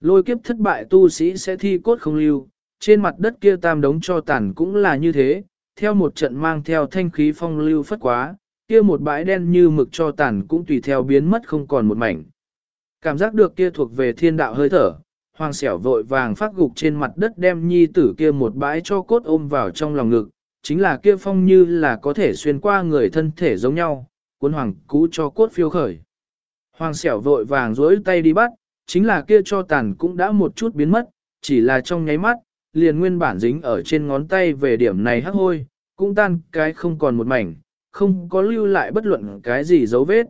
Lôi kiếp thất bại tu sĩ sẽ thi cốt không lưu, trên mặt đất kia tam đống cho tàn cũng là như thế, theo một trận mang theo thanh khí phong lưu phất quá, kia một bãi đen như mực cho tàn cũng tùy theo biến mất không còn một mảnh. Cảm giác được kia thuộc về thiên đạo hơi thở, hoàng xẻo vội vàng phát gục trên mặt đất đem nhi tử kia một bãi cho cốt ôm vào trong lòng ngực, chính là kia phong như là có thể xuyên qua người thân thể giống nhau, cuốn hoàng cú cho cốt phiêu khởi. Hoàng xẻo vội vàng dối tay đi bắt, chính là kia cho tàn cũng đã một chút biến mất, chỉ là trong nháy mắt, liền nguyên bản dính ở trên ngón tay về điểm này hắc hôi, cũng tan cái không còn một mảnh, không có lưu lại bất luận cái gì dấu vết.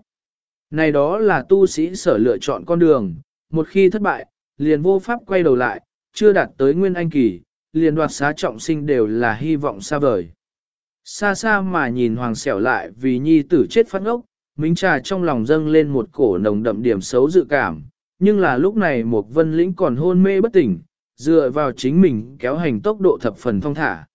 Này đó là tu sĩ sở lựa chọn con đường, một khi thất bại, liền vô pháp quay đầu lại, chưa đạt tới nguyên anh kỳ, liền đoạt xá trọng sinh đều là hy vọng xa vời. Xa xa mà nhìn hoàng xẻo lại vì nhi tử chết phát ngốc, Minh Trà trong lòng dâng lên một cổ nồng đậm điểm xấu dự cảm, nhưng là lúc này một vân lĩnh còn hôn mê bất tỉnh, dựa vào chính mình kéo hành tốc độ thập phần thông thả.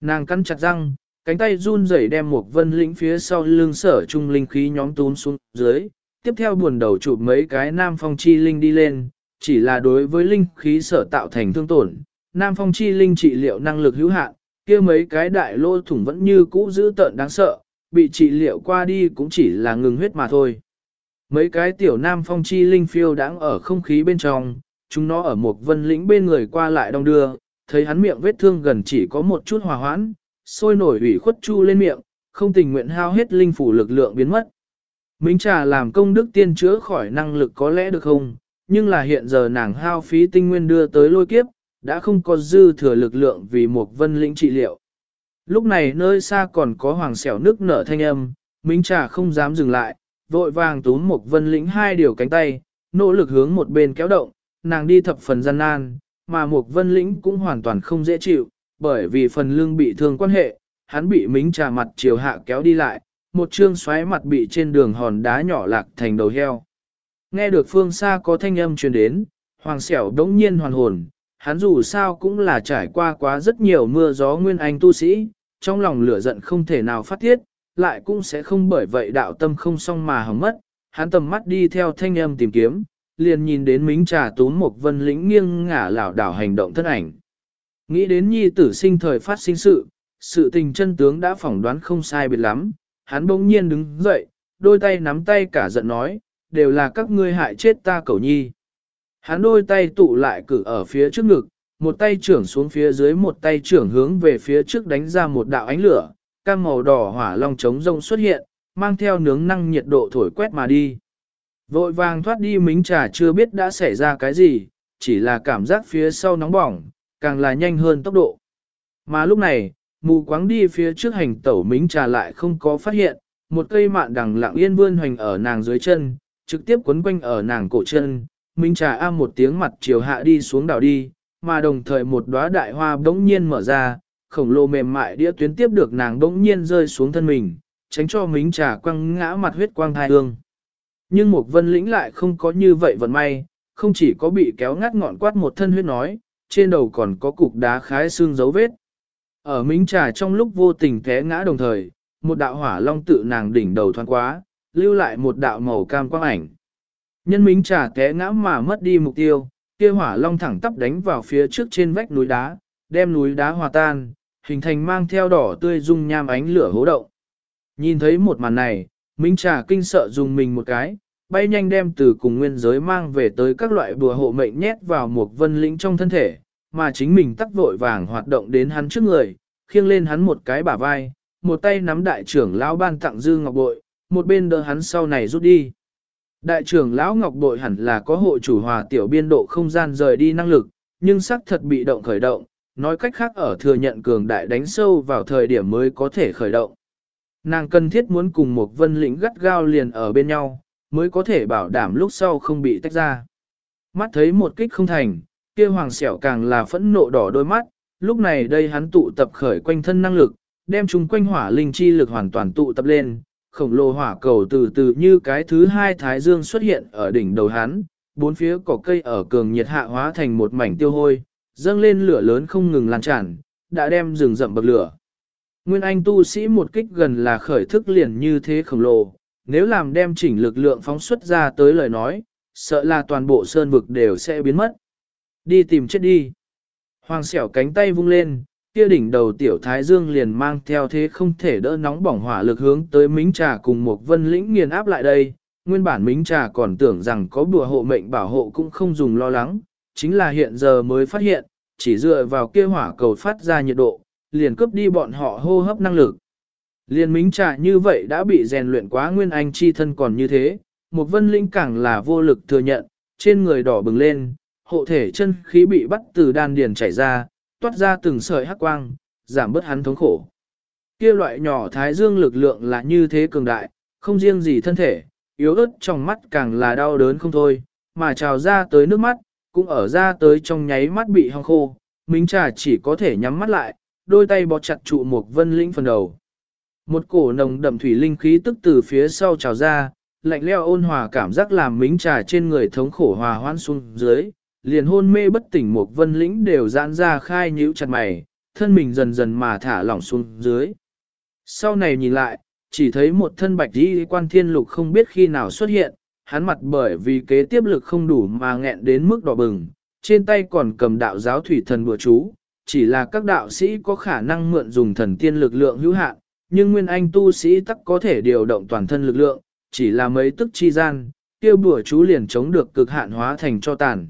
Nàng cắn chặt răng, cánh tay run rẩy đem một vân lĩnh phía sau lưng sở trung linh khí nhóm tún xuống dưới, tiếp theo buồn đầu chụp mấy cái nam phong chi linh đi lên, chỉ là đối với linh khí sở tạo thành thương tổn, nam phong chi linh trị liệu năng lực hữu hạn, kia mấy cái đại lô thủng vẫn như cũ giữ tợn đáng sợ, bị trị liệu qua đi cũng chỉ là ngừng huyết mà thôi. Mấy cái tiểu nam phong chi linh phiêu đáng ở không khí bên trong, chúng nó ở một vân lĩnh bên người qua lại đông đưa, thấy hắn miệng vết thương gần chỉ có một chút hòa hoãn, sôi nổi ủy khuất chu lên miệng, không tình nguyện hao hết linh phủ lực lượng biến mất. Minh trà làm công đức tiên chữa khỏi năng lực có lẽ được không, nhưng là hiện giờ nàng hao phí tinh nguyên đưa tới lôi kiếp, đã không có dư thừa lực lượng vì một vân lĩnh trị liệu. Lúc này nơi xa còn có hoàng xẻo nước nở thanh âm, Minh trà không dám dừng lại, vội vàng túm một vân lĩnh hai điều cánh tay, nỗ lực hướng một bên kéo động, nàng đi thập phần gian nan, mà một vân lĩnh cũng hoàn toàn không dễ chịu, bởi vì phần lưng bị thương quan hệ, hắn bị mính trà mặt chiều hạ kéo đi lại, một chương xoáy mặt bị trên đường hòn đá nhỏ lạc thành đầu heo. Nghe được phương xa có thanh âm truyền đến, hoàng xẻo đống nhiên hoàn hồn, hắn dù sao cũng là trải qua quá rất nhiều mưa gió nguyên anh tu sĩ, trong lòng lửa giận không thể nào phát tiết, lại cũng sẽ không bởi vậy đạo tâm không xong mà hỏng mất, hắn tầm mắt đi theo thanh âm tìm kiếm, liền nhìn đến mính trà tún một vân lĩnh nghiêng ngả lảo đảo hành động thân ảnh. Nghĩ đến nhi tử sinh thời phát sinh sự, sự tình chân tướng đã phỏng đoán không sai biệt lắm, hắn bỗng nhiên đứng dậy, đôi tay nắm tay cả giận nói, đều là các ngươi hại chết ta cầu nhi. Hắn đôi tay tụ lại cử ở phía trước ngực, một tay trưởng xuống phía dưới một tay trưởng hướng về phía trước đánh ra một đạo ánh lửa, cam màu đỏ hỏa long trống rông xuất hiện, mang theo nướng năng nhiệt độ thổi quét mà đi. Vội vàng thoát đi mính trà chưa biết đã xảy ra cái gì, chỉ là cảm giác phía sau nóng bỏng, càng là nhanh hơn tốc độ. Mà lúc này, mù quáng đi phía trước hành tẩu mính trà lại không có phát hiện, một cây mạn đằng lặng yên vươn hoành ở nàng dưới chân, trực tiếp quấn quanh ở nàng cổ chân, mính trà am một tiếng mặt chiều hạ đi xuống đảo đi, mà đồng thời một đóa đại hoa bỗng nhiên mở ra, khổng lồ mềm mại đĩa tuyến tiếp được nàng bỗng nhiên rơi xuống thân mình, tránh cho mính trà quăng ngã mặt huyết quang thai hương. Nhưng một vân lĩnh lại không có như vậy vận may, không chỉ có bị kéo ngắt ngọn quát một thân huyết nói, trên đầu còn có cục đá khái xương dấu vết. Ở mính trà trong lúc vô tình té ngã đồng thời, một đạo hỏa long tự nàng đỉnh đầu thoáng quá, lưu lại một đạo màu cam quang ảnh. Nhân mính trà té ngã mà mất đi mục tiêu, kia hỏa long thẳng tắp đánh vào phía trước trên vách núi đá, đem núi đá hòa tan, hình thành mang theo đỏ tươi dung nham ánh lửa hố động. Nhìn thấy một màn này, Minh Trà kinh sợ dùng mình một cái, bay nhanh đem từ cùng nguyên giới mang về tới các loại bùa hộ mệnh nhét vào một vân lĩnh trong thân thể, mà chính mình tắc vội vàng hoạt động đến hắn trước người, khiêng lên hắn một cái bả vai, một tay nắm đại trưởng lão ban tặng dư ngọc bội, một bên đỡ hắn sau này rút đi. Đại trưởng lão ngọc bội hẳn là có hộ chủ hòa tiểu biên độ không gian rời đi năng lực, nhưng xác thật bị động khởi động, nói cách khác ở thừa nhận cường đại đánh sâu vào thời điểm mới có thể khởi động. Nàng cần thiết muốn cùng một vân lĩnh gắt gao liền ở bên nhau, mới có thể bảo đảm lúc sau không bị tách ra. Mắt thấy một kích không thành, kia hoàng xẻo càng là phẫn nộ đỏ đôi mắt, lúc này đây hắn tụ tập khởi quanh thân năng lực, đem chúng quanh hỏa linh chi lực hoàn toàn tụ tập lên, khổng lồ hỏa cầu từ từ như cái thứ hai thái dương xuất hiện ở đỉnh đầu hắn, bốn phía cỏ cây ở cường nhiệt hạ hóa thành một mảnh tiêu hôi, dâng lên lửa lớn không ngừng lan tràn, đã đem rừng rậm bậc lửa. Nguyên Anh tu sĩ một kích gần là khởi thức liền như thế khổng lồ, nếu làm đem chỉnh lực lượng phóng xuất ra tới lời nói, sợ là toàn bộ sơn vực đều sẽ biến mất. Đi tìm chết đi. Hoàng xẻo cánh tay vung lên, kia đỉnh đầu tiểu thái dương liền mang theo thế không thể đỡ nóng bỏng hỏa lực hướng tới mính trà cùng một vân lĩnh nghiền áp lại đây. Nguyên bản mính trà còn tưởng rằng có bùa hộ mệnh bảo hộ cũng không dùng lo lắng, chính là hiện giờ mới phát hiện, chỉ dựa vào kia hỏa cầu phát ra nhiệt độ, liền cướp đi bọn họ hô hấp năng lực. Liên mính trà như vậy đã bị rèn luyện quá nguyên anh chi thân còn như thế, một vân linh càng là vô lực thừa nhận, trên người đỏ bừng lên, hộ thể chân khí bị bắt từ đan điền chảy ra, toát ra từng sợi hắc quang, giảm bớt hắn thống khổ. Kia loại nhỏ thái dương lực lượng là như thế cường đại, không riêng gì thân thể, yếu ớt trong mắt càng là đau đớn không thôi, mà trào ra tới nước mắt, cũng ở ra tới trong nháy mắt bị hong khô, Minh trà chỉ có thể nhắm mắt lại, đôi tay bó chặt trụ một vân linh phần đầu. Một cổ nồng đậm thủy linh khí tức từ phía sau trào ra, lạnh leo ôn hòa cảm giác làm mính trà trên người thống khổ hòa hoan xuống dưới, liền hôn mê bất tỉnh một vân lĩnh đều giãn ra khai nhíu chặt mày, thân mình dần dần mà thả lỏng xuống dưới. Sau này nhìn lại, chỉ thấy một thân bạch đi quan thiên lục không biết khi nào xuất hiện, hắn mặt bởi vì kế tiếp lực không đủ mà nghẹn đến mức đỏ bừng, trên tay còn cầm đạo giáo thủy thần bùa chú, chỉ là các đạo sĩ có khả năng mượn dùng thần tiên lực lượng hữu hạn, nhưng nguyên anh tu sĩ tắc có thể điều động toàn thân lực lượng, chỉ là mấy tức chi gian, tiêu bùa chú liền chống được cực hạn hóa thành cho tàn.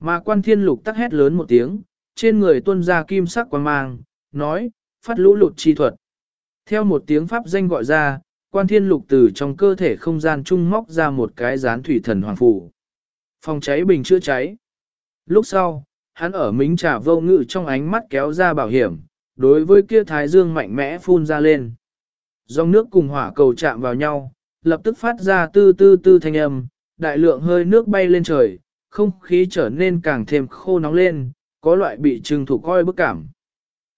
Mà quan thiên lục tắc hét lớn một tiếng, trên người tuân ra kim sắc quang mang, nói, phát lũ lụt chi thuật. Theo một tiếng pháp danh gọi ra, quan thiên lục từ trong cơ thể không gian trung móc ra một cái gián thủy thần hoàng phủ. Phòng cháy bình chữa cháy. Lúc sau, hắn ở mính trà vô ngự trong ánh mắt kéo ra bảo hiểm, đối với kia thái dương mạnh mẽ phun ra lên. Dòng nước cùng hỏa cầu chạm vào nhau, lập tức phát ra tư tư tư thanh âm, đại lượng hơi nước bay lên trời, không khí trở nên càng thêm khô nóng lên, có loại bị trừng thủ coi bức cảm.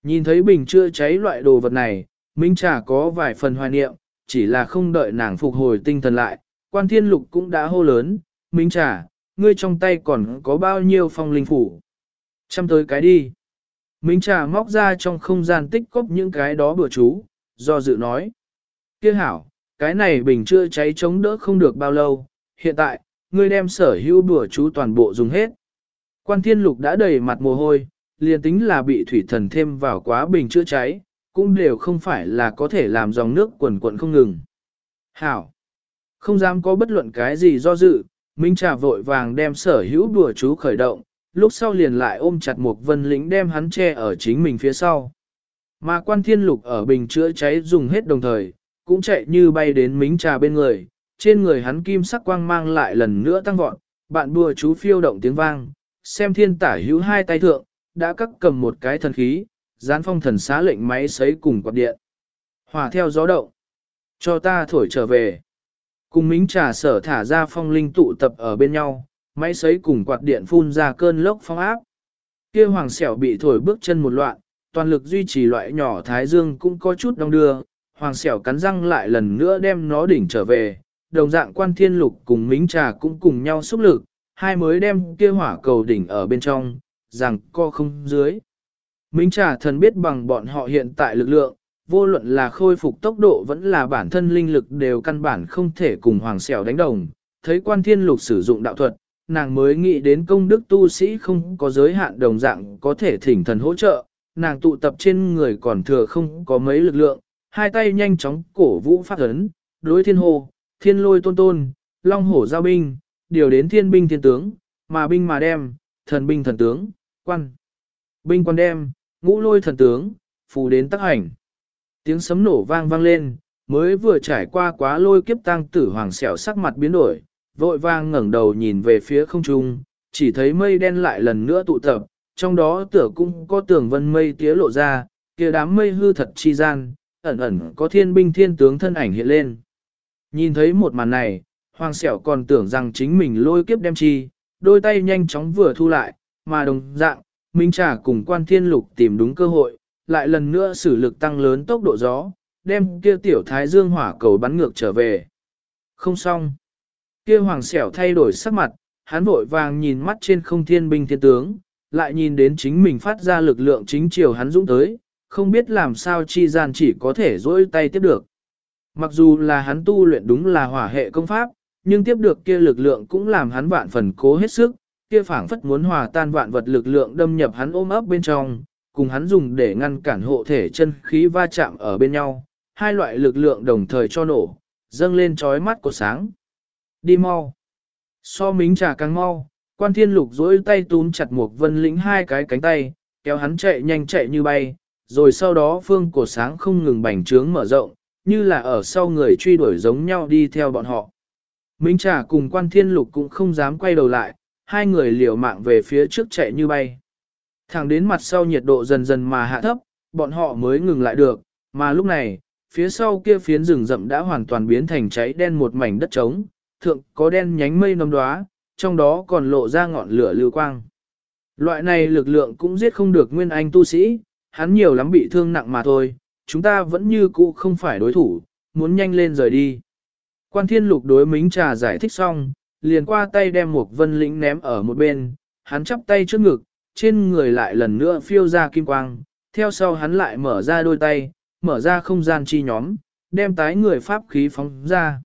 Nhìn thấy bình chưa cháy loại đồ vật này, Minh Trà có vài phần hoài niệm, chỉ là không đợi nàng phục hồi tinh thần lại, quan thiên lục cũng đã hô lớn, Minh Trà, ngươi trong tay còn có bao nhiêu phong linh phủ. Chăm tới cái đi. Minh trà móc ra trong không gian tích cốc những cái đó bữa chú, do dự nói. Kia hảo, cái này bình chưa cháy chống đỡ không được bao lâu, hiện tại, ngươi đem sở hữu bữa chú toàn bộ dùng hết. Quan thiên lục đã đầy mặt mồ hôi, liền tính là bị thủy thần thêm vào quá bình chữa cháy, cũng đều không phải là có thể làm dòng nước quần quận không ngừng. Hảo! Không dám có bất luận cái gì do dự, Minh Trà vội vàng đem sở hữu đùa chú khởi động, lúc sau liền lại ôm chặt một vân lĩnh đem hắn che ở chính mình phía sau. Mà quan thiên lục ở bình chữa cháy dùng hết đồng thời, cũng chạy như bay đến Minh Trà bên người, trên người hắn kim sắc quang mang lại lần nữa tăng vọt, bạn đùa chú phiêu động tiếng vang, xem thiên tả hữu hai tay thượng, đã cắt cầm một cái thần khí, gián phong thần xá lệnh máy sấy cùng quạt điện. Hòa theo gió động, cho ta thổi trở về. Cùng mính trà sở thả ra phong linh tụ tập ở bên nhau, máy sấy cùng quạt điện phun ra cơn lốc phong áp. Kia hoàng xẻo bị thổi bước chân một loạn, toàn lực duy trì loại nhỏ thái dương cũng có chút đong đưa, hoàng xẻo cắn răng lại lần nữa đem nó đỉnh trở về, đồng dạng quan thiên lục cùng mính trà cũng cùng nhau xúc lực, hai mới đem kia hỏa cầu đỉnh ở bên trong, rằng co không dưới. Minh trà thần biết bằng bọn họ hiện tại lực lượng, vô luận là khôi phục tốc độ vẫn là bản thân linh lực đều căn bản không thể cùng hoàng xẻo đánh đồng. Thấy quan thiên lục sử dụng đạo thuật, nàng mới nghĩ đến công đức tu sĩ không có giới hạn đồng dạng có thể thỉnh thần hỗ trợ, nàng tụ tập trên người còn thừa không có mấy lực lượng, hai tay nhanh chóng cổ vũ phát ấn, đối thiên hồ, thiên lôi tôn tôn, long hổ giao binh, điều đến thiên binh thiên tướng, mà binh mà đem, thần binh thần tướng, quan. Binh quan đem, ngũ lôi thần tướng, phù đến tác hành. Tiếng sấm nổ vang vang lên, mới vừa trải qua quá lôi kiếp tăng tử hoàng xẻo sắc mặt biến đổi, vội vang ngẩng đầu nhìn về phía không trung, chỉ thấy mây đen lại lần nữa tụ tập, trong đó tựa cũng có tường vân mây tía lộ ra, kia đám mây hư thật chi gian, ẩn ẩn có thiên binh thiên tướng thân ảnh hiện lên. Nhìn thấy một màn này, hoàng xẻo còn tưởng rằng chính mình lôi kiếp đem chi, đôi tay nhanh chóng vừa thu lại, mà đồng dạng, Minh Trà cùng quan thiên lục tìm đúng cơ hội, lại lần nữa sử lực tăng lớn tốc độ gió, đem kia tiểu thái dương hỏa cầu bắn ngược trở về. Không xong. Kia hoàng xẻo thay đổi sắc mặt, hắn vội vàng nhìn mắt trên không thiên binh thiên tướng, lại nhìn đến chính mình phát ra lực lượng chính chiều hắn dũng tới, không biết làm sao chi gian chỉ có thể dỗi tay tiếp được. Mặc dù là hắn tu luyện đúng là hỏa hệ công pháp, nhưng tiếp được kia lực lượng cũng làm hắn vạn phần cố hết sức, kia phảng phất muốn hòa tan vạn vật lực lượng đâm nhập hắn ôm ấp bên trong, cùng hắn dùng để ngăn cản hộ thể chân khí va chạm ở bên nhau, hai loại lực lượng đồng thời cho nổ, dâng lên trói mắt của sáng. Đi mau. So mính trà càng mau, quan thiên lục dối tay túm chặt một vân lĩnh hai cái cánh tay, kéo hắn chạy nhanh chạy như bay, rồi sau đó phương cổ sáng không ngừng bành trướng mở rộng, như là ở sau người truy đuổi giống nhau đi theo bọn họ. Minh Trà cùng quan thiên lục cũng không dám quay đầu lại, hai người liều mạng về phía trước chạy như bay. Thẳng đến mặt sau nhiệt độ dần dần mà hạ thấp, bọn họ mới ngừng lại được, mà lúc này, phía sau kia phiến rừng rậm đã hoàn toàn biến thành cháy đen một mảnh đất trống, thượng có đen nhánh mây nấm đóa, trong đó còn lộ ra ngọn lửa lưu quang. Loại này lực lượng cũng giết không được nguyên anh tu sĩ, hắn nhiều lắm bị thương nặng mà thôi, chúng ta vẫn như cũ không phải đối thủ, muốn nhanh lên rời đi. Quan thiên lục đối mính trà giải thích xong, liền qua tay đem một vân lĩnh ném ở một bên, hắn chắp tay trước ngực, trên người lại lần nữa phiêu ra kim quang, theo sau hắn lại mở ra đôi tay, mở ra không gian chi nhóm, đem tái người pháp khí phóng ra.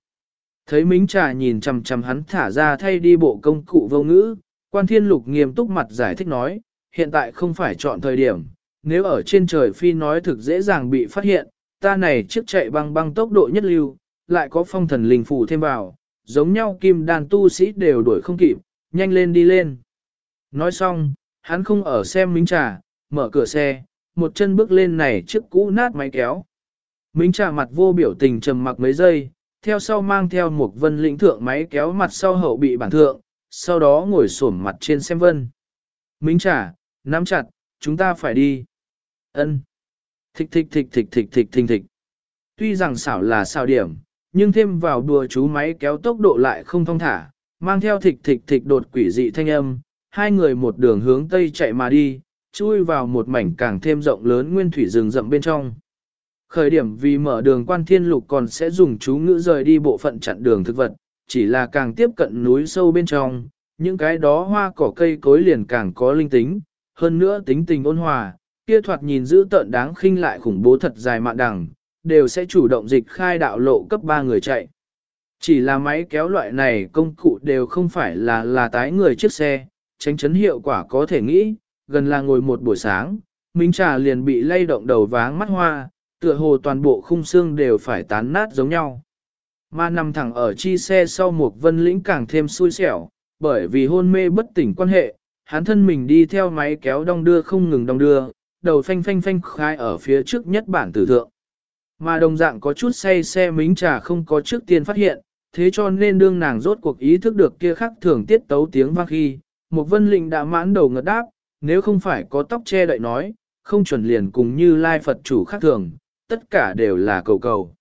Thấy mính trà nhìn chằm chằm hắn thả ra thay đi bộ công cụ vô ngữ, quan thiên lục nghiêm túc mặt giải thích nói, hiện tại không phải chọn thời điểm, nếu ở trên trời phi nói thực dễ dàng bị phát hiện, ta này chiếc chạy băng băng tốc độ nhất lưu, lại có phong thần linh phủ thêm vào, giống nhau kim đàn tu sĩ đều đuổi không kịp, nhanh lên đi lên. Nói xong, hắn không ở xem mính trà, mở cửa xe, một chân bước lên này chiếc cũ nát máy kéo. Mính trà mặt vô biểu tình trầm mặc mấy giây, theo sau mang theo một vân lĩnh thượng máy kéo mặt sau hậu bị bản thượng, sau đó ngồi xổm mặt trên xem vân. Mính trà, nắm chặt, chúng ta phải đi. Ân. Thịch thịch thịch thịch thịch thịch thình thịch. Tuy rằng xảo là xảo điểm, nhưng thêm vào đùa chú máy kéo tốc độ lại không thông thả, mang theo thịch thịch thịch đột quỷ dị thanh âm, hai người một đường hướng tây chạy mà đi, chui vào một mảnh càng thêm rộng lớn nguyên thủy rừng rậm bên trong. Khởi điểm vì mở đường quan thiên lục còn sẽ dùng chú ngữ rời đi bộ phận chặn đường thực vật, chỉ là càng tiếp cận núi sâu bên trong, những cái đó hoa cỏ cây cối liền càng có linh tính, hơn nữa tính tình ôn hòa, kia thoạt nhìn giữ tợn đáng khinh lại khủng bố thật dài mạn đằng, đều sẽ chủ động dịch khai đạo lộ cấp 3 người chạy. Chỉ là máy kéo loại này công cụ đều không phải là là tái người chiếc xe, tránh chấn hiệu quả có thể nghĩ, gần là ngồi một buổi sáng, Minh Trà liền bị lay động đầu váng mắt hoa, tựa hồ toàn bộ khung xương đều phải tán nát giống nhau. Mà nằm thẳng ở chi xe sau một vân lĩnh càng thêm xui xẻo, bởi vì hôn mê bất tỉnh quan hệ, hắn thân mình đi theo máy kéo đong đưa không ngừng đong đưa, đầu phanh phanh phanh khai ở phía trước nhất bản tử thượng. Mà đồng dạng có chút say xe mính trà không có trước tiên phát hiện, thế cho nên đương nàng rốt cuộc ý thức được kia khắc thường tiết tấu tiếng vang khi, một vân lĩnh đã mãn đầu ngật đáp, nếu không phải có tóc che đậy nói, không chuẩn liền cùng như lai Phật chủ khác thường, tất cả đều là cầu cầu.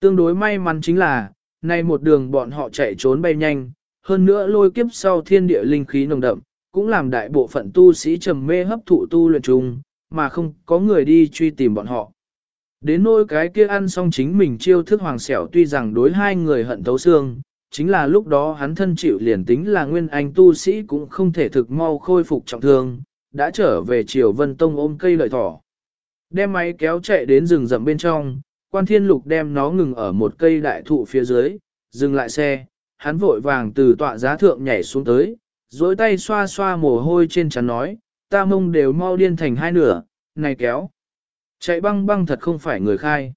Tương đối may mắn chính là, nay một đường bọn họ chạy trốn bay nhanh, hơn nữa lôi kiếp sau thiên địa linh khí nồng đậm, cũng làm đại bộ phận tu sĩ trầm mê hấp thụ tu luyện chung, mà không có người đi truy tìm bọn họ. Đến nỗi cái kia ăn xong chính mình chiêu thức hoàng xẻo tuy rằng đối hai người hận thấu xương, chính là lúc đó hắn thân chịu liền tính là nguyên anh tu sĩ cũng không thể thực mau khôi phục trọng thương, đã trở về chiều vân tông ôm cây lợi thỏ. Đem máy kéo chạy đến rừng rậm bên trong, quan thiên lục đem nó ngừng ở một cây đại thụ phía dưới, dừng lại xe, hắn vội vàng từ tọa giá thượng nhảy xuống tới, dối tay xoa xoa mồ hôi trên chắn nói, ta mông đều mau điên thành hai nửa, này kéo. Chạy băng băng thật không phải người khai.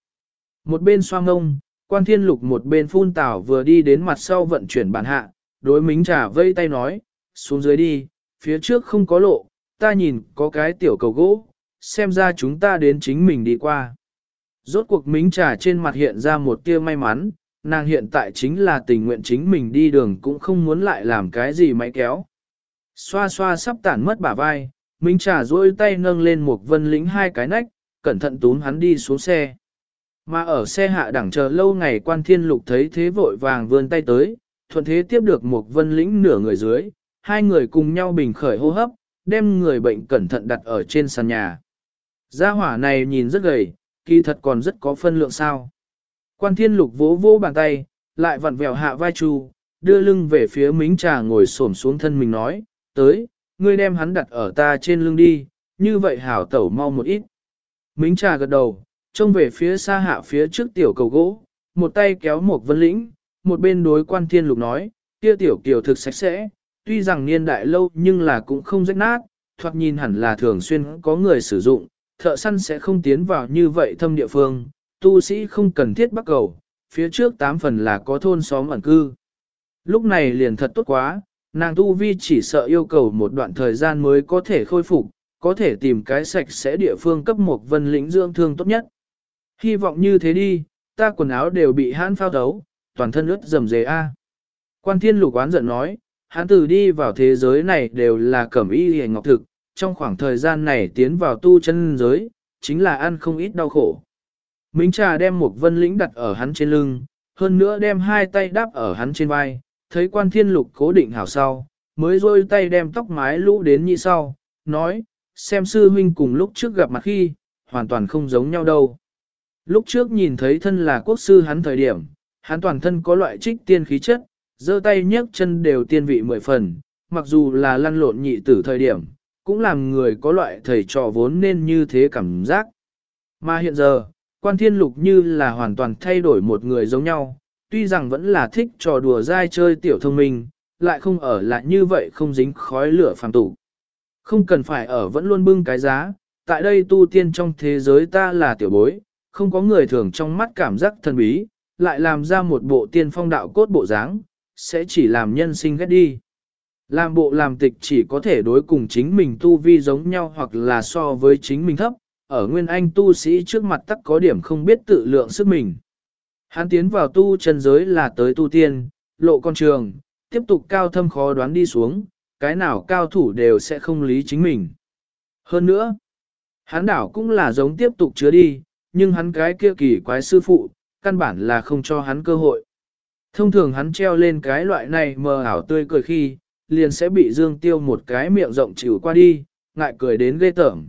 Một bên xoa ngông quan thiên lục một bên phun tảo vừa đi đến mặt sau vận chuyển bản hạ, đối mính trả vây tay nói, xuống dưới đi, phía trước không có lộ, ta nhìn có cái tiểu cầu gỗ, xem ra chúng ta đến chính mình đi qua. Rốt cuộc mính trà trên mặt hiện ra một tia may mắn, nàng hiện tại chính là tình nguyện chính mình đi đường cũng không muốn lại làm cái gì máy kéo. Xoa xoa sắp tản mất bả vai, Minh Trà duỗi tay nâng lên một vân lính hai cái nách, cẩn thận túm hắn đi xuống xe. Mà ở xe hạ đẳng chờ lâu ngày quan thiên lục thấy thế vội vàng vươn tay tới, thuận thế tiếp được một vân lĩnh nửa người dưới, hai người cùng nhau bình khởi hô hấp, đem người bệnh cẩn thận đặt ở trên sàn nhà. Gia hỏa này nhìn rất gầy, kỳ thật còn rất có phân lượng sao. Quan thiên lục vỗ vỗ bàn tay, lại vặn vẹo hạ vai chu, đưa lưng về phía mính trà ngồi xổm xuống thân mình nói, tới, ngươi đem hắn đặt ở ta trên lưng đi, như vậy hảo tẩu mau một ít. Mính trà gật đầu, trông về phía xa hạ phía trước tiểu cầu gỗ, một tay kéo một vân lĩnh, một bên đối quan thiên lục nói, kia tiểu kiều thực sạch sẽ, tuy rằng niên đại lâu nhưng là cũng không rách nát, thoạt nhìn hẳn là thường xuyên có người sử dụng, thợ săn sẽ không tiến vào như vậy thâm địa phương, tu sĩ không cần thiết bắt cầu, phía trước tám phần là có thôn xóm ẩn cư. Lúc này liền thật tốt quá, nàng tu vi chỉ sợ yêu cầu một đoạn thời gian mới có thể khôi phục, có thể tìm cái sạch sẽ địa phương cấp một vân lĩnh dưỡng thương tốt nhất. Hy vọng như thế đi, ta quần áo đều bị hãn phao đấu, toàn thân ướt dầm dề a. Quan thiên lục oán giận nói, hắn từ đi vào thế giới này đều là cẩm y hề ngọc thực, trong khoảng thời gian này tiến vào tu chân giới, chính là ăn không ít đau khổ. Minh trà đem một vân lĩnh đặt ở hắn trên lưng, hơn nữa đem hai tay đáp ở hắn trên vai, thấy quan thiên lục cố định hảo sau, mới rôi tay đem tóc mái lũ đến như sau, nói, xem sư huynh cùng lúc trước gặp mặt khi, hoàn toàn không giống nhau đâu. Lúc trước nhìn thấy thân là quốc sư hắn thời điểm, hắn toàn thân có loại trích tiên khí chất, giơ tay nhấc chân đều tiên vị mười phần, mặc dù là lăn lộn nhị tử thời điểm, cũng làm người có loại thầy trò vốn nên như thế cảm giác. Mà hiện giờ, quan thiên lục như là hoàn toàn thay đổi một người giống nhau, tuy rằng vẫn là thích trò đùa dai chơi tiểu thông minh, lại không ở lại như vậy không dính khói lửa phàm tục. Không cần phải ở vẫn luôn bưng cái giá, tại đây tu tiên trong thế giới ta là tiểu bối, không có người thường trong mắt cảm giác thần bí, lại làm ra một bộ tiên phong đạo cốt bộ dáng, sẽ chỉ làm nhân sinh ghét đi. Làm bộ làm tịch chỉ có thể đối cùng chính mình tu vi giống nhau hoặc là so với chính mình thấp, ở nguyên anh tu sĩ trước mặt tắc có điểm không biết tự lượng sức mình. Hắn tiến vào tu chân giới là tới tu tiên, lộ con trường, tiếp tục cao thâm khó đoán đi xuống, cái nào cao thủ đều sẽ không lý chính mình. Hơn nữa, hắn đảo cũng là giống tiếp tục chứa đi, nhưng hắn cái kia kỳ quái sư phụ, căn bản là không cho hắn cơ hội. Thông thường hắn treo lên cái loại này mờ ảo tươi cười khi, liền sẽ bị Dương Tiêu một cái miệng rộng chịu qua đi, ngại cười đến ghê tởm.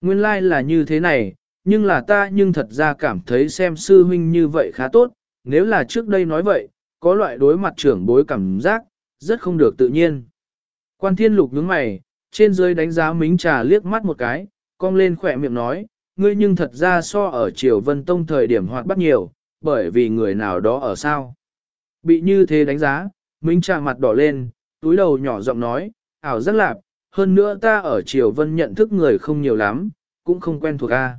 Nguyên lai like là như thế này, nhưng là ta nhưng thật ra cảm thấy xem sư huynh như vậy khá tốt, nếu là trước đây nói vậy, có loại đối mặt trưởng bối cảm giác, rất không được tự nhiên. Quan thiên lục nhướng mày, trên dưới đánh giá mính trà liếc mắt một cái, cong lên khỏe miệng nói, ngươi nhưng thật ra so ở triều vân tông thời điểm hoạt bắt nhiều, bởi vì người nào đó ở sao. Bị như thế đánh giá, mính trà mặt đỏ lên, túi đầu nhỏ giọng nói, ảo rất lạp, hơn nữa ta ở triều vân nhận thức người không nhiều lắm, cũng không quen thuộc A.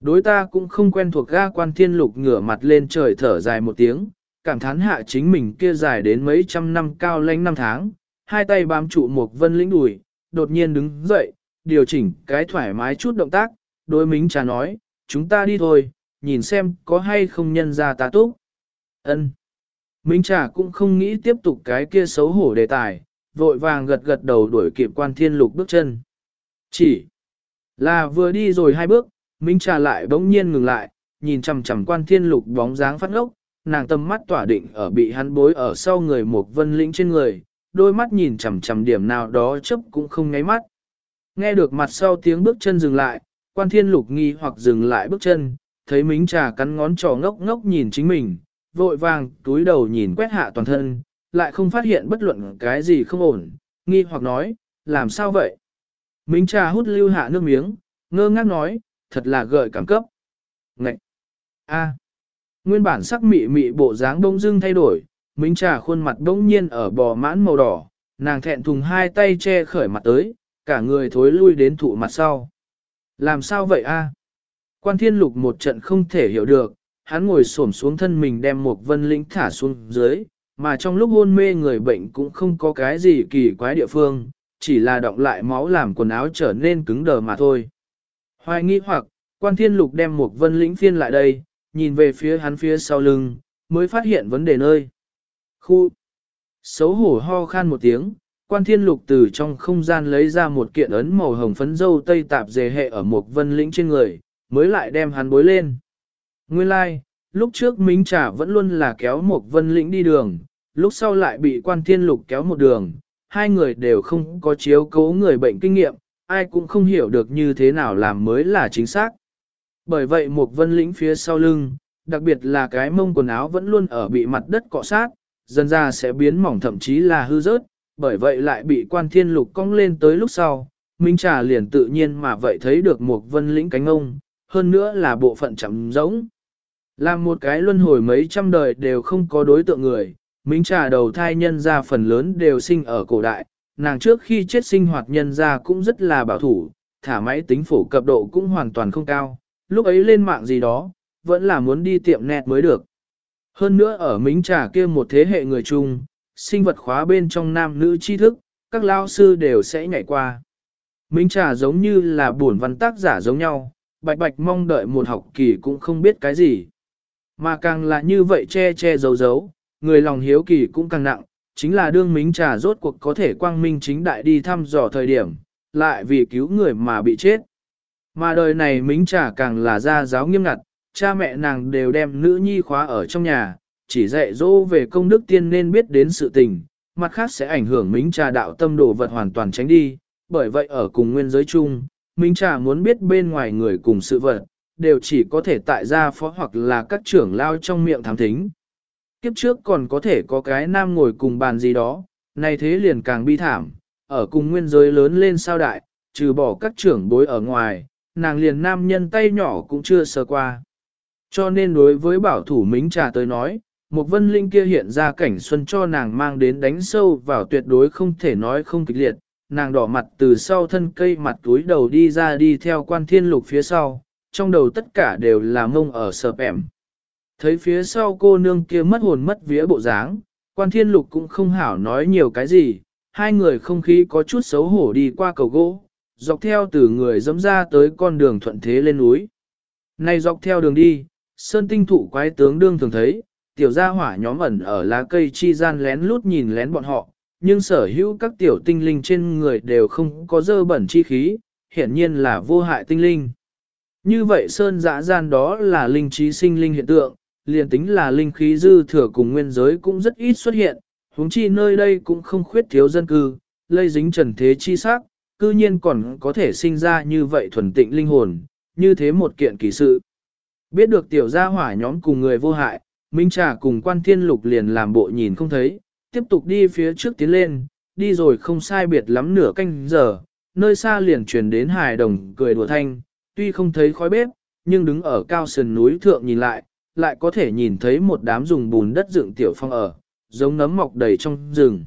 Đối ta cũng không quen thuộc ga quan thiên lục ngửa mặt lên trời thở dài một tiếng, cảm thán hạ chính mình kia dài đến mấy trăm năm cao lãnh năm tháng, hai tay bám trụ một vân lĩnh đùi, đột nhiên đứng dậy, điều chỉnh cái thoải mái chút động tác, đối mính trà nói, chúng ta đi thôi, nhìn xem có hay không nhân ra ta túc. Ân. Minh trà cũng không nghĩ tiếp tục cái kia xấu hổ đề tài, vội vàng gật gật đầu đuổi kịp quan thiên lục bước chân. Chỉ là vừa đi rồi hai bước, Minh trà lại bỗng nhiên ngừng lại, nhìn chằm chằm quan thiên lục bóng dáng phát ngốc, nàng tâm mắt tỏa định ở bị hắn bối ở sau người một vân lĩnh trên người, đôi mắt nhìn chằm chằm điểm nào đó chấp cũng không nháy mắt. Nghe được mặt sau tiếng bước chân dừng lại, quan thiên lục nghi hoặc dừng lại bước chân, thấy mính trà cắn ngón trỏ ngốc ngốc nhìn chính mình, vội vàng túi đầu nhìn quét hạ toàn thân, lại không phát hiện bất luận cái gì không ổn, nghi hoặc nói, làm sao vậy? Mính trà hút lưu hạ nước miếng, ngơ ngác nói, thật là gợi cảm cấp. Ngậy! a Nguyên bản sắc mị mị bộ dáng đông dưng thay đổi, Mính trà khuôn mặt bỗng nhiên ở bò mãn màu đỏ, nàng thẹn thùng hai tay che khởi mặt tới, cả người thối lui đến thụ mặt sau. Làm sao vậy a? Quan thiên lục một trận không thể hiểu được, hắn ngồi xổm xuống thân mình đem một vân lĩnh thả xuống dưới, mà trong lúc hôn mê người bệnh cũng không có cái gì kỳ quái địa phương, chỉ là động lại máu làm quần áo trở nên cứng đờ mà thôi. Hoài nghi hoặc, quan thiên lục đem một vân lĩnh phiên lại đây, nhìn về phía hắn phía sau lưng, mới phát hiện vấn đề nơi. Khu! Xấu hổ ho khan một tiếng, quan thiên lục từ trong không gian lấy ra một kiện ấn màu hồng phấn dâu tây tạp dề hệ ở một vân lĩnh trên người, mới lại đem hắn bối lên. Nguyên lai, like, lúc trước Minh Trà vẫn luôn là kéo một vân lĩnh đi đường, lúc sau lại bị quan thiên lục kéo một đường, hai người đều không có chiếu cố người bệnh kinh nghiệm, ai cũng không hiểu được như thế nào làm mới là chính xác. Bởi vậy một vân lĩnh phía sau lưng, đặc biệt là cái mông quần áo vẫn luôn ở bị mặt đất cọ sát, dần ra sẽ biến mỏng thậm chí là hư rớt, bởi vậy lại bị quan thiên lục cong lên tới lúc sau, Minh Trà liền tự nhiên mà vậy thấy được một vân lĩnh cánh ông, hơn nữa là bộ phận chậm giống. Làm một cái luân hồi mấy trăm đời đều không có đối tượng người, minh trà đầu thai nhân ra phần lớn đều sinh ở cổ đại, nàng trước khi chết sinh hoạt nhân ra cũng rất là bảo thủ, thả máy tính phổ cập độ cũng hoàn toàn không cao, lúc ấy lên mạng gì đó, vẫn là muốn đi tiệm nét mới được. Hơn nữa ở mính trà kia một thế hệ người chung, sinh vật khóa bên trong nam nữ tri thức, các lao sư đều sẽ nhảy qua. Mính trà giống như là buồn văn tác giả giống nhau, bạch bạch mong đợi một học kỳ cũng không biết cái gì. Mà càng là như vậy che che giấu giấu, người lòng hiếu kỳ cũng càng nặng, chính là đương mính trà rốt cuộc có thể quang minh chính đại đi thăm dò thời điểm, lại vì cứu người mà bị chết. Mà đời này mính trà càng là gia giáo nghiêm ngặt, cha mẹ nàng đều đem nữ nhi khóa ở trong nhà, chỉ dạy dỗ về công đức tiên nên biết đến sự tình, mặt khác sẽ ảnh hưởng mính trà đạo tâm đồ vật hoàn toàn tránh đi, bởi vậy ở cùng nguyên giới chung, mính trà muốn biết bên ngoài người cùng sự vật, đều chỉ có thể tại gia phó hoặc là các trưởng lao trong miệng thám thính. Kiếp trước còn có thể có cái nam ngồi cùng bàn gì đó, nay thế liền càng bi thảm, ở cùng nguyên giới lớn lên sao đại, trừ bỏ các trưởng bối ở ngoài, nàng liền nam nhân tay nhỏ cũng chưa sờ qua. Cho nên đối với bảo thủ mính trà tới nói, một vân linh kia hiện ra cảnh xuân cho nàng mang đến đánh sâu vào tuyệt đối không thể nói không kịch liệt, nàng đỏ mặt từ sau thân cây mặt túi đầu đi ra đi theo quan thiên lục phía sau, trong đầu tất cả đều là mông ở sợp ẻm. Thấy phía sau cô nương kia mất hồn mất vía bộ dáng, quan thiên lục cũng không hảo nói nhiều cái gì, hai người không khí có chút xấu hổ đi qua cầu gỗ, dọc theo từ người dẫm ra tới con đường thuận thế lên núi. Này dọc theo đường đi, sơn tinh thụ quái tướng đương thường thấy, tiểu gia hỏa nhóm ẩn ở lá cây chi gian lén lút nhìn lén bọn họ, nhưng sở hữu các tiểu tinh linh trên người đều không có dơ bẩn chi khí, hiển nhiên là vô hại tinh linh. Như vậy sơn dã gian đó là linh trí sinh linh hiện tượng, liền tính là linh khí dư thừa cùng nguyên giới cũng rất ít xuất hiện, huống chi nơi đây cũng không khuyết thiếu dân cư, lây dính trần thế chi sắc, cư nhiên còn có thể sinh ra như vậy thuần tịnh linh hồn, như thế một kiện kỳ sự. Biết được tiểu gia hỏa nhóm cùng người vô hại, Minh Trà cùng quan thiên lục liền làm bộ nhìn không thấy, tiếp tục đi phía trước tiến lên, đi rồi không sai biệt lắm nửa canh giờ, nơi xa liền truyền đến hài đồng cười đùa thanh, tuy không thấy khói bếp, nhưng đứng ở cao sườn núi thượng nhìn lại, lại có thể nhìn thấy một đám dùng bùn đất dựng tiểu phong ở, giống nấm mọc đầy trong rừng.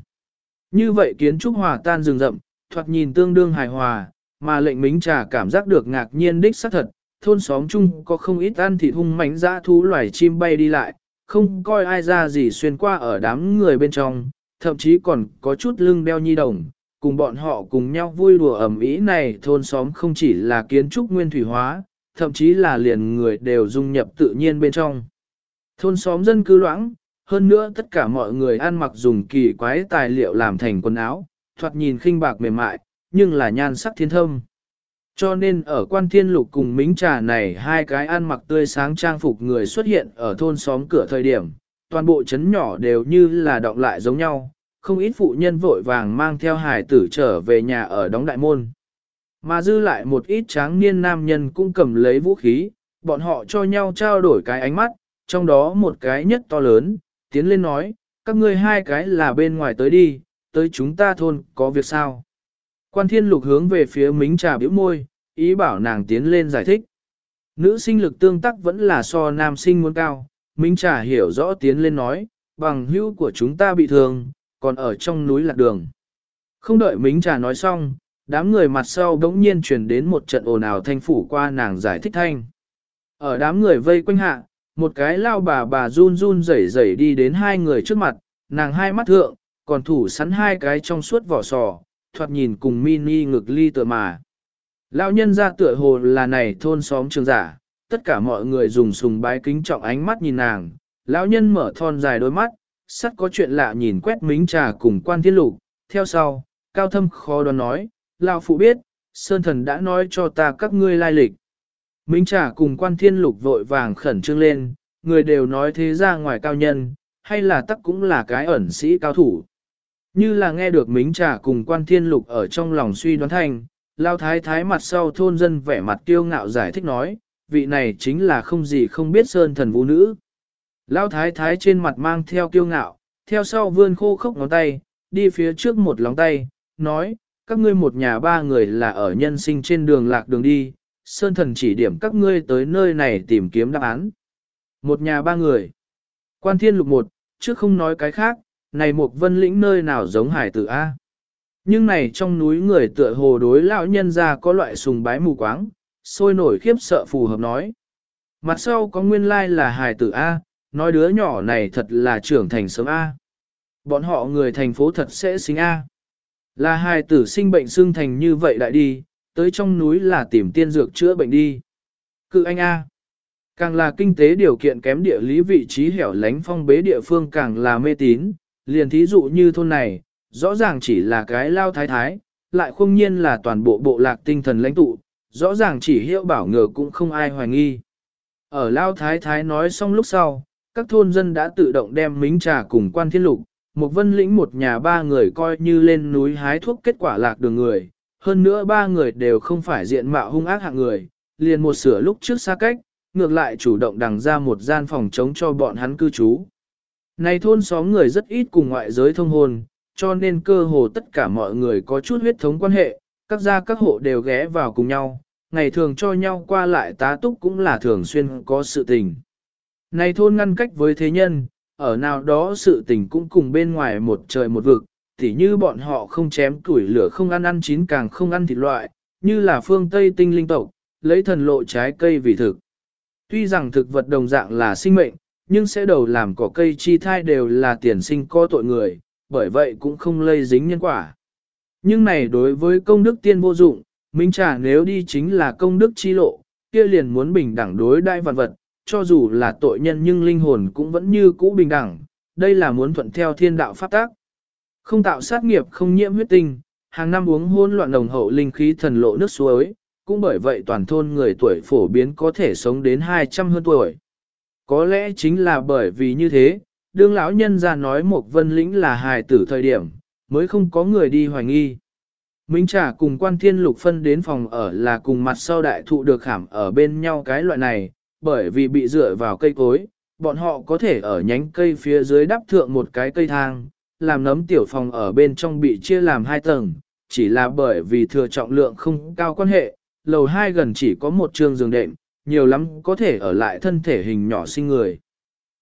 Như vậy kiến trúc hòa tan rừng rậm, thoạt nhìn tương đương hài hòa, mà lệnh mính trà cảm giác được ngạc nhiên đích xác thật, thôn xóm chung có không ít ăn thịt hung mảnh dã thú loài chim bay đi lại, không coi ai ra gì xuyên qua ở đám người bên trong, thậm chí còn có chút lưng đeo nhi đồng, cùng bọn họ cùng nhau vui đùa ẩm ý này thôn xóm không chỉ là kiến trúc nguyên thủy hóa, thậm chí là liền người đều dung nhập tự nhiên bên trong. Thôn xóm dân cư loãng, hơn nữa tất cả mọi người ăn mặc dùng kỳ quái tài liệu làm thành quần áo, thoạt nhìn khinh bạc mềm mại, nhưng là nhan sắc thiên thâm. Cho nên ở quan thiên lục cùng mính trà này hai cái ăn mặc tươi sáng trang phục người xuất hiện ở thôn xóm cửa thời điểm, toàn bộ chấn nhỏ đều như là động lại giống nhau, không ít phụ nhân vội vàng mang theo hải tử trở về nhà ở đóng đại môn. Mà dư lại một ít tráng niên nam nhân cũng cầm lấy vũ khí, bọn họ cho nhau trao đổi cái ánh mắt, trong đó một cái nhất to lớn, tiến lên nói, các ngươi hai cái là bên ngoài tới đi, tới chúng ta thôn có việc sao. Quan thiên lục hướng về phía mính trà biểu môi, ý bảo nàng tiến lên giải thích. Nữ sinh lực tương tác vẫn là so nam sinh muốn cao, mính trà hiểu rõ tiến lên nói, bằng hữu của chúng ta bị thương, còn ở trong núi lạc đường. Không đợi mính trà nói xong, đám người mặt sau đống nhiên truyền đến một trận ồn ào thanh phủ qua nàng giải thích thanh. Ở đám người vây quanh hạ, một cái lao bà bà run run rẩy rẩy đi đến hai người trước mặt, nàng hai mắt thượng, còn thủ sắn hai cái trong suốt vỏ sò, thoạt nhìn cùng mini ngực ly tựa mà. Lão nhân ra tựa hồ là này thôn xóm trường giả, tất cả mọi người dùng sùng bái kính trọng ánh mắt nhìn nàng, lão nhân mở thon dài đôi mắt, sắt có chuyện lạ nhìn quét mính trà cùng quan thiên lục, theo sau, cao thâm khó đoán nói, lão phụ biết, sơn thần đã nói cho ta các ngươi lai lịch. Mính trà cùng quan thiên lục vội vàng khẩn trương lên, người đều nói thế ra ngoài cao nhân, hay là tắc cũng là cái ẩn sĩ cao thủ. Như là nghe được mính trà cùng quan thiên lục ở trong lòng suy đoán thành, lao thái thái mặt sau thôn dân vẻ mặt kiêu ngạo giải thích nói, vị này chính là không gì không biết sơn thần vũ nữ. Lao thái thái trên mặt mang theo kiêu ngạo, theo sau vươn khô khốc ngón tay, đi phía trước một lóng tay, nói, các ngươi một nhà ba người là ở nhân sinh trên đường lạc đường đi, sơn thần chỉ điểm các ngươi tới nơi này tìm kiếm đáp án. Một nhà ba người. Quan thiên lục một, trước không nói cái khác, này một vân lĩnh nơi nào giống hải tử A. Nhưng này trong núi người tựa hồ đối lão nhân ra có loại sùng bái mù quáng, sôi nổi khiếp sợ phù hợp nói. Mặt sau có nguyên lai là hải tử A, nói đứa nhỏ này thật là trưởng thành sớm A. Bọn họ người thành phố thật sẽ sinh A. Là hài tử sinh bệnh xương thành như vậy lại đi, tới trong núi là tìm tiên dược chữa bệnh đi. Cự anh A. Càng là kinh tế điều kiện kém địa lý vị trí hẻo lánh phong bế địa phương càng là mê tín, liền thí dụ như thôn này, rõ ràng chỉ là cái lao thái thái, lại không nhiên là toàn bộ bộ lạc tinh thần lãnh tụ, rõ ràng chỉ hiệu bảo ngờ cũng không ai hoài nghi. Ở lao thái thái nói xong lúc sau, các thôn dân đã tự động đem mính trà cùng quan thiên lục, một vân lĩnh một nhà ba người coi như lên núi hái thuốc kết quả lạc đường người, hơn nữa ba người đều không phải diện mạo hung ác hạng người, liền một sửa lúc trước xa cách, ngược lại chủ động đằng ra một gian phòng chống cho bọn hắn cư trú. Này thôn xóm người rất ít cùng ngoại giới thông hồn, cho nên cơ hồ tất cả mọi người có chút huyết thống quan hệ, các gia các hộ đều ghé vào cùng nhau, ngày thường cho nhau qua lại tá túc cũng là thường xuyên có sự tình. Này thôn ngăn cách với thế nhân, ở nào đó sự tình cũng cùng bên ngoài một trời một vực, tỉ như bọn họ không chém củi lửa không ăn ăn chín càng không ăn thịt loại, như là phương Tây tinh linh tộc, lấy thần lộ trái cây vì thực. Tuy rằng thực vật đồng dạng là sinh mệnh, nhưng sẽ đầu làm cỏ cây chi thai đều là tiền sinh co tội người, bởi vậy cũng không lây dính nhân quả. Nhưng này đối với công đức tiên vô dụng, minh trả nếu đi chính là công đức chi lộ, kia liền muốn bình đẳng đối đại vạn vật, cho dù là tội nhân nhưng linh hồn cũng vẫn như cũ bình đẳng, đây là muốn thuận theo thiên đạo pháp tác. Không tạo sát nghiệp không nhiễm huyết tinh, hàng năm uống hôn loạn đồng hậu linh khí thần lộ nước suối, cũng bởi vậy toàn thôn người tuổi phổ biến có thể sống đến 200 hơn tuổi. Có lẽ chính là bởi vì như thế, đương lão nhân ra nói một vân lĩnh là hài tử thời điểm, mới không có người đi hoài nghi. Minh trả cùng quan thiên lục phân đến phòng ở là cùng mặt sau đại thụ được khảm ở bên nhau cái loại này, bởi vì bị dựa vào cây cối, bọn họ có thể ở nhánh cây phía dưới đắp thượng một cái cây thang, làm nấm tiểu phòng ở bên trong bị chia làm hai tầng, chỉ là bởi vì thừa trọng lượng không cao quan hệ, lầu hai gần chỉ có một trường giường đệm, nhiều lắm có thể ở lại thân thể hình nhỏ sinh người.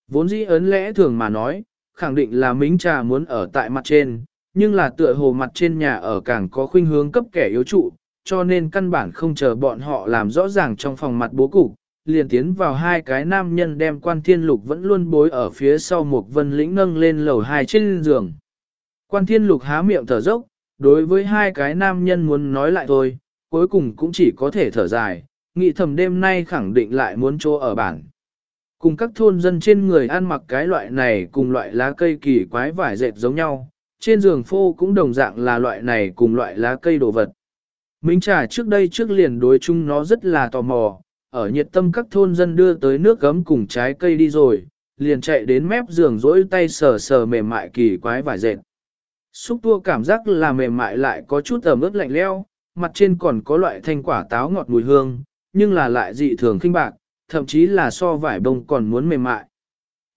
Vốn dĩ ấn lẽ thường mà nói, khẳng định là mính trà muốn ở tại mặt trên, nhưng là tựa hồ mặt trên nhà ở càng có khuynh hướng cấp kẻ yếu trụ, cho nên căn bản không chờ bọn họ làm rõ ràng trong phòng mặt bố cục, liền tiến vào hai cái nam nhân đem quan thiên lục vẫn luôn bối ở phía sau một vân lĩnh nâng lên lầu hai trên giường. Quan thiên lục há miệng thở dốc, đối với hai cái nam nhân muốn nói lại thôi, cuối cùng cũng chỉ có thể thở dài, nghĩ thầm đêm nay khẳng định lại muốn chỗ ở bản. Cùng các thôn dân trên người ăn mặc cái loại này cùng loại lá cây kỳ quái vải dệt giống nhau, trên giường phô cũng đồng dạng là loại này cùng loại lá cây đồ vật. Minh trà trước đây trước liền đối chung nó rất là tò mò, ở nhiệt tâm các thôn dân đưa tới nước gấm cùng trái cây đi rồi, liền chạy đến mép giường rỗi tay sờ sờ mềm mại kỳ quái vải dệt. Xúc tua cảm giác là mềm mại lại có chút ẩm ướt lạnh leo, mặt trên còn có loại thanh quả táo ngọt mùi hương, nhưng là lại dị thường khinh bạc, thậm chí là so vải bông còn muốn mềm mại.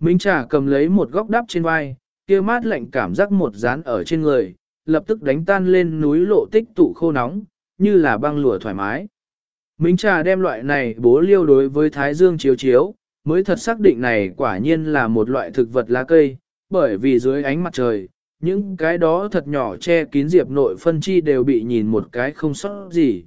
Minh Trà cầm lấy một góc đắp trên vai, kia mát lạnh cảm giác một dán ở trên người, lập tức đánh tan lên núi lộ tích tụ khô nóng, như là băng lụa thoải mái. Minh Trà đem loại này bố liêu đối với Thái Dương chiếu chiếu, mới thật xác định này quả nhiên là một loại thực vật lá cây, bởi vì dưới ánh mặt trời, những cái đó thật nhỏ che kín diệp nội phân chi đều bị nhìn một cái không sót gì.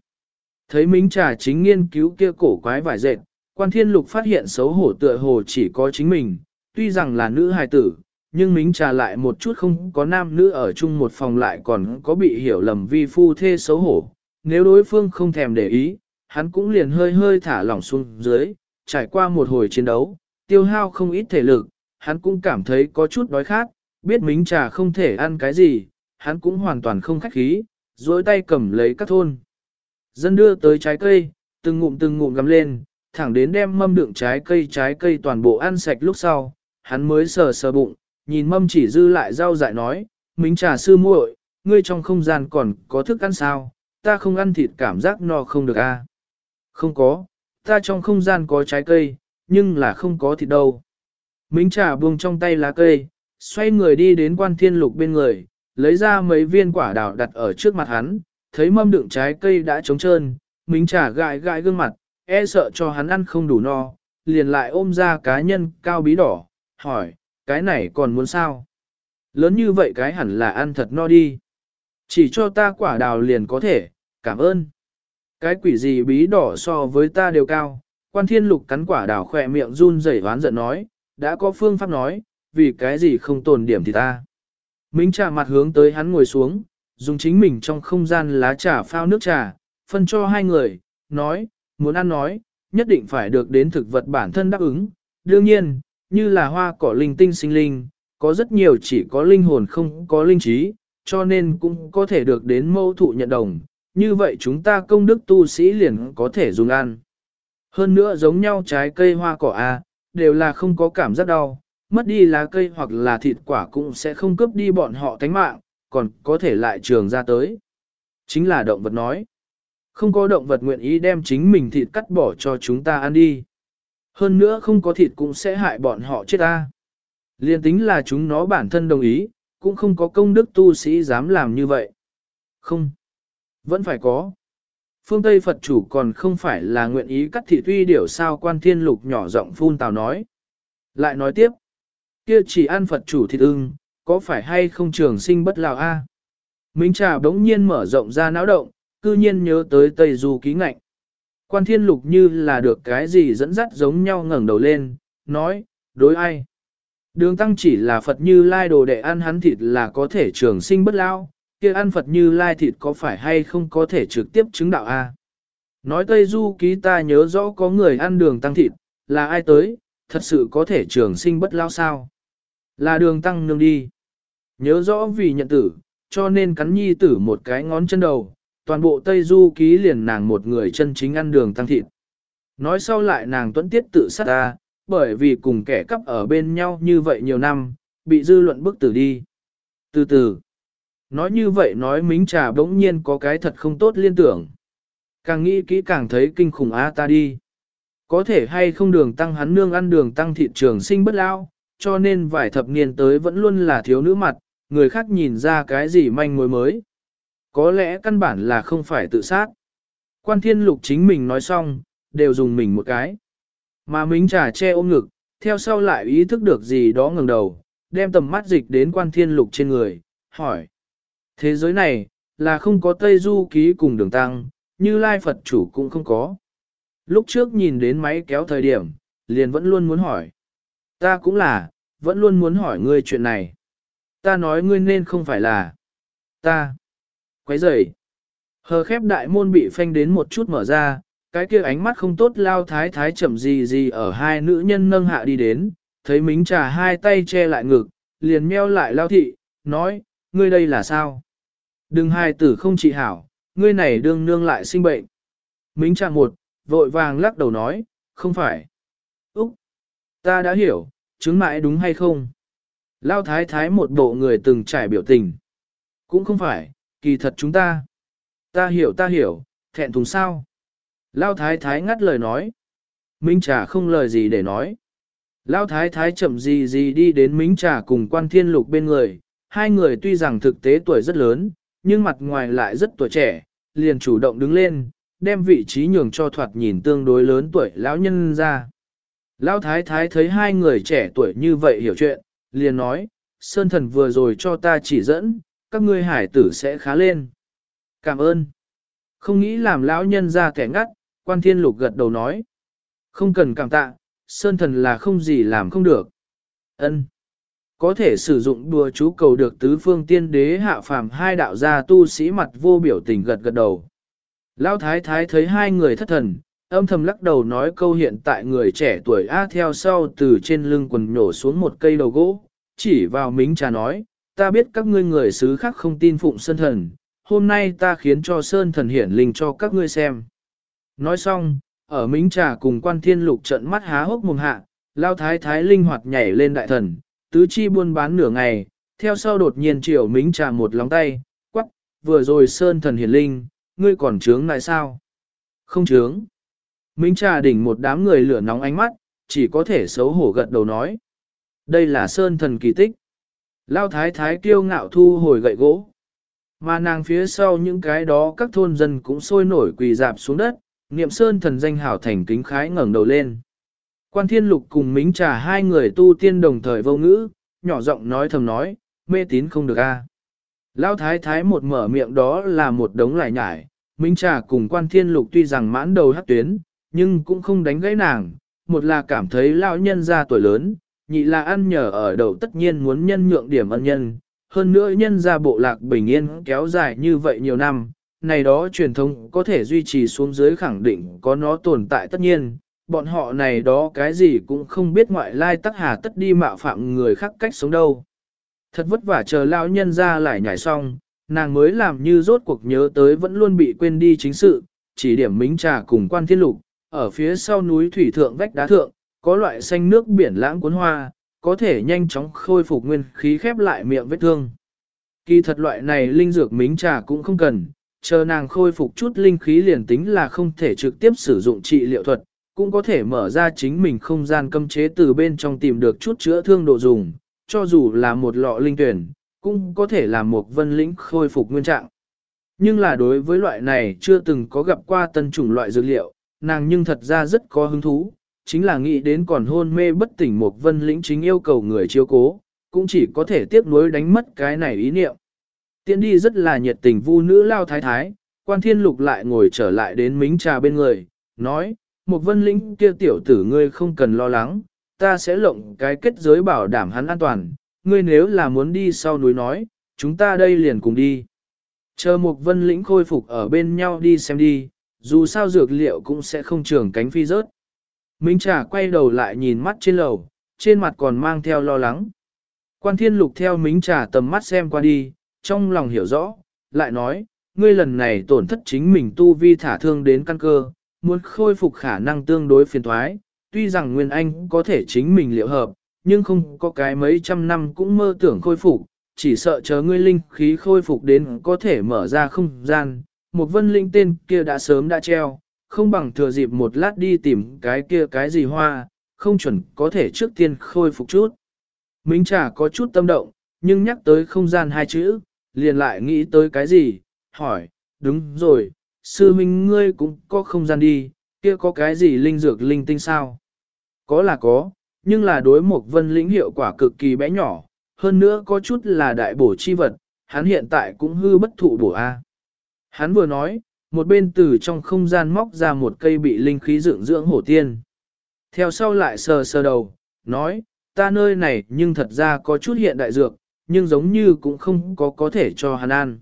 Thấy Minh Trà chính nghiên cứu kia cổ quái vải dệt, quan thiên lục phát hiện xấu hổ tựa hồ chỉ có chính mình, tuy rằng là nữ hài tử, nhưng Minh Trà lại một chút không có nam nữ ở chung một phòng lại còn có bị hiểu lầm vi phu thê xấu hổ. Nếu đối phương không thèm để ý, hắn cũng liền hơi hơi thả lỏng xuống dưới, trải qua một hồi chiến đấu, tiêu hao không ít thể lực, hắn cũng cảm thấy có chút đói khát, biết mính trà không thể ăn cái gì, hắn cũng hoàn toàn không khách khí, dối tay cầm lấy các thôn. Dân đưa tới trái cây, từng ngụm từng ngụm gắm lên, thẳng đến đem mâm đựng trái cây trái cây toàn bộ ăn sạch lúc sau, hắn mới sờ sờ bụng, nhìn mâm chỉ dư lại rau dại nói, mính trà sư muội, ngươi trong không gian còn có thức ăn sao, ta không ăn thịt cảm giác no không được a. Không có, ta trong không gian có trái cây, nhưng là không có thịt đâu. Mính trà buông trong tay lá cây, xoay người đi đến quan thiên lục bên người, lấy ra mấy viên quả đào đặt ở trước mặt hắn, thấy mâm đựng trái cây đã trống trơn, mình trà gãi gãi gương mặt, e sợ cho hắn ăn không đủ no, liền lại ôm ra cá nhân cao bí đỏ, hỏi, cái này còn muốn sao? Lớn như vậy cái hẳn là ăn thật no đi. Chỉ cho ta quả đào liền có thể, cảm ơn. Cái quỷ gì bí đỏ so với ta đều cao, quan thiên lục cắn quả đào khỏe miệng run rẩy hoán giận nói, đã có phương pháp nói, vì cái gì không tồn điểm thì ta. Minh trà mặt hướng tới hắn ngồi xuống, dùng chính mình trong không gian lá trà phao nước trà, phân cho hai người, nói, muốn ăn nói, nhất định phải được đến thực vật bản thân đáp ứng. Đương nhiên, như là hoa cỏ linh tinh sinh linh, có rất nhiều chỉ có linh hồn không có linh trí, cho nên cũng có thể được đến mâu thụ nhận đồng. Như vậy chúng ta công đức tu sĩ liền có thể dùng ăn. Hơn nữa giống nhau trái cây hoa cỏ A, đều là không có cảm giác đau, mất đi lá cây hoặc là thịt quả cũng sẽ không cướp đi bọn họ tánh mạng, còn có thể lại trường ra tới. Chính là động vật nói. Không có động vật nguyện ý đem chính mình thịt cắt bỏ cho chúng ta ăn đi. Hơn nữa không có thịt cũng sẽ hại bọn họ chết ta. Liên tính là chúng nó bản thân đồng ý, cũng không có công đức tu sĩ dám làm như vậy. Không. Vẫn phải có. Phương Tây Phật chủ còn không phải là nguyện ý cắt thị tuy điểu sao quan thiên lục nhỏ giọng phun tào nói. Lại nói tiếp. Kia chỉ ăn Phật chủ thịt ưng, có phải hay không trường sinh bất lào a? Minh trà đống nhiên mở rộng ra não động, cư nhiên nhớ tới Tây Du ký ngạnh. Quan thiên lục như là được cái gì dẫn dắt giống nhau ngẩng đầu lên, nói, đối ai? Đường tăng chỉ là Phật như lai đồ đệ ăn hắn thịt là có thể trường sinh bất lao, kia ăn Phật như lai thịt có phải hay không có thể trực tiếp chứng đạo a? Nói Tây Du ký ta nhớ rõ có người ăn đường tăng thịt, là ai tới, thật sự có thể trường sinh bất lao sao? Là đường tăng nương đi. Nhớ rõ vì nhận tử, cho nên cắn nhi tử một cái ngón chân đầu, toàn bộ Tây Du ký liền nàng một người chân chính ăn đường tăng thịt. Nói sau lại nàng tuẫn tiết tự sát ta, bởi vì cùng kẻ cắp ở bên nhau như vậy nhiều năm, bị dư luận bức tử đi. Từ từ, nói như vậy nói mính trà bỗng nhiên có cái thật không tốt liên tưởng. Càng nghĩ kỹ càng thấy kinh khủng á ta đi. Có thể hay không đường tăng hắn nương ăn đường tăng thịt trường sinh bất lao, cho nên vài thập niên tới vẫn luôn là thiếu nữ mặt, người khác nhìn ra cái gì manh mối mới. Có lẽ căn bản là không phải tự sát. Quan thiên lục chính mình nói xong, đều dùng mình một cái. Mà mính trà che ôm ngực, theo sau lại ý thức được gì đó ngẩng đầu, đem tầm mắt dịch đến quan thiên lục trên người, hỏi. Thế giới này, là không có Tây Du ký cùng đường tăng, như Lai Phật chủ cũng không có. Lúc trước nhìn đến máy kéo thời điểm, liền vẫn luôn muốn hỏi. Ta cũng là, vẫn luôn muốn hỏi ngươi chuyện này. Ta nói ngươi nên không phải là. Ta. Quấy rầy. Hờ khép đại môn bị phanh đến một chút mở ra, cái kia ánh mắt không tốt lao thái thái chậm gì gì ở hai nữ nhân nâng hạ đi đến, thấy mính trà hai tay che lại ngực, liền meo lại lao thị, nói, ngươi đây là sao? Đừng hai tử không trị hảo, ngươi này đương nương lại sinh bệnh. Mính trà một, vội vàng lắc đầu nói, không phải. Ta đã hiểu, chứng mãi đúng hay không? Lao thái thái một bộ người từng trải biểu tình. Cũng không phải, kỳ thật chúng ta. Ta hiểu ta hiểu, thẹn thùng sao? Lao thái thái ngắt lời nói. Minh trà không lời gì để nói. Lao thái thái chậm gì gì đi đến Minh trà cùng quan thiên lục bên người. Hai người tuy rằng thực tế tuổi rất lớn, nhưng mặt ngoài lại rất tuổi trẻ, liền chủ động đứng lên, đem vị trí nhường cho thoạt nhìn tương đối lớn tuổi lão nhân ra. Lão thái thái thấy hai người trẻ tuổi như vậy hiểu chuyện, liền nói, Sơn thần vừa rồi cho ta chỉ dẫn, các ngươi hải tử sẽ khá lên. Cảm ơn. Không nghĩ làm lão nhân ra kẻ ngắt, quan thiên lục gật đầu nói. Không cần cảm tạ, Sơn thần là không gì làm không được. Ân. Có thể sử dụng đùa chú cầu được tứ phương tiên đế hạ phàm hai đạo gia tu sĩ mặt vô biểu tình gật gật đầu. Lão thái thái thấy hai người thất thần, âm thầm lắc đầu nói câu hiện tại người trẻ tuổi A theo sau từ trên lưng quần nhổ xuống một cây đầu gỗ, chỉ vào mính trà nói, ta biết các ngươi người xứ khác không tin phụng sơn thần, hôm nay ta khiến cho sơn thần hiển linh cho các ngươi xem. Nói xong, ở mính trà cùng quan thiên lục trận mắt há hốc mồm hạ, lao thái thái linh hoạt nhảy lên đại thần, tứ chi buôn bán nửa ngày, theo sau đột nhiên triệu mính trà một lóng tay, quắc, vừa rồi sơn thần hiển linh, ngươi còn trướng lại sao? Không trướng. Minh trà đỉnh một đám người lửa nóng ánh mắt, chỉ có thể xấu hổ gật đầu nói. Đây là sơn thần kỳ tích. Lao thái thái kiêu ngạo thu hồi gậy gỗ. Mà nàng phía sau những cái đó các thôn dân cũng sôi nổi quỳ dạp xuống đất, niệm sơn thần danh hảo thành kính khái ngẩng đầu lên. Quan thiên lục cùng mính trà hai người tu tiên đồng thời vô ngữ, nhỏ giọng nói thầm nói, mê tín không được a. Lão thái thái một mở miệng đó là một đống lại nhải, Minh Trà cùng quan thiên lục tuy rằng mãn đầu hát tuyến, nhưng cũng không đánh gãy nàng, một là cảm thấy lão nhân ra tuổi lớn, nhị là ăn nhờ ở đầu tất nhiên muốn nhân nhượng điểm ân nhân, hơn nữa nhân ra bộ lạc bình yên kéo dài như vậy nhiều năm, này đó truyền thống có thể duy trì xuống dưới khẳng định có nó tồn tại tất nhiên, bọn họ này đó cái gì cũng không biết ngoại lai tắc hà tất đi mạo phạm người khác cách sống đâu. Thật vất vả chờ lão nhân ra lại nhảy xong, nàng mới làm như rốt cuộc nhớ tới vẫn luôn bị quên đi chính sự, chỉ điểm mính trà cùng quan thiên lục, ở phía sau núi thủy thượng vách đá thượng, có loại xanh nước biển lãng cuốn hoa, có thể nhanh chóng khôi phục nguyên khí khép lại miệng vết thương. Kỳ thật loại này linh dược mính trà cũng không cần, chờ nàng khôi phục chút linh khí liền tính là không thể trực tiếp sử dụng trị liệu thuật, cũng có thể mở ra chính mình không gian cấm chế từ bên trong tìm được chút chữa thương độ dùng, cho dù là một lọ linh tuyển, cũng có thể làm một vân lĩnh khôi phục nguyên trạng. Nhưng là đối với loại này chưa từng có gặp qua tân chủng loại dược liệu, nàng nhưng thật ra rất có hứng thú, chính là nghĩ đến còn hôn mê bất tỉnh một vân lĩnh chính yêu cầu người chiếu cố, cũng chỉ có thể tiếc nuối đánh mất cái này ý niệm. Tiễn đi rất là nhiệt tình vu nữ lao thái thái, quan thiên lục lại ngồi trở lại đến mính trà bên người, nói, một vân lĩnh kia tiểu tử ngươi không cần lo lắng, ta sẽ lộng cái kết giới bảo đảm hắn an toàn, ngươi nếu là muốn đi sau núi nói, chúng ta đây liền cùng đi. Chờ một vân lĩnh khôi phục ở bên nhau đi xem đi, dù sao dược liệu cũng sẽ không trường cánh phi rớt. Minh Trà quay đầu lại nhìn mắt trên lầu, trên mặt còn mang theo lo lắng. Quan thiên lục theo Minh Trà tầm mắt xem qua đi, trong lòng hiểu rõ, lại nói, ngươi lần này tổn thất chính mình tu vi thả thương đến căn cơ, muốn khôi phục khả năng tương đối phiền thoái, tuy rằng Nguyên Anh có thể chính mình liệu hợp, nhưng không có cái mấy trăm năm cũng mơ tưởng khôi phục, chỉ sợ chờ ngươi linh khí khôi phục đến có thể mở ra không gian. Một vân linh tên kia đã sớm đã treo, không bằng thừa dịp một lát đi tìm cái kia cái gì hoa, không chuẩn có thể trước tiên khôi phục chút. Minh Trà có chút tâm động, nhưng nhắc tới không gian hai chữ, liền lại nghĩ tới cái gì, hỏi, đúng rồi, sư minh ngươi cũng có không gian đi, kia có cái gì linh dược linh tinh sao? Có là có, nhưng là đối một vân lĩnh hiệu quả cực kỳ bé nhỏ, hơn nữa có chút là đại bổ chi vật, hắn hiện tại cũng hư bất thụ bổ A. Hắn vừa nói, một bên từ trong không gian móc ra một cây bị linh khí dưỡng dưỡng hổ tiên. Theo sau lại sờ sờ đầu, nói, ta nơi này nhưng thật ra có chút hiện đại dược, nhưng giống như cũng không có có thể cho hắn ăn.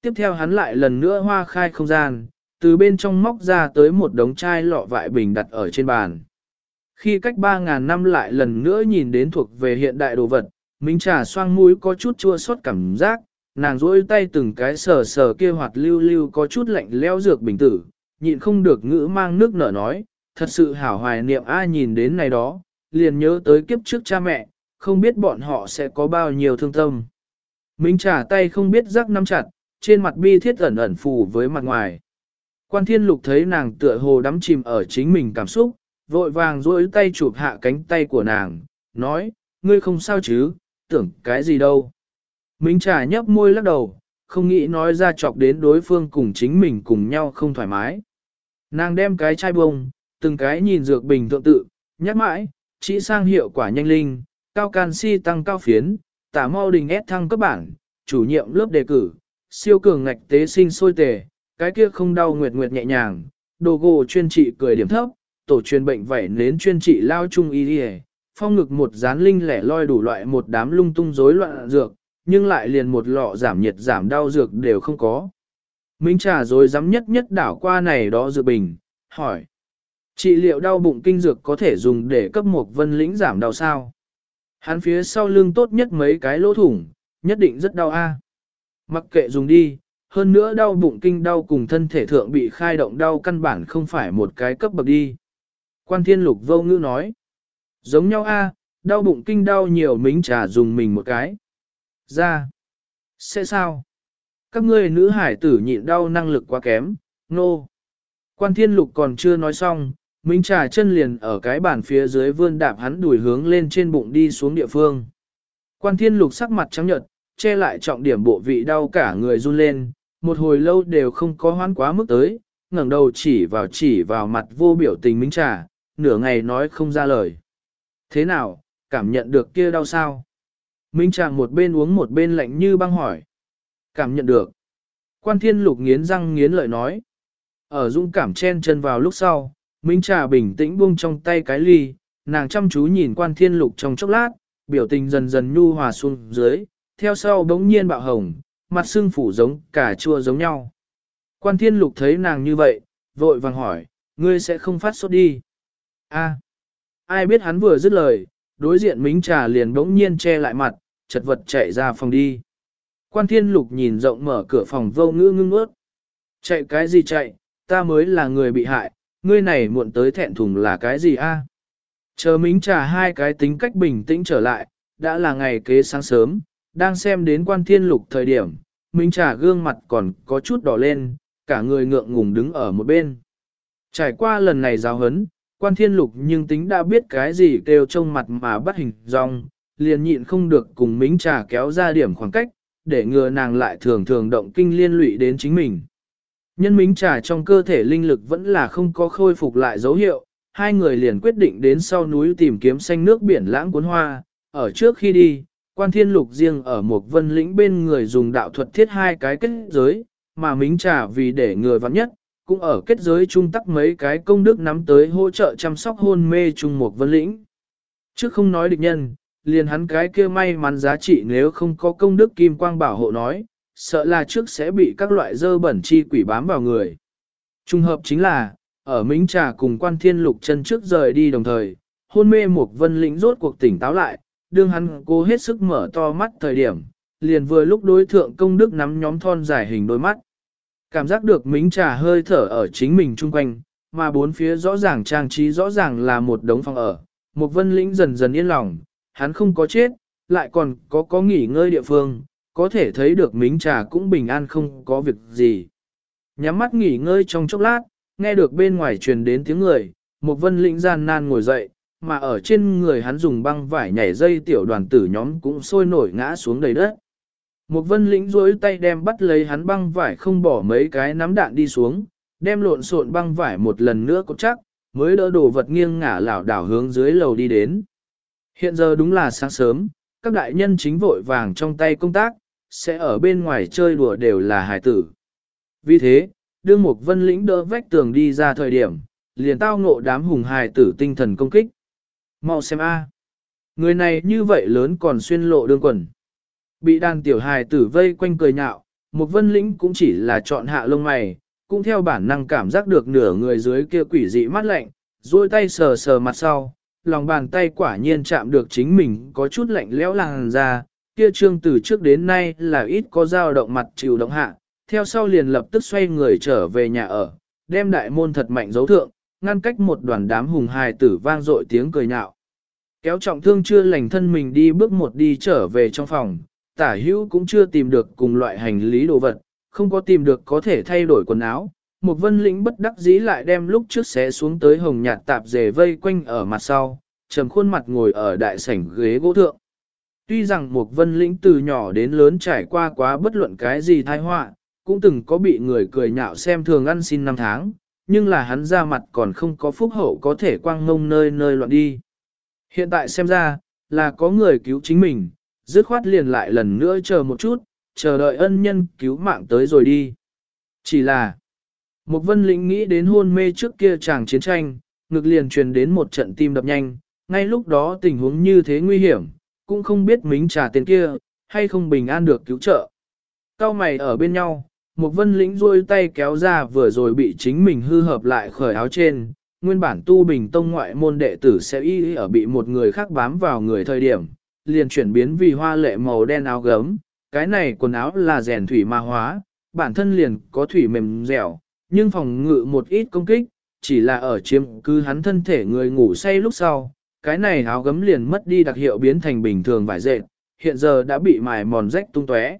Tiếp theo hắn lại lần nữa hoa khai không gian, từ bên trong móc ra tới một đống chai lọ vại bình đặt ở trên bàn. Khi cách 3.000 năm lại lần nữa nhìn đến thuộc về hiện đại đồ vật, Minh trà xoang mũi có chút chua xót cảm giác, nàng duỗi tay từng cái sờ sờ kia hoạt lưu lưu có chút lạnh leo dược bình tử, nhịn không được ngữ mang nước nở nói, thật sự hảo hoài niệm ai nhìn đến này đó, liền nhớ tới kiếp trước cha mẹ, không biết bọn họ sẽ có bao nhiêu thương tâm. Minh trả tay không biết rắc nắm chặt, trên mặt bi thiết ẩn ẩn phù với mặt ngoài. Quan thiên lục thấy nàng tựa hồ đắm chìm ở chính mình cảm xúc, vội vàng duỗi tay chụp hạ cánh tay của nàng, nói, ngươi không sao chứ, tưởng cái gì đâu. Minh trà nhấp môi lắc đầu, không nghĩ nói ra chọc đến đối phương cùng chính mình cùng nhau không thoải mái. Nàng đem cái chai bông, từng cái nhìn dược bình thượng tự, nhắc mãi, chỉ sang hiệu quả nhanh linh, cao canxi tăng cao phiến, tả mau đình ép thăng cấp bản, chủ nhiệm lớp đề cử, siêu cường ngạch tế sinh sôi tề, cái kia không đau nguyệt nguyệt nhẹ nhàng, đồ gồ chuyên trị cười điểm thấp, tổ truyền bệnh vảy nến chuyên trị lao trung y đi phong ngực một dán linh lẻ loi đủ loại một đám lung tung rối loạn dược, nhưng lại liền một lọ giảm nhiệt giảm đau dược đều không có. Minh trà rồi dám nhất nhất đảo qua này đó dược bình, hỏi. Trị liệu đau bụng kinh dược có thể dùng để cấp một vân lĩnh giảm đau sao? Hắn phía sau lưng tốt nhất mấy cái lỗ thủng, nhất định rất đau a. À. Mặc kệ dùng đi, hơn nữa đau bụng kinh đau cùng thân thể thượng bị khai động đau căn bản không phải một cái cấp bậc đi. Quan thiên lục vô ngữ nói. Giống nhau a, đau bụng kinh đau nhiều mính trà dùng mình một cái. Ra. Sẽ sao? Các ngươi nữ hải tử nhịn đau năng lực quá kém, nô. No. Quan thiên lục còn chưa nói xong, Minh trà chân liền ở cái bàn phía dưới vươn đạp hắn đuổi hướng lên trên bụng đi xuống địa phương. Quan thiên lục sắc mặt trắng nhợt, che lại trọng điểm bộ vị đau cả người run lên, một hồi lâu đều không có hoán quá mức tới, ngẩng đầu chỉ vào chỉ vào mặt vô biểu tình Minh trà, nửa ngày nói không ra lời. Thế nào, cảm nhận được kia đau sao? Minh Trạng một bên uống một bên lạnh như băng hỏi. Cảm nhận được. Quan thiên lục nghiến răng nghiến lợi nói. Ở dung cảm chen chân vào lúc sau, Minh Trà bình tĩnh buông trong tay cái ly, nàng chăm chú nhìn quan thiên lục trong chốc lát, biểu tình dần dần nhu hòa xuống dưới, theo sau bỗng nhiên bạo hồng, mặt xương phủ giống cả chua giống nhau. Quan thiên lục thấy nàng như vậy, vội vàng hỏi, ngươi sẽ không phát sốt đi. A, ai biết hắn vừa dứt lời, đối diện Minh trà liền bỗng nhiên che lại mặt, chật vật chạy ra phòng đi. Quan thiên lục nhìn rộng mở cửa phòng vô ngữ ngưng ướt. Chạy cái gì chạy, ta mới là người bị hại, ngươi này muộn tới thẹn thùng là cái gì a? Chờ mính trà hai cái tính cách bình tĩnh trở lại, đã là ngày kế sáng sớm, đang xem đến quan thiên lục thời điểm, mính trà gương mặt còn có chút đỏ lên, cả người ngượng ngùng đứng ở một bên. Trải qua lần này giáo hấn, quan thiên lục nhưng tính đã biết cái gì kêu trông mặt mà bắt hình dong, liền nhịn không được cùng mính trà kéo ra điểm khoảng cách, để ngừa nàng lại thường thường động kinh liên lụy đến chính mình. Nhân mính trà trong cơ thể linh lực vẫn là không có khôi phục lại dấu hiệu, hai người liền quyết định đến sau núi tìm kiếm xanh nước biển lãng cuốn hoa, ở trước khi đi, quan thiên lục riêng ở một vân lĩnh bên người dùng đạo thuật thiết hai cái kết giới, mà mính trà vì để người vắng nhất, cũng ở kết giới trung tắc mấy cái công đức nắm tới hỗ trợ chăm sóc hôn mê chung một vân lĩnh. Trước không nói địch nhân, liền hắn cái kia may mắn giá trị nếu không có công đức kim quang bảo hộ nói, sợ là trước sẽ bị các loại dơ bẩn chi quỷ bám vào người. Trung hợp chính là, ở Mính Trà cùng quan thiên lục chân trước rời đi đồng thời, hôn mê một vân lĩnh rốt cuộc tỉnh táo lại, đương hắn cố hết sức mở to mắt thời điểm, liền vừa lúc đối thượng công đức nắm nhóm thon dài hình đôi mắt. Cảm giác được mính trà hơi thở ở chính mình chung quanh, mà bốn phía rõ ràng trang trí rõ ràng là một đống phòng ở. Một vân lĩnh dần dần yên lòng, hắn không có chết, lại còn có có nghỉ ngơi địa phương, có thể thấy được mính trà cũng bình an không có việc gì. Nhắm mắt nghỉ ngơi trong chốc lát, nghe được bên ngoài truyền đến tiếng người, một vân lĩnh gian nan ngồi dậy, mà ở trên người hắn dùng băng vải nhảy dây tiểu đoàn tử nhóm cũng sôi nổi ngã xuống đầy đất. Một vân lĩnh rối tay đem bắt lấy hắn băng vải không bỏ mấy cái nắm đạn đi xuống, đem lộn xộn băng vải một lần nữa cột chắc, mới đỡ đồ vật nghiêng ngả lảo đảo hướng dưới lầu đi đến. Hiện giờ đúng là sáng sớm, các đại nhân chính vội vàng trong tay công tác, sẽ ở bên ngoài chơi đùa đều là hải tử. Vì thế, đương một vân lĩnh đỡ vách tường đi ra thời điểm, liền tao ngộ đám hùng hài tử tinh thần công kích. Mau xem a, Người này như vậy lớn còn xuyên lộ đương quần. Bị đàn tiểu hài tử vây quanh cười nhạo, một vân lĩnh cũng chỉ là chọn hạ lông mày, cũng theo bản năng cảm giác được nửa người dưới kia quỷ dị mắt lạnh, duỗi tay sờ sờ mặt sau, lòng bàn tay quả nhiên chạm được chính mình có chút lạnh lẽo làng ra, kia trương từ trước đến nay là ít có dao động mặt chịu động hạ, theo sau liền lập tức xoay người trở về nhà ở, đem đại môn thật mạnh dấu thượng, ngăn cách một đoàn đám hùng hài tử vang dội tiếng cười nhạo. Kéo trọng thương chưa lành thân mình đi bước một đi trở về trong phòng, tả hữu cũng chưa tìm được cùng loại hành lý đồ vật, không có tìm được có thể thay đổi quần áo. Một vân lĩnh bất đắc dĩ lại đem lúc trước xé xuống tới hồng nhạt tạp dề vây quanh ở mặt sau, trầm khuôn mặt ngồi ở đại sảnh ghế gỗ thượng. Tuy rằng một vân lĩnh từ nhỏ đến lớn trải qua quá bất luận cái gì tai họa, cũng từng có bị người cười nhạo xem thường ăn xin năm tháng, nhưng là hắn ra mặt còn không có phúc hậu có thể quang ngông nơi nơi loạn đi. Hiện tại xem ra, là có người cứu chính mình, dứt khoát liền lại lần nữa chờ một chút, chờ đợi ân nhân cứu mạng tới rồi đi. Chỉ là, một vân lĩnh nghĩ đến hôn mê trước kia chàng chiến tranh, ngực liền truyền đến một trận tim đập nhanh, ngay lúc đó tình huống như thế nguy hiểm, cũng không biết mính trà tiền kia, hay không bình an được cứu trợ. Cao mày ở bên nhau, một vân lĩnh duỗi tay kéo ra vừa rồi bị chính mình hư hợp lại khởi áo trên, nguyên bản tu bình tông ngoại môn đệ tử sẽ y ở bị một người khác bám vào người thời điểm, liền chuyển biến vì hoa lệ màu đen áo gấm, cái này quần áo là rèn thủy ma hóa, bản thân liền có thủy mềm dẻo, nhưng phòng ngự một ít công kích, chỉ là ở chiếm cứ hắn thân thể người ngủ say lúc sau, cái này áo gấm liền mất đi đặc hiệu biến thành bình thường vải dệt, hiện giờ đã bị mài mòn rách tung tóe.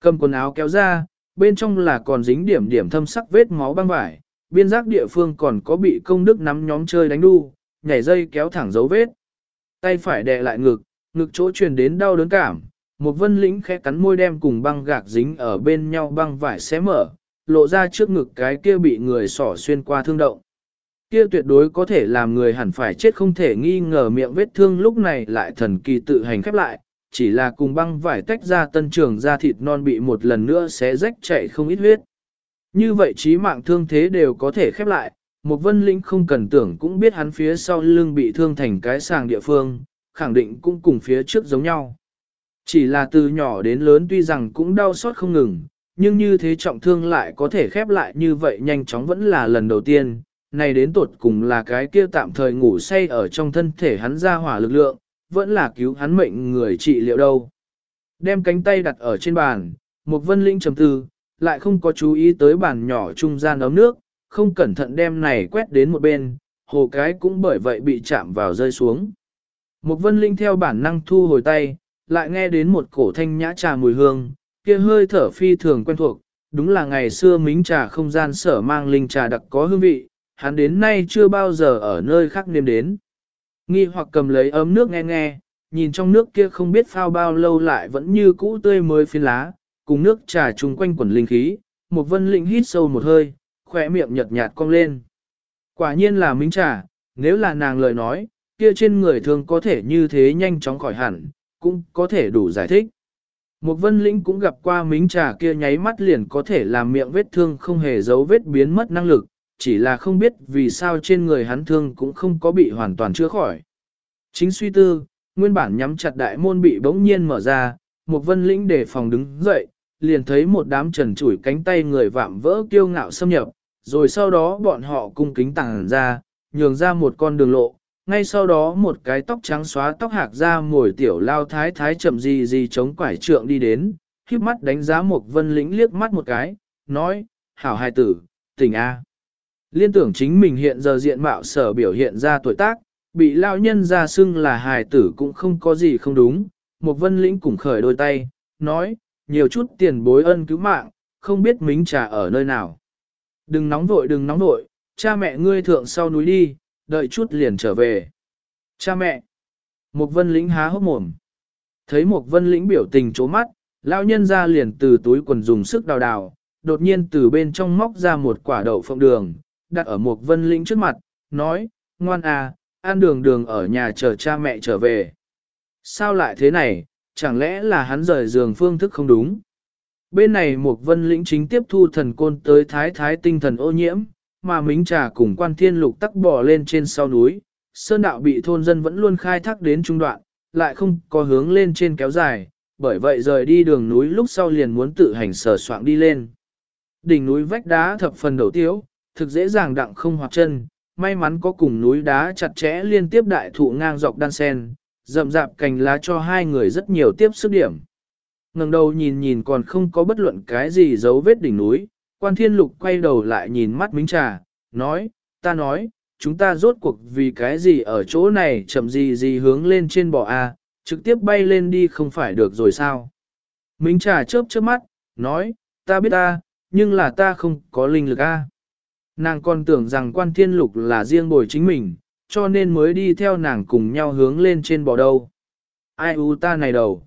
Cầm quần áo kéo ra, bên trong là còn dính điểm điểm thâm sắc vết máu băng vải, biên giác địa phương còn có bị công đức nắm nhóm chơi đánh đu, nhảy dây kéo thẳng dấu vết. Tay phải đè lại ngực, ngực chỗ truyền đến đau đớn cảm, một vân lĩnh khẽ cắn môi đem cùng băng gạc dính ở bên nhau băng vải xé mở, lộ ra trước ngực cái kia bị người sỏ xuyên qua thương động. Kia tuyệt đối có thể làm người hẳn phải chết không thể nghi ngờ miệng vết thương lúc này lại thần kỳ tự hành khép lại, chỉ là cùng băng vải tách ra tân trường da thịt non bị một lần nữa xé rách chạy không ít huyết. Như vậy chí mạng thương thế đều có thể khép lại, một vân linh không cần tưởng cũng biết hắn phía sau lưng bị thương thành cái sàng địa phương, khẳng định cũng cùng phía trước giống nhau. Chỉ là từ nhỏ đến lớn tuy rằng cũng đau xót không ngừng, nhưng như thế trọng thương lại có thể khép lại như vậy nhanh chóng vẫn là lần đầu tiên. Này đến tột cùng là cái kia tạm thời ngủ say ở trong thân thể hắn ra hỏa lực lượng, vẫn là cứu hắn mệnh người trị liệu đâu. Đem cánh tay đặt ở trên bàn, một vân linh trầm tư, lại không có chú ý tới bàn nhỏ trung gian ấm nước, không cẩn thận đem này quét đến một bên, hồ cái cũng bởi vậy bị chạm vào rơi xuống. Một vân linh theo bản năng thu hồi tay, lại nghe đến một cổ thanh nhã trà mùi hương, kia hơi thở phi thường quen thuộc, đúng là ngày xưa mính trà không gian sở mang linh trà đặc có hương vị, hắn đến nay chưa bao giờ ở nơi khác nêm đến. Nghi hoặc cầm lấy ấm nước nghe nghe, nhìn trong nước kia không biết phao bao lâu lại vẫn như cũ tươi mới phiến lá, cùng nước trà chung quanh quần linh khí, một vân linh hít sâu một hơi, khỏe miệng nhợt nhạt cong lên. Quả nhiên là mính trà, nếu là nàng lời nói, kia trên người thường có thể như thế nhanh chóng khỏi hẳn, cũng có thể đủ giải thích. Một vân lĩnh cũng gặp qua mính trà kia nháy mắt liền có thể làm miệng vết thương không hề giấu vết biến mất năng lực, chỉ là không biết vì sao trên người hắn thương cũng không có bị hoàn toàn chữa khỏi. Chính suy tư, nguyên bản nhắm chặt đại môn bị bỗng nhiên mở ra, một vân lĩnh để phòng đứng dậy, liền thấy một đám trần chủi cánh tay người vạm vỡ kiêu ngạo xâm nhập, rồi sau đó bọn họ cung kính tàng ra, nhường ra một con đường lộ, ngay sau đó một cái tóc trắng xóa tóc hạc ra ngồi tiểu lao thái thái chậm gì gì chống quải trượng đi đến, khiếp mắt đánh giá một vân lĩnh liếc mắt một cái, nói, hảo hài tử, tỉnh A. Liên tưởng chính mình hiện giờ diện mạo sở biểu hiện ra tuổi tác, bị lao nhân ra xưng là hài tử cũng không có gì không đúng, một vân lĩnh cũng khởi đôi tay, nói, nhiều chút tiền bối ân cứu mạng, không biết mính trà ở nơi nào. Đừng nóng vội đừng nóng vội, cha mẹ ngươi thượng sau núi đi, đợi chút liền trở về. Cha mẹ! Mục vân lĩnh há hốc mồm. Thấy Mục vân lĩnh biểu tình trố mắt, lão nhân ra liền từ túi quần dùng sức đào đào, đột nhiên từ bên trong móc ra một quả đậu phộng đường, đặt ở Mục vân lĩnh trước mặt, nói, ngoan à, ăn đường đường ở nhà chờ cha mẹ trở về. Sao lại thế này, chẳng lẽ là hắn rời giường phương thức không đúng? Bên này Mục vân lĩnh chính tiếp thu thần côn tới thái thái tinh thần ô nhiễm, mà mính trà cùng quan thiên lục tắc bò lên trên sau núi, sơn đạo bị thôn dân vẫn luôn khai thác đến trung đoạn, lại không có hướng lên trên kéo dài, bởi vậy rời đi đường núi lúc sau liền muốn tự hành sở soạn đi lên. Đỉnh núi vách đá thập phần đầu tiếu, thực dễ dàng đặng không hoạt chân, may mắn có cùng núi đá chặt chẽ liên tiếp đại thụ ngang dọc đan sen, rậm rạp cành lá cho hai người rất nhiều tiếp sức điểm. ngẩng đầu nhìn nhìn còn không có bất luận cái gì dấu vết đỉnh núi, Quan thiên lục quay đầu lại nhìn mắt mính trà, nói, ta nói, chúng ta rốt cuộc vì cái gì ở chỗ này chậm gì gì hướng lên trên bò A, trực tiếp bay lên đi không phải được rồi sao. Mính trà chớp chớp mắt, nói, ta biết ta, nhưng là ta không có linh lực A. Nàng còn tưởng rằng quan thiên lục là riêng bồi chính mình, cho nên mới đi theo nàng cùng nhau hướng lên trên bò đâu. Ai u ta này đầu.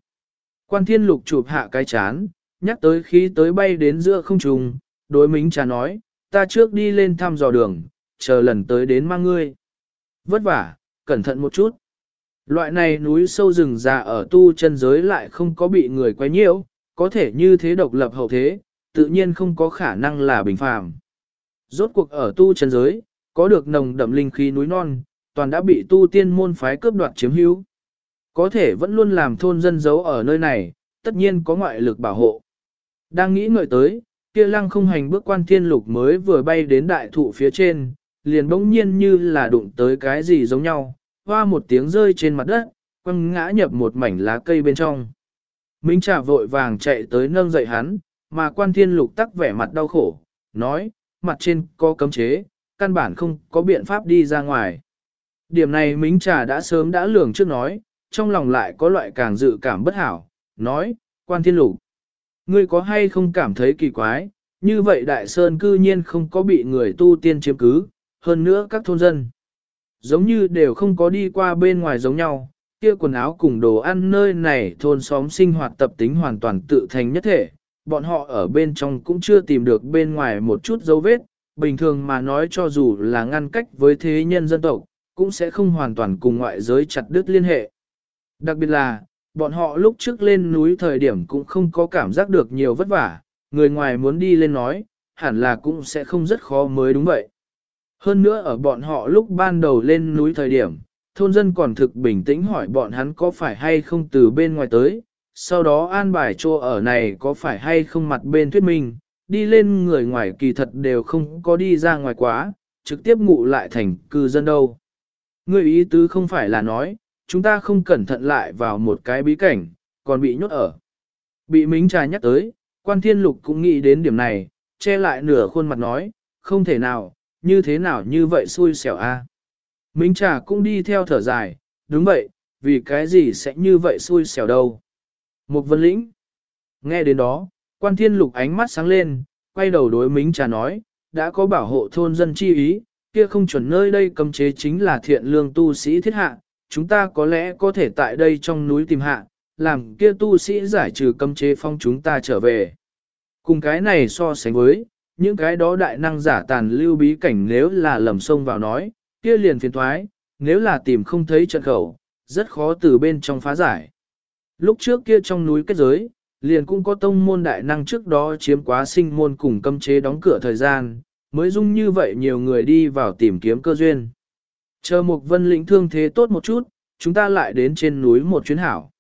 Quan thiên lục chụp hạ cái chán, nhắc tới khí tới bay đến giữa không trung, đối mính trà nói, ta trước đi lên thăm dò đường, chờ lần tới đến mang ngươi. Vất vả, cẩn thận một chút. Loại này núi sâu rừng già ở tu chân giới lại không có bị người quay nhiễu, có thể như thế độc lập hậu thế, tự nhiên không có khả năng là bình phàm. Rốt cuộc ở tu chân giới, có được nồng đậm linh khí núi non, toàn đã bị tu tiên môn phái cướp đoạt chiếm hữu. Có thể vẫn luôn làm thôn dân giấu ở nơi này, tất nhiên có ngoại lực bảo hộ. Đang nghĩ ngợi tới, kia lăng không hành bước quan thiên lục mới vừa bay đến đại thụ phía trên, liền bỗng nhiên như là đụng tới cái gì giống nhau, hoa một tiếng rơi trên mặt đất, quăng ngã nhập một mảnh lá cây bên trong. Minh trả vội vàng chạy tới nâng dậy hắn, mà quan thiên lục tắc vẻ mặt đau khổ, nói, mặt trên có cấm chế, căn bản không có biện pháp đi ra ngoài. Điểm này Mính Trà đã sớm đã lường trước nói, trong lòng lại có loại càng dự cảm bất hảo, nói, quan thiên lục. Ngươi có hay không cảm thấy kỳ quái, như vậy Đại Sơn cư nhiên không có bị người tu tiên chiếm cứ, hơn nữa các thôn dân. Giống như đều không có đi qua bên ngoài giống nhau, kia quần áo cùng đồ ăn nơi này thôn xóm sinh hoạt tập tính hoàn toàn tự thành nhất thể, bọn họ ở bên trong cũng chưa tìm được bên ngoài một chút dấu vết, bình thường mà nói cho dù là ngăn cách với thế nhân dân tộc, cũng sẽ không hoàn toàn cùng ngoại giới chặt đứt liên hệ. Đặc biệt là, bọn họ lúc trước lên núi thời điểm cũng không có cảm giác được nhiều vất vả, người ngoài muốn đi lên nói, hẳn là cũng sẽ không rất khó mới đúng vậy. Hơn nữa ở bọn họ lúc ban đầu lên núi thời điểm, thôn dân còn thực bình tĩnh hỏi bọn hắn có phải hay không từ bên ngoài tới, sau đó an bài chỗ ở này có phải hay không mặt bên thuyết minh, đi lên người ngoài kỳ thật đều không có đi ra ngoài quá, trực tiếp ngụ lại thành cư dân đâu. Người ý tứ không phải là nói, chúng ta không cẩn thận lại vào một cái bí cảnh, còn bị nhốt ở. Bị Mính Trà nhắc tới, quan thiên lục cũng nghĩ đến điểm này, che lại nửa khuôn mặt nói, không thể nào, như thế nào như vậy xui xẻo a. À? Mính Trà cũng đi theo thở dài, đúng vậy, vì cái gì sẽ như vậy xui xẻo đâu. Một vân lĩnh. Nghe đến đó, quan thiên lục ánh mắt sáng lên, quay đầu đối Mính Trà nói, đã có bảo hộ thôn dân chi ý, kia không chuẩn nơi đây cấm chế chính là thiện lương tu sĩ thiết hạ, chúng ta có lẽ có thể tại đây trong núi tìm hạ, làm kia tu sĩ giải trừ cấm chế phong chúng ta trở về. Cùng cái này so sánh với, những cái đó đại năng giả tàn lưu bí cảnh nếu là lầm sông vào nói, kia liền phiền thoái, nếu là tìm không thấy trận khẩu, rất khó từ bên trong phá giải. Lúc trước kia trong núi kết giới, liền cũng có tông môn đại năng trước đó chiếm quá sinh môn cùng cấm chế đóng cửa thời gian, mới dung như vậy nhiều người đi vào tìm kiếm cơ duyên. Chờ một vân lĩnh thương thế tốt một chút, chúng ta lại đến trên núi một chuyến hảo.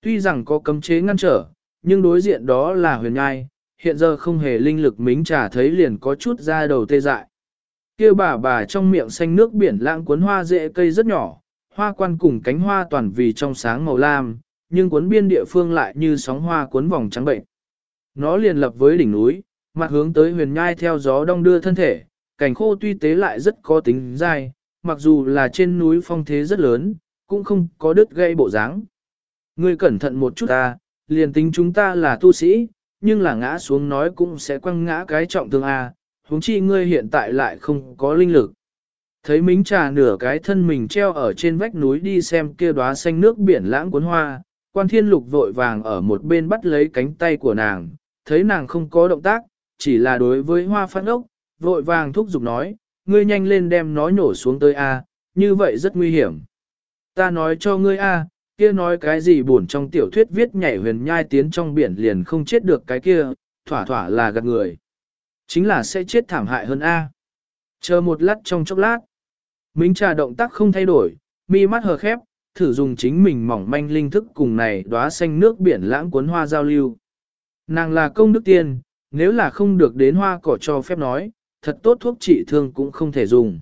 Tuy rằng có cấm chế ngăn trở, nhưng đối diện đó là huyền nhai, hiện giờ không hề linh lực mính trà thấy liền có chút ra đầu tê dại. kia bà bà trong miệng xanh nước biển lãng cuốn hoa rễ cây rất nhỏ, hoa quan cùng cánh hoa toàn vì trong sáng màu lam, nhưng cuốn biên địa phương lại như sóng hoa cuốn vòng trắng bệnh. Nó liền lập với đỉnh núi, mặt hướng tới huyền nhai theo gió đông đưa thân thể, cảnh khô tuy tế lại rất có tính dai, mặc dù là trên núi phong thế rất lớn, cũng không có đứt gây bộ dáng. Ngươi cẩn thận một chút ta, liền tính chúng ta là tu sĩ, nhưng là ngã xuống nói cũng sẽ quăng ngã cái trọng thương A, huống chi ngươi hiện tại lại không có linh lực. Thấy mính trà nửa cái thân mình treo ở trên vách núi đi xem kia đóa xanh nước biển lãng cuốn hoa, quan thiên lục vội vàng ở một bên bắt lấy cánh tay của nàng, thấy nàng không có động tác, chỉ là đối với hoa phát ốc, vội vàng thúc giục nói, ngươi nhanh lên đem nó nhổ xuống tới A, như vậy rất nguy hiểm. Ta nói cho ngươi A, kia nói cái gì buồn trong tiểu thuyết viết nhảy huyền nhai tiến trong biển liền không chết được cái kia, thỏa thỏa là gạt người. Chính là sẽ chết thảm hại hơn A. Chờ một lát trong chốc lát. Minh trà động tác không thay đổi, mi mắt hờ khép, thử dùng chính mình mỏng manh linh thức cùng này đóa xanh nước biển lãng cuốn hoa giao lưu. Nàng là công đức tiên, nếu là không được đến hoa cỏ cho phép nói, thật tốt thuốc trị thương cũng không thể dùng.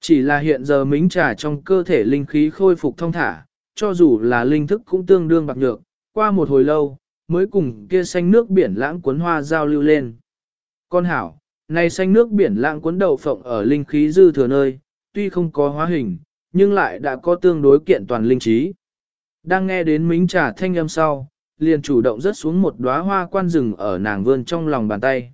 Chỉ là hiện giờ mính trà trong cơ thể linh khí khôi phục thông thả, cho dù là linh thức cũng tương đương bạc nhược, qua một hồi lâu, mới cùng kia xanh nước biển lãng cuốn hoa giao lưu lên. Con hảo, này xanh nước biển lãng cuốn đầu phộng ở linh khí dư thừa nơi, tuy không có hóa hình, nhưng lại đã có tương đối kiện toàn linh trí. Đang nghe đến mính trà thanh âm sau, liền chủ động rớt xuống một đóa hoa quan rừng ở nàng vươn trong lòng bàn tay.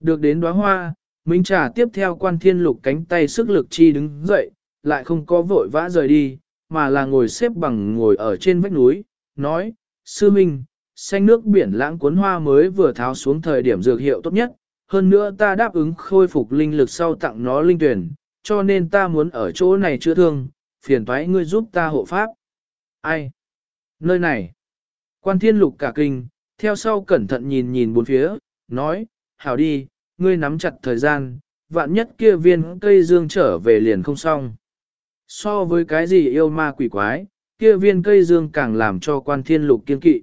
Được đến đóa hoa, Minh Trà tiếp theo quan thiên lục cánh tay sức lực chi đứng dậy, lại không có vội vã rời đi, mà là ngồi xếp bằng ngồi ở trên vách núi, nói, Sư Minh, xanh nước biển lãng cuốn hoa mới vừa tháo xuống thời điểm dược hiệu tốt nhất, hơn nữa ta đáp ứng khôi phục linh lực sau tặng nó linh tuyển, cho nên ta muốn ở chỗ này chữa thương, phiền thoái ngươi giúp ta hộ pháp. Ai? Nơi này? Quan thiên lục cả kinh, theo sau cẩn thận nhìn nhìn bốn phía, nói, hảo đi, ngươi nắm chặt thời gian, vạn nhất kia viên cây dương trở về liền không xong. So với cái gì yêu ma quỷ quái, kia viên cây dương càng làm cho quan thiên lục kiên kỵ.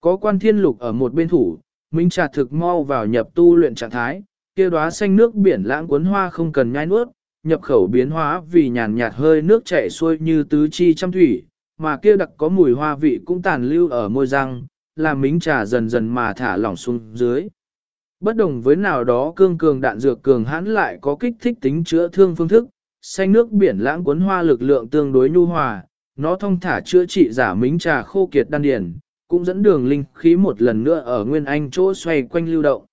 Có quan thiên lục ở một bên thủ, Minh trà thực mau vào nhập tu luyện trạng thái, kia đóa xanh nước biển lãng cuốn hoa không cần nhai nuốt, nhập khẩu biến hóa vì nhàn nhạt hơi nước chảy xuôi như tứ chi trăm thủy, mà kia đặc có mùi hoa vị cũng tàn lưu ở môi răng, làm mính trà dần dần mà thả lỏng xuống dưới. Bất đồng với nào đó cương cường đạn dược cường hãn lại có kích thích tính chữa thương phương thức, xanh nước biển lãng cuốn hoa lực lượng tương đối nhu hòa, nó thông thả chữa trị giả mính trà khô kiệt đan điền, cũng dẫn đường linh khí một lần nữa ở nguyên anh chỗ xoay quanh lưu động.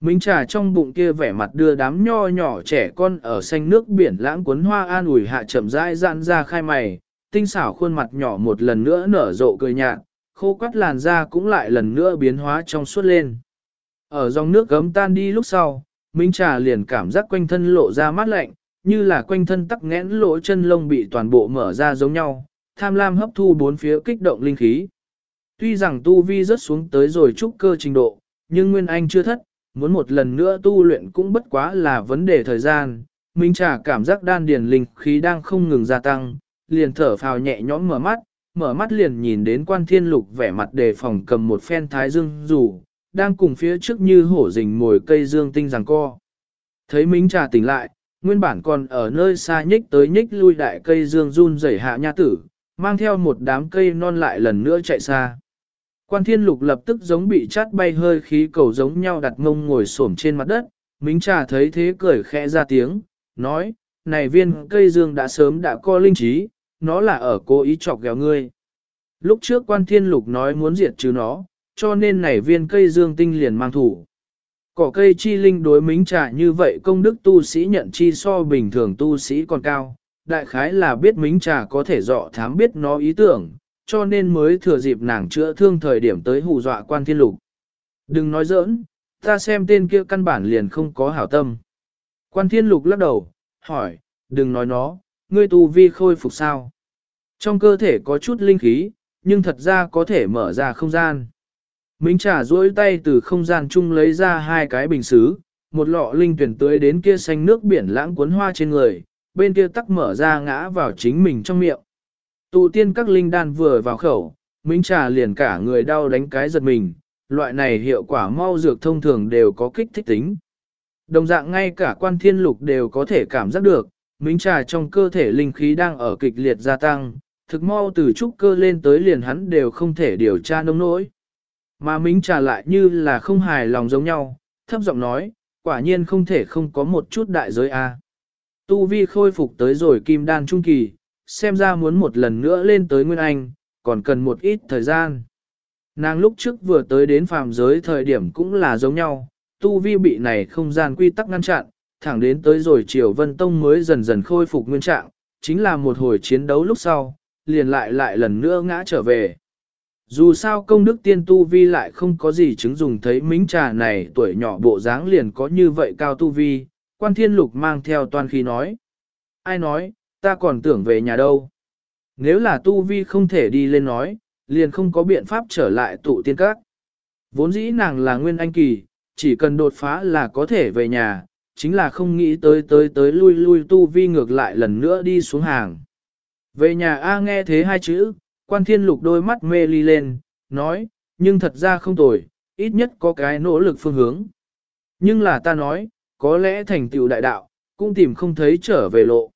Mính trà trong bụng kia vẻ mặt đưa đám nho nhỏ trẻ con ở xanh nước biển lãng cuốn hoa an ủi hạ chậm rãi giãn ra khai mày, tinh xảo khuôn mặt nhỏ một lần nữa nở rộ cười nhạt, khô quắt làn da cũng lại lần nữa biến hóa trong suốt lên. Ở dòng nước gấm tan đi lúc sau, Minh Trà liền cảm giác quanh thân lộ ra mát lạnh, như là quanh thân tắc nghẽn lỗ chân lông bị toàn bộ mở ra giống nhau, tham lam hấp thu bốn phía kích động linh khí. Tuy rằng tu vi rất xuống tới rồi trúc cơ trình độ, nhưng Nguyên Anh chưa thất, muốn một lần nữa tu luyện cũng bất quá là vấn đề thời gian. Minh Trà cảm giác đan điền linh khí đang không ngừng gia tăng, liền thở phào nhẹ nhõm mở mắt, mở mắt liền nhìn đến quan thiên lục vẻ mặt đề phòng cầm một phen thái dương rủ, đang cùng phía trước như hổ rình mồi cây dương tinh rằng co. Thấy Minh Trà tỉnh lại, nguyên bản còn ở nơi xa nhích tới nhích lui đại cây dương run rẩy hạ nha tử, mang theo một đám cây non lại lần nữa chạy xa. Quan thiên lục lập tức giống bị chát bay hơi khí cầu giống nhau đặt ngông ngồi xổm trên mặt đất, Mính trà thấy thế cười khẽ ra tiếng, nói, này viên cây dương đã sớm đã co linh trí, nó là ở cố ý chọc ghẹo ngươi. Lúc trước quan thiên lục nói muốn diệt trừ nó, cho nên này viên cây dương tinh liền mang thủ. Cỏ cây chi linh đối mính trà như vậy công đức tu sĩ nhận chi so bình thường tu sĩ còn cao, đại khái là biết mính trà có thể dọ thám biết nó ý tưởng, cho nên mới thừa dịp nàng chữa thương thời điểm tới hù dọa quan thiên lục. Đừng nói giỡn, ta xem tên kia căn bản liền không có hảo tâm. Quan thiên lục lắc đầu, hỏi, đừng nói nó, ngươi tu vi khôi phục sao? Trong cơ thể có chút linh khí, nhưng thật ra có thể mở ra không gian. Minh Trà duỗi tay từ không gian chung lấy ra hai cái bình xứ, một lọ linh tuyển tưới đến kia xanh nước biển lãng cuốn hoa trên người, bên kia tắc mở ra ngã vào chính mình trong miệng. Tụ tiên các linh đan vừa vào khẩu, Minh trà liền cả người đau đánh cái giật mình, loại này hiệu quả mau dược thông thường đều có kích thích tính. Đồng dạng ngay cả quan thiên lục đều có thể cảm giác được, Minh trà trong cơ thể linh khí đang ở kịch liệt gia tăng, thực mau từ trúc cơ lên tới liền hắn đều không thể điều tra nông nỗi. Mà Minh trà lại như là không hài lòng giống nhau, thấp giọng nói, quả nhiên không thể không có một chút đại giới a. Tu vi khôi phục tới rồi kim đan trung kỳ, xem ra muốn một lần nữa lên tới Nguyên Anh, còn cần một ít thời gian. Nàng lúc trước vừa tới đến phàm giới thời điểm cũng là giống nhau, tu vi bị này không gian quy tắc ngăn chặn, thẳng đến tới rồi Triều Vân Tông mới dần dần khôi phục nguyên trạng, chính là một hồi chiến đấu lúc sau, liền lại lại lần nữa ngã trở về. Dù sao công đức tiên tu vi lại không có gì chứng dùng thấy mính trà này tuổi nhỏ bộ dáng liền có như vậy cao tu vi, quan thiên lục mang theo toàn khí nói. Ai nói, ta còn tưởng về nhà đâu. Nếu là tu vi không thể đi lên nói, liền không có biện pháp trở lại tụ tiên các. Vốn dĩ nàng là nguyên anh kỳ, chỉ cần đột phá là có thể về nhà, chính là không nghĩ tới tới tới lui lui tu vi ngược lại lần nữa đi xuống hàng. Về nhà A nghe thế hai chữ, quan thiên lục đôi mắt mê ly lên, nói, nhưng thật ra không tồi, ít nhất có cái nỗ lực phương hướng. Nhưng là ta nói, có lẽ thành tựu đại đạo, cũng tìm không thấy trở về lộ.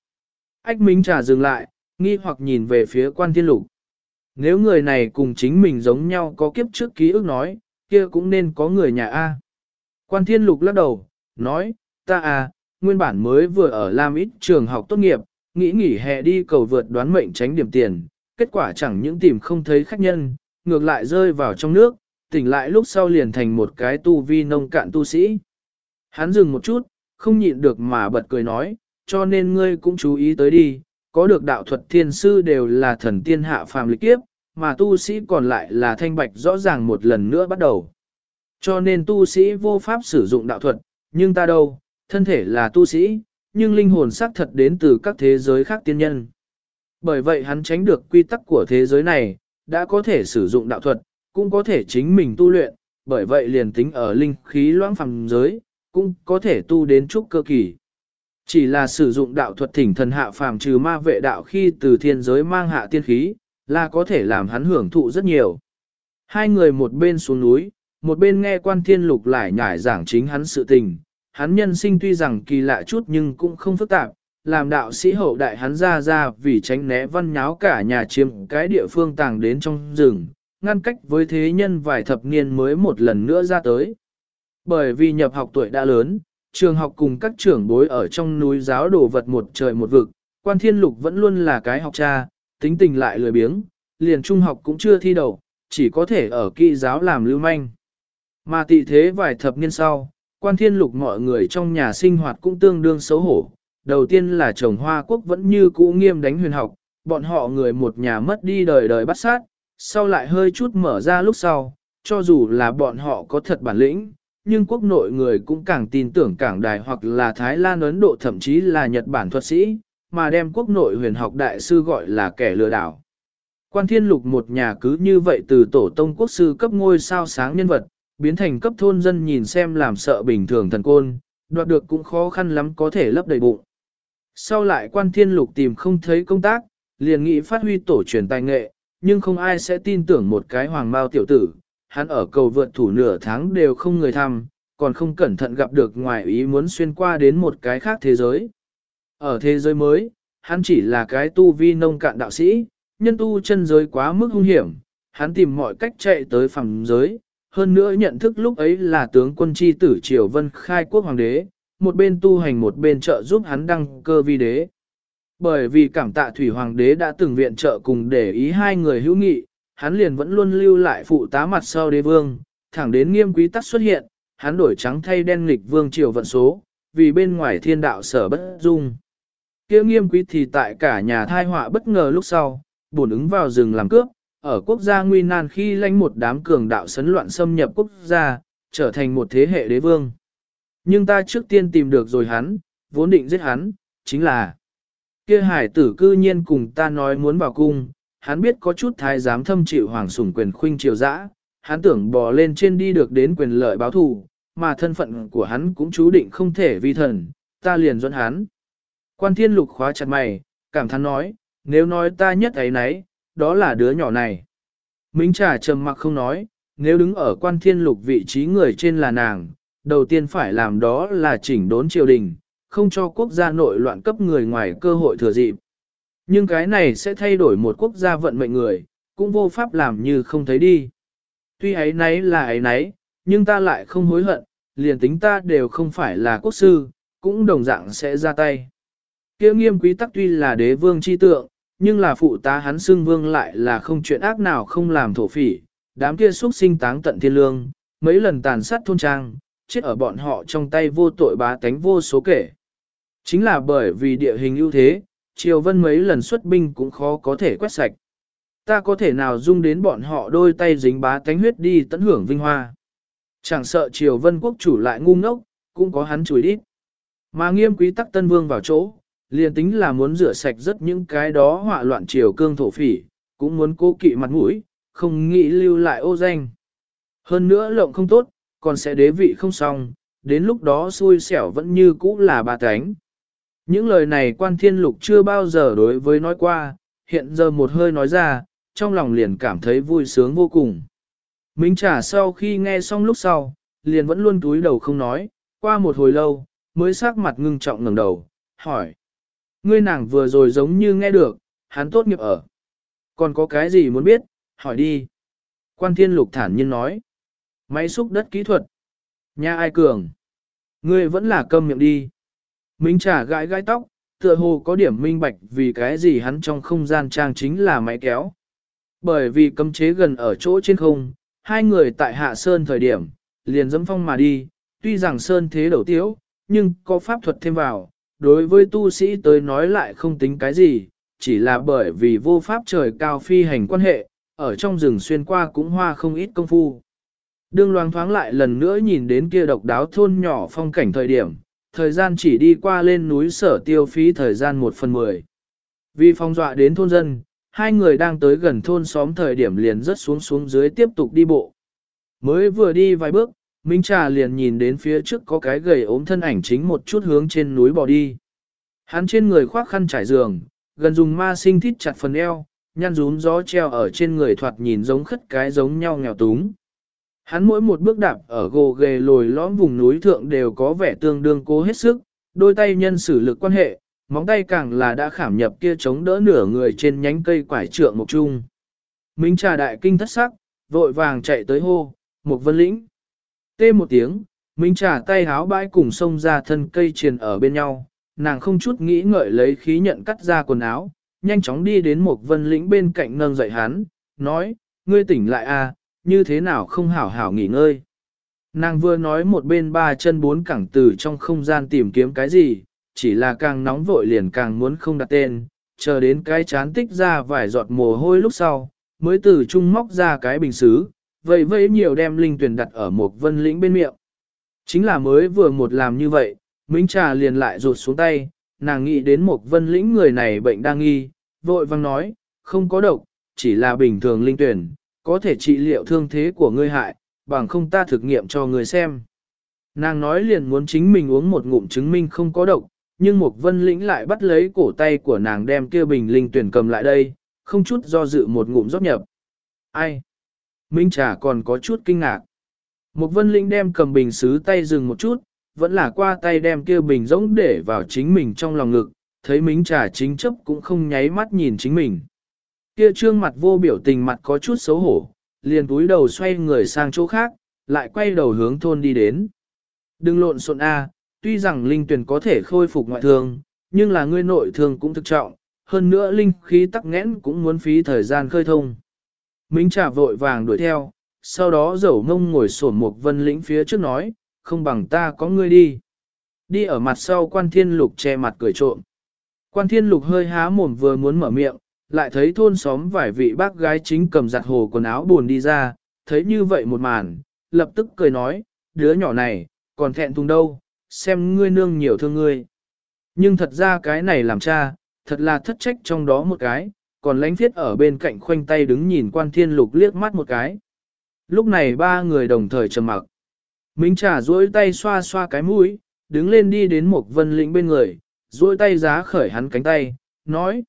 Ách Minh Trà dừng lại, nghi hoặc nhìn về phía quan thiên lục. Nếu người này cùng chính mình giống nhau có kiếp trước ký ức nói, kia cũng nên có người nhà A. Quan thiên lục lắc đầu, nói, ta à, nguyên bản mới vừa ở Lam Ít trường học tốt nghiệp, nghĩ nghỉ hè đi cầu vượt đoán mệnh tránh điểm tiền, kết quả chẳng những tìm không thấy khách nhân, ngược lại rơi vào trong nước, tỉnh lại lúc sau liền thành một cái tu vi nông cạn tu sĩ. Hắn dừng một chút, không nhịn được mà bật cười nói, cho nên ngươi cũng chú ý tới đi, có được đạo thuật thiên sư đều là thần tiên hạ phàm lịch kiếp, mà tu sĩ còn lại là thanh bạch rõ ràng một lần nữa bắt đầu. Cho nên tu sĩ vô pháp sử dụng đạo thuật, nhưng ta đâu, thân thể là tu sĩ, nhưng linh hồn xác thật đến từ các thế giới khác tiên nhân. Bởi vậy hắn tránh được quy tắc của thế giới này, đã có thể sử dụng đạo thuật, cũng có thể chính mình tu luyện, bởi vậy liền tính ở linh khí loãng phàm giới, cũng có thể tu đến trúc cơ kỳ. Chỉ là sử dụng đạo thuật thỉnh thần hạ phàm trừ ma vệ đạo khi từ thiên giới mang hạ tiên khí, là có thể làm hắn hưởng thụ rất nhiều. Hai người một bên xuống núi, một bên nghe quan thiên lục lại nhải giảng chính hắn sự tình. Hắn nhân sinh tuy rằng kỳ lạ chút nhưng cũng không phức tạp, làm đạo sĩ hậu đại hắn ra ra vì tránh né văn nháo cả nhà chiếm cái địa phương tàng đến trong rừng, ngăn cách với thế nhân vài thập niên mới một lần nữa ra tới. Bởi vì nhập học tuổi đã lớn, trường học cùng các trưởng bối ở trong núi giáo đồ vật một trời một vực, quan thiên lục vẫn luôn là cái học cha, tính tình lại lười biếng, liền trung học cũng chưa thi đầu, chỉ có thể ở kỵ giáo làm lưu manh. Mà tị thế vài thập niên sau, quan thiên lục mọi người trong nhà sinh hoạt cũng tương đương xấu hổ. Đầu tiên là chồng Hoa Quốc vẫn như cũ nghiêm đánh huyền học, bọn họ người một nhà mất đi đời đời bắt sát, sau lại hơi chút mở ra lúc sau, cho dù là bọn họ có thật bản lĩnh, nhưng quốc nội người cũng càng tin tưởng cảng đài hoặc là Thái Lan Ấn Độ thậm chí là Nhật Bản thuật sĩ, mà đem quốc nội huyền học đại sư gọi là kẻ lừa đảo. Quan thiên lục một nhà cứ như vậy từ tổ tông quốc sư cấp ngôi sao sáng nhân vật, biến thành cấp thôn dân nhìn xem làm sợ bình thường thần côn, đoạt được cũng khó khăn lắm có thể lấp đầy bụng. Sau lại quan thiên lục tìm không thấy công tác, liền nghĩ phát huy tổ truyền tài nghệ, nhưng không ai sẽ tin tưởng một cái hoàng mao tiểu tử, hắn ở cầu vượt thủ nửa tháng đều không người thăm, còn không cẩn thận gặp được ngoài ý muốn xuyên qua đến một cái khác thế giới. Ở thế giới mới, hắn chỉ là cái tu vi nông cạn đạo sĩ, nhân tu chân giới quá mức hung hiểm, hắn tìm mọi cách chạy tới phẳng giới, hơn nữa nhận thức lúc ấy là tướng quân chi tử Triều Vân khai quốc hoàng đế, một bên tu hành một bên trợ giúp hắn đăng cơ vi đế. Bởi vì cảm tạ thủy hoàng đế đã từng viện trợ cùng để ý hai người hữu nghị, hắn liền vẫn luôn lưu lại phụ tá mặt sau đế vương, thẳng đến nghiêm quý tắc xuất hiện, hắn đổi trắng thay đen nghịch vương triều vận số, vì bên ngoài thiên đạo sở bất dung. Kia nghiêm quý thì tại cả nhà thai họa bất ngờ lúc sau, bổn ứng vào rừng làm cướp, ở quốc gia nguy nan khi lãnh một đám cường đạo sấn loạn xâm nhập quốc gia, trở thành một thế hệ đế vương. Nhưng ta trước tiên tìm được rồi hắn, vốn định giết hắn, chính là kia hải tử cư nhiên cùng ta nói muốn vào cung, hắn biết có chút thái giám thâm chịu hoàng sủng quyền khuynh triều dã, hắn tưởng bò lên trên đi được đến quyền lợi báo thù, mà thân phận của hắn cũng chú định không thể vi thần, ta liền dẫn hắn. Quan thiên lục khóa chặt mày, cảm thán nói, nếu nói ta nhất ấy nấy, đó là đứa nhỏ này. Minh trà trầm mặc không nói, nếu đứng ở quan thiên lục vị trí người trên là nàng, đầu tiên phải làm đó là chỉnh đốn triều đình, không cho quốc gia nội loạn cấp người ngoài cơ hội thừa dịp. Nhưng cái này sẽ thay đổi một quốc gia vận mệnh người, cũng vô pháp làm như không thấy đi. Tuy ấy nấy là ấy nấy, nhưng ta lại không hối hận, liền tính ta đều không phải là quốc sư, cũng đồng dạng sẽ ra tay. Kia nghiêm quý tắc tuy là đế vương chi tượng, nhưng là phụ tá hắn xưng vương lại là không chuyện ác nào không làm thổ phỉ, đám kia xuất sinh táng tận thiên lương, mấy lần tàn sát thôn trang, chết ở bọn họ trong tay vô tội bá tánh vô số kể. Chính là bởi vì địa hình ưu thế, Triều Vân mấy lần xuất binh cũng khó có thể quét sạch. Ta có thể nào dung đến bọn họ đôi tay dính bá tánh huyết đi tận hưởng vinh hoa. Chẳng sợ Triều Vân quốc chủ lại ngu ngốc, cũng có hắn chùi đít. Mà nghiêm quý tắc tân vương vào chỗ, liền tính là muốn rửa sạch rất những cái đó họa loạn triều cương thổ phỉ, cũng muốn cố kỵ mặt mũi, không nghĩ lưu lại ô danh. Hơn nữa lộng không tốt, còn sẽ đế vị không xong, đến lúc đó xui xẻo vẫn như cũ là bà cánh. Những lời này quan thiên lục chưa bao giờ đối với nói qua, hiện giờ một hơi nói ra, trong lòng liền cảm thấy vui sướng vô cùng. Minh trả sau khi nghe xong lúc sau, liền vẫn luôn túi đầu không nói, qua một hồi lâu, mới sắc mặt ngưng trọng ngẩng đầu, hỏi. Ngươi nàng vừa rồi giống như nghe được, hắn tốt nghiệp ở. Còn có cái gì muốn biết, hỏi đi. Quan thiên lục thản nhiên nói. Máy xúc đất kỹ thuật. Nhà ai cường? Ngươi vẫn là câm miệng đi. Minh trả gãi gãi tóc, tựa hồ có điểm minh bạch vì cái gì hắn trong không gian trang chính là máy kéo. Bởi vì cấm chế gần ở chỗ trên không, hai người tại hạ sơn thời điểm, liền dẫm phong mà đi, tuy rằng sơn thế đầu tiếu, nhưng có pháp thuật thêm vào, đối với tu sĩ tới nói lại không tính cái gì, chỉ là bởi vì vô pháp trời cao phi hành quan hệ, ở trong rừng xuyên qua cũng hoa không ít công phu. Đương loáng thoáng lại lần nữa nhìn đến kia độc đáo thôn nhỏ phong cảnh thời điểm, thời gian chỉ đi qua lên núi sở tiêu phí thời gian một phần mười. Vì phong dọa đến thôn dân, hai người đang tới gần thôn xóm thời điểm liền rất xuống xuống dưới tiếp tục đi bộ. Mới vừa đi vài bước, Minh Trà liền nhìn đến phía trước có cái gầy ốm thân ảnh chính một chút hướng trên núi bò đi. Hắn trên người khoác khăn trải giường, gần dùng ma sinh thít chặt phần eo, nhăn rún gió treo ở trên người thoạt nhìn giống khất cái giống nhau nghèo túng. Hắn mỗi một bước đạp ở gồ ghề lồi lõm vùng núi thượng đều có vẻ tương đương cố hết sức, đôi tay nhân sử lực quan hệ, móng tay càng là đã khảm nhập kia chống đỡ nửa người trên nhánh cây quải trượng một trung. Minh trà đại kinh thất sắc, vội vàng chạy tới hô, một vân lĩnh. Tê một tiếng, Minh trà tay háo bãi cùng xông ra thân cây triền ở bên nhau, nàng không chút nghĩ ngợi lấy khí nhận cắt ra quần áo, nhanh chóng đi đến một vân lĩnh bên cạnh nâng dậy hắn, nói, ngươi tỉnh lại à, như thế nào không hảo hảo nghỉ ngơi. Nàng vừa nói một bên ba chân bốn cẳng từ trong không gian tìm kiếm cái gì, chỉ là càng nóng vội liền càng muốn không đặt tên, chờ đến cái chán tích ra vài giọt mồ hôi lúc sau, mới từ trung móc ra cái bình xứ, vậy vẫy nhiều đem linh tuyển đặt ở một vân lĩnh bên miệng. Chính là mới vừa một làm như vậy, Minh Trà liền lại rụt xuống tay, nàng nghĩ đến một vân lĩnh người này bệnh đang nghi, vội vang nói, không có độc, chỉ là bình thường linh tuyển, có thể trị liệu thương thế của ngươi hại, bằng không ta thực nghiệm cho ngươi xem. Nàng nói liền muốn chính mình uống một ngụm chứng minh không có độc, nhưng một vân lĩnh lại bắt lấy cổ tay của nàng đem kia bình linh tuyển cầm lại đây, không chút do dự một ngụm rót nhập. Ai? Minh trà còn có chút kinh ngạc. Một vân lĩnh đem cầm bình xứ tay dừng một chút, vẫn là qua tay đem kia bình rỗng để vào chính mình trong lòng ngực, thấy Minh trà chính chấp cũng không nháy mắt nhìn chính mình. Kia trương mặt vô biểu tình mặt có chút xấu hổ, liền túi đầu xoay người sang chỗ khác, lại quay đầu hướng thôn đi đến. Đừng lộn xộn A, tuy rằng linh tuyển có thể khôi phục ngoại thương, nhưng là ngươi nội thương cũng thực trọng, hơn nữa linh khí tắc nghẽn cũng muốn phí thời gian khơi thông. Minh trả vội vàng đuổi theo, sau đó dẩu ngông ngồi sổn một vân lĩnh phía trước nói, không bằng ta có ngươi đi. Đi ở mặt sau quan thiên lục che mặt cười trộm. Quan thiên lục hơi há mồm vừa muốn mở miệng, lại thấy thôn xóm vài vị bác gái chính cầm giặt hồ quần áo buồn đi ra, thấy như vậy một màn, lập tức cười nói, đứa nhỏ này, còn thẹn thùng đâu, xem ngươi nương nhiều thương ngươi. Nhưng thật ra cái này làm cha, thật là thất trách trong đó một cái, còn lánh thiết ở bên cạnh khoanh tay đứng nhìn quan thiên lục liếc mắt một cái. Lúc này ba người đồng thời trầm mặc. Minh trà duỗi tay xoa xoa cái mũi, đứng lên đi đến một vân lĩnh bên người, duỗi tay giá khởi hắn cánh tay, nói.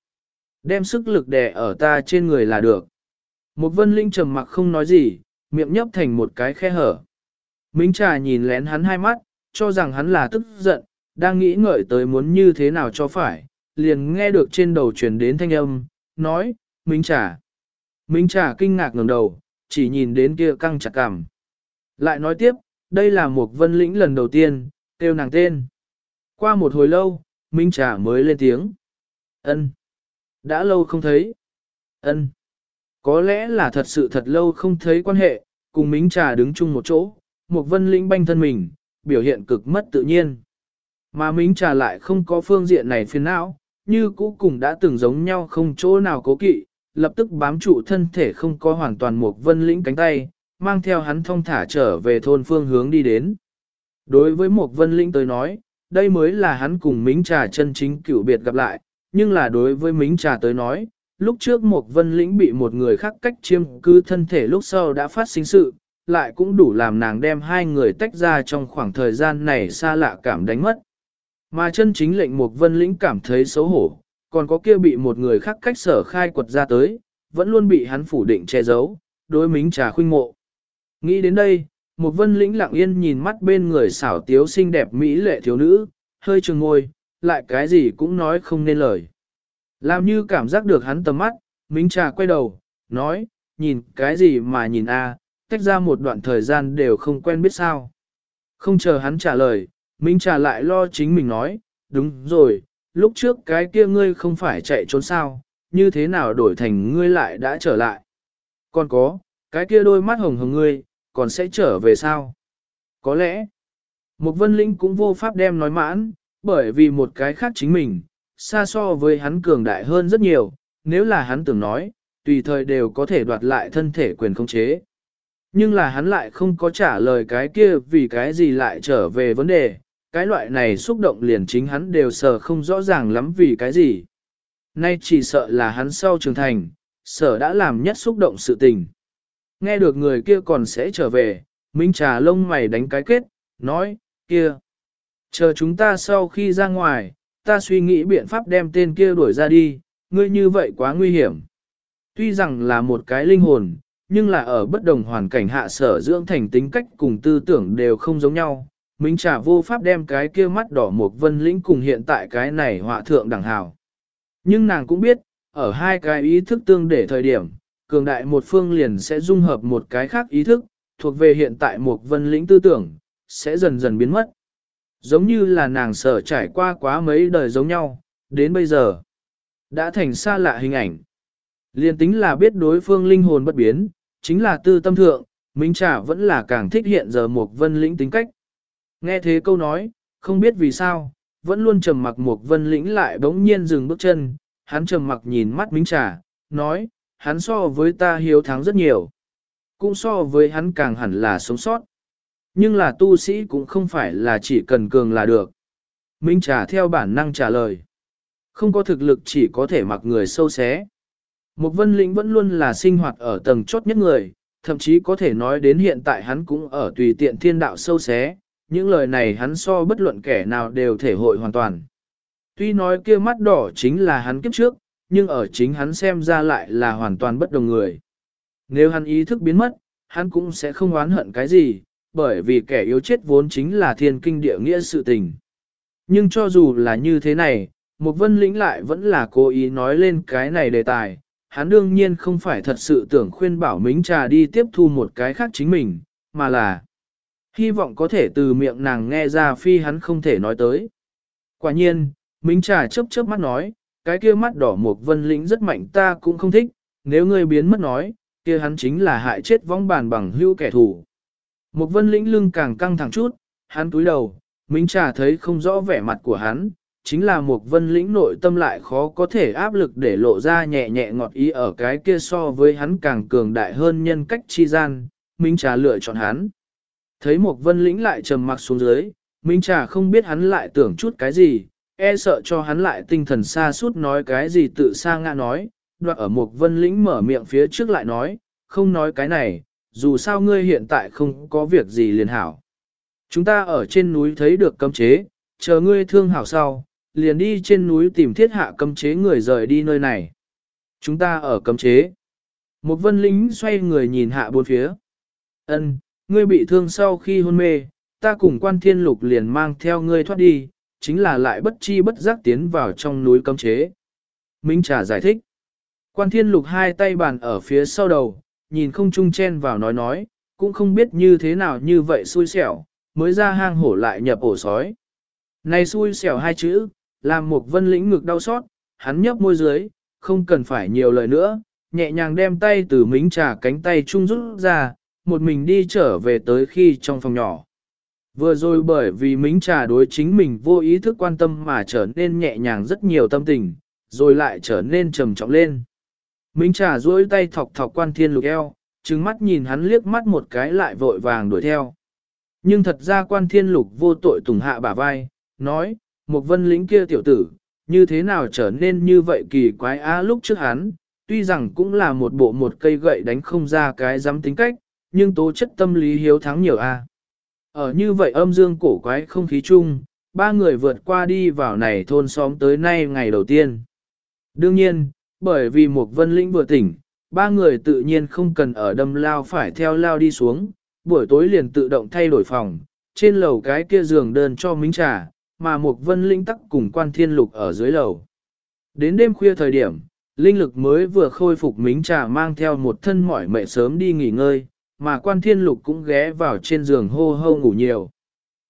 Đem sức lực đè ở ta trên người là được. Một vân linh trầm mặc không nói gì, miệng nhấp thành một cái khe hở. Minh trà nhìn lén hắn hai mắt, cho rằng hắn là tức giận, đang nghĩ ngợi tới muốn như thế nào cho phải, liền nghe được trên đầu truyền đến thanh âm, nói, Minh trà. Minh trà kinh ngạc ngẩng đầu, chỉ nhìn đến kia căng chặt cằm. Lại nói tiếp, đây là một vân lĩnh lần đầu tiên, kêu nàng tên. Qua một hồi lâu, Minh trà mới lên tiếng. ân đã lâu không thấy. Ân. Có lẽ là thật sự thật lâu không thấy quan hệ, cùng Mính Trà đứng chung một chỗ, một vân Lĩnh banh thân mình, biểu hiện cực mất tự nhiên. Mà Mính Trà lại không có phương diện này phiền não, như cũ cùng đã từng giống nhau không chỗ nào cố kỵ, lập tức bám trụ thân thể không có hoàn toàn một vân lĩnh cánh tay, mang theo hắn thông thả trở về thôn phương hướng đi đến. Đối với một vân lĩnh tới nói, đây mới là hắn cùng Mính Trà chân chính cựu biệt gặp lại, nhưng là đối với Mính Trà tới nói, lúc trước một vân lĩnh bị một người khác cách chiêm cư thân thể lúc sau đã phát sinh sự, lại cũng đủ làm nàng đem hai người tách ra trong khoảng thời gian này xa lạ cảm đánh mất. Mà chân chính lệnh một vân lĩnh cảm thấy xấu hổ, còn có kia bị một người khác cách sở khai quật ra tới, vẫn luôn bị hắn phủ định che giấu, đối mính trà khuynh mộ. Nghĩ đến đây, một vân lĩnh lặng yên nhìn mắt bên người xảo tiếu xinh đẹp mỹ lệ thiếu nữ, hơi trường ngôi, lại cái gì cũng nói không nên lời. Làm như cảm giác được hắn tầm mắt, Mính Trà quay đầu, nói, nhìn cái gì mà nhìn a, tách ra một đoạn thời gian đều không quen biết sao. Không chờ hắn trả lời, Minh Trà lại lo chính mình nói, đúng rồi, lúc trước cái kia ngươi không phải chạy trốn sao, như thế nào đổi thành ngươi lại đã trở lại. Còn có, cái kia đôi mắt hồng hồng ngươi, còn sẽ trở về sao? Có lẽ, một vân linh cũng vô pháp đem nói mãn, bởi vì một cái khác chính mình, xa so với hắn cường đại hơn rất nhiều, nếu là hắn tưởng nói, tùy thời đều có thể đoạt lại thân thể quyền khống chế. Nhưng là hắn lại không có trả lời cái kia vì cái gì lại trở về vấn đề, cái loại này xúc động liền chính hắn đều sợ không rõ ràng lắm vì cái gì. Nay chỉ sợ là hắn sau trưởng thành, sở đã làm nhất xúc động sự tình. Nghe được người kia còn sẽ trở về, Minh trà lông mày đánh cái kết, nói, kia. Chờ chúng ta sau khi ra ngoài, ta suy nghĩ biện pháp đem tên kia đuổi ra đi, ngươi như vậy quá nguy hiểm. Tuy rằng là một cái linh hồn, nhưng là ở bất đồng hoàn cảnh hạ sở dưỡng thành tính cách cùng tư tưởng đều không giống nhau. Minh trả vô pháp đem cái kia mắt đỏ một vân lĩnh cùng hiện tại cái này họa thượng đẳng hào. Nhưng nàng cũng biết, ở hai cái ý thức tương để thời điểm, cường đại một phương liền sẽ dung hợp một cái khác ý thức, thuộc về hiện tại một vân lĩnh tư tưởng, sẽ dần dần biến mất. Giống như là nàng sở trải qua quá mấy đời giống nhau, đến bây giờ, đã thành xa lạ hình ảnh. Liên tính là biết đối phương linh hồn bất biến, chính là tư tâm thượng, Minh Trà vẫn là càng thích hiện giờ một vân lĩnh tính cách. Nghe thế câu nói, không biết vì sao, vẫn luôn trầm mặc một vân lĩnh lại bỗng nhiên dừng bước chân, hắn trầm mặc nhìn mắt Minh Trà, nói, hắn so với ta hiếu thắng rất nhiều. Cũng so với hắn càng hẳn là sống sót. Nhưng là tu sĩ cũng không phải là chỉ cần cường là được. Minh trả theo bản năng trả lời. Không có thực lực chỉ có thể mặc người sâu xé. Một vân lĩnh vẫn luôn là sinh hoạt ở tầng chốt nhất người, thậm chí có thể nói đến hiện tại hắn cũng ở tùy tiện thiên đạo sâu xé, những lời này hắn so bất luận kẻ nào đều thể hội hoàn toàn. Tuy nói kia mắt đỏ chính là hắn kiếp trước, nhưng ở chính hắn xem ra lại là hoàn toàn bất đồng người. Nếu hắn ý thức biến mất, hắn cũng sẽ không oán hận cái gì, bởi vì kẻ yếu chết vốn chính là thiên kinh địa nghĩa sự tình. Nhưng cho dù là như thế này, một vân lĩnh lại vẫn là cố ý nói lên cái này đề tài, hắn đương nhiên không phải thật sự tưởng khuyên bảo Mính Trà đi tiếp thu một cái khác chính mình, mà là hy vọng có thể từ miệng nàng nghe ra phi hắn không thể nói tới. Quả nhiên, Mính Trà chớp chớp mắt nói, cái kia mắt đỏ một vân lĩnh rất mạnh ta cũng không thích, nếu ngươi biến mất nói, kia hắn chính là hại chết vong bàn bằng hưu kẻ thù. Một vân lĩnh lưng càng căng thẳng chút, hắn túi đầu, Minh Trà thấy không rõ vẻ mặt của hắn, chính là một vân lĩnh nội tâm lại khó có thể áp lực để lộ ra nhẹ nhẹ ngọt ý ở cái kia so với hắn càng cường đại hơn nhân cách chi gian, Minh Trà lựa chọn hắn. Thấy một vân lĩnh lại trầm mặc xuống dưới, Minh Trà không biết hắn lại tưởng chút cái gì, e sợ cho hắn lại tinh thần xa suốt nói cái gì tự sa ngã nói, đoạn ở một vân lĩnh mở miệng phía trước lại nói, không nói cái này, dù sao ngươi hiện tại không có việc gì liền hảo. Chúng ta ở trên núi thấy được cấm chế, chờ ngươi thương hảo sau, liền đi trên núi tìm thiết hạ cấm chế người rời đi nơi này. Chúng ta ở cấm chế. Một vân lính xoay người nhìn hạ bốn phía. Ân, ngươi bị thương sau khi hôn mê, ta cùng quan thiên lục liền mang theo ngươi thoát đi, chính là lại bất chi bất giác tiến vào trong núi cấm chế. Minh Trà giải thích. Quan thiên lục hai tay bàn ở phía sau đầu, nhìn không trung chen vào nói nói, cũng không biết như thế nào như vậy xui xẻo, mới ra hang hổ lại nhập ổ sói. Này xui xẻo hai chữ, làm một vân lĩnh ngực đau xót, hắn nhấp môi dưới, không cần phải nhiều lời nữa, nhẹ nhàng đem tay từ mính trà cánh tay trung rút ra, một mình đi trở về tới khi trong phòng nhỏ. Vừa rồi bởi vì mính trà đối chính mình vô ý thức quan tâm mà trở nên nhẹ nhàng rất nhiều tâm tình, rồi lại trở nên trầm trọng lên. Minh trà duỗi tay thọc thọc quan thiên lục eo, trừng mắt nhìn hắn liếc mắt một cái lại vội vàng đuổi theo. Nhưng thật ra quan thiên lục vô tội tùng hạ bả vai, nói, một vân lính kia tiểu tử, như thế nào trở nên như vậy kỳ quái á lúc trước hắn, tuy rằng cũng là một bộ một cây gậy đánh không ra cái dám tính cách, nhưng tố chất tâm lý hiếu thắng nhiều a. Ở như vậy âm dương cổ quái không khí chung, ba người vượt qua đi vào này thôn xóm tới nay ngày đầu tiên. Đương nhiên, bởi vì một vân lĩnh vừa tỉnh, ba người tự nhiên không cần ở đâm lao phải theo lao đi xuống, buổi tối liền tự động thay đổi phòng, trên lầu cái kia giường đơn cho mính trà, mà một vân linh tắc cùng quan thiên lục ở dưới lầu. Đến đêm khuya thời điểm, linh lực mới vừa khôi phục mính trà mang theo một thân mỏi mệt sớm đi nghỉ ngơi, mà quan thiên lục cũng ghé vào trên giường hô hô ngủ nhiều.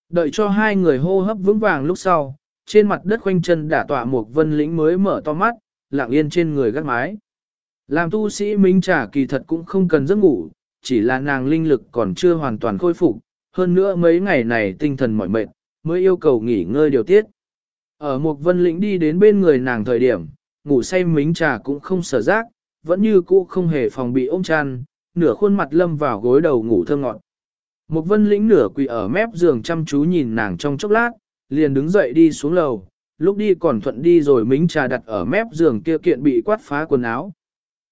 Đợi cho hai người hô hấp vững vàng lúc sau, trên mặt đất khoanh chân đả tọa một vân lĩnh mới mở to mắt, lặng yên trên người gác mái. Làm tu sĩ minh trả kỳ thật cũng không cần giấc ngủ, chỉ là nàng linh lực còn chưa hoàn toàn khôi phục, hơn nữa mấy ngày này tinh thần mỏi mệt, mới yêu cầu nghỉ ngơi điều tiết. Ở một vân lĩnh đi đến bên người nàng thời điểm, ngủ say mính trà cũng không sở giác, vẫn như cũ không hề phòng bị ôm chăn, nửa khuôn mặt lâm vào gối đầu ngủ thơ ngọt. Một vân lĩnh nửa quỳ ở mép giường chăm chú nhìn nàng trong chốc lát, liền đứng dậy đi xuống lầu, lúc đi còn thuận đi rồi mính trà đặt ở mép giường kia kiện bị quát phá quần áo.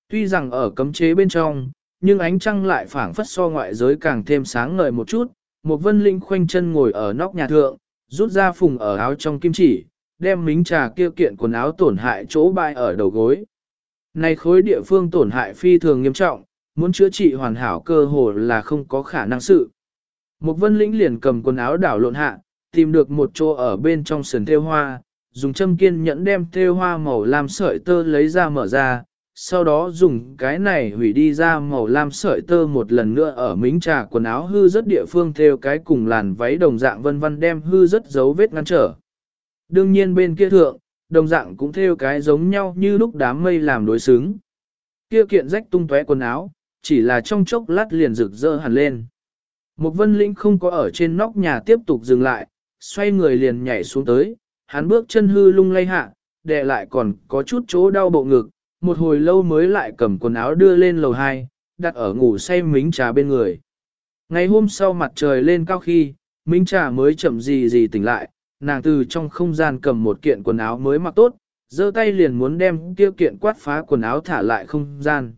Tuy rằng ở cấm chế bên trong, nhưng ánh trăng lại phảng phất so ngoại giới càng thêm sáng ngời một chút, một vân linh khoanh chân ngồi ở nóc nhà thượng, rút ra phùng ở áo trong kim chỉ, đem mính trà kia kiện quần áo tổn hại chỗ bại ở đầu gối. Này khối địa phương tổn hại phi thường nghiêm trọng, muốn chữa trị hoàn hảo cơ hồ là không có khả năng sự. Một vân lĩnh liền cầm quần áo đảo lộn hạ, tìm được một chỗ ở bên trong sườn theo hoa, dùng châm kiên nhẫn đem thêu hoa màu lam sợi tơ lấy ra mở ra, sau đó dùng cái này hủy đi ra màu lam sợi tơ một lần nữa ở mính trà quần áo hư rất địa phương theo cái cùng làn váy đồng dạng vân vân đem hư rất dấu vết ngăn trở. Đương nhiên bên kia thượng, đồng dạng cũng theo cái giống nhau như lúc đám mây làm đối xứng. Kia kiện rách tung tóe quần áo, chỉ là trong chốc lát liền rực rỡ hẳn lên. Một vân lĩnh không có ở trên nóc nhà tiếp tục dừng lại, xoay người liền nhảy xuống tới, hắn bước chân hư lung lay hạ, đè lại còn có chút chỗ đau bộ ngực, một hồi lâu mới lại cầm quần áo đưa lên lầu 2, đặt ở ngủ say mính trà bên người. Ngày hôm sau mặt trời lên cao khi, mính trà mới chậm gì gì tỉnh lại, nàng từ trong không gian cầm một kiện quần áo mới mặc tốt, giơ tay liền muốn đem kia kiện quát phá quần áo thả lại không gian.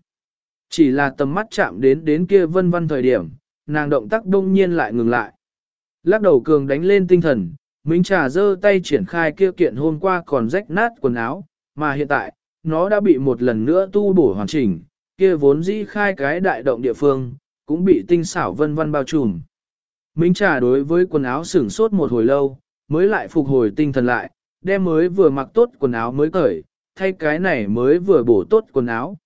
Chỉ là tầm mắt chạm đến đến kia vân vân thời điểm, nàng động tác đông nhiên lại ngừng lại. Lắc đầu cường đánh lên tinh thần, Minh Trà giơ tay triển khai kia kiện hôm qua còn rách nát quần áo, mà hiện tại, nó đã bị một lần nữa tu bổ hoàn chỉnh, kia vốn dĩ khai cái đại động địa phương, cũng bị tinh xảo vân vân bao trùm. Minh Trà đối với quần áo sửng sốt một hồi lâu, mới lại phục hồi tinh thần lại, đem mới vừa mặc tốt quần áo mới cởi, thay cái này mới vừa bổ tốt quần áo.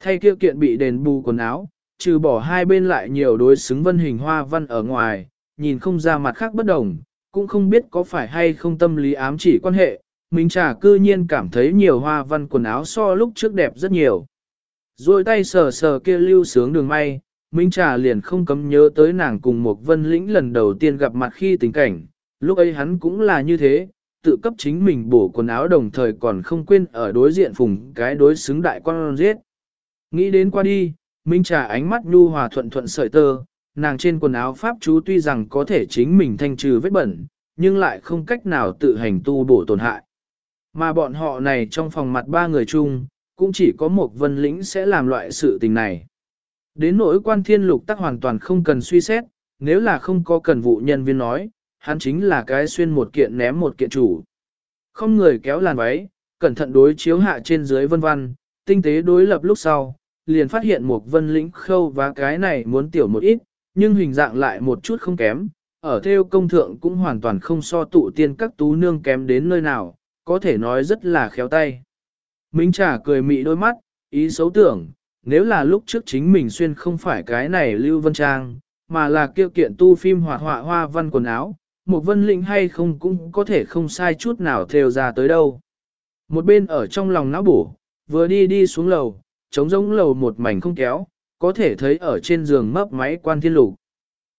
Thay kia kiện bị đền bù quần áo, trừ bỏ hai bên lại nhiều đối xứng vân hình hoa văn ở ngoài, nhìn không ra mặt khác bất đồng, cũng không biết có phải hay không tâm lý ám chỉ quan hệ, Minh Trà cư nhiên cảm thấy nhiều hoa văn quần áo so lúc trước đẹp rất nhiều. Rồi tay sờ sờ kia lưu sướng đường may, Minh Trà liền không cấm nhớ tới nàng cùng một vân lĩnh lần đầu tiên gặp mặt khi tình cảnh, lúc ấy hắn cũng là như thế, tự cấp chính mình bổ quần áo đồng thời còn không quên ở đối diện phùng cái đối xứng đại quan giết. Nghĩ đến qua đi, Minh Trà ánh mắt nhu hòa thuận thuận sợi tơ, nàng trên quần áo pháp chú tuy rằng có thể chính mình thanh trừ vết bẩn, nhưng lại không cách nào tự hành tu bổ tổn hại. Mà bọn họ này trong phòng mặt ba người chung, cũng chỉ có một vân lĩnh sẽ làm loại sự tình này. Đến nỗi quan thiên lục tắc hoàn toàn không cần suy xét, nếu là không có cần vụ nhân viên nói, hắn chính là cái xuyên một kiện ném một kiện chủ. Không người kéo làn váy, cẩn thận đối chiếu hạ trên dưới vân vân, tinh tế đối lập lúc sau, liền phát hiện một vân lĩnh khâu và cái này muốn tiểu một ít, nhưng hình dạng lại một chút không kém, ở theo công thượng cũng hoàn toàn không so tụ tiên các tú nương kém đến nơi nào, có thể nói rất là khéo tay. Minh trả cười mị đôi mắt, ý xấu tưởng, nếu là lúc trước chính mình xuyên không phải cái này lưu vân trang, mà là kêu kiện tu phim hoạt họa hoa văn quần áo, một vân lĩnh hay không cũng có thể không sai chút nào theo ra tới đâu. Một bên ở trong lòng não bổ, vừa đi đi xuống lầu, trống rỗng lầu một mảnh không kéo, có thể thấy ở trên giường mấp máy quan thiên lục.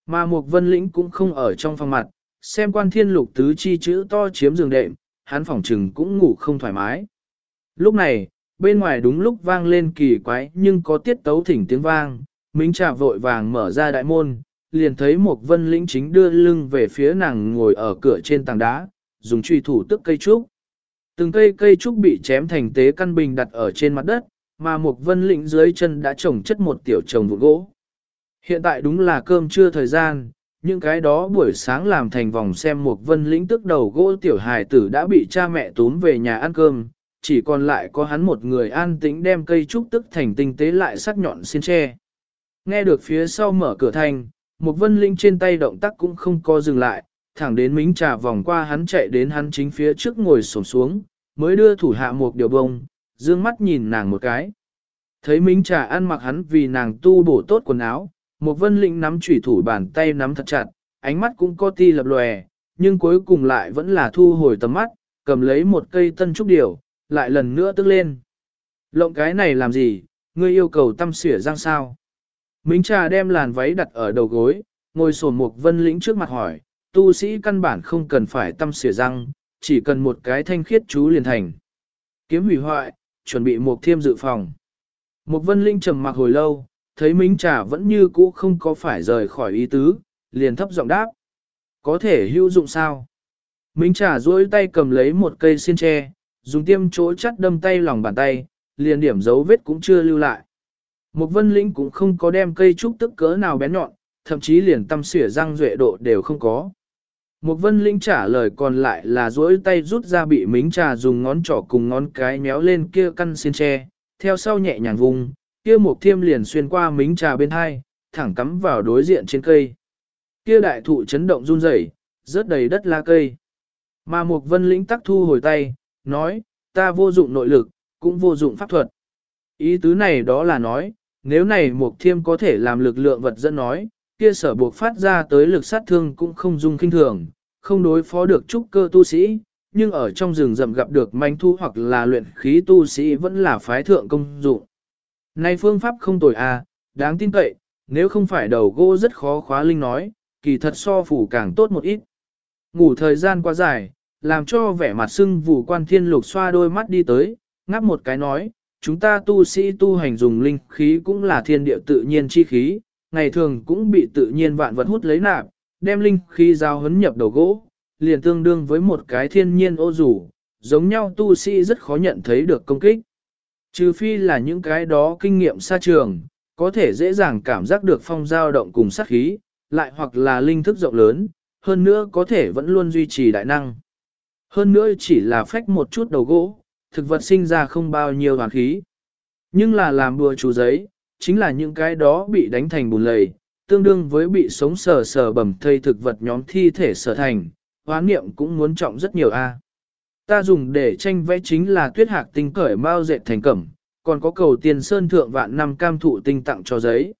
Mà mục vân lĩnh cũng không ở trong phòng mặt, xem quan thiên lục tứ chi chữ to chiếm giường đệm, hắn phòng trừng cũng ngủ không thoải mái. Lúc này, bên ngoài đúng lúc vang lên kỳ quái nhưng có tiết tấu thỉnh tiếng vang, Minh Trà vội vàng mở ra đại môn, liền thấy một vân lĩnh chính đưa lưng về phía nàng ngồi ở cửa trên tảng đá, dùng truy thủ tức cây trúc. Từng cây cây trúc bị chém thành tế căn bình đặt ở trên mặt đất, mà một vân lĩnh dưới chân đã trồng chất một tiểu trồng vụ gỗ. Hiện tại đúng là cơm trưa thời gian, những cái đó buổi sáng làm thành vòng xem một vân lĩnh tức đầu gỗ tiểu hài tử đã bị cha mẹ tốn về nhà ăn cơm, chỉ còn lại có hắn một người an tĩnh đem cây trúc tức thành tinh tế lại sắc nhọn xin tre. Nghe được phía sau mở cửa thành, một vân linh trên tay động tác cũng không co dừng lại, thẳng đến mính trà vòng qua hắn chạy đến hắn chính phía trước ngồi xổm xuống, mới đưa thủ hạ một điều bông, dương mắt nhìn nàng một cái. Thấy Minh trà ăn mặc hắn vì nàng tu bổ tốt quần áo, một vân lĩnh nắm chủy thủ bàn tay nắm thật chặt, ánh mắt cũng có ti lập lòe, nhưng cuối cùng lại vẫn là thu hồi tầm mắt, cầm lấy một cây tân trúc điều, lại lần nữa tức lên. Lộng cái này làm gì, ngươi yêu cầu tâm xỉa răng sao? Minh trà đem làn váy đặt ở đầu gối, ngồi sồn một vân lĩnh trước mặt hỏi, tu sĩ căn bản không cần phải tâm xỉa răng, chỉ cần một cái thanh khiết chú liền thành. Kiếm hủy hoại, chuẩn bị một thiêm dự phòng. Một vân linh trầm mặc hồi lâu, thấy Minh trà vẫn như cũ không có phải rời khỏi ý tứ, liền thấp giọng đáp. Có thể hữu dụng sao? Minh trà duỗi tay cầm lấy một cây xiên tre, dùng tiêm chỗ chắt đâm tay lòng bàn tay, liền điểm dấu vết cũng chưa lưu lại. Một vân lĩnh cũng không có đem cây trúc tức cỡ nào bén nhọn, thậm chí liền tâm xỉa răng duệ độ đều không có. Một vân linh trả lời còn lại là duỗi tay rút ra bị mính trà dùng ngón trỏ cùng ngón cái méo lên kia căn xiên tre, theo sau nhẹ nhàng vùng, kia một thiêm liền xuyên qua mính trà bên hai, thẳng cắm vào đối diện trên cây. Kia đại thụ chấn động run rẩy, rớt đầy đất la cây. Mà một vân lĩnh tắc thu hồi tay, nói, ta vô dụng nội lực, cũng vô dụng pháp thuật. Ý tứ này đó là nói, nếu này một thiêm có thể làm lực lượng vật dẫn nói, kia sở buộc phát ra tới lực sát thương cũng không dung kinh thường, không đối phó được trúc cơ tu sĩ, nhưng ở trong rừng rậm gặp được manh thu hoặc là luyện khí tu sĩ vẫn là phái thượng công dụng. Này phương pháp không tồi à, đáng tin cậy, nếu không phải đầu gỗ rất khó khóa linh nói, kỳ thật so phủ càng tốt một ít. Ngủ thời gian quá dài, làm cho vẻ mặt sưng vù quan thiên lục xoa đôi mắt đi tới, ngáp một cái nói, chúng ta tu sĩ tu hành dùng linh khí cũng là thiên địa tự nhiên chi khí, ngày thường cũng bị tự nhiên vạn vật hút lấy nạp, đem linh khí giao hấn nhập đầu gỗ, liền tương đương với một cái thiên nhiên ô rủ, giống nhau tu sĩ rất khó nhận thấy được công kích. Trừ phi là những cái đó kinh nghiệm xa trường, có thể dễ dàng cảm giác được phong dao động cùng sát khí, lại hoặc là linh thức rộng lớn, hơn nữa có thể vẫn luôn duy trì đại năng. Hơn nữa chỉ là phách một chút đầu gỗ, thực vật sinh ra không bao nhiêu hoàn khí. Nhưng là làm bùa chú giấy, chính là những cái đó bị đánh thành bùn lầy, tương đương với bị sống sờ sờ bầm thây thực vật nhóm thi thể sở thành, hoán niệm cũng muốn trọng rất nhiều a. À. Ta dùng để tranh vẽ chính là tuyết hạc tinh cởi bao dệt thành cẩm, còn có cầu tiền sơn thượng vạn năm cam thụ tinh tặng cho giấy.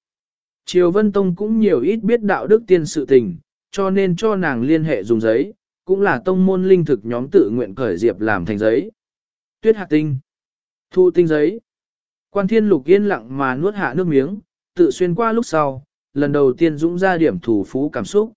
Triều Vân Tông cũng nhiều ít biết đạo đức tiên sự tình, cho nên cho nàng liên hệ dùng giấy, cũng là tông môn linh thực nhóm tự nguyện cởi diệp làm thành giấy. Tuyết hạt tinh, thu tinh giấy. Quan thiên lục yên lặng mà nuốt hạ nước miếng, tự xuyên qua lúc sau, lần đầu tiên dũng ra điểm thủ phú cảm xúc.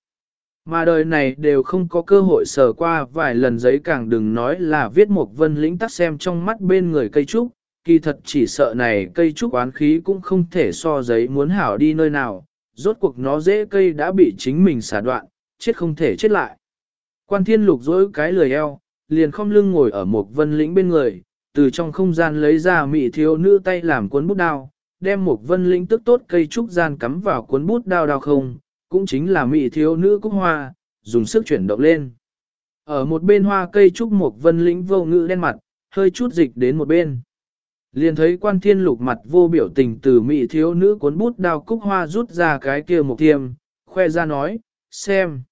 Mà đời này đều không có cơ hội sờ qua vài lần giấy càng đừng nói là viết một vân lĩnh tắt xem trong mắt bên người cây trúc, kỳ thật chỉ sợ này cây trúc oán khí cũng không thể so giấy muốn hảo đi nơi nào, rốt cuộc nó dễ cây đã bị chính mình xả đoạn, chết không thể chết lại. Quan thiên lục dối cái lười eo, liền không lưng ngồi ở một vân lĩnh bên người, từ trong không gian lấy ra mị thiếu nữ tay làm cuốn bút đao, đem một vân lĩnh tức tốt cây trúc gian cắm vào cuốn bút đao đao không, cũng chính là mị thiếu nữ cúc hoa, dùng sức chuyển động lên. Ở một bên hoa cây trúc một vân lĩnh vô ngữ đen mặt, hơi chút dịch đến một bên. Liền thấy quan thiên lục mặt vô biểu tình từ mị thiếu nữ cuốn bút đao cúc hoa rút ra cái kia một tiêm, khoe ra nói, xem.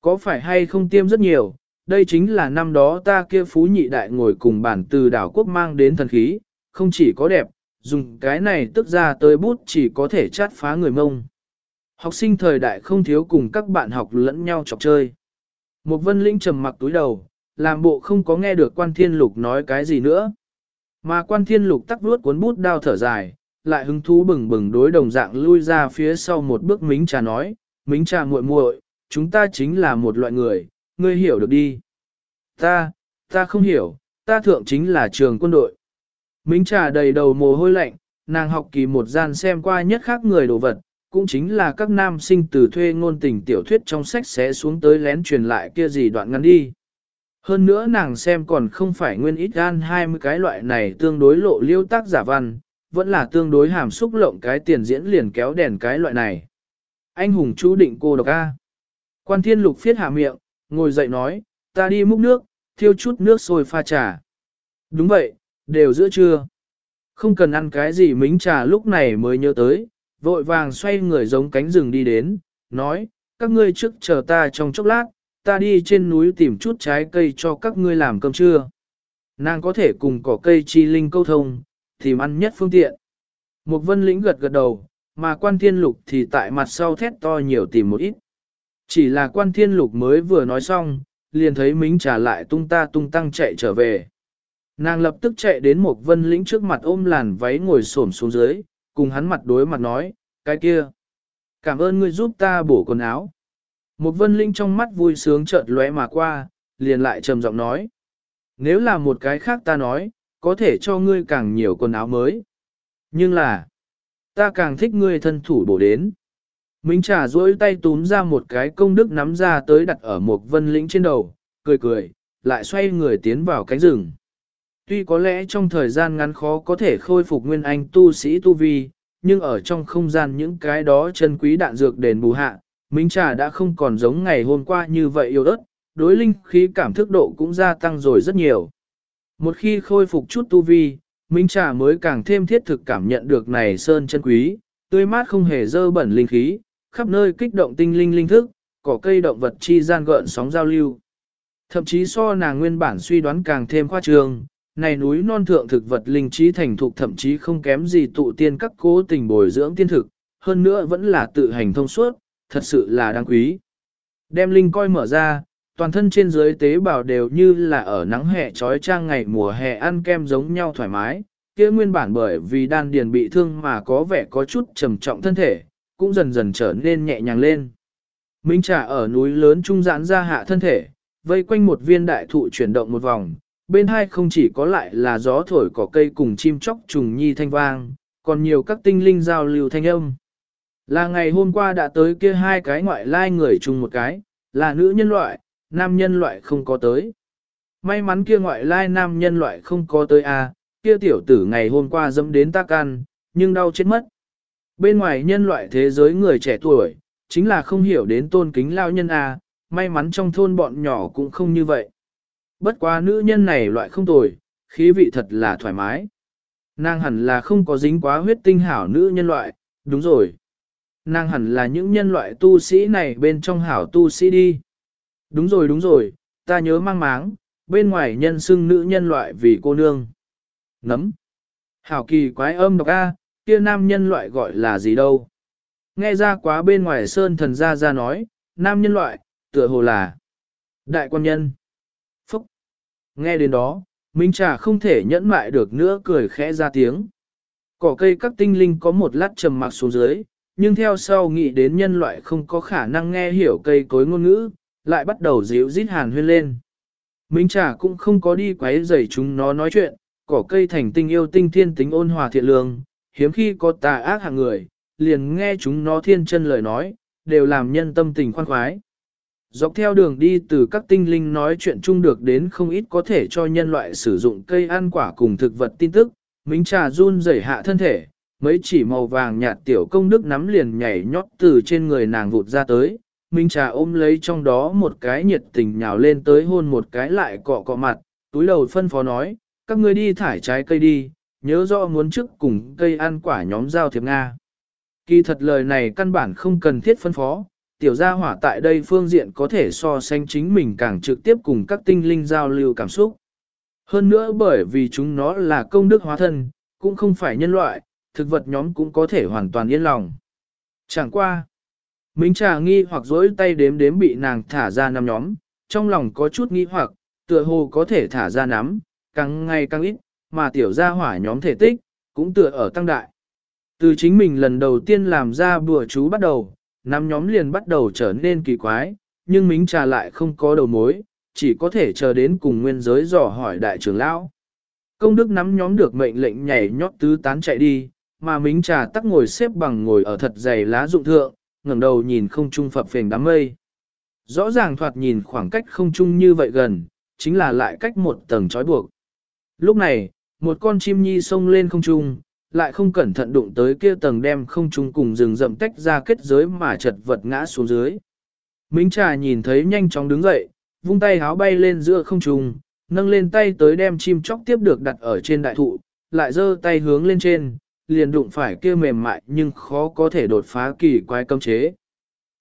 Có phải hay không tiêm rất nhiều, đây chính là năm đó ta kia phú nhị đại ngồi cùng bản từ đảo quốc mang đến thần khí, không chỉ có đẹp, dùng cái này tức ra tới bút chỉ có thể chát phá người mông. Học sinh thời đại không thiếu cùng các bạn học lẫn nhau chọc chơi. Một vân linh trầm mặc túi đầu, làm bộ không có nghe được quan thiên lục nói cái gì nữa. Mà quan thiên lục tắc vuốt cuốn bút đao thở dài, lại hứng thú bừng bừng đối đồng dạng lui ra phía sau một bước mính trà nói, mính trà muội muội, chúng ta chính là một loại người, ngươi hiểu được đi. Ta, ta không hiểu, ta thượng chính là trường quân đội. Mính trà đầy đầu mồ hôi lạnh, nàng học kỳ một gian xem qua nhất khác người đồ vật, cũng chính là các nam sinh từ thuê ngôn tình tiểu thuyết trong sách sẽ xuống tới lén truyền lại kia gì đoạn ngắn đi. Hơn nữa nàng xem còn không phải nguyên ít gan 20 cái loại này tương đối lộ liêu tác giả văn, vẫn là tương đối hàm xúc lộng cái tiền diễn liền kéo đèn cái loại này. Anh hùng chú định cô độc A. Quan thiên lục phiết hạ miệng, ngồi dậy nói, ta đi múc nước, thiêu chút nước sôi pha trà. Đúng vậy, đều giữa trưa. Không cần ăn cái gì mính trà lúc này mới nhớ tới, vội vàng xoay người giống cánh rừng đi đến, nói, các ngươi trước chờ ta trong chốc lát, ta đi trên núi tìm chút trái cây cho các ngươi làm cơm trưa. Nàng có thể cùng cỏ cây chi linh câu thông, tìm ăn nhất phương tiện. Một vân lĩnh gật gật đầu, mà quan thiên lục thì tại mặt sau thét to nhiều tìm một ít. Chỉ là quan thiên lục mới vừa nói xong, liền thấy mính trả lại tung ta tung tăng chạy trở về. Nàng lập tức chạy đến một vân lĩnh trước mặt ôm làn váy ngồi xổm xuống dưới, cùng hắn mặt đối mặt nói, cái kia. Cảm ơn ngươi giúp ta bổ quần áo. Một vân linh trong mắt vui sướng chợt lóe mà qua, liền lại trầm giọng nói. Nếu là một cái khác ta nói, có thể cho ngươi càng nhiều quần áo mới. Nhưng là, ta càng thích ngươi thân thủ bổ đến. Minh trả duỗi tay túm ra một cái công đức nắm ra tới đặt ở một vân lĩnh trên đầu, cười cười, lại xoay người tiến vào cánh rừng. Tuy có lẽ trong thời gian ngắn khó có thể khôi phục nguyên anh tu sĩ tu vi, nhưng ở trong không gian những cái đó chân quý đạn dược đền bù hạ, Minh Trà đã không còn giống ngày hôm qua như vậy yêu đất, đối linh khí cảm thức độ cũng gia tăng rồi rất nhiều. Một khi khôi phục chút tu vi, Minh Trà mới càng thêm thiết thực cảm nhận được này sơn chân quý, tươi mát không hề dơ bẩn linh khí, khắp nơi kích động tinh linh linh thức, cỏ cây động vật chi gian gợn sóng giao lưu. Thậm chí so nàng nguyên bản suy đoán càng thêm khoa trương, này núi non thượng thực vật linh trí thành thục thậm chí không kém gì tụ tiên các cố tình bồi dưỡng tiên thực, hơn nữa vẫn là tự hành thông suốt, thật sự là đáng quý. Đem linh coi mở ra, toàn thân trên dưới tế bào đều như là ở nắng hè trói trang ngày mùa hè ăn kem giống nhau thoải mái, kia nguyên bản bởi vì đan điền bị thương mà có vẻ có chút trầm trọng thân thể, cũng dần dần trở nên nhẹ nhàng lên. Minh trà ở núi lớn trung giãn ra hạ thân thể, vây quanh một viên đại thụ chuyển động một vòng, bên hai không chỉ có lại là gió thổi cỏ cây cùng chim chóc trùng nhi thanh vang, còn nhiều các tinh linh giao lưu thanh âm. Là ngày hôm qua đã tới kia hai cái ngoại lai người chung một cái, là nữ nhân loại, nam nhân loại không có tới. may mắn kia ngoại lai nam nhân loại không có tới à? kia tiểu tử ngày hôm qua dẫm đến ta can, nhưng đau chết mất. Bên ngoài nhân loại thế giới người trẻ tuổi, chính là không hiểu đến tôn kính lao nhân a, may mắn trong thôn bọn nhỏ cũng không như vậy. Bất quá nữ nhân này loại không tồi, khí vị thật là thoải mái. Nàng hẳn là không có dính quá huyết tinh hảo nữ nhân loại, đúng rồi. Nàng hẳn là những nhân loại tu sĩ này bên trong hảo tu sĩ đi. Đúng rồi đúng rồi, ta nhớ mang máng, bên ngoài nhân xưng nữ nhân loại vì cô nương. Nấm. Hảo kỳ quái âm độc A, kia nam nhân loại gọi là gì đâu. Nghe ra quá bên ngoài sơn thần ra ra nói, nam nhân loại, tựa hồ là đại quan nhân. Phúc. Nghe đến đó, Minh Trà không thể nhẫn mại được nữa cười khẽ ra tiếng. Cỏ cây các tinh linh có một lát trầm mặc xuống dưới, nhưng theo sau nghĩ đến nhân loại không có khả năng nghe hiểu cây cối ngôn ngữ, lại bắt đầu dịu rít hàn huyên lên. Minh Trà cũng không có đi quấy rầy chúng nó nói chuyện, cỏ cây thành tinh yêu tinh thiên tính ôn hòa thiện lương, hiếm khi có tà ác hạng người, liền nghe chúng nó thiên chân lời nói, đều làm nhân tâm tình khoan khoái. Dọc theo đường đi từ các tinh linh nói chuyện chung được đến không ít có thể cho nhân loại sử dụng cây ăn quả cùng thực vật tin tức, Minh Trà run rẩy hạ thân thể, mấy chỉ màu vàng nhạt tiểu công đức nắm liền nhảy nhót từ trên người nàng vụt ra tới. Minh Trà ôm lấy trong đó một cái nhiệt tình nhào lên tới hôn một cái lại cọ cọ mặt, túi đầu phân phó nói, các ngươi đi thải trái cây đi, nhớ rõ muốn trước cùng cây ăn quả nhóm giao thiệp Nga. Kỳ thật lời này căn bản không cần thiết phân phó, tiểu gia hỏa tại đây phương diện có thể so sánh chính mình càng trực tiếp cùng các tinh linh giao lưu cảm xúc. Hơn nữa bởi vì chúng nó là công đức hóa thân, cũng không phải nhân loại, thực vật nhóm cũng có thể hoàn toàn yên lòng. Chẳng qua. Minh trà nghi hoặc dối tay đếm đếm bị nàng thả ra năm nhóm, trong lòng có chút nghi hoặc, tựa hồ có thể thả ra nắm, càng ngày càng ít, mà tiểu gia hỏa nhóm thể tích, cũng tựa ở tăng đại. Từ chính mình lần đầu tiên làm ra bùa chú bắt đầu, năm nhóm liền bắt đầu trở nên kỳ quái, nhưng Mính trà lại không có đầu mối, chỉ có thể chờ đến cùng nguyên giới dò hỏi đại trưởng lão. Công đức nắm nhóm được mệnh lệnh nhảy nhót tứ tán chạy đi, mà Mính trà tắc ngồi xếp bằng ngồi ở thật dày lá dụng thượng, ngẩng đầu nhìn không trung phập phền đám mây. Rõ ràng thoạt nhìn khoảng cách không trung như vậy gần, chính là lại cách một tầng trói buộc. Lúc này, một con chim nhi xông lên không trung, lại không cẩn thận đụng tới kia tầng đem không trung cùng rừng rậm tách ra kết giới mà chật vật ngã xuống dưới. Mính trà nhìn thấy nhanh chóng đứng dậy, vung tay háo bay lên giữa không trung, nâng lên tay tới đem chim chóc tiếp được đặt ở trên đại thụ, lại giơ tay hướng lên trên, liền đụng phải kia mềm mại nhưng khó có thể đột phá kỳ quái cấm chế.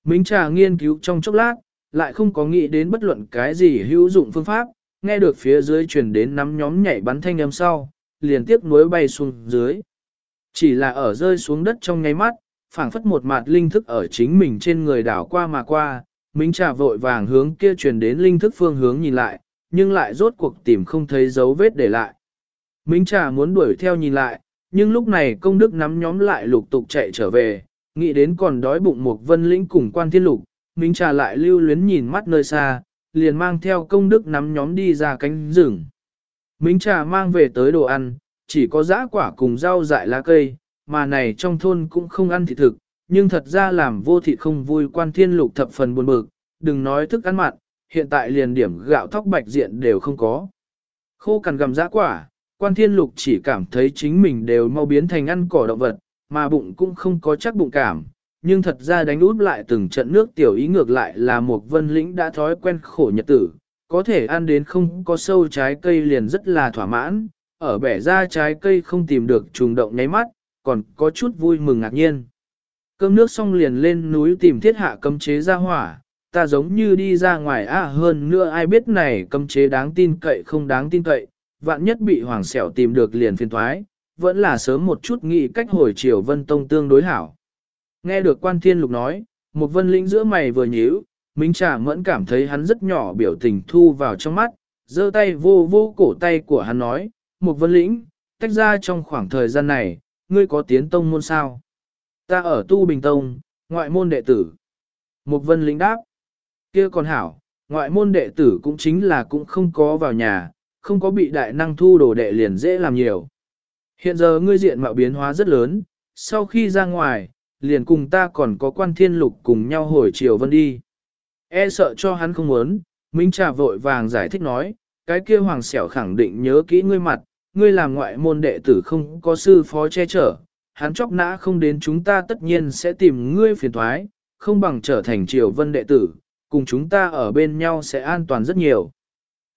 Mính trà nghiên cứu trong chốc lát, lại không có nghĩ đến bất luận cái gì hữu dụng phương pháp, nghe được phía dưới truyền đến nắm nhóm nhảy bắn thanh âm sau, liền tiếp nối bay xuống dưới. Chỉ là ở rơi xuống đất trong ngay mắt, phảng phất một mặt linh thức ở chính mình trên người đảo qua mà qua, Minh Trà vội vàng hướng kia truyền đến linh thức phương hướng nhìn lại, nhưng lại rốt cuộc tìm không thấy dấu vết để lại. Minh Trà muốn đuổi theo nhìn lại, nhưng lúc này công đức nắm nhóm lại lục tục chạy trở về, nghĩ đến còn đói bụng một vân lĩnh cùng quan thiên lục, Minh Trà lại lưu luyến nhìn mắt nơi xa, liền mang theo công đức nắm nhóm đi ra cánh rừng. Minh Trà mang về tới đồ ăn, chỉ có dã quả cùng rau dại lá cây, mà này trong thôn cũng không ăn thịt thực, nhưng thật ra làm vô thịt không vui quan thiên lục thập phần buồn bực, đừng nói thức ăn mặn, hiện tại liền điểm gạo thóc bạch diện đều không có. Khô cằn gầm dã quả, quan thiên lục chỉ cảm thấy chính mình đều mau biến thành ăn cỏ động vật, mà bụng cũng không có chắc bụng cảm, nhưng thật ra đánh út lại từng trận nước tiểu ý ngược lại là một vân lĩnh đã thói quen khổ nhật tử, có thể ăn đến không có sâu trái cây liền rất là thỏa mãn, ở bẻ ra trái cây không tìm được trùng động nháy mắt, còn có chút vui mừng ngạc nhiên. Cơm nước xong liền lên núi tìm thiết hạ cấm chế ra hỏa, ta giống như đi ra ngoài à hơn nữa ai biết này cấm chế đáng tin cậy không đáng tin cậy, vạn nhất bị hoàng xẻo tìm được liền phiền thoái, vẫn là sớm một chút nghĩ cách hồi chiều vân tông tương đối hảo. Nghe được quan thiên lục nói, một vân lĩnh giữa mày vừa nhíu, Minh Trà mẫn cảm thấy hắn rất nhỏ biểu tình thu vào trong mắt, giơ tay vô vô cổ tay của hắn nói, một vân lĩnh, tách ra trong khoảng thời gian này, ngươi có tiến tông môn sao? Ta ở tu bình tông, ngoại môn đệ tử. Một vân lĩnh đáp, kia còn hảo, ngoại môn đệ tử cũng chính là cũng không có vào nhà, không có bị đại năng thu đồ đệ liền dễ làm nhiều. Hiện giờ ngươi diện mạo biến hóa rất lớn, sau khi ra ngoài, liền cùng ta còn có quan thiên lục cùng nhau hồi chiều vân đi. E sợ cho hắn không muốn, Minh Trà vội vàng giải thích nói, cái kia hoàng xẻo khẳng định nhớ kỹ ngươi mặt, ngươi làm ngoại môn đệ tử không có sư phó che chở, hắn chóc nã không đến chúng ta tất nhiên sẽ tìm ngươi phiền thoái, không bằng trở thành triều vân đệ tử, cùng chúng ta ở bên nhau sẽ an toàn rất nhiều.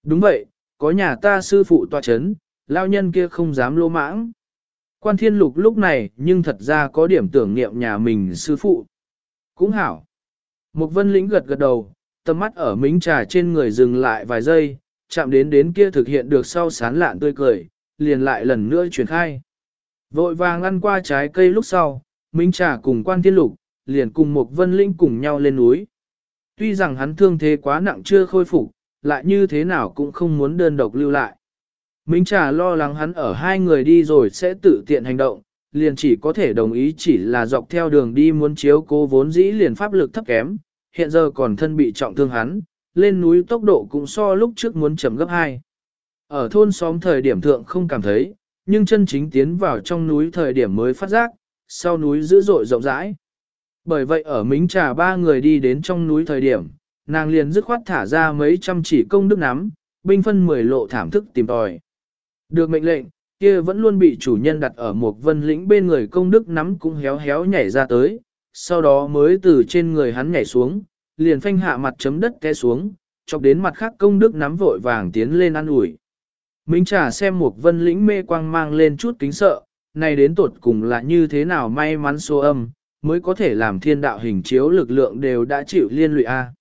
Đúng vậy, có nhà ta sư phụ tòa chấn, lao nhân kia không dám lô mãng. Quan thiên lục lúc này nhưng thật ra có điểm tưởng niệm nhà mình sư phụ. Cũng hảo. Một vân lĩnh gật gật đầu, tầm mắt ở mính trà trên người dừng lại vài giây, chạm đến đến kia thực hiện được sau sán lạn tươi cười, liền lại lần nữa chuyển khai. Vội vàng ăn qua trái cây lúc sau, Minh Trà cùng quan thiên lục, liền cùng một vân linh cùng nhau lên núi. Tuy rằng hắn thương thế quá nặng chưa khôi phục, lại như thế nào cũng không muốn đơn độc lưu lại. Minh Trà lo lắng hắn ở hai người đi rồi sẽ tự tiện hành động, liền chỉ có thể đồng ý chỉ là dọc theo đường đi muốn chiếu cố vốn dĩ liền pháp lực thấp kém, hiện giờ còn thân bị trọng thương hắn, lên núi tốc độ cũng so lúc trước muốn chậm gấp hai. Ở thôn xóm thời điểm thượng không cảm thấy, nhưng chân chính tiến vào trong núi thời điểm mới phát giác, sau núi dữ dội rộng rãi. Bởi vậy ở Mính Trà ba người đi đến trong núi thời điểm, nàng liền dứt khoát thả ra mấy trăm chỉ công đức nắm, binh phân mười lộ thảm thức tìm tòi. Được mệnh lệnh, kia vẫn luôn bị chủ nhân đặt ở một vân lĩnh bên người công đức nắm cũng héo héo nhảy ra tới, sau đó mới từ trên người hắn nhảy xuống, liền phanh hạ mặt chấm đất té xuống, chọc đến mặt khác công đức nắm vội vàng tiến lên ăn ủi. Minh trả xem một vân lĩnh mê quang mang lên chút kính sợ, này đến tột cùng là như thế nào may mắn số âm, mới có thể làm thiên đạo hình chiếu lực lượng đều đã chịu liên lụy A.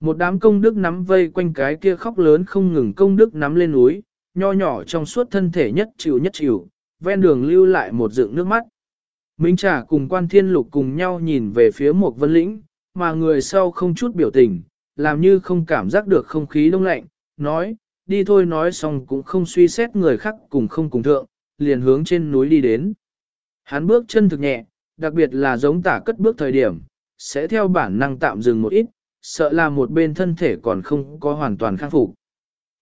Một đám công đức nắm vây quanh cái kia khóc lớn không ngừng công đức nắm lên núi, nho nhỏ trong suốt thân thể nhất chịu nhất chịu, ven đường lưu lại một dựng nước mắt. Minh Trà cùng quan thiên lục cùng nhau nhìn về phía một vân lĩnh, mà người sau không chút biểu tình, làm như không cảm giác được không khí đông lạnh, nói, đi thôi nói xong cũng không suy xét người khác cùng không cùng thượng, liền hướng trên núi đi đến. Hắn bước chân thực nhẹ, đặc biệt là giống tả cất bước thời điểm, sẽ theo bản năng tạm dừng một ít, sợ là một bên thân thể còn không có hoàn toàn khắc phục.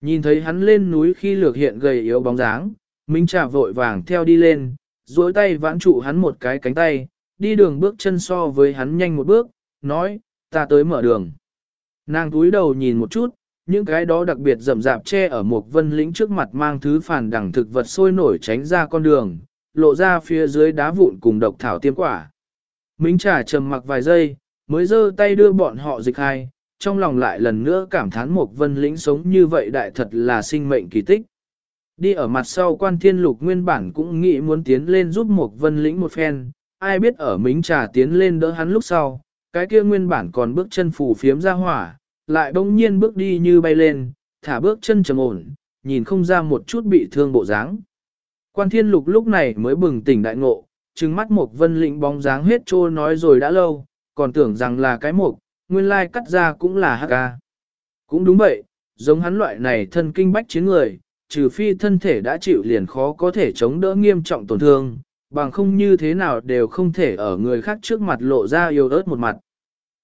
Nhìn thấy hắn lên núi khi lược hiện gầy yếu bóng dáng, Minh Trà vội vàng theo đi lên, duỗi tay vãn trụ hắn một cái cánh tay, đi đường bước chân so với hắn nhanh một bước, nói, ta tới mở đường. Nàng túi đầu nhìn một chút, những cái đó đặc biệt rậm rạp che ở một vân lĩnh trước mặt mang thứ phản đẳng thực vật sôi nổi tránh ra con đường, lộ ra phía dưới đá vụn cùng độc thảo tiêm quả. Minh trà trầm mặc vài giây, mới giơ tay đưa bọn họ dịch hai, trong lòng lại lần nữa cảm thán một vân lĩnh sống như vậy đại thật là sinh mệnh kỳ tích. Đi ở mặt sau quan thiên lục nguyên bản cũng nghĩ muốn tiến lên giúp một vân lĩnh một phen, ai biết ở mính trà tiến lên đỡ hắn lúc sau, cái kia nguyên bản còn bước chân phù phiếm ra hỏa, lại bỗng nhiên bước đi như bay lên, thả bước chân trầm ổn, nhìn không ra một chút bị thương bộ dáng. Quan thiên lục lúc này mới bừng tỉnh đại ngộ, trừng mắt một vân lĩnh bóng dáng hết trô nói rồi đã lâu, còn tưởng rằng là cái mục, nguyên lai cắt ra cũng là hắc ca. Cũng đúng vậy, giống hắn loại này thân kinh bách chiến người, trừ phi thân thể đã chịu liền khó có thể chống đỡ nghiêm trọng tổn thương, bằng không như thế nào đều không thể ở người khác trước mặt lộ ra yêu ớt một mặt.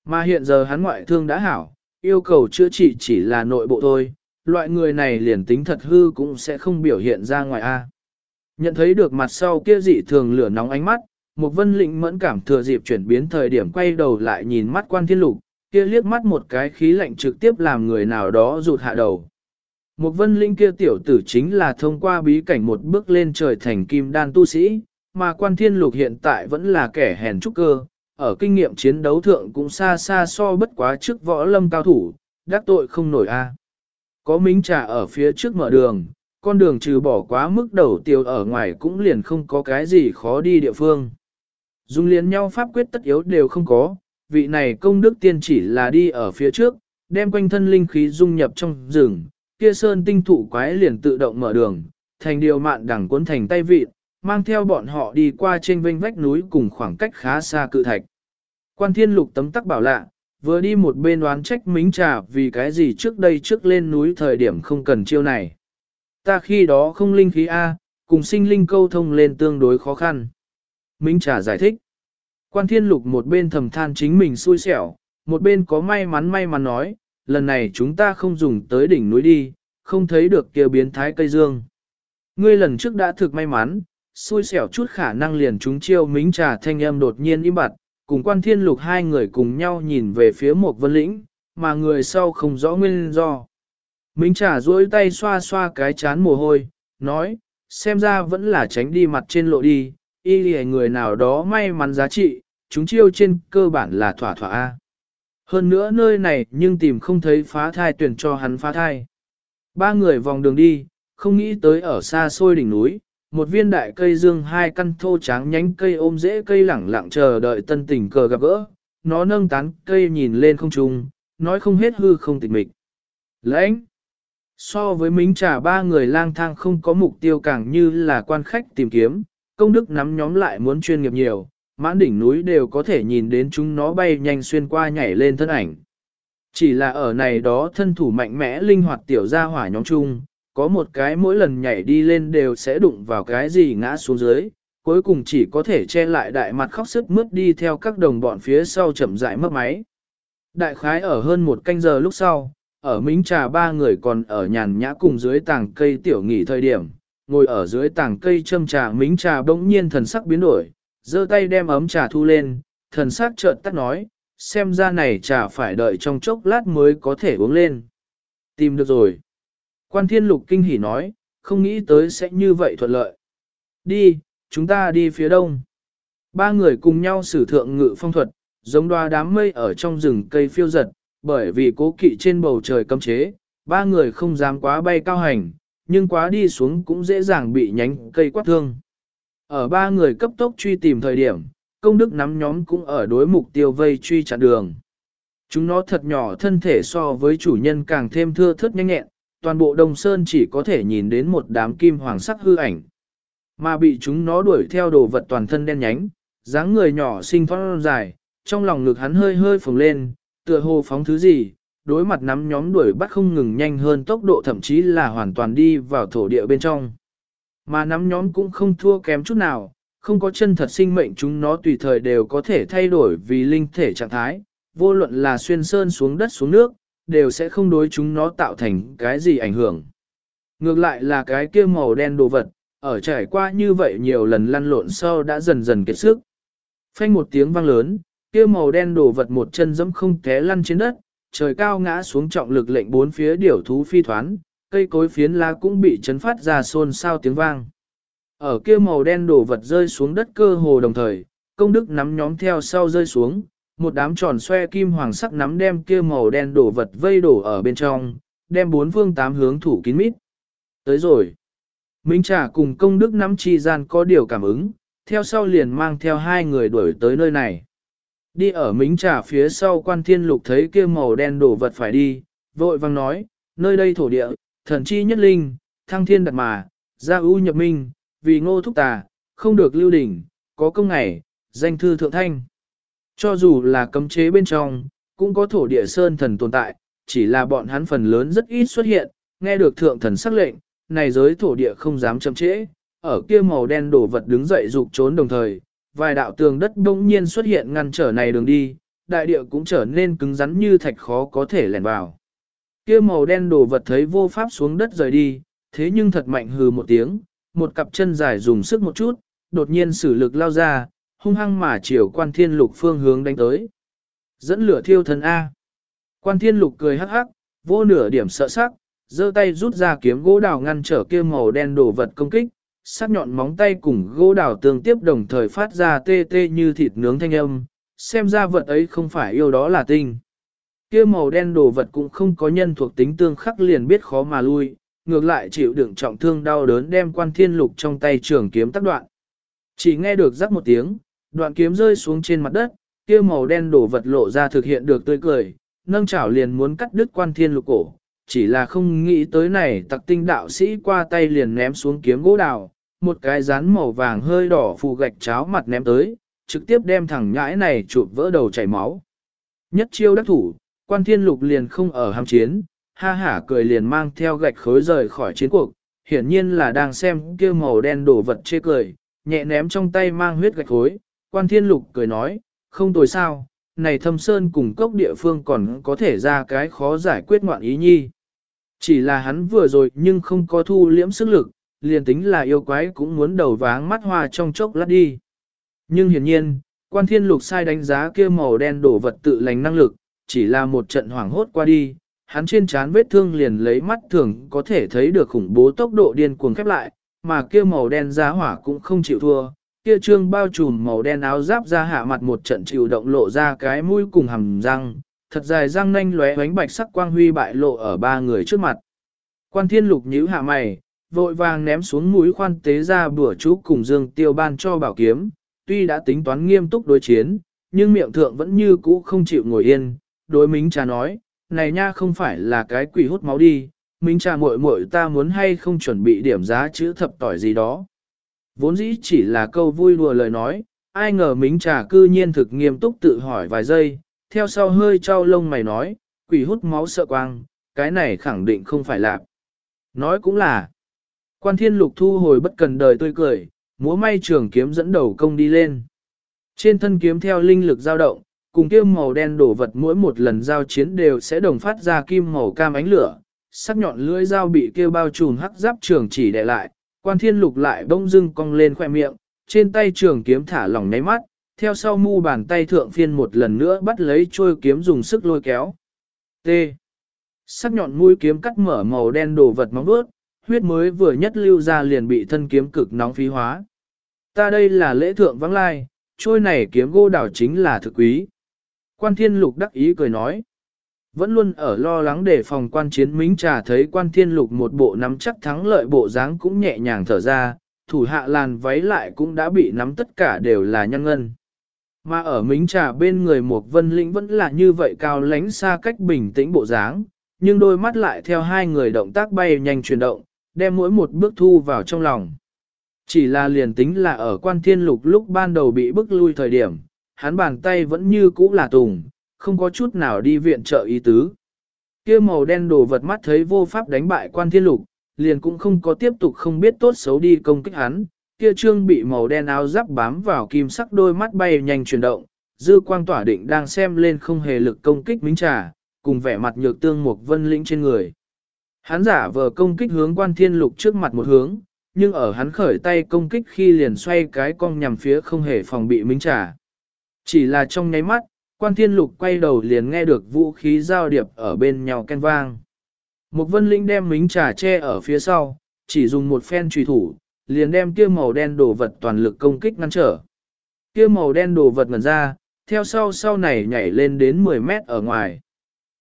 Mà hiện giờ hắn ngoại thương đã hảo, yêu cầu chữa trị chỉ là nội bộ thôi, loại người này liền tính thật hư cũng sẽ không biểu hiện ra ngoài A. Nhận thấy được mặt sau kia dị thường lửa nóng ánh mắt, một vân lĩnh mẫn cảm thừa dịp chuyển biến thời điểm quay đầu lại nhìn mắt quan thiên lục, kia liếc mắt một cái khí lạnh trực tiếp làm người nào đó rụt hạ đầu. Một vân linh kia tiểu tử chính là thông qua bí cảnh một bước lên trời thành kim đan tu sĩ, mà quan thiên lục hiện tại vẫn là kẻ hèn trúc cơ, ở kinh nghiệm chiến đấu thượng cũng xa xa so bất quá trước võ lâm cao thủ, đắc tội không nổi a. Có mính trà ở phía trước mở đường, con đường trừ bỏ quá mức đầu tiêu ở ngoài cũng liền không có cái gì khó đi địa phương. Dung liền nhau pháp quyết tất yếu đều không có, vị này công đức tiên chỉ là đi ở phía trước, đem quanh thân linh khí dung nhập trong rừng, kia sơn tinh thụ quái liền tự động mở đường, thành điều mạn đẳng cuốn thành tay vịt, mang theo bọn họ đi qua trên vênh vách núi cùng khoảng cách khá xa cự thạch. Quan thiên lục tấm tắc bảo lạ, vừa đi một bên đoán trách mính trà vì cái gì trước đây trước lên núi thời điểm không cần chiêu này. Ta khi đó không linh khí A, cùng sinh linh câu thông lên tương đối khó khăn. Mính trà giải thích. Quan thiên lục một bên thầm than chính mình xui xẻo, một bên có may mắn may mắn nói, lần này chúng ta không dùng tới đỉnh núi đi, không thấy được kia biến thái cây dương. Ngươi lần trước đã thực may mắn, xui xẻo chút khả năng liền chúng chiêu mính trà thanh âm đột nhiên im bặt, cùng quan thiên lục hai người cùng nhau nhìn về phía một vân lĩnh, mà người sau không rõ nguyên do. Mính trà duỗi tay xoa xoa cái chán mồ hôi, nói, xem ra vẫn là tránh đi mặt trên lộ đi, y lì người nào đó may mắn giá trị, chúng chiêu trên cơ bản là thỏa thỏa A. Hơn nữa nơi này nhưng tìm không thấy phá thai tuyển cho hắn phá thai. Ba người vòng đường đi, không nghĩ tới ở xa xôi đỉnh núi, một viên đại cây dương hai căn thô tráng nhánh cây ôm rễ cây lẳng lặng chờ đợi tân tình cờ gặp gỡ, nó nâng tán cây nhìn lên không trung, nói không hết hư không tịch mịch. Lãnh! So với mính trà ba người lang thang không có mục tiêu càng như là quan khách tìm kiếm, công đức nắm nhóm lại muốn chuyên nghiệp nhiều, mãn đỉnh núi đều có thể nhìn đến chúng nó bay nhanh xuyên qua nhảy lên thân ảnh. Chỉ là ở này đó thân thủ mạnh mẽ linh hoạt tiểu gia hỏa nhóm chung, có một cái mỗi lần nhảy đi lên đều sẽ đụng vào cái gì ngã xuống dưới, cuối cùng chỉ có thể che lại đại mặt khóc sức mướt đi theo các đồng bọn phía sau chậm rãi mất máy. Đại khái ở hơn một canh giờ lúc sau, ở Mính Trà ba người còn ở nhàn nhã cùng dưới tàng cây tiểu nghỉ thời điểm, ngồi ở dưới tảng cây châm trà Mính Trà bỗng nhiên thần sắc biến đổi, giơ tay đem ấm trà thu lên, thần sắc chợt tắt nói, xem ra này trà phải đợi trong chốc lát mới có thể uống lên. Tìm được rồi. Quan thiên lục kinh hỉ nói, không nghĩ tới sẽ như vậy thuận lợi. Đi, chúng ta đi phía đông. Ba người cùng nhau sử thượng ngự phong thuật, giống đoa đám mây ở trong rừng cây phiêu giật, bởi vì cố kỵ trên bầu trời cấm chế, ba người không dám quá bay cao hành, nhưng quá đi xuống cũng dễ dàng bị nhánh cây quát thương. Ở ba người cấp tốc truy tìm thời điểm, công đức nắm nhóm cũng ở đối mục tiêu vây truy chặn đường. Chúng nó thật nhỏ thân thể so với chủ nhân càng thêm thưa thớt nhanh nhẹn, toàn bộ đồng sơn chỉ có thể nhìn đến một đám kim hoàng sắc hư ảnh. Mà bị chúng nó đuổi theo đồ vật toàn thân đen nhánh, dáng người nhỏ xinh phong dài, trong lòng ngực hắn hơi hơi phồng lên, tựa hồ phóng thứ gì, đối mặt nắm nhóm đuổi bắt không ngừng nhanh hơn tốc độ thậm chí là hoàn toàn đi vào thổ địa bên trong. Mà nắm nhóm cũng không thua kém chút nào, không có chân thật sinh mệnh chúng nó tùy thời đều có thể thay đổi vì linh thể trạng thái, vô luận là xuyên sơn xuống đất xuống nước, đều sẽ không đối chúng nó tạo thành cái gì ảnh hưởng. Ngược lại là cái kia màu đen đồ vật, ở trải qua như vậy nhiều lần lăn lộn sau đã dần dần kiệt sức. Phanh một tiếng vang lớn, kia màu đen đồ vật một chân dẫm không té lăn trên đất, trời cao ngã xuống trọng lực lệnh bốn phía điểu thú phi thoán, cây cối phiến lá cũng bị chấn phát ra xôn xao tiếng vang. Ở kia màu đen đồ vật rơi xuống đất cơ hồ đồng thời, công đức nắm nhóm theo sau rơi xuống, một đám tròn xoe kim hoàng sắc nắm đem kia màu đen đồ vật vây đổ ở bên trong, đem bốn phương tám hướng thủ kín mít. Tới rồi. Minh Trà cùng công đức nắm chi gian có điều cảm ứng, theo sau liền mang theo hai người đuổi tới nơi này. Đi ở mính Trà phía sau quan thiên lục thấy kia màu đen đổ vật phải đi, vội vang nói, nơi đây thổ địa, thần chi nhất linh, thăng thiên đặt mà, gia ưu nhập minh, vì ngô thúc tà, không được lưu đỉnh, có công ngày, danh thư thượng thanh. Cho dù là cấm chế bên trong, cũng có thổ địa sơn thần tồn tại, chỉ là bọn hắn phần lớn rất ít xuất hiện, nghe được thượng thần sắc lệnh, này giới thổ địa không dám chậm trễ, ở kia màu đen đổ vật đứng dậy dục trốn đồng thời, vài đạo tường đất bỗng nhiên xuất hiện ngăn trở này đường đi, đại địa cũng trở nên cứng rắn như thạch khó có thể lẻn vào. Kia màu đen đồ vật thấy vô pháp xuống đất rời đi, thế nhưng thật mạnh hừ một tiếng, một cặp chân dài dùng sức một chút, đột nhiên sử lực lao ra, hung hăng mà chiều quan thiên lục phương hướng đánh tới. Dẫn lửa thiêu thần A. Quan thiên lục cười hắc hắc, vô nửa điểm sợ sắc, giơ tay rút ra kiếm gỗ đào ngăn trở kia màu đen đồ vật công kích, sắc nhọn móng tay cùng gỗ đào tương tiếp đồng thời phát ra tê tê như thịt nướng thanh âm, xem ra vật ấy không phải yêu đó là tinh. Kia màu đen đồ vật cũng không có nhân thuộc tính tương khắc liền biết khó mà lui, ngược lại chịu đựng trọng thương đau đớn đem quan thiên lục trong tay trường kiếm tắc đoạn. Chỉ nghe được rắc một tiếng, đoạn kiếm rơi xuống trên mặt đất, kia màu đen đổ vật lộ ra thực hiện được tươi cười, nâng chảo liền muốn cắt đứt quan thiên lục cổ, chỉ là không nghĩ tới này tặc tinh đạo sĩ qua tay liền ném xuống kiếm gỗ đào, một cái rán màu vàng hơi đỏ phù gạch cháo mặt ném tới, trực tiếp đem thẳng nhãi này chụp vỡ đầu chảy máu. Nhất chiêu đắc thủ, quan thiên lục liền không ở ham chiến, ha hả cười liền mang theo gạch khối rời khỏi chiến cuộc, hiển nhiên là đang xem kia màu đen đổ vật chê cười, nhẹ ném trong tay mang huyết gạch khối, quan thiên lục cười nói, không tồi sao, này thâm sơn cùng cốc địa phương còn có thể ra cái khó giải quyết ngoạn ý nhi. Chỉ là hắn vừa rồi nhưng không có thu liễm sức lực, liền tính là yêu quái cũng muốn đầu váng mắt hoa trong chốc lát đi. Nhưng hiển nhiên, quan thiên lục sai đánh giá kia màu đen đổ vật tự lành năng lực, chỉ là một trận hoảng hốt qua đi, hắn trên trán vết thương liền lấy mắt thường có thể thấy được khủng bố tốc độ điên cuồng khép lại, mà kia màu đen giá hỏa cũng không chịu thua, kia trương bao trùm màu đen áo giáp ra hạ mặt một trận chịu động lộ ra cái mũi cùng hầm răng, thật dài răng nanh lóe ánh bạch sắc quang huy bại lộ ở ba người trước mặt. Quan thiên lục nhíu hạ mày, vội vàng ném xuống mũi khoan tế ra bữa chú cùng dương tiêu ban cho bảo kiếm, tuy đã tính toán nghiêm túc đối chiến, nhưng miệng thượng vẫn như cũ không chịu ngồi yên, đối mính trà nói, này nha không phải là cái quỷ hút máu đi, mính trà muội muội ta muốn hay không chuẩn bị điểm giá chữ thập tỏi gì đó. Vốn dĩ chỉ là câu vui đùa lời nói, ai ngờ mính trà cư nhiên thực nghiêm túc tự hỏi vài giây, theo sau hơi trao lông mày nói, quỷ hút máu sợ quang, cái này khẳng định không phải lạc. Nói cũng là, quan thiên lục thu hồi bất cần đời tươi cười, múa may trường kiếm dẫn đầu công đi lên. Trên thân kiếm theo linh lực dao động, cùng kia màu đen đổ vật mỗi một lần giao chiến đều sẽ đồng phát ra kim màu cam ánh lửa, sắc nhọn lưỡi dao bị kia bao trùm hắc giáp trường chỉ đè lại, quan thiên lục lại bông dưng cong lên khoe miệng, trên tay trường kiếm thả lỏng nháy mắt, theo sau mu bàn tay thượng phiên một lần nữa bắt lấy trôi kiếm dùng sức lôi kéo. T. Sắc nhọn mũi kiếm cắt mở màu đen đồ vật móng vuốt, huyết mới vừa nhất lưu ra liền bị thân kiếm cực nóng phí hóa. Ta đây là lễ thượng vắng lai, trôi này kiếm gô đảo chính là thực quý. Quan thiên lục đắc ý cười nói. Vẫn luôn ở lo lắng để phòng quan chiến mính trà thấy quan thiên lục một bộ nắm chắc thắng lợi bộ dáng cũng nhẹ nhàng thở ra, thủ hạ làn váy lại cũng đã bị nắm tất cả đều là nhân ngân. Mà ở mính trà bên người một vân lĩnh vẫn là như vậy cao lánh xa cách bình tĩnh bộ dáng, nhưng đôi mắt lại theo hai người động tác bay nhanh chuyển động, đem mỗi một bước thu vào trong lòng. Chỉ là liền tính là ở quan thiên lục lúc ban đầu bị bức lui thời điểm, hắn bàn tay vẫn như cũ là tùng, không có chút nào đi viện trợ ý tứ. kia màu đen đồ vật mắt thấy vô pháp đánh bại quan thiên lục, liền cũng không có tiếp tục không biết tốt xấu đi công kích hắn, kia trương bị màu đen áo giáp bám vào kim sắc đôi mắt bay nhanh chuyển động, dư quang tỏa định đang xem lên không hề lực công kích minh trà, cùng vẻ mặt nhược tương một vân lĩnh trên người. Hắn giả vờ công kích hướng quan thiên lục trước mặt một hướng, nhưng ở hắn khởi tay công kích khi liền xoay cái cong nhằm phía không hề phòng bị minh trả. Chỉ là trong nháy mắt, quan thiên lục quay đầu liền nghe được vũ khí giao điệp ở bên nhau ken vang. Một vân linh đem mính trà che ở phía sau, chỉ dùng một phen trùy thủ, liền đem kia màu đen đồ vật toàn lực công kích ngăn trở. Kia màu đen đồ vật ngần ra, theo sau sau này nhảy lên đến 10 mét ở ngoài.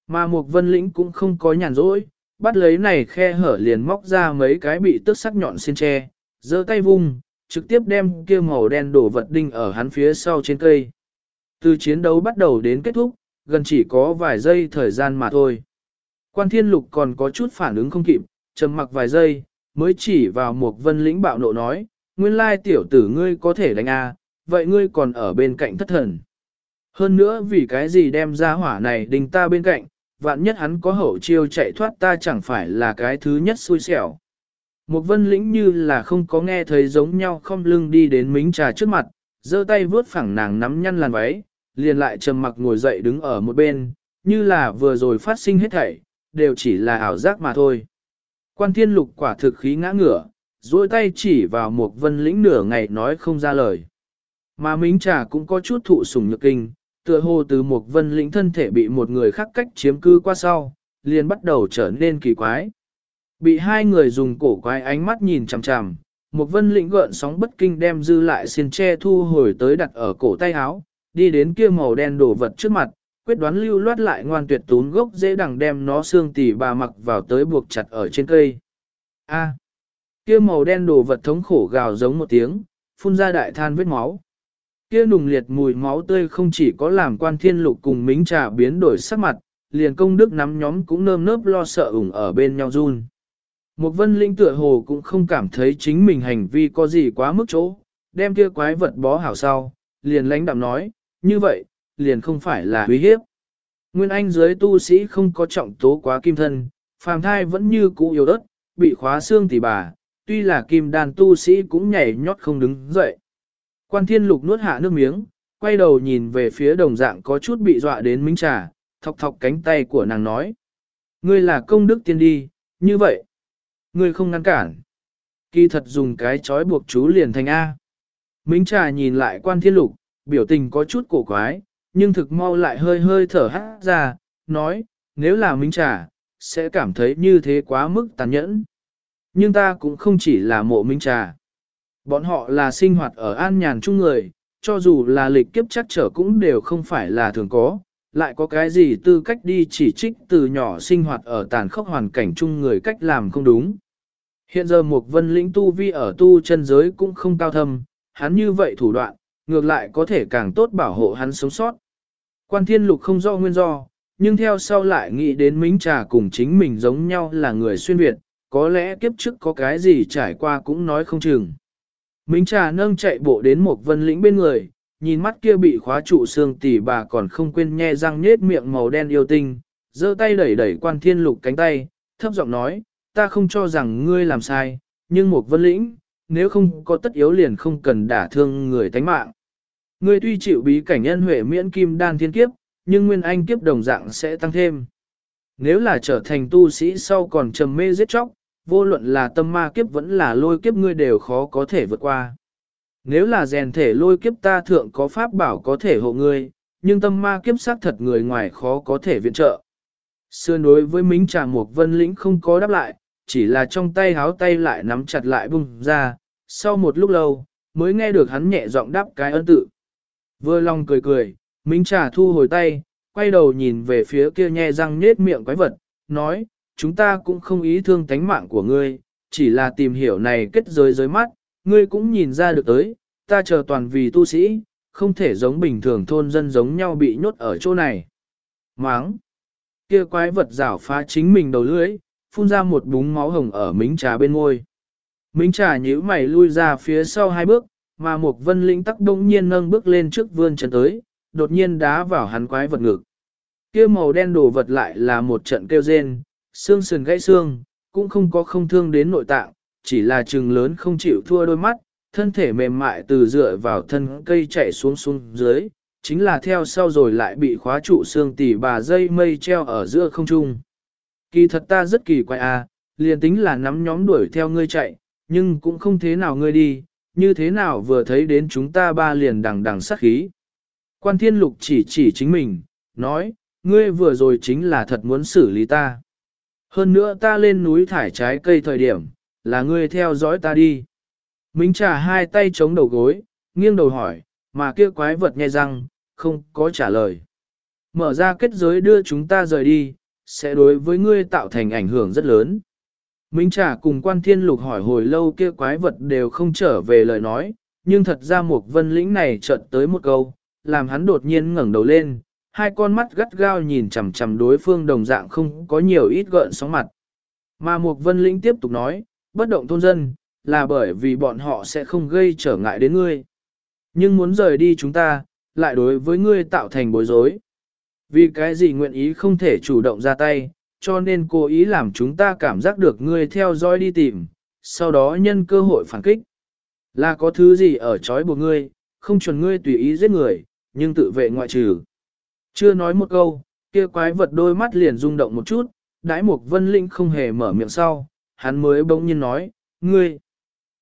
Mà một vân lĩnh cũng không có nhàn rỗi, bắt lấy này khe hở liền móc ra mấy cái bị tức sắc nhọn xin tre, giơ tay vung, trực tiếp đem kia màu đen đổ vật đinh ở hắn phía sau trên cây. Từ chiến đấu bắt đầu đến kết thúc, gần chỉ có vài giây thời gian mà thôi. Quan thiên lục còn có chút phản ứng không kịp, trầm mặc vài giây, mới chỉ vào một vân lĩnh bạo nộ nói, nguyên lai tiểu tử ngươi có thể đánh a, vậy ngươi còn ở bên cạnh thất thần. Hơn nữa vì cái gì đem ra hỏa này đinh ta bên cạnh, vạn nhất hắn có hậu chiêu chạy thoát ta chẳng phải là cái thứ nhất xui xẻo. Một vân lĩnh như là không có nghe thấy giống nhau không lưng đi đến mính trà trước mặt, giơ tay vướt phẳng nàng nắm nhăn làn váy, liền lại trầm mặc ngồi dậy đứng ở một bên, như là vừa rồi phát sinh hết thảy, đều chỉ là ảo giác mà thôi. Quan thiên lục quả thực khí ngã ngửa, duỗi tay chỉ vào một vân lĩnh nửa ngày nói không ra lời. Mà mính trà cũng có chút thụ sủng nhược kinh, tựa hồ từ một vân lĩnh thân thể bị một người khác cách chiếm cư qua sau, liền bắt đầu trở nên kỳ quái. Bị hai người dùng cổ quái ánh mắt nhìn chằm chằm, một vân lĩnh gợn sóng bất kinh đem dư lại xiên tre thu hồi tới đặt ở cổ tay áo, đi đến kia màu đen đổ vật trước mặt, quyết đoán lưu loát lại ngoan tuyệt tún gốc dễ đằng đem nó xương tỉ bà mặc vào tới buộc chặt ở trên cây. A. kia màu đen đồ vật thống khổ gào giống một tiếng, phun ra đại than vết máu. Kia nùng liệt mùi máu tươi không chỉ có làm quan thiên lục cùng mính trà biến đổi sắc mặt, liền công đức nắm nhóm cũng nơm nớp lo sợ ủng ở bên nhau run. Một vân linh tựa hồ cũng không cảm thấy chính mình hành vi có gì quá mức chỗ, đem kia quái vật bó hảo sau, liền lãnh đạm nói, như vậy, liền không phải là uy hiếp. Nguyên Anh dưới tu sĩ không có trọng tố quá kim thân, phàm thai vẫn như cũ yếu đất, bị khóa xương tỉ bà, tuy là kim đàn tu sĩ cũng nhảy nhót không đứng dậy. Quan thiên lục nuốt hạ nước miếng, quay đầu nhìn về phía đồng dạng có chút bị dọa đến minh trà, thọc thọc cánh tay của nàng nói. Ngươi là công đức tiên đi, như vậy. Ngươi không ngăn cản. Kỳ thật dùng cái chói buộc chú liền thành A. Minh trà nhìn lại quan thiên lục, biểu tình có chút cổ quái, nhưng thực mau lại hơi hơi thở hát ra, nói, nếu là minh trà, sẽ cảm thấy như thế quá mức tàn nhẫn. Nhưng ta cũng không chỉ là mộ minh trà. Bọn họ là sinh hoạt ở an nhàn chung người, cho dù là lịch kiếp chắc trở cũng đều không phải là thường có, lại có cái gì tư cách đi chỉ trích từ nhỏ sinh hoạt ở tàn khốc hoàn cảnh chung người cách làm không đúng. Hiện giờ một vân lĩnh tu vi ở tu chân giới cũng không cao thâm, hắn như vậy thủ đoạn, ngược lại có thể càng tốt bảo hộ hắn sống sót. Quan thiên lục không do nguyên do, nhưng theo sau lại nghĩ đến mính trà cùng chính mình giống nhau là người xuyên Việt, có lẽ kiếp trước có cái gì trải qua cũng nói không chừng. Mính trà nâng chạy bộ đến một vân lĩnh bên người, nhìn mắt kia bị khóa trụ xương tỉ bà còn không quên nhe răng nhết miệng màu đen yêu tinh, giơ tay đẩy đẩy quan thiên lục cánh tay, thấp giọng nói, ta không cho rằng ngươi làm sai, nhưng một vân lĩnh, nếu không có tất yếu liền không cần đả thương người tánh mạng. Ngươi tuy chịu bí cảnh nhân huệ miễn kim đan thiên kiếp, nhưng nguyên anh kiếp đồng dạng sẽ tăng thêm. Nếu là trở thành tu sĩ sau còn trầm mê giết chóc, vô luận là tâm ma kiếp vẫn là lôi kiếp ngươi đều khó có thể vượt qua. Nếu là rèn thể lôi kiếp ta thượng có pháp bảo có thể hộ ngươi, nhưng tâm ma kiếp xác thật người ngoài khó có thể viện trợ. Xưa đối với Mính Trà Mục Vân Lĩnh không có đáp lại, chỉ là trong tay háo tay lại nắm chặt lại bung ra, sau một lúc lâu, mới nghe được hắn nhẹ giọng đáp cái ân tự. Vừa lòng cười cười, Mính Trà thu hồi tay, quay đầu nhìn về phía kia nhe răng nhết miệng quái vật, nói, chúng ta cũng không ý thương tánh mạng của ngươi, chỉ là tìm hiểu này kết giới giới mắt, ngươi cũng nhìn ra được tới, ta chờ toàn vì tu sĩ, không thể giống bình thường thôn dân giống nhau bị nhốt ở chỗ này. Máng! Kia quái vật rảo phá chính mình đầu lưỡi, phun ra một búng máu hồng ở mính trà bên ngôi. Mính trà nhíu mày lui ra phía sau hai bước, mà một vân linh tắc đông nhiên nâng bước lên trước vươn chân tới, đột nhiên đá vào hắn quái vật ngực. Kia màu đen đồ vật lại là một trận kêu rên, xương sườn gãy xương, cũng không có không thương đến nội tạng, chỉ là trừng lớn không chịu thua đôi mắt, thân thể mềm mại từ dựa vào thân cây chạy xuống xuống dưới, chính là theo sau rồi lại bị khóa trụ xương tỉ bà dây mây treo ở giữa không trung. Kỳ thật ta rất kỳ quái à, liền tính là nắm nhóm đuổi theo ngươi chạy, nhưng cũng không thế nào ngươi đi, như thế nào vừa thấy đến chúng ta ba liền đằng đằng sát khí. Quan thiên lục chỉ chỉ chính mình, nói, ngươi vừa rồi chính là thật muốn xử lý ta. Hơn nữa ta lên núi thải trái cây thời điểm, là ngươi theo dõi ta đi. Minh trả hai tay chống đầu gối, nghiêng đầu hỏi, mà kia quái vật nghe răng, không có trả lời. Mở ra kết giới đưa chúng ta rời đi, sẽ đối với ngươi tạo thành ảnh hưởng rất lớn. Minh trả cùng quan thiên lục hỏi hồi lâu kia quái vật đều không trở về lời nói, nhưng thật ra một vân lĩnh này chợt tới một câu, làm hắn đột nhiên ngẩng đầu lên, hai con mắt gắt gao nhìn chằm chằm đối phương đồng dạng không có nhiều ít gợn sóng mặt. Mà Mục vân lĩnh tiếp tục nói, bất động thôn dân, là bởi vì bọn họ sẽ không gây trở ngại đến ngươi. Nhưng muốn rời đi chúng ta, lại đối với ngươi tạo thành bối rối. Vì cái gì nguyện ý không thể chủ động ra tay, cho nên cố ý làm chúng ta cảm giác được ngươi theo dõi đi tìm, sau đó nhân cơ hội phản kích. Là có thứ gì ở trói buộc ngươi, không chuẩn ngươi tùy ý giết người, nhưng tự vệ ngoại trừ. Chưa nói một câu, kia quái vật đôi mắt liền rung động một chút, Đái mục vân linh không hề mở miệng sau, hắn mới bỗng nhiên nói, ngươi,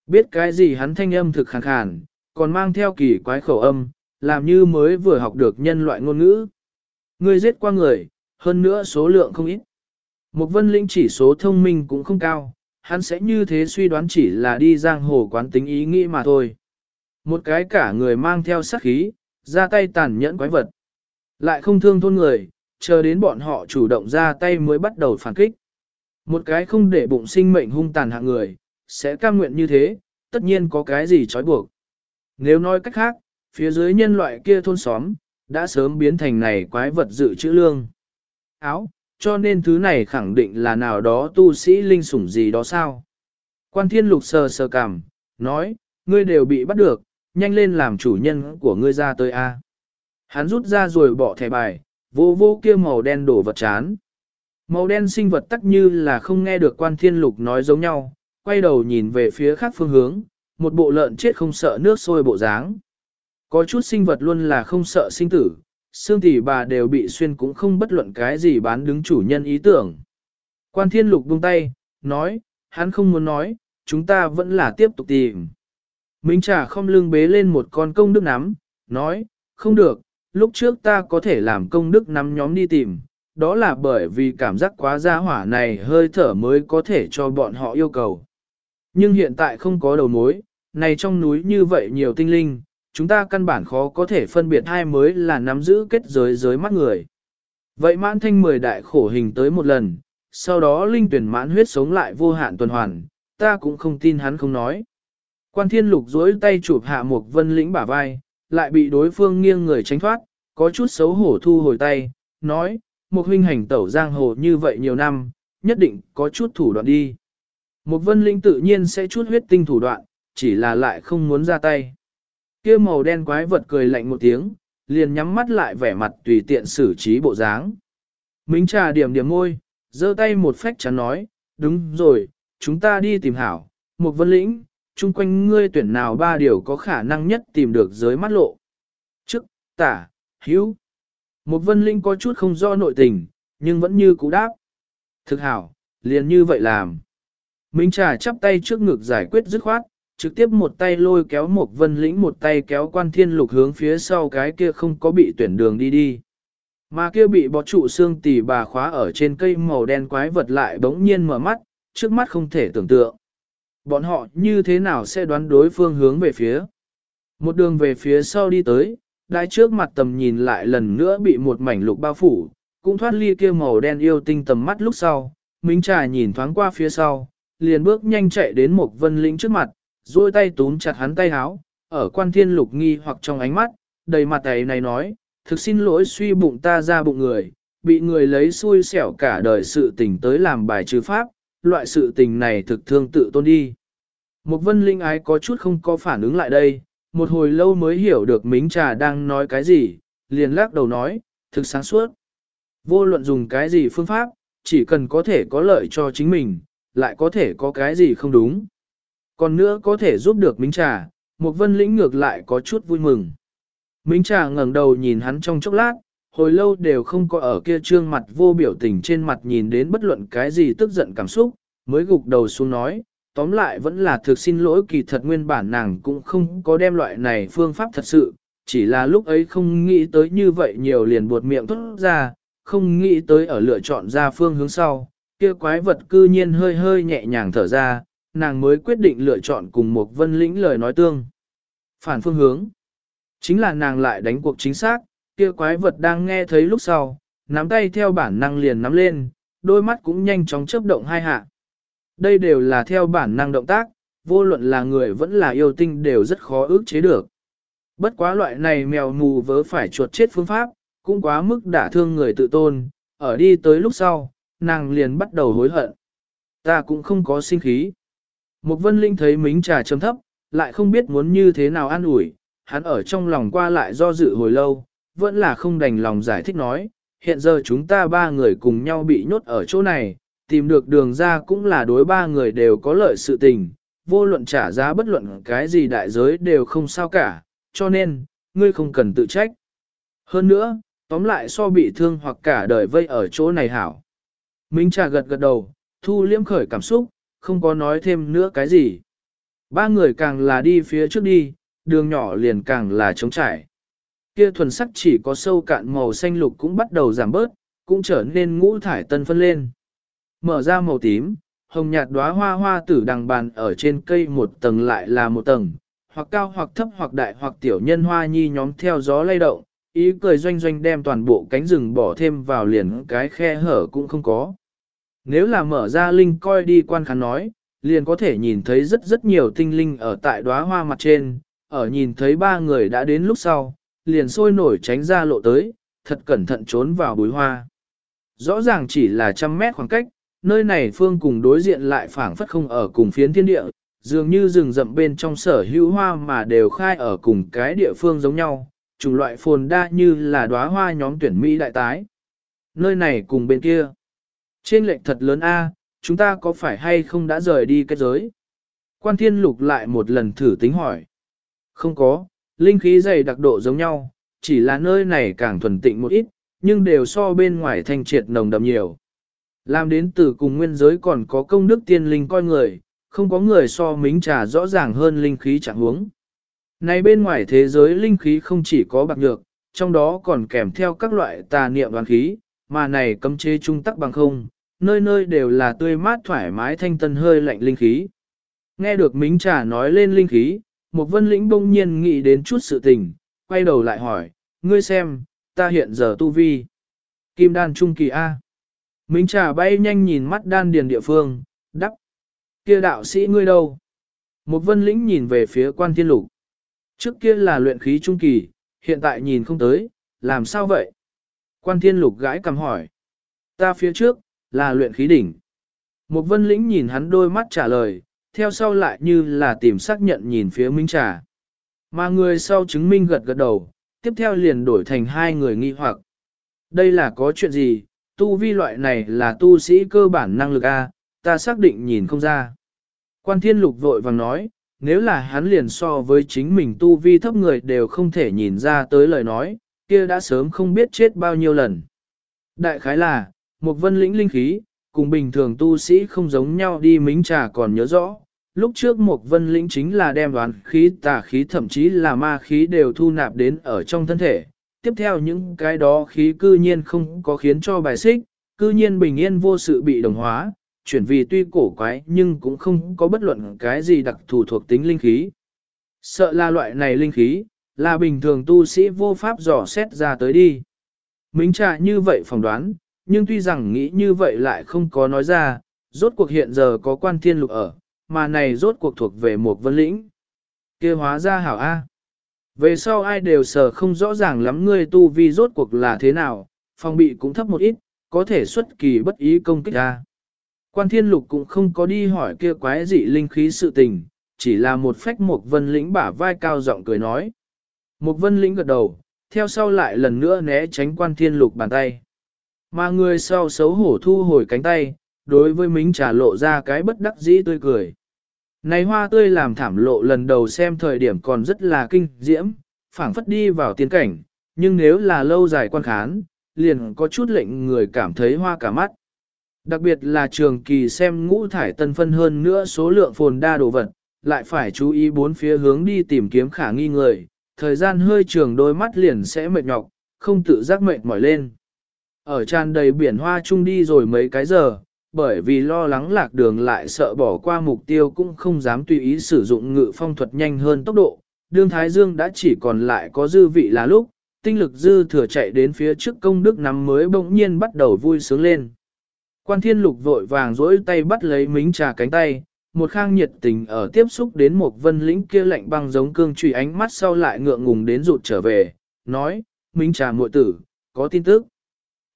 biết cái gì hắn thanh âm thực khàn khàn, còn mang theo kỳ quái khẩu âm, làm như mới vừa học được nhân loại ngôn ngữ. Ngươi giết qua người, hơn nữa số lượng không ít. Mục vân linh chỉ số thông minh cũng không cao, hắn sẽ như thế suy đoán chỉ là đi giang hồ quán tính ý nghĩ mà thôi. Một cái cả người mang theo sát khí, ra tay tàn nhẫn quái vật. Lại không thương thôn người, chờ đến bọn họ chủ động ra tay mới bắt đầu phản kích. Một cái không để bụng sinh mệnh hung tàn hạng người, sẽ cam nguyện như thế, tất nhiên có cái gì trói buộc. Nếu nói cách khác, phía dưới nhân loại kia thôn xóm, đã sớm biến thành này quái vật dự trữ lương. Áo, cho nên thứ này khẳng định là nào đó tu sĩ linh sủng gì đó sao. Quan thiên lục sờ sờ cảm, nói, ngươi đều bị bắt được, nhanh lên làm chủ nhân của ngươi ra tới A. Hắn rút ra rồi bỏ thẻ bài, vô vô kia màu đen đổ vật chán. Màu đen sinh vật tắc như là không nghe được quan thiên lục nói giống nhau, quay đầu nhìn về phía khác phương hướng, một bộ lợn chết không sợ nước sôi bộ dáng. Có chút sinh vật luôn là không sợ sinh tử, xương tỷ bà đều bị xuyên cũng không bất luận cái gì bán đứng chủ nhân ý tưởng. Quan thiên lục buông tay, nói, hắn không muốn nói, chúng ta vẫn là tiếp tục tìm. Minh trà không lưng bế lên một con công đức nắm, nói, không được, lúc trước ta có thể làm công đức nắm nhóm đi tìm, đó là bởi vì cảm giác quá gia hỏa này hơi thở mới có thể cho bọn họ yêu cầu. Nhưng hiện tại không có đầu mối, này trong núi như vậy nhiều tinh linh, chúng ta căn bản khó có thể phân biệt hai mới là nắm giữ kết giới giới mắt người. Vậy mãn thanh mười đại khổ hình tới một lần, sau đó linh tuyển mãn huyết sống lại vô hạn tuần hoàn, ta cũng không tin hắn không nói. Quan thiên lục duỗi tay chụp hạ một vân lĩnh bả vai, lại bị đối phương nghiêng người tránh thoát, có chút xấu hổ thu hồi tay, nói, một huynh hành tẩu giang hồ như vậy nhiều năm, nhất định có chút thủ đoạn đi. Một vân linh tự nhiên sẽ chút huyết tinh thủ đoạn, chỉ là lại không muốn ra tay. kia màu đen quái vật cười lạnh một tiếng, liền nhắm mắt lại vẻ mặt tùy tiện xử trí bộ dáng. Mính trà điểm điểm môi, giơ tay một phách chắn nói, đúng rồi, chúng ta đi tìm hảo, một vân lĩnh, chung quanh ngươi tuyển nào ba điều có khả năng nhất tìm được giới mắt lộ. Trước, tả, hữu. Một vân linh có chút không do nội tình, nhưng vẫn như cũ đáp. Thực hảo, liền như vậy làm. Minh trà chắp tay trước ngực giải quyết dứt khoát, trực tiếp một tay lôi kéo một vân lĩnh một tay kéo quan thiên lục hướng phía sau cái kia không có bị tuyển đường đi đi. Mà kia bị bó trụ xương tỉ bà khóa ở trên cây màu đen quái vật lại bỗng nhiên mở mắt, trước mắt không thể tưởng tượng. Bọn họ như thế nào sẽ đoán đối phương hướng về phía? Một đường về phía sau đi tới, đại trước mặt tầm nhìn lại lần nữa bị một mảnh lục bao phủ, cũng thoát ly kia màu đen yêu tinh tầm mắt lúc sau, Minh Trà nhìn thoáng qua phía sau, liền bước nhanh chạy đến một vân lĩnh trước mặt, duỗi tay túm chặt hắn tay háo, ở quan thiên lục nghi hoặc trong ánh mắt, đầy mặt ấy này nói, thực xin lỗi suy bụng ta ra bụng người, bị người lấy xui xẻo cả đời sự tình tới làm bài trừ pháp, loại sự tình này thực thương tự tôn đi. Một vân linh ái có chút không có phản ứng lại đây, một hồi lâu mới hiểu được mính trà đang nói cái gì, liền lắc đầu nói, thực sáng suốt. Vô luận dùng cái gì phương pháp, chỉ cần có thể có lợi cho chính mình, lại có thể có cái gì không đúng. Còn nữa có thể giúp được mính trà, một vân lĩnh ngược lại có chút vui mừng. Mính trà ngẩng đầu nhìn hắn trong chốc lát, hồi lâu đều không có ở kia trương mặt vô biểu tình trên mặt nhìn đến bất luận cái gì tức giận cảm xúc, mới gục đầu xuống nói, tóm lại vẫn là thực xin lỗi kỳ thật nguyên bản nàng cũng không có đem loại này phương pháp thật sự, chỉ là lúc ấy không nghĩ tới như vậy nhiều liền buột miệng thốt ra, không nghĩ tới ở lựa chọn ra phương hướng sau, kia quái vật cư nhiên hơi hơi nhẹ nhàng thở ra, nàng mới quyết định lựa chọn cùng một vân lĩnh lời nói tương. Phản phương hướng, chính là nàng lại đánh cuộc chính xác, kia quái vật đang nghe thấy lúc sau, nắm tay theo bản năng liền nắm lên, đôi mắt cũng nhanh chóng chớp động hai hạ. Đây đều là theo bản năng động tác, vô luận là người vẫn là yêu tinh đều rất khó ước chế được. Bất quá loại này mèo mù vớ phải chuột chết phương pháp, cũng quá mức đả thương người tự tôn, ở đi tới lúc sau, nàng liền bắt đầu hối hận. Ta cũng không có sinh khí. Một vân linh thấy mính trà chấm thấp, lại không biết muốn như thế nào an ủi, hắn ở trong lòng qua lại do dự hồi lâu, vẫn là không đành lòng giải thích nói, hiện giờ chúng ta ba người cùng nhau bị nhốt ở chỗ này, tìm được đường ra cũng là đối ba người đều có lợi sự tình, vô luận trả giá bất luận cái gì đại giới đều không sao cả, cho nên, ngươi không cần tự trách. Hơn nữa, tóm lại so bị thương hoặc cả đời vây ở chỗ này hảo. Minh trà gật gật đầu, thu liễm khởi cảm xúc, không có nói thêm nữa cái gì. Ba người càng là đi phía trước đi, đường nhỏ liền càng là trống trải. Kia thuần sắc chỉ có sâu cạn màu xanh lục cũng bắt đầu giảm bớt, cũng trở nên ngũ thải tân phân lên. Mở ra màu tím, hồng nhạt đóa hoa hoa tử đằng bàn ở trên cây một tầng lại là một tầng, hoặc cao hoặc thấp hoặc đại hoặc tiểu nhân hoa nhi nhóm theo gió lay động, ý cười doanh doanh đem toàn bộ cánh rừng bỏ thêm vào liền cái khe hở cũng không có. Nếu là mở ra linh coi đi quan khán nói, liền có thể nhìn thấy rất rất nhiều tinh linh ở tại đóa hoa mặt trên, ở nhìn thấy ba người đã đến lúc sau, liền sôi nổi tránh ra lộ tới, thật cẩn thận trốn vào bối hoa. Rõ ràng chỉ là trăm mét khoảng cách, nơi này phương cùng đối diện lại phảng phất không ở cùng phiến thiên địa, dường như rừng rậm bên trong sở hữu hoa mà đều khai ở cùng cái địa phương giống nhau, chủng loại phồn đa như là đóa hoa nhóm tuyển Mỹ đại tái. Nơi này cùng bên kia. Trên lệnh thật lớn A, chúng ta có phải hay không đã rời đi cái giới? Quan thiên lục lại một lần thử tính hỏi. Không có, linh khí dày đặc độ giống nhau, chỉ là nơi này càng thuần tịnh một ít, nhưng đều so bên ngoài thanh triệt nồng đậm nhiều. Làm đến từ cùng nguyên giới còn có công đức tiên linh coi người, không có người so mính trà rõ ràng hơn linh khí chẳng huống. Này bên ngoài thế giới linh khí không chỉ có bạc nhược, trong đó còn kèm theo các loại tà niệm đoán khí, mà này cấm chế trung tắc bằng không, nơi nơi đều là tươi mát thoải mái thanh tân hơi lạnh linh khí. Nghe được Mính Trà nói lên linh khí, một vân lĩnh bỗng nhiên nghĩ đến chút sự tình, quay đầu lại hỏi, ngươi xem, ta hiện giờ tu vi. Kim đan trung kỳ A. minh Trà bay nhanh nhìn mắt đan điền địa phương, đắp. kia đạo sĩ ngươi đâu? Một vân lĩnh nhìn về phía quan thiên lục. Trước kia là luyện khí trung kỳ, hiện tại nhìn không tới, làm sao vậy? Quan thiên lục gãi cầm hỏi. Ta phía trước, là luyện khí đỉnh. Một vân lĩnh nhìn hắn đôi mắt trả lời, theo sau lại như là tìm xác nhận nhìn phía Minh Trà. Mà người sau chứng minh gật gật đầu, tiếp theo liền đổi thành hai người nghi hoặc. Đây là có chuyện gì, tu vi loại này là tu sĩ cơ bản năng lực A, ta xác định nhìn không ra. Quan thiên lục vội vàng nói, nếu là hắn liền so với chính mình tu vi thấp người đều không thể nhìn ra tới lời nói, kia đã sớm không biết chết bao nhiêu lần. Đại khái là, một vân lĩnh linh khí, cùng bình thường tu sĩ không giống nhau đi mính trà còn nhớ rõ. Lúc trước một vân lĩnh chính là đem đoán khí tà khí thậm chí là ma khí đều thu nạp đến ở trong thân thể. Tiếp theo những cái đó khí cư nhiên không có khiến cho bài xích, cư nhiên bình yên vô sự bị đồng hóa, chuyển vì tuy cổ quái nhưng cũng không có bất luận cái gì đặc thù thuộc tính linh khí. Sợ là loại này linh khí, là bình thường tu sĩ vô pháp dò xét ra tới đi. Mính trà như vậy phỏng đoán, nhưng tuy rằng nghĩ như vậy lại không có nói ra, rốt cuộc hiện giờ có quan thiên lục ở, mà này rốt cuộc thuộc về một vân lĩnh. kia hóa ra hảo A. Về sau ai đều sợ không rõ ràng lắm ngươi tu vi rốt cuộc là thế nào, phòng bị cũng thấp một ít, có thể xuất kỳ bất ý công kích A. Quan thiên lục cũng không có đi hỏi kia quái dị linh khí sự tình, chỉ là một phách một vân lĩnh bả vai cao giọng cười nói. Một vân lĩnh gật đầu, theo sau lại lần nữa né tránh quan thiên lục bàn tay. Mà người sau xấu hổ thu hồi cánh tay, đối với mính trả lộ ra cái bất đắc dĩ tươi cười. Này hoa tươi làm thảm lộ lần đầu xem thời điểm còn rất là kinh diễm, phảng phất đi vào tiến cảnh, nhưng nếu là lâu dài quan khán, liền có chút lệnh người cảm thấy hoa cả mắt. Đặc biệt là trường kỳ xem ngũ thải tân phân hơn nữa số lượng phồn đa đồ vật, lại phải chú ý bốn phía hướng đi tìm kiếm khả nghi người, thời gian hơi trường đôi mắt liền sẽ mệt nhọc, không tự giác mệt mỏi lên. Ở tràn đầy biển hoa chung đi rồi mấy cái giờ, bởi vì lo lắng lạc đường lại sợ bỏ qua mục tiêu cũng không dám tùy ý sử dụng ngự phong thuật nhanh hơn tốc độ. Đương Thái Dương đã chỉ còn lại có dư vị là lúc, tinh lực dư thừa chạy đến phía trước công đức nắm mới bỗng nhiên bắt đầu vui sướng lên. Quan thiên lục vội vàng dỗi tay bắt lấy mính trà cánh tay, một khang nhiệt tình ở tiếp xúc đến một vân lĩnh kia lạnh băng giống cương trùy ánh mắt sau lại ngượng ngùng đến rụt trở về, nói, mính trà muội tử, có tin tức.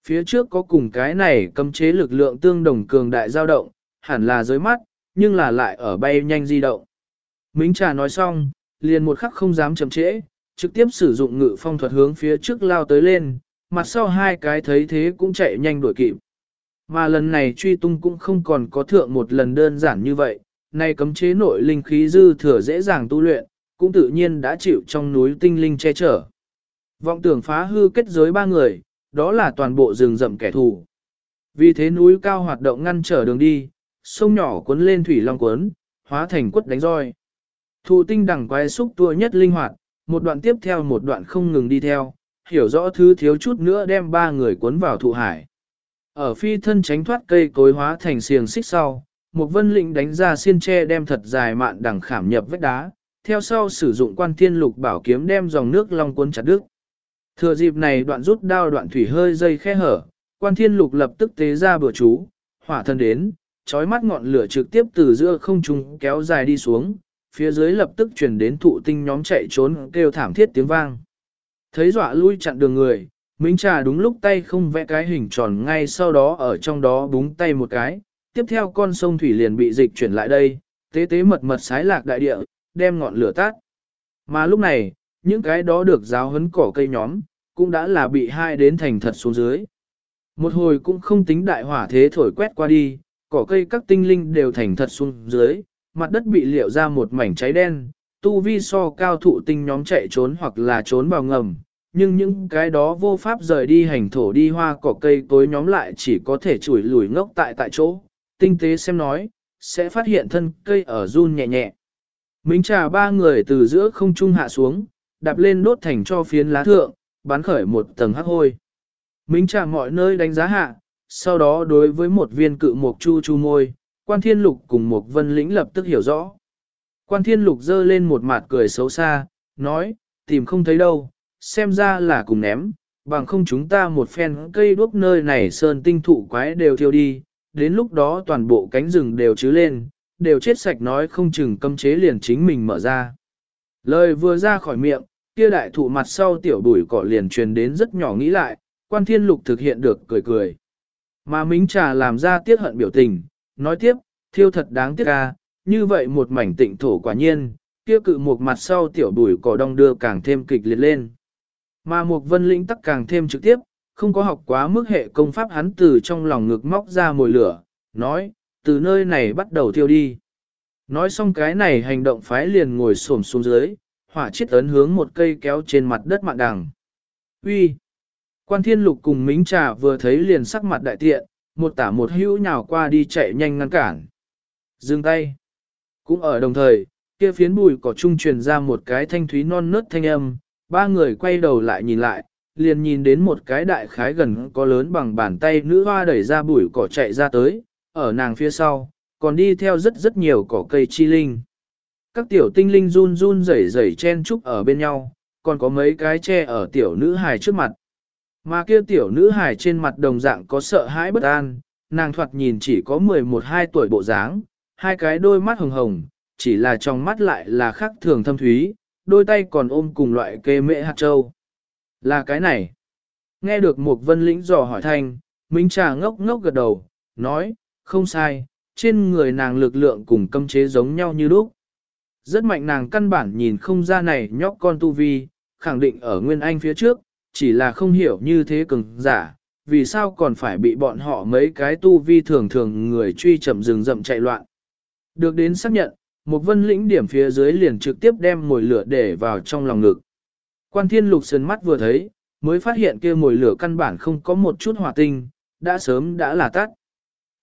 Phía trước có cùng cái này cấm chế lực lượng tương đồng cường đại dao động, hẳn là dưới mắt, nhưng là lại ở bay nhanh di động. Mính trà nói xong, liền một khắc không dám chậm trễ, trực tiếp sử dụng ngự phong thuật hướng phía trước lao tới lên, mặt sau hai cái thấy thế cũng chạy nhanh đuổi kịp. Mà lần này truy tung cũng không còn có thượng một lần đơn giản như vậy, nay cấm chế nội linh khí dư thừa dễ dàng tu luyện, cũng tự nhiên đã chịu trong núi tinh linh che chở. Vọng tưởng phá hư kết giới ba người, đó là toàn bộ rừng rậm kẻ thù. Vì thế núi cao hoạt động ngăn trở đường đi, sông nhỏ cuốn lên thủy long cuốn, hóa thành quất đánh roi. Thụ tinh đẳng quái xúc tua nhất linh hoạt, một đoạn tiếp theo một đoạn không ngừng đi theo, hiểu rõ thứ thiếu chút nữa đem ba người cuốn vào thụ hải. Ở phi thân tránh thoát cây cối hóa thành xiềng xích sau, một vân lĩnh đánh ra xiên tre đem thật dài mạn đẳng khảm nhập vách đá, theo sau sử dụng quan thiên lục bảo kiếm đem dòng nước long cuốn chặt đứt. Thừa dịp này đoạn rút đao đoạn thủy hơi dây khe hở, quan thiên lục lập tức tế ra bữa chú, hỏa thân đến, chói mắt ngọn lửa trực tiếp từ giữa không trung kéo dài đi xuống, phía dưới lập tức chuyển đến thụ tinh nhóm chạy trốn kêu thảm thiết tiếng vang. Thấy dọa lui chặn đường người, Minh Trà đúng lúc tay không vẽ cái hình tròn ngay sau đó ở trong đó búng tay một cái, tiếp theo con sông Thủy liền bị dịch chuyển lại đây, tế tế mật mật sái lạc đại địa, đem ngọn lửa tắt. Mà lúc này, những cái đó được giáo hấn cỏ cây nhóm, cũng đã là bị hai đến thành thật xuống dưới. Một hồi cũng không tính đại hỏa thế thổi quét qua đi, cỏ cây các tinh linh đều thành thật xuống dưới, mặt đất bị liệu ra một mảnh cháy đen, tu vi so cao thụ tinh nhóm chạy trốn hoặc là trốn vào ngầm, nhưng những cái đó vô pháp rời đi hành thổ đi hoa cỏ cây tối nhóm lại chỉ có thể chủi lùi ngốc tại tại chỗ, tinh tế xem nói, sẽ phát hiện thân cây ở run nhẹ nhẹ. Minh trà ba người từ giữa không trung hạ xuống, đạp lên đốt thành cho phiến lá thượng, bán khởi một tầng hắc hôi. Mính trà mọi nơi đánh giá hạ, sau đó đối với một viên cự mộc chu chu môi, quan thiên lục cùng một vân lĩnh lập tức hiểu rõ. Quan thiên lục giơ lên một mặt cười xấu xa, nói, tìm không thấy đâu, xem ra là cùng ném, bằng không chúng ta một phen cây đuốc nơi này sơn tinh thụ quái đều thiêu đi, đến lúc đó toàn bộ cánh rừng đều chứ lên, đều chết sạch nói không chừng cấm chế liền chính mình mở ra. Lời vừa ra khỏi miệng, kia đại thụ mặt sau tiểu bùi cỏ liền truyền đến rất nhỏ nghĩ lại, quan thiên lục thực hiện được cười cười. Mà Mính Trà làm ra tiết hận biểu tình, nói tiếp, thiêu thật đáng tiếc ca, như vậy một mảnh tịnh thổ quả nhiên, kia cự một mặt sau tiểu bùi cỏ đông đưa càng thêm kịch liệt lên. Mà một vân lĩnh tắc càng thêm trực tiếp, không có học quá mức hệ công pháp hắn từ trong lòng ngực móc ra mồi lửa, nói, từ nơi này bắt đầu thiêu đi. Nói xong cái này hành động phái liền ngồi xổm xuống dưới, hỏa chiết ấn hướng một cây kéo trên mặt đất mạng đằng. Uy, Quan thiên lục cùng mính trà vừa thấy liền sắc mặt đại tiện, một tả một hữu nhào qua đi chạy nhanh ngăn cản. Dừng tay. Cũng ở đồng thời, kia phiến bùi cỏ trung truyền ra một cái thanh thúy non nớt thanh âm, ba người quay đầu lại nhìn lại, liền nhìn đến một cái đại khái gần có lớn bằng bàn tay nữ hoa đẩy ra bùi cỏ chạy ra tới, ở nàng phía sau, còn đi theo rất rất nhiều cỏ cây chi linh. Các tiểu tinh linh run run rẩy rẩy chen chúc ở bên nhau, còn có mấy cái che ở tiểu nữ hài trước mặt. Mà kia tiểu nữ hài trên mặt đồng dạng có sợ hãi bất an, nàng thoạt nhìn chỉ có 11-12 tuổi bộ dáng, hai cái đôi mắt hồng hồng, chỉ là trong mắt lại là khác thường thâm thúy, đôi tay còn ôm cùng loại kê mễ hạt châu. Là cái này. Nghe được một vân lĩnh dò hỏi thanh, Minh Trà ngốc ngốc gật đầu, nói, không sai, trên người nàng lực lượng cùng cấm chế giống nhau như lúc. Rất mạnh nàng căn bản nhìn không ra này nhóc con tu vi, khẳng định ở Nguyên Anh phía trước, chỉ là không hiểu như thế cường giả, vì sao còn phải bị bọn họ mấy cái tu vi thường thường người truy chậm rừng rậm chạy loạn. Được đến xác nhận, một vân lĩnh điểm phía dưới liền trực tiếp đem mồi lửa để vào trong lòng ngực. Quan thiên lục sơn mắt vừa thấy, mới phát hiện kia mồi lửa căn bản không có một chút hỏa tinh, đã sớm đã là tắt.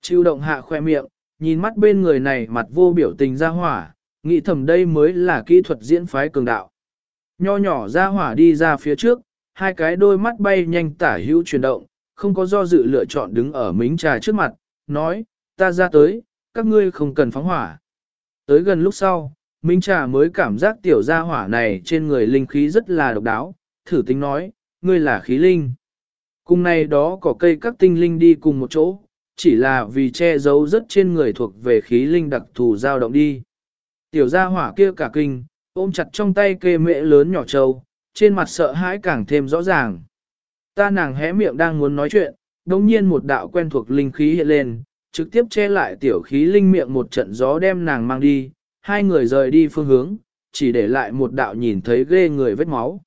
Chịu động hạ khoe miệng, nhìn mắt bên người này mặt vô biểu tình ra hỏa, nghĩ thầm đây mới là kỹ thuật diễn phái cường đạo. Nho nhỏ ra hỏa đi ra phía trước, hai cái đôi mắt bay nhanh tả hữu chuyển động, không có do dự lựa chọn đứng ở mính trà trước mặt, nói, ta ra tới, các ngươi không cần phóng hỏa. Tới gần lúc sau, Minh Trà mới cảm giác tiểu gia hỏa này trên người linh khí rất là độc đáo, thử tính nói, ngươi là khí linh. Cùng này đó có cây các tinh linh đi cùng một chỗ, chỉ là vì che giấu rất trên người thuộc về khí linh đặc thù dao động đi. Tiểu gia hỏa kia cả kinh, ôm chặt trong tay kê mễ lớn nhỏ trâu, trên mặt sợ hãi càng thêm rõ ràng. Ta nàng hé miệng đang muốn nói chuyện, đồng nhiên một đạo quen thuộc linh khí hiện lên, trực tiếp che lại tiểu khí linh miệng một trận gió đem nàng mang đi, hai người rời đi phương hướng, chỉ để lại một đạo nhìn thấy ghê người vết máu.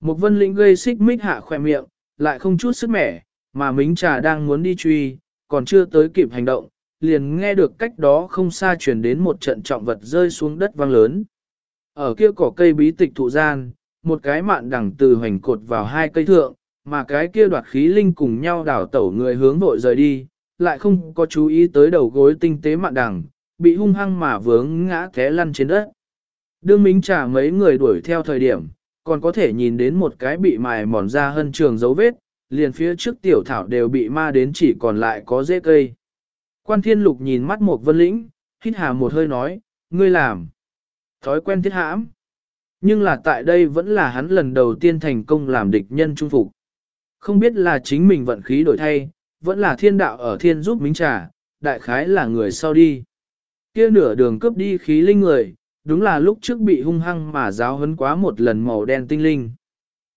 Một vân lĩnh gây xích mích hạ khoe miệng, lại không chút sức mẻ, mà mính trà đang muốn đi truy, còn chưa tới kịp hành động, liền nghe được cách đó không xa truyền đến một trận trọng vật rơi xuống đất vang lớn. Ở kia cỏ cây bí tịch thụ gian, một cái mạn đằng từ hoành cột vào hai cây thượng, mà cái kia đoạt khí linh cùng nhau đảo tẩu người hướng vội rời đi, lại không có chú ý tới đầu gối tinh tế mạn đằng, bị hung hăng mà vướng ngã té lăn trên đất. Đương Minh trả mấy người đuổi theo thời điểm, còn có thể nhìn đến một cái bị mài mòn ra hơn trường dấu vết, liền phía trước tiểu thảo đều bị ma đến chỉ còn lại có rễ cây. Quan thiên lục nhìn mắt một vân lĩnh, hít hà một hơi nói, ngươi làm. Thói quen thiết hãm. Nhưng là tại đây vẫn là hắn lần đầu tiên thành công làm địch nhân trung phục. Không biết là chính mình vận khí đổi thay, vẫn là thiên đạo ở thiên giúp minh trà, đại khái là người sau đi. Kia nửa đường cướp đi khí linh người, đúng là lúc trước bị hung hăng mà giáo hấn quá một lần màu đen tinh linh.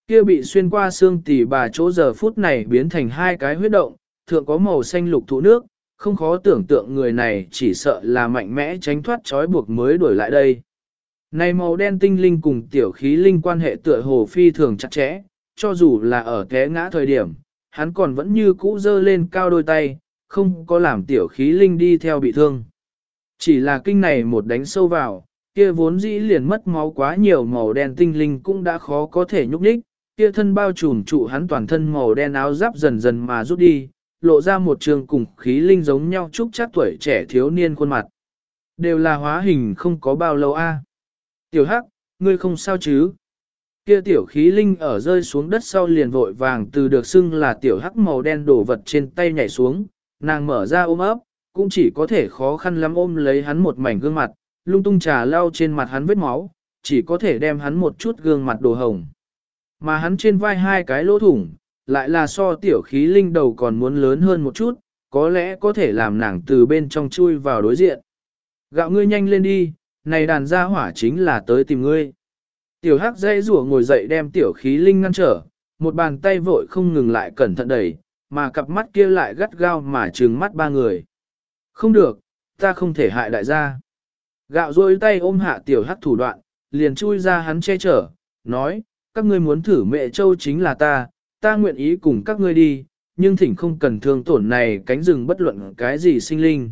Kia bị xuyên qua xương tỉ bà chỗ giờ phút này biến thành hai cái huyết động, thượng có màu xanh lục thụ nước, không khó tưởng tượng người này chỉ sợ là mạnh mẽ tránh thoát trói buộc mới đuổi lại đây. Này màu đen tinh linh cùng tiểu khí linh quan hệ tựa hồ phi thường chặt chẽ, cho dù là ở té ngã thời điểm, hắn còn vẫn như cũ dơ lên cao đôi tay, không có làm tiểu khí linh đi theo bị thương. Chỉ là kinh này một đánh sâu vào, kia vốn dĩ liền mất máu quá nhiều màu đen tinh linh cũng đã khó có thể nhúc nhích, kia thân bao trùm trụ hắn toàn thân màu đen áo giáp dần dần mà rút đi, lộ ra một trường cùng khí linh giống nhau chúc chắc tuổi trẻ thiếu niên khuôn mặt. Đều là hóa hình không có bao lâu a. Tiểu Hắc, ngươi không sao chứ? Kia tiểu khí linh ở rơi xuống đất sau liền vội vàng từ được xưng là tiểu hắc màu đen đổ vật trên tay nhảy xuống, nàng mở ra ôm ấp, cũng chỉ có thể khó khăn lắm ôm lấy hắn một mảnh gương mặt, lung tung trà lau trên mặt hắn vết máu, chỉ có thể đem hắn một chút gương mặt đồ hồng. Mà hắn trên vai hai cái lỗ thủng, lại là so tiểu khí linh đầu còn muốn lớn hơn một chút, có lẽ có thể làm nàng từ bên trong chui vào đối diện. Gạo ngươi nhanh lên đi, này đàn gia hỏa chính là tới tìm ngươi. Tiểu hắc dây rủa ngồi dậy đem tiểu khí linh ngăn trở, một bàn tay vội không ngừng lại cẩn thận đẩy, mà cặp mắt kia lại gắt gao mà trừng mắt ba người. Không được, ta không thể hại đại gia. Gạo rôi tay ôm hạ tiểu hắc thủ đoạn, liền chui ra hắn che chở, nói, các ngươi muốn thử mẹ châu chính là ta, ta nguyện ý cùng các ngươi đi, nhưng thỉnh không cần thương tổn này cánh rừng bất luận cái gì sinh linh.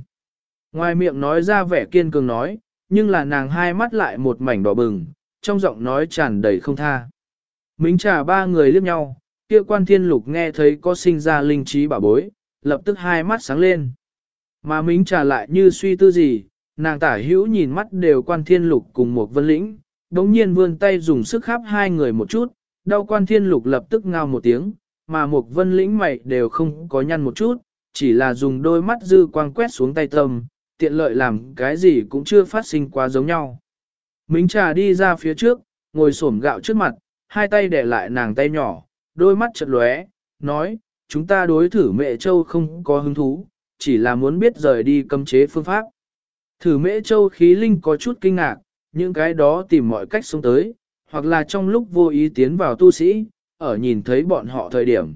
Ngoài miệng nói ra vẻ kiên cường nói, nhưng là nàng hai mắt lại một mảnh đỏ bừng, trong giọng nói tràn đầy không tha. Mính trà ba người liếc nhau, kia quan thiên lục nghe thấy có sinh ra linh trí bảo bối, lập tức hai mắt sáng lên. Mà mính trà lại như suy tư gì, nàng tả hữu nhìn mắt đều quan thiên lục cùng một vân lĩnh, đống nhiên vươn tay dùng sức khắp hai người một chút, đau quan thiên lục lập tức ngao một tiếng, mà một vân lĩnh mày đều không có nhăn một chút, chỉ là dùng đôi mắt dư quang quét xuống tay tâm, tiện lợi làm cái gì cũng chưa phát sinh quá giống nhau. Mính trà đi ra phía trước, ngồi xổm gạo trước mặt, hai tay để lại nàng tay nhỏ, đôi mắt chật lóe, nói, chúng ta đối thử mẹ châu không có hứng thú, chỉ là muốn biết rời đi cấm chế phương pháp. Thử mẹ châu khí linh có chút kinh ngạc, những cái đó tìm mọi cách xuống tới, hoặc là trong lúc vô ý tiến vào tu sĩ, ở nhìn thấy bọn họ thời điểm.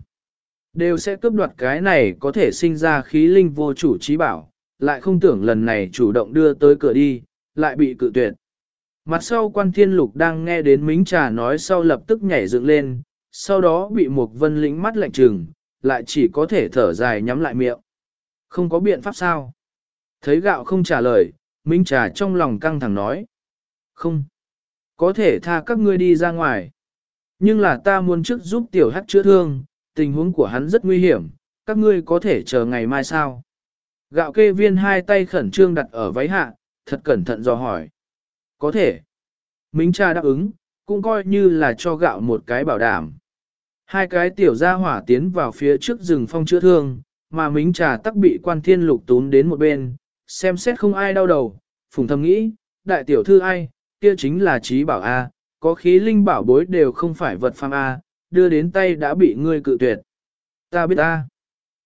Đều sẽ cướp đoạt cái này có thể sinh ra khí linh vô chủ trí bảo, lại không tưởng lần này chủ động đưa tới cửa đi, lại bị cự tuyệt. Mặt sau quan thiên lục đang nghe đến mính trà nói sau lập tức nhảy dựng lên, sau đó bị một vân lĩnh mắt lạnh trừng, lại chỉ có thể thở dài nhắm lại miệng. Không có biện pháp sao? Thấy gạo không trả lời, Minh Trà trong lòng căng thẳng nói. Không. Có thể tha các ngươi đi ra ngoài. Nhưng là ta muốn trước giúp tiểu hắc chữa thương, tình huống của hắn rất nguy hiểm, các ngươi có thể chờ ngày mai sao? Gạo kê viên hai tay khẩn trương đặt ở váy hạ, thật cẩn thận dò hỏi. Có thể. Minh cha đáp ứng, cũng coi như là cho gạo một cái bảo đảm. Hai cái tiểu gia hỏa tiến vào phía trước rừng phong chữa thương, mà mính trà tắc bị quan thiên lục tún đến một bên, xem xét không ai đau đầu, phùng thầm nghĩ, đại tiểu thư ai, kia chính là trí bảo A, có khí linh bảo bối đều không phải vật phàm A, đưa đến tay đã bị ngươi cự tuyệt. Ta biết A.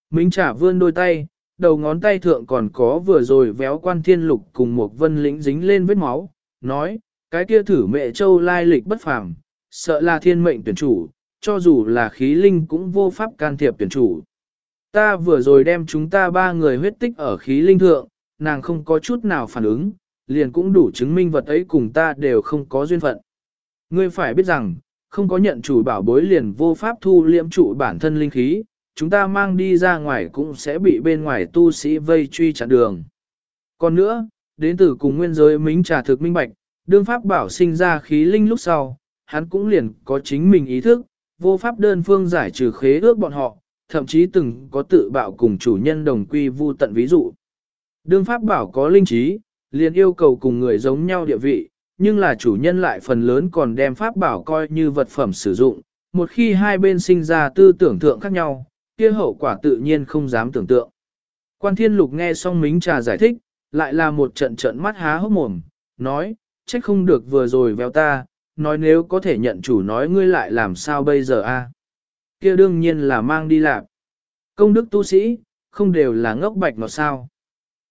Minh trả vươn đôi tay, đầu ngón tay thượng còn có vừa rồi véo quan thiên lục cùng một vân lĩnh dính lên vết máu, nói, cái kia thử mẹ châu lai lịch bất phàm, sợ là thiên mệnh tuyển chủ, cho dù là khí linh cũng vô pháp can thiệp tuyển chủ. Ta vừa rồi đem chúng ta ba người huyết tích ở khí linh thượng, nàng không có chút nào phản ứng, liền cũng đủ chứng minh vật ấy cùng ta đều không có duyên phận. Ngươi phải biết rằng, không có nhận chủ bảo bối liền vô pháp thu liễm trụ bản thân linh khí, chúng ta mang đi ra ngoài cũng sẽ bị bên ngoài tu sĩ vây truy chặn đường. Còn nữa, đến từ cùng nguyên giới mính trà thực minh bạch, đương pháp bảo sinh ra khí linh lúc sau, hắn cũng liền có chính mình ý thức, vô pháp đơn phương giải trừ khế ước bọn họ, thậm chí từng có tự bạo cùng chủ nhân đồng quy vu tận ví dụ. Đương pháp bảo có linh trí, liền yêu cầu cùng người giống nhau địa vị, nhưng là chủ nhân lại phần lớn còn đem pháp bảo coi như vật phẩm sử dụng, một khi hai bên sinh ra tư tưởng thượng khác nhau, kia hậu quả tự nhiên không dám tưởng tượng. Quan thiên lục nghe xong mính trà giải thích, lại là một trận trận mắt há hốc mồm, nói, trách không được vừa rồi véo ta, nói nếu có thể nhận chủ nói ngươi lại làm sao bây giờ a? Kia đương nhiên là mang đi lạc. Công đức tu sĩ, không đều là ngốc bạch ngọt sao.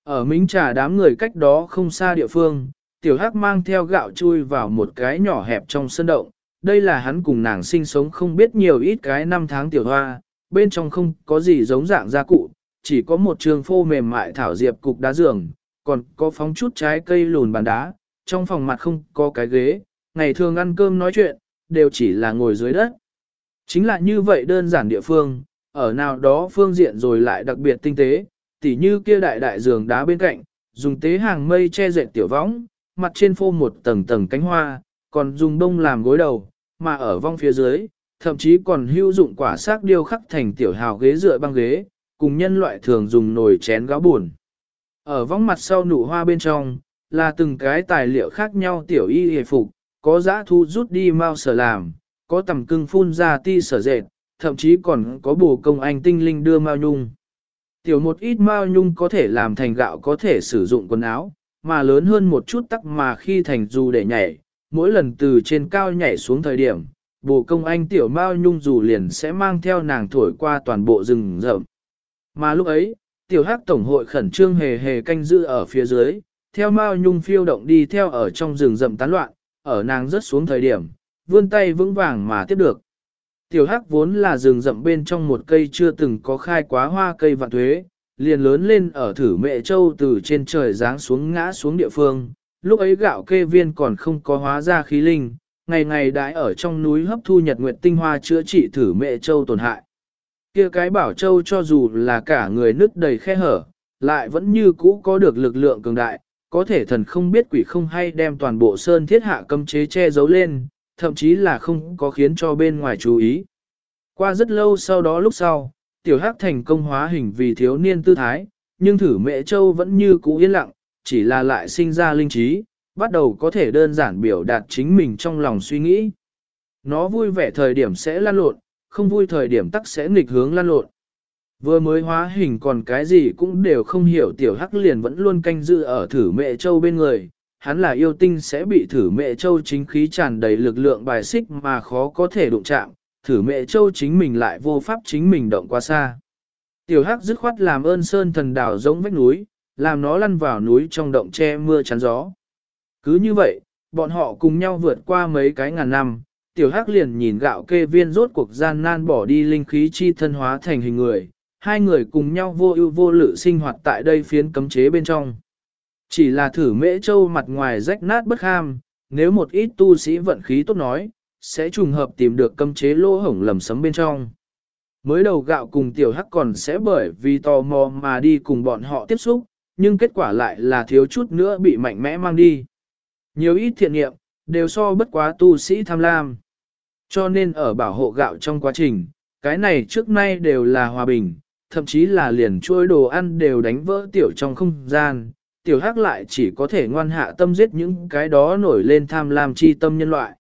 Ở mính trà đám người cách đó không xa địa phương, tiểu hắc mang theo gạo chui vào một cái nhỏ hẹp trong sân động. Đây là hắn cùng nàng sinh sống không biết nhiều ít cái năm tháng tiểu hoa, bên trong không có gì giống dạng gia cụ, chỉ có một trường phô mềm mại thảo diệp cục đá giường, còn có phóng chút trái cây lùn bàn đá, trong phòng mặt không có cái ghế, ngày thường ăn cơm nói chuyện, đều chỉ là ngồi dưới đất. Chính là như vậy đơn giản địa phương, ở nào đó phương diện rồi lại đặc biệt tinh tế, tỉ như kia đại đại giường đá bên cạnh, dùng tế hàng mây che dệt tiểu võng, mặt trên phô một tầng tầng cánh hoa, còn dùng đông làm gối đầu, mà ở vong phía dưới, thậm chí còn hữu dụng quả xác điêu khắc thành tiểu hào ghế dựa băng ghế, cùng nhân loại thường dùng nồi chén gáo buồn. Ở vong mặt sau nụ hoa bên trong, là từng cái tài liệu khác nhau tiểu y hề phục, có giã thu rút đi mau sở làm, có tầm cưng phun ra ti sở dệt, thậm chí còn có bổ công anh tinh linh đưa mao nhung. Tiểu một ít mao nhung có thể làm thành gạo có thể sử dụng quần áo, mà lớn hơn một chút tắc mà khi thành dù để nhảy, mỗi lần từ trên cao nhảy xuống thời điểm, bồ công anh tiểu mao nhung dù liền sẽ mang theo nàng thổi qua toàn bộ rừng rậm. Mà lúc ấy, tiểu hắc tổng hội khẩn trương hề hề canh giữ ở phía dưới, theo mao nhung phiêu động đi theo ở trong rừng rậm tán loạn, ở nàng rớt xuống thời điểm, vươn tay vững vàng mà tiếp được. Tiểu hắc vốn là rừng rậm bên trong một cây chưa từng có khai quá hoa cây vạn thuế, liền lớn lên ở thử mẹ châu từ trên trời giáng xuống ngã xuống địa phương. Lúc ấy gạo kê viên còn không có hóa ra khí linh, ngày ngày đãi ở trong núi hấp thu nhật nguyệt tinh hoa chữa trị thử mẹ châu tổn hại. kia cái bảo châu cho dù là cả người nứt đầy khe hở, lại vẫn như cũ có được lực lượng cường đại, có thể thần không biết quỷ không hay đem toàn bộ sơn thiết hạ cấm chế che giấu lên, thậm chí là không có khiến cho bên ngoài chú ý. Qua rất lâu sau đó lúc sau, tiểu hắc thành công hóa hình vì thiếu niên tư thái, nhưng thử mẹ châu vẫn như cũ yên lặng, chỉ là lại sinh ra linh trí, bắt đầu có thể đơn giản biểu đạt chính mình trong lòng suy nghĩ. Nó vui vẻ thời điểm sẽ lan lộn, không vui thời điểm tắc sẽ nghịch hướng lan lộn. Vừa mới hóa hình còn cái gì cũng đều không hiểu tiểu hắc liền vẫn luôn canh giữ ở thử mẹ châu bên người. Hắn là yêu tinh sẽ bị thử mẹ châu chính khí tràn đầy lực lượng bài xích mà khó có thể đụng chạm, thử mẹ châu chính mình lại vô pháp chính mình động quá xa. Tiểu hắc dứt khoát làm ơn sơn thần đảo giống vách núi, làm nó lăn vào núi trong động che mưa chắn gió. Cứ như vậy, bọn họ cùng nhau vượt qua mấy cái ngàn năm, tiểu hắc liền nhìn gạo kê viên rốt cuộc gian nan bỏ đi linh khí chi thân hóa thành hình người, hai người cùng nhau vô ưu vô lự sinh hoạt tại đây phiến cấm chế bên trong. Chỉ là thử mễ châu mặt ngoài rách nát bất ham, nếu một ít tu sĩ vận khí tốt nói, sẽ trùng hợp tìm được cấm chế lỗ hổng lầm sấm bên trong. Mới đầu gạo cùng tiểu hắc còn sẽ bởi vì tò mò mà đi cùng bọn họ tiếp xúc, nhưng kết quả lại là thiếu chút nữa bị mạnh mẽ mang đi. Nhiều ít thiện nghiệm, đều so bất quá tu sĩ tham lam. Cho nên ở bảo hộ gạo trong quá trình, cái này trước nay đều là hòa bình, thậm chí là liền chuôi đồ ăn đều đánh vỡ tiểu trong không gian. Tiểu hắc lại chỉ có thể ngoan hạ tâm giết những cái đó nổi lên tham lam chi tâm nhân loại.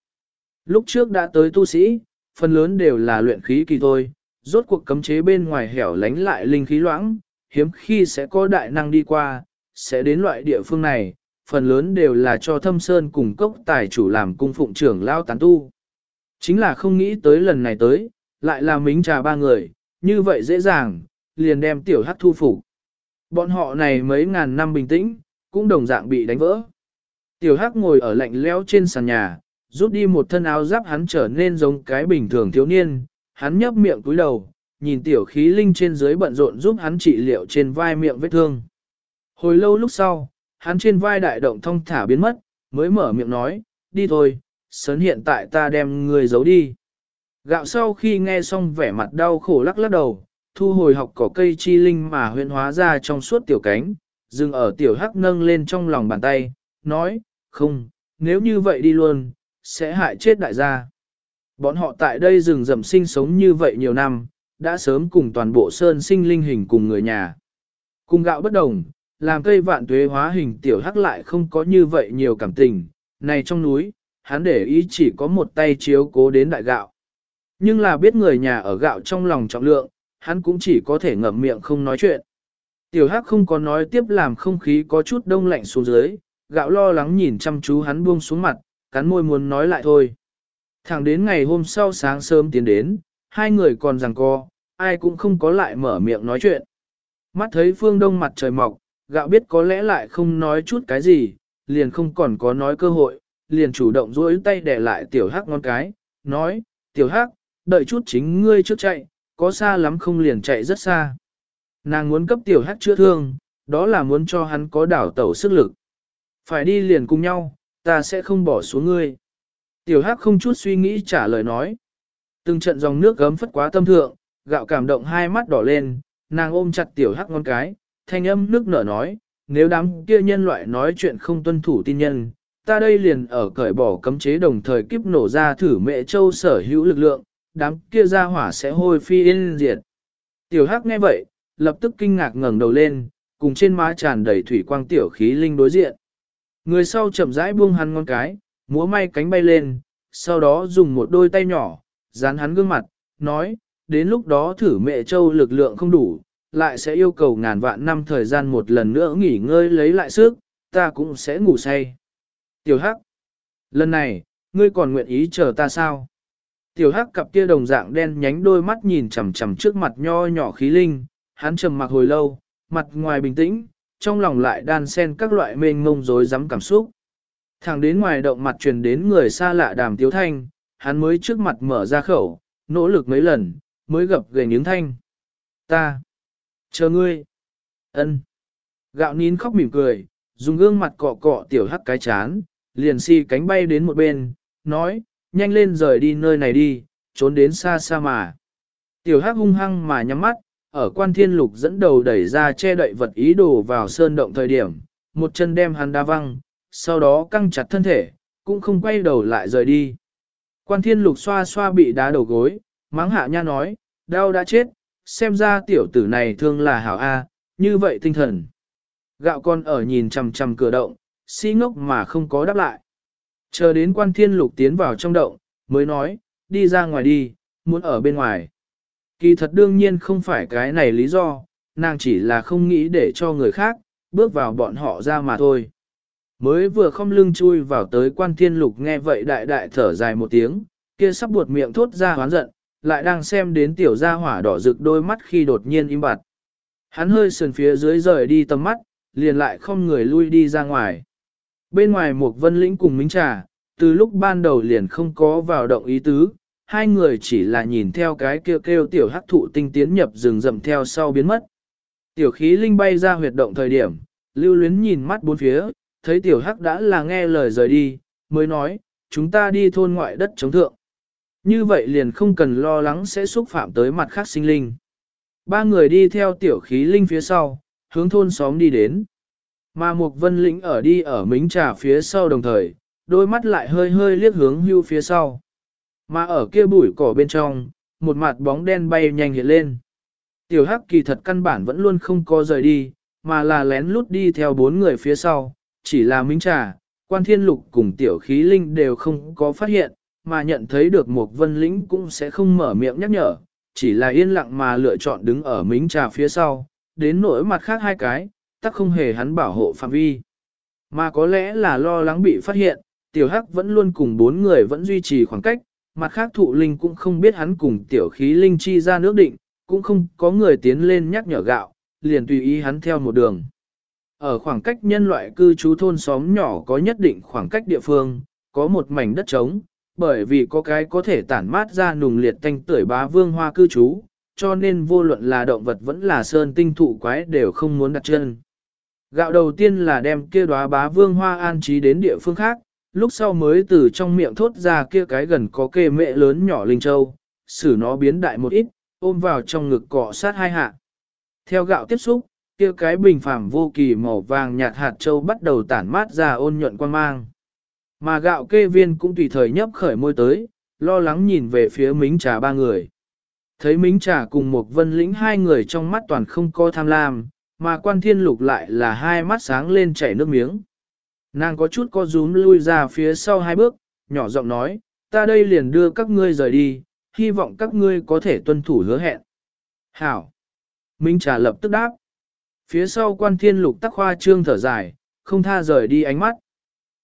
Lúc trước đã tới tu sĩ, phần lớn đều là luyện khí kỳ thôi, rốt cuộc cấm chế bên ngoài hẻo lánh lại linh khí loãng, hiếm khi sẽ có đại năng đi qua, sẽ đến loại địa phương này, phần lớn đều là cho thâm sơn cùng cốc tài chủ làm cung phụng trưởng lao tán tu. Chính là không nghĩ tới lần này tới, lại là mính trà ba người, như vậy dễ dàng, liền đem tiểu hắc thu phục. Bọn họ này mấy ngàn năm bình tĩnh, cũng đồng dạng bị đánh vỡ. Tiểu hắc ngồi ở lạnh lẽo trên sàn nhà, rút đi một thân áo giáp hắn trở nên giống cái bình thường thiếu niên, hắn nhấp miệng cúi đầu, nhìn tiểu khí linh trên dưới bận rộn giúp hắn trị liệu trên vai miệng vết thương. Hồi lâu lúc sau, hắn trên vai đại động thông thả biến mất, mới mở miệng nói, đi thôi, sớn hiện tại ta đem người giấu đi. Gạo sau khi nghe xong vẻ mặt đau khổ lắc lắc đầu, thu hồi học cỏ cây chi linh mà huyện hóa ra trong suốt tiểu cánh, dừng ở tiểu hắc nâng lên trong lòng bàn tay, nói, không, nếu như vậy đi luôn, sẽ hại chết đại gia. Bọn họ tại đây rừng rậm sinh sống như vậy nhiều năm, đã sớm cùng toàn bộ sơn sinh linh hình cùng người nhà. Cùng gạo bất đồng, làm cây vạn tuế hóa hình tiểu hắc lại không có như vậy nhiều cảm tình, này trong núi, hắn để ý chỉ có một tay chiếu cố đến đại gạo. Nhưng là biết người nhà ở gạo trong lòng trọng lượng, hắn cũng chỉ có thể ngậm miệng không nói chuyện. Tiểu hắc không có nói tiếp làm không khí có chút đông lạnh xuống dưới, gạo lo lắng nhìn chăm chú hắn buông xuống mặt, cắn môi muốn nói lại thôi. Thẳng đến ngày hôm sau sáng sớm tiến đến, hai người còn rằng co, ai cũng không có lại mở miệng nói chuyện. Mắt thấy phương đông mặt trời mọc, gạo biết có lẽ lại không nói chút cái gì, liền không còn có nói cơ hội, liền chủ động duỗi tay để lại tiểu hắc ngón cái, nói, tiểu hắc, đợi chút chính ngươi trước chạy, có xa lắm không liền chạy rất xa. Nàng muốn cấp tiểu hắc chữa thương, đó là muốn cho hắn có đảo tẩu sức lực. Phải đi liền cùng nhau, ta sẽ không bỏ xuống ngươi. Tiểu hắc không chút suy nghĩ trả lời nói. Từng trận dòng nước gấm phất quá tâm thượng, gạo cảm động hai mắt đỏ lên, nàng ôm chặt tiểu hắc ngón cái, thanh âm nước nở nói, nếu đám kia nhân loại nói chuyện không tuân thủ tin nhân, ta đây liền ở cởi bỏ cấm chế đồng thời kiếp nổ ra thử mẹ châu sở hữu lực lượng, đám kia ra hỏa sẽ hôi phi yên diệt. Tiểu hắc nghe vậy, lập tức kinh ngạc ngẩng đầu lên, cùng trên má tràn đầy thủy quang tiểu khí linh đối diện. Người sau chậm rãi buông hắn ngon cái, múa may cánh bay lên, sau đó dùng một đôi tay nhỏ, dán hắn gương mặt, nói, đến lúc đó thử mẹ châu lực lượng không đủ, lại sẽ yêu cầu ngàn vạn năm thời gian một lần nữa nghỉ ngơi lấy lại sức, ta cũng sẽ ngủ say. Tiểu Hắc, lần này, ngươi còn nguyện ý chờ ta sao? Tiểu Hắc cặp kia đồng dạng đen nhánh đôi mắt nhìn chằm chằm trước mặt nho nhỏ khí linh, hắn trầm mặc hồi lâu, mặt ngoài bình tĩnh, trong lòng lại đan xen các loại mênh ngông rối rắm cảm xúc. Thẳng đến ngoài động mặt truyền đến người xa lạ đàm tiếu thanh, hắn mới trước mặt mở ra khẩu, nỗ lực mấy lần, mới gặp gầy những thanh. Ta, chờ ngươi, ân. Gạo nín khóc mỉm cười, dùng gương mặt cọ cọ tiểu hắc cái chán, liền si cánh bay đến một bên, nói, nhanh lên rời đi nơi này đi, trốn đến xa xa mà. Tiểu hắc hung hăng mà nhắm mắt, ở quan thiên lục dẫn đầu đẩy ra che đậy vật ý đồ vào sơn động thời điểm, một chân đem hắn đá văng, sau đó căng chặt thân thể, cũng không quay đầu lại rời đi. Quan thiên lục xoa xoa bị đá đầu gối, mắng hạ nha nói, đau đã chết, xem ra tiểu tử này thương là hảo A, như vậy tinh thần. Gạo con ở nhìn chằm chằm cửa động, si ngốc mà không có đáp lại. Chờ đến quan thiên lục tiến vào trong động, mới nói, đi ra ngoài đi, muốn ở bên ngoài. Kỳ thật đương nhiên không phải cái này lý do, nàng chỉ là không nghĩ để cho người khác, bước vào bọn họ ra mà thôi. Mới vừa không lưng chui vào tới quan thiên lục nghe vậy đại đại thở dài một tiếng, kia sắp buột miệng thốt ra hoán giận, lại đang xem đến tiểu gia hỏa đỏ rực đôi mắt khi đột nhiên im bặt. Hắn hơi sườn phía dưới rời đi tầm mắt, liền lại không người lui đi ra ngoài. Bên ngoài một vân lĩnh cùng minh trà, từ lúc ban đầu liền không có vào động ý tứ, hai người chỉ là nhìn theo cái kêu kêu tiểu hắc thụ tinh tiến nhập rừng rậm theo sau biến mất. Tiểu khí linh bay ra huyệt động thời điểm, lưu luyến nhìn mắt bốn phía, thấy tiểu hắc đã là nghe lời rời đi, mới nói, chúng ta đi thôn ngoại đất chống thượng. Như vậy liền không cần lo lắng sẽ xúc phạm tới mặt khác sinh linh. Ba người đi theo tiểu khí linh phía sau, hướng thôn xóm đi đến. Mà một vân lĩnh ở đi ở mính trà phía sau đồng thời, đôi mắt lại hơi hơi liếc hướng hưu phía sau. Mà ở kia bụi cỏ bên trong, một mặt bóng đen bay nhanh hiện lên. Tiểu hắc kỳ thật căn bản vẫn luôn không có rời đi, mà là lén lút đi theo bốn người phía sau, chỉ là mính trà, quan thiên lục cùng tiểu khí linh đều không có phát hiện, mà nhận thấy được một vân lĩnh cũng sẽ không mở miệng nhắc nhở, chỉ là yên lặng mà lựa chọn đứng ở mính trà phía sau, đến nỗi mặt khác hai cái, tắc không hề hắn bảo hộ phạm vi. Mà có lẽ là lo lắng bị phát hiện, tiểu hắc vẫn luôn cùng bốn người vẫn duy trì khoảng cách, mặt khác thụ linh cũng không biết hắn cùng tiểu khí linh chi ra nước định, cũng không có người tiến lên nhắc nhở gạo, liền tùy ý hắn theo một đường. Ở khoảng cách nhân loại cư trú thôn xóm nhỏ có nhất định khoảng cách địa phương, có một mảnh đất trống, bởi vì có cái có thể tản mát ra nùng liệt tanh tưởi bá vương hoa cư trú, cho nên vô luận là động vật vẫn là sơn tinh thụ quái đều không muốn đặt chân. Gạo đầu tiên là đem kia đóa bá vương hoa an trí đến địa phương khác, lúc sau mới từ trong miệng thốt ra kia cái gần có kê mẹ lớn nhỏ linh châu, xử nó biến đại một ít, ôm vào trong ngực cọ sát hai hạ. Theo gạo tiếp xúc, kia cái bình phẳng vô kỳ màu vàng nhạt hạt châu bắt đầu tản mát ra ôn nhuận quan mang. Mà gạo kê viên cũng tùy thời nhấp khởi môi tới, lo lắng nhìn về phía mính trà ba người. Thấy mính trà cùng một vân lĩnh hai người trong mắt toàn không có tham lam, mà quan thiên lục lại là hai mắt sáng lên chảy nước miếng. Nàng có chút co rúm lui ra phía sau hai bước, nhỏ giọng nói, ta đây liền đưa các ngươi rời đi, hy vọng các ngươi có thể tuân thủ hứa hẹn. Hảo! Minh Trà lập tức đáp. Phía sau quan thiên lục tắc khoa trương thở dài, không tha rời đi ánh mắt.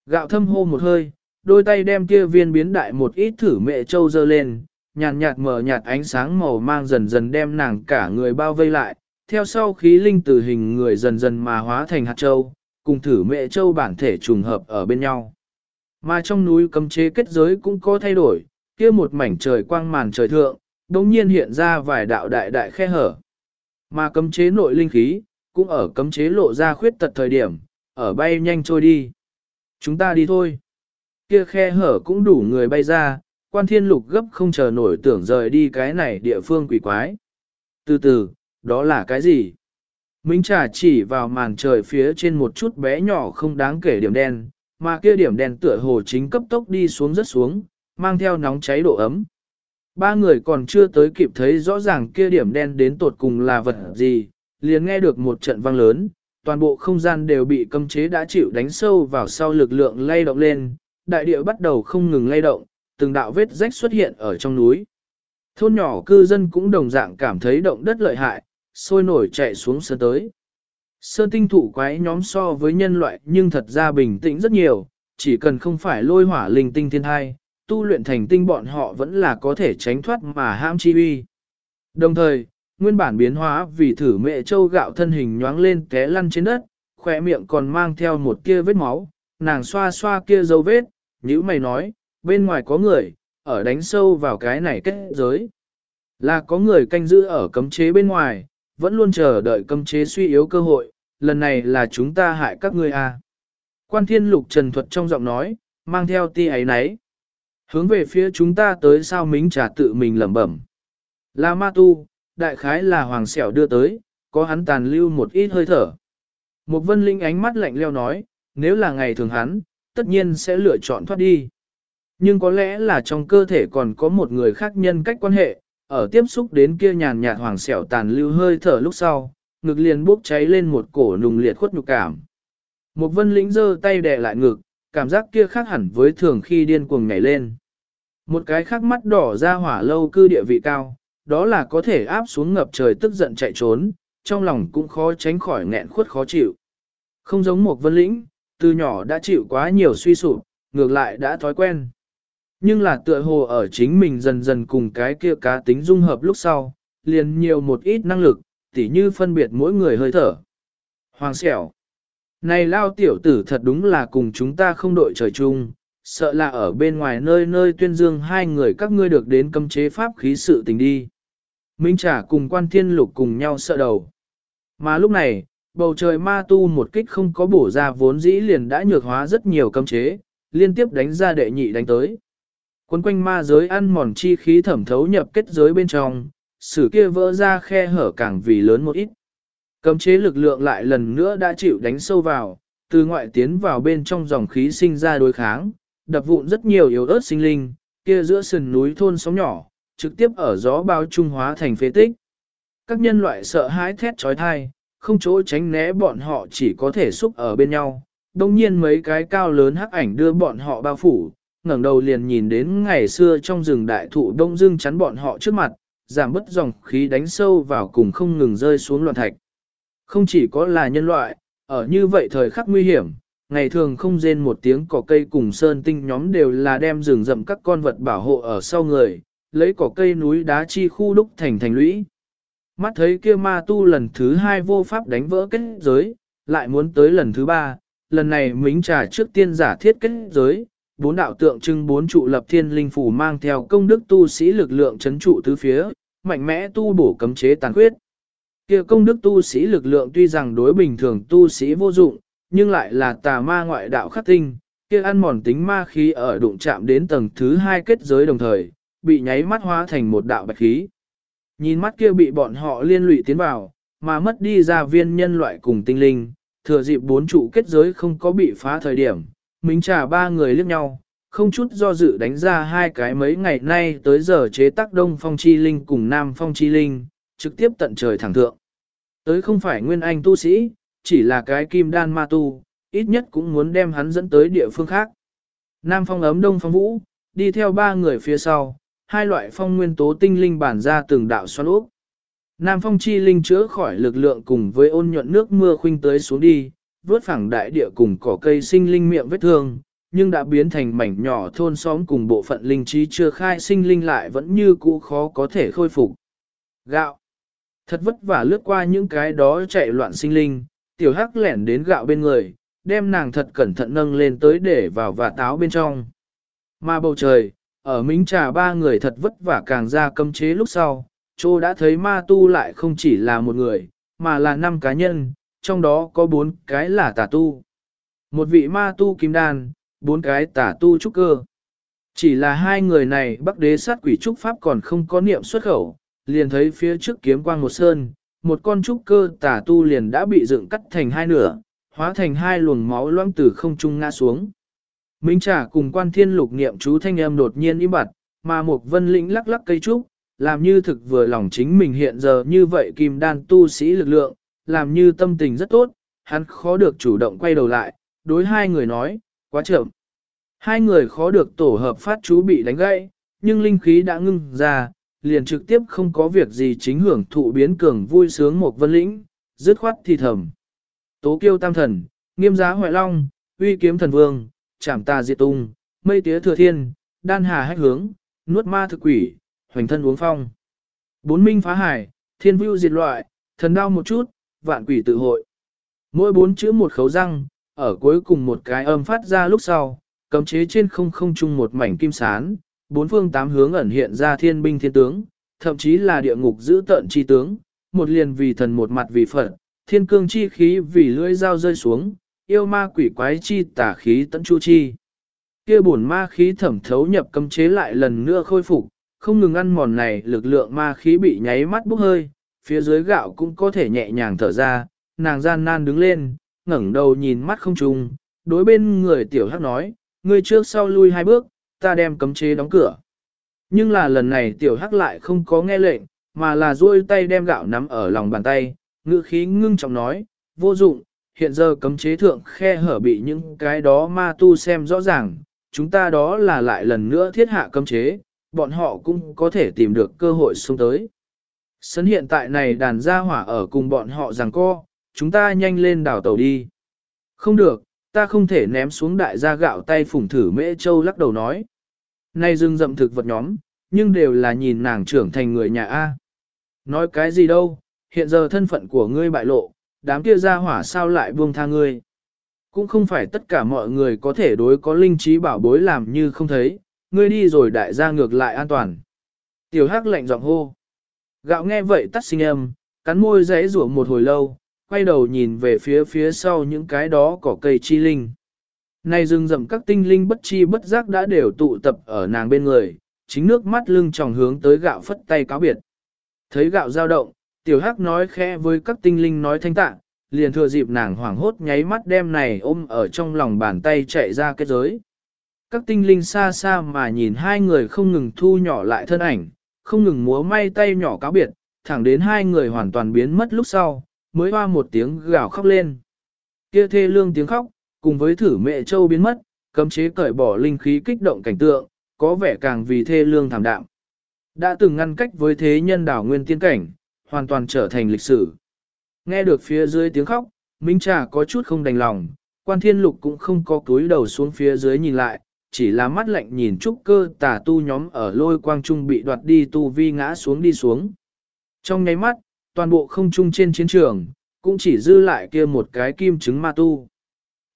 Gạo thâm hô một hơi, đôi tay đem kia viên biến đại một ít thử mẹ châu dơ lên, nhàn nhạt mở nhạt ánh sáng màu mang dần dần đem nàng cả người bao vây lại, theo sau khí linh từ hình người dần dần mà hóa thành hạt châu, cùng thử mẹ châu bản thể trùng hợp ở bên nhau. Mà trong núi cấm chế kết giới cũng có thay đổi, kia một mảnh trời quang màn trời thượng, đồng nhiên hiện ra vài đạo đại đại khe hở. Mà cấm chế nội linh khí, cũng ở cấm chế lộ ra khuyết tật thời điểm, ở bay nhanh trôi đi. Chúng ta đi thôi. Kia khe hở cũng đủ người bay ra, quan thiên lục gấp không chờ nổi tưởng rời đi cái này địa phương quỷ quái. Từ từ, đó là cái gì? Minh trà chỉ vào màn trời phía trên một chút bé nhỏ không đáng kể điểm đen, mà kia điểm đen tựa hồ chính cấp tốc đi xuống rất xuống, mang theo nóng cháy độ ấm. Ba người còn chưa tới kịp thấy rõ ràng kia điểm đen đến tột cùng là vật gì, liền nghe được một trận vang lớn, toàn bộ không gian đều bị cấm chế đã chịu đánh sâu vào sau lực lượng lay động lên, đại địa bắt đầu không ngừng lay động, từng đạo vết rách xuất hiện ở trong núi. Thôn nhỏ cư dân cũng đồng dạng cảm thấy động đất lợi hại, sôi nổi chạy xuống sơn tới. Sơn tinh thủ quái nhóm so với nhân loại nhưng thật ra bình tĩnh rất nhiều, chỉ cần không phải lôi hỏa linh tinh thiên thai, tu luyện thành tinh bọn họ vẫn là có thể tránh thoát mà ham chi uy. Đồng thời, nguyên bản biến hóa vì thử mẹ châu gạo thân hình nhoáng lên té lăn trên đất, khỏe miệng còn mang theo một kia vết máu, nàng xoa xoa kia dấu vết, như mày nói, bên ngoài có người, ở đánh sâu vào cái này kết giới. Là có người canh giữ ở cấm chế bên ngoài, vẫn luôn chờ đợi cấm chế suy yếu cơ hội, lần này là chúng ta hại các ngươi à. Quan thiên lục trần thuật trong giọng nói, mang theo ti ấy nấy. Hướng về phía chúng ta tới sao mính trà tự mình lẩm bẩm. Là ma tu, đại khái là hoàng xẻo đưa tới, có hắn tàn lưu một ít hơi thở. Một vân linh ánh mắt lạnh leo nói, nếu là ngày thường hắn, tất nhiên sẽ lựa chọn thoát đi. Nhưng có lẽ là trong cơ thể còn có một người khác nhân cách quan hệ, ở tiếp xúc đến kia nhàn nhạt hoàng sẹo tàn lưu hơi thở lúc sau, ngực liền bốc cháy lên một cổ nùng liệt khuất nhục cảm. Một vân lĩnh giơ tay đè lại ngực, cảm giác kia khác hẳn với thường khi điên cuồng nhảy lên. Một cái khác mắt đỏ ra hỏa lâu cư địa vị cao, đó là có thể áp xuống ngập trời tức giận chạy trốn, trong lòng cũng khó tránh khỏi nghẹn khuất khó chịu. Không giống một vân lĩnh, từ nhỏ đã chịu quá nhiều suy sụp, ngược lại đã thói quen. Nhưng là tựa hồ ở chính mình dần dần cùng cái kia cá tính dung hợp lúc sau, liền nhiều một ít năng lực, tỉ như phân biệt mỗi người hơi thở. Hoàng xẻo. Này lao tiểu tử thật đúng là cùng chúng ta không đội trời chung, sợ là ở bên ngoài nơi nơi tuyên dương hai người các ngươi được đến cấm chế pháp khí sự tình đi. Minh trả cùng quan thiên lục cùng nhau sợ đầu. Mà lúc này, bầu trời ma tu một kích không có bổ ra vốn dĩ liền đã nhược hóa rất nhiều cấm chế, liên tiếp đánh ra đệ nhị đánh tới. Quấn quanh ma giới ăn mòn chi khí thẩm thấu nhập kết giới bên trong, sử kia vỡ ra khe hở càng vì lớn một ít. Cấm chế lực lượng lại lần nữa đã chịu đánh sâu vào, từ ngoại tiến vào bên trong dòng khí sinh ra đối kháng, đập vụn rất nhiều yếu ớt sinh linh, kia giữa sườn núi thôn sóng nhỏ, trực tiếp ở gió bao trung hóa thành phế tích. Các nhân loại sợ hãi thét trói thai, không chỗ tránh né bọn họ chỉ có thể xúc ở bên nhau. Đông nhiên mấy cái cao lớn hắc ảnh đưa bọn họ bao phủ, ngẩng đầu liền nhìn đến ngày xưa trong rừng đại thụ đông dương chắn bọn họ trước mặt, giảm bớt dòng khí đánh sâu vào cùng không ngừng rơi xuống loạn thạch. Không chỉ có là nhân loại, ở như vậy thời khắc nguy hiểm, ngày thường không rên một tiếng cỏ cây cùng sơn tinh nhóm đều là đem rừng rậm các con vật bảo hộ ở sau người, lấy cỏ cây núi đá chi khu đúc thành thành lũy. Mắt thấy kia ma tu lần thứ hai vô pháp đánh vỡ kết giới, lại muốn tới lần thứ ba, lần này mính trà trước tiên giả thiết kết giới, bốn đạo tượng trưng bốn trụ lập thiên linh phủ mang theo công đức tu sĩ lực lượng chấn trụ tứ phía, mạnh mẽ tu bổ cấm chế tàn khuyết. Kia công đức tu sĩ lực lượng tuy rằng đối bình thường tu sĩ vô dụng, nhưng lại là tà ma ngoại đạo khắc tinh, kia ăn mòn tính ma khí ở đụng chạm đến tầng thứ hai kết giới đồng thời, bị nháy mắt hóa thành một đạo bạch khí. Nhìn mắt kia bị bọn họ liên lụy tiến vào, mà mất đi ra viên nhân loại cùng tinh linh, thừa dịp bốn trụ kết giới không có bị phá thời điểm, mình trả ba người liếc nhau, không chút do dự đánh ra hai cái mấy ngày nay tới giờ chế tác đông phong chi linh cùng nam phong chi linh, trực tiếp tận trời thẳng thượng. Tới không phải nguyên anh tu sĩ, chỉ là cái kim đan ma tu, ít nhất cũng muốn đem hắn dẫn tới địa phương khác. Nam phong ấm đông phong vũ, đi theo ba người phía sau, hai loại phong nguyên tố tinh linh bản ra từng đạo xoắn úp. Nam phong chi linh chữa khỏi lực lượng cùng với ôn nhuận nước mưa khuynh tới xuống đi, vớt phẳng đại địa cùng cỏ cây sinh linh miệng vết thương, nhưng đã biến thành mảnh nhỏ thôn xóm cùng bộ phận linh trí chưa khai sinh linh lại vẫn như cũ khó có thể khôi phục. Gạo. Thật vất vả lướt qua những cái đó chạy loạn sinh linh, tiểu hắc lẻn đến gạo bên người, đem nàng thật cẩn thận nâng lên tới để vào và táo bên trong. Mà bầu trời, ở mính trà ba người thật vất vả càng ra cấm chế lúc sau, Chô đã thấy ma tu lại không chỉ là một người, mà là năm cá nhân, trong đó có bốn cái là tà tu. Một vị ma tu kim đan, bốn cái tà tu trúc cơ. Chỉ là hai người này bắc đế sát quỷ trúc pháp còn không có niệm xuất khẩu, liền thấy phía trước kiếm quang một sơn, một con trúc cơ tà tu liền đã bị dựng cắt thành hai nửa, hóa thành hai luồng máu loãng từ không trung ngã xuống. Minh trả cùng quan thiên lục niệm chú thanh âm đột nhiên im bặt, mà một vân lĩnh lắc lắc cây trúc, làm như thực vừa lòng chính mình hiện giờ như vậy kim đan tu sĩ lực lượng, làm như tâm tình rất tốt, hắn khó được chủ động quay đầu lại, đối hai người nói, quá chậm. Hai người khó được tổ hợp phát chú bị đánh gãy, nhưng linh khí đã ngưng ra, liền trực tiếp không có việc gì chính hưởng thụ biến cường vui sướng một vân lĩnh, dứt khoát thì thầm. Tố kiêu tam thần, nghiêm giá hoại long, uy kiếm thần vương, chảm tà diệt tung, mây tía thừa thiên, đan hà hách hướng, nuốt ma thực quỷ, hoành thân uống phong. Bốn minh phá hải, thiên vưu diệt loại, thần đau một chút, vạn quỷ tự hội. Mỗi bốn chữ một khấu răng, ở cuối cùng một cái âm phát ra lúc sau, cấm chế trên không không chung một mảnh kim sán, bốn phương tám hướng ẩn hiện ra thiên binh thiên tướng, thậm chí là địa ngục giữ tận chi tướng, một liền vì thần một mặt vì phật, thiên cương chi khí vì lưỡi dao rơi xuống, yêu ma quỷ quái chi tả khí tận chu chi. Kia bổn ma khí thẩm thấu nhập cấm chế lại lần nữa khôi phục, không ngừng ăn mòn này lực lượng ma khí bị nháy mắt bốc hơi, phía dưới gạo cũng có thể nhẹ nhàng thở ra, nàng gian nan đứng lên, ngẩng đầu nhìn mắt không trùng, đối bên người tiểu hắc nói, ngươi trước sau lui hai bước, ta đem cấm chế đóng cửa. Nhưng là lần này tiểu hắc lại không có nghe lệnh, mà là duỗi tay đem gạo nắm ở lòng bàn tay, ngữ khí ngưng trọng nói, vô dụng, hiện giờ cấm chế thượng khe hở bị những cái đó ma tu xem rõ ràng, chúng ta đó là lại lần nữa thiết hạ cấm chế, bọn họ cũng có thể tìm được cơ hội xuống tới. Sấn hiện tại này đàn gia hỏa ở cùng bọn họ rằng co, chúng ta nhanh lên đảo tàu đi. Không được, ta không thể ném xuống đại gia gạo tay phủng thử mễ châu lắc đầu nói. Nay dừng dậm thực vật nhóm, nhưng đều là nhìn nàng trưởng thành người nhà A. Nói cái gì đâu, hiện giờ thân phận của ngươi bại lộ, đám kia gia hỏa sao lại buông tha ngươi. Cũng không phải tất cả mọi người có thể đối có linh trí bảo bối làm như không thấy, ngươi đi rồi đại gia ngược lại an toàn. Tiểu hắc lạnh giọng hô. Gạo nghe vậy tắt sinh âm, cắn môi rẽ rủa một hồi lâu, quay đầu nhìn về phía phía sau những cái đó cỏ cây chi linh. Này rừng rậm các tinh linh bất chi bất giác đã đều tụ tập ở nàng bên người, chính nước mắt lưng tròng hướng tới gạo phất tay cáo biệt. Thấy gạo dao động, tiểu hắc nói khẽ với các tinh linh nói thanh tạng, liền thừa dịp nàng hoảng hốt nháy mắt đem này ôm ở trong lòng bàn tay chạy ra kết giới. Các tinh linh xa xa mà nhìn hai người không ngừng thu nhỏ lại thân ảnh, không ngừng múa may tay nhỏ cáo biệt, thẳng đến hai người hoàn toàn biến mất lúc sau, mới hoa một tiếng gào khóc lên. Kia thê lương tiếng khóc, cùng với thử mẹ châu biến mất, cấm chế cởi bỏ linh khí kích động cảnh tượng, có vẻ càng vì thê lương thảm đạm. Đã từng ngăn cách với thế nhân đảo nguyên tiên cảnh, hoàn toàn trở thành lịch sử. Nghe được phía dưới tiếng khóc, Minh Trà có chút không đành lòng, quan thiên lục cũng không có túi đầu xuống phía dưới nhìn lại, chỉ là mắt lạnh nhìn trúc cơ tà tu nhóm ở lôi quang trung bị đoạt đi tu vi ngã xuống đi xuống. Trong nháy mắt, toàn bộ không trung trên chiến trường, cũng chỉ dư lại kia một cái kim chứng ma tu.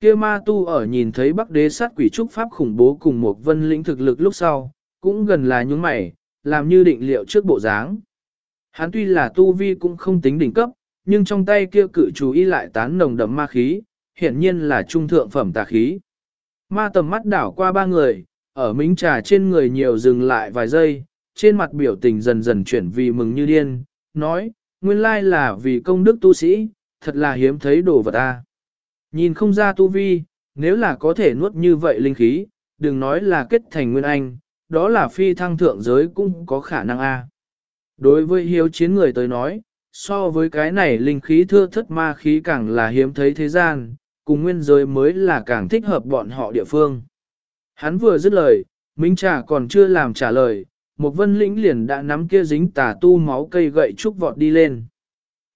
Kia ma tu ở nhìn thấy bắc đế sát quỷ trúc pháp khủng bố cùng một vân lĩnh thực lực lúc sau, cũng gần là nhún mày, làm như định liệu trước bộ dáng. Hắn tuy là tu vi cũng không tính đỉnh cấp, nhưng trong tay kia cự chú ý lại tán nồng đậm ma khí, hiển nhiên là trung thượng phẩm tà khí. Ma tầm mắt đảo qua ba người, ở mính trà trên người nhiều dừng lại vài giây, trên mặt biểu tình dần dần chuyển vì mừng như điên, nói, nguyên lai là vì công đức tu sĩ, thật là hiếm thấy đồ vật ta. Nhìn không ra tu vi, nếu là có thể nuốt như vậy linh khí, đừng nói là kết thành nguyên anh, đó là phi thăng thượng giới cũng có khả năng a. Đối với hiếu chiến người tới nói, so với cái này linh khí thưa thất ma khí càng là hiếm thấy thế gian, cùng nguyên giới mới là càng thích hợp bọn họ địa phương. Hắn vừa dứt lời, Minh Trà còn chưa làm trả lời, một vân lĩnh liền đã nắm kia dính tà tu máu cây gậy trúc vọt đi lên.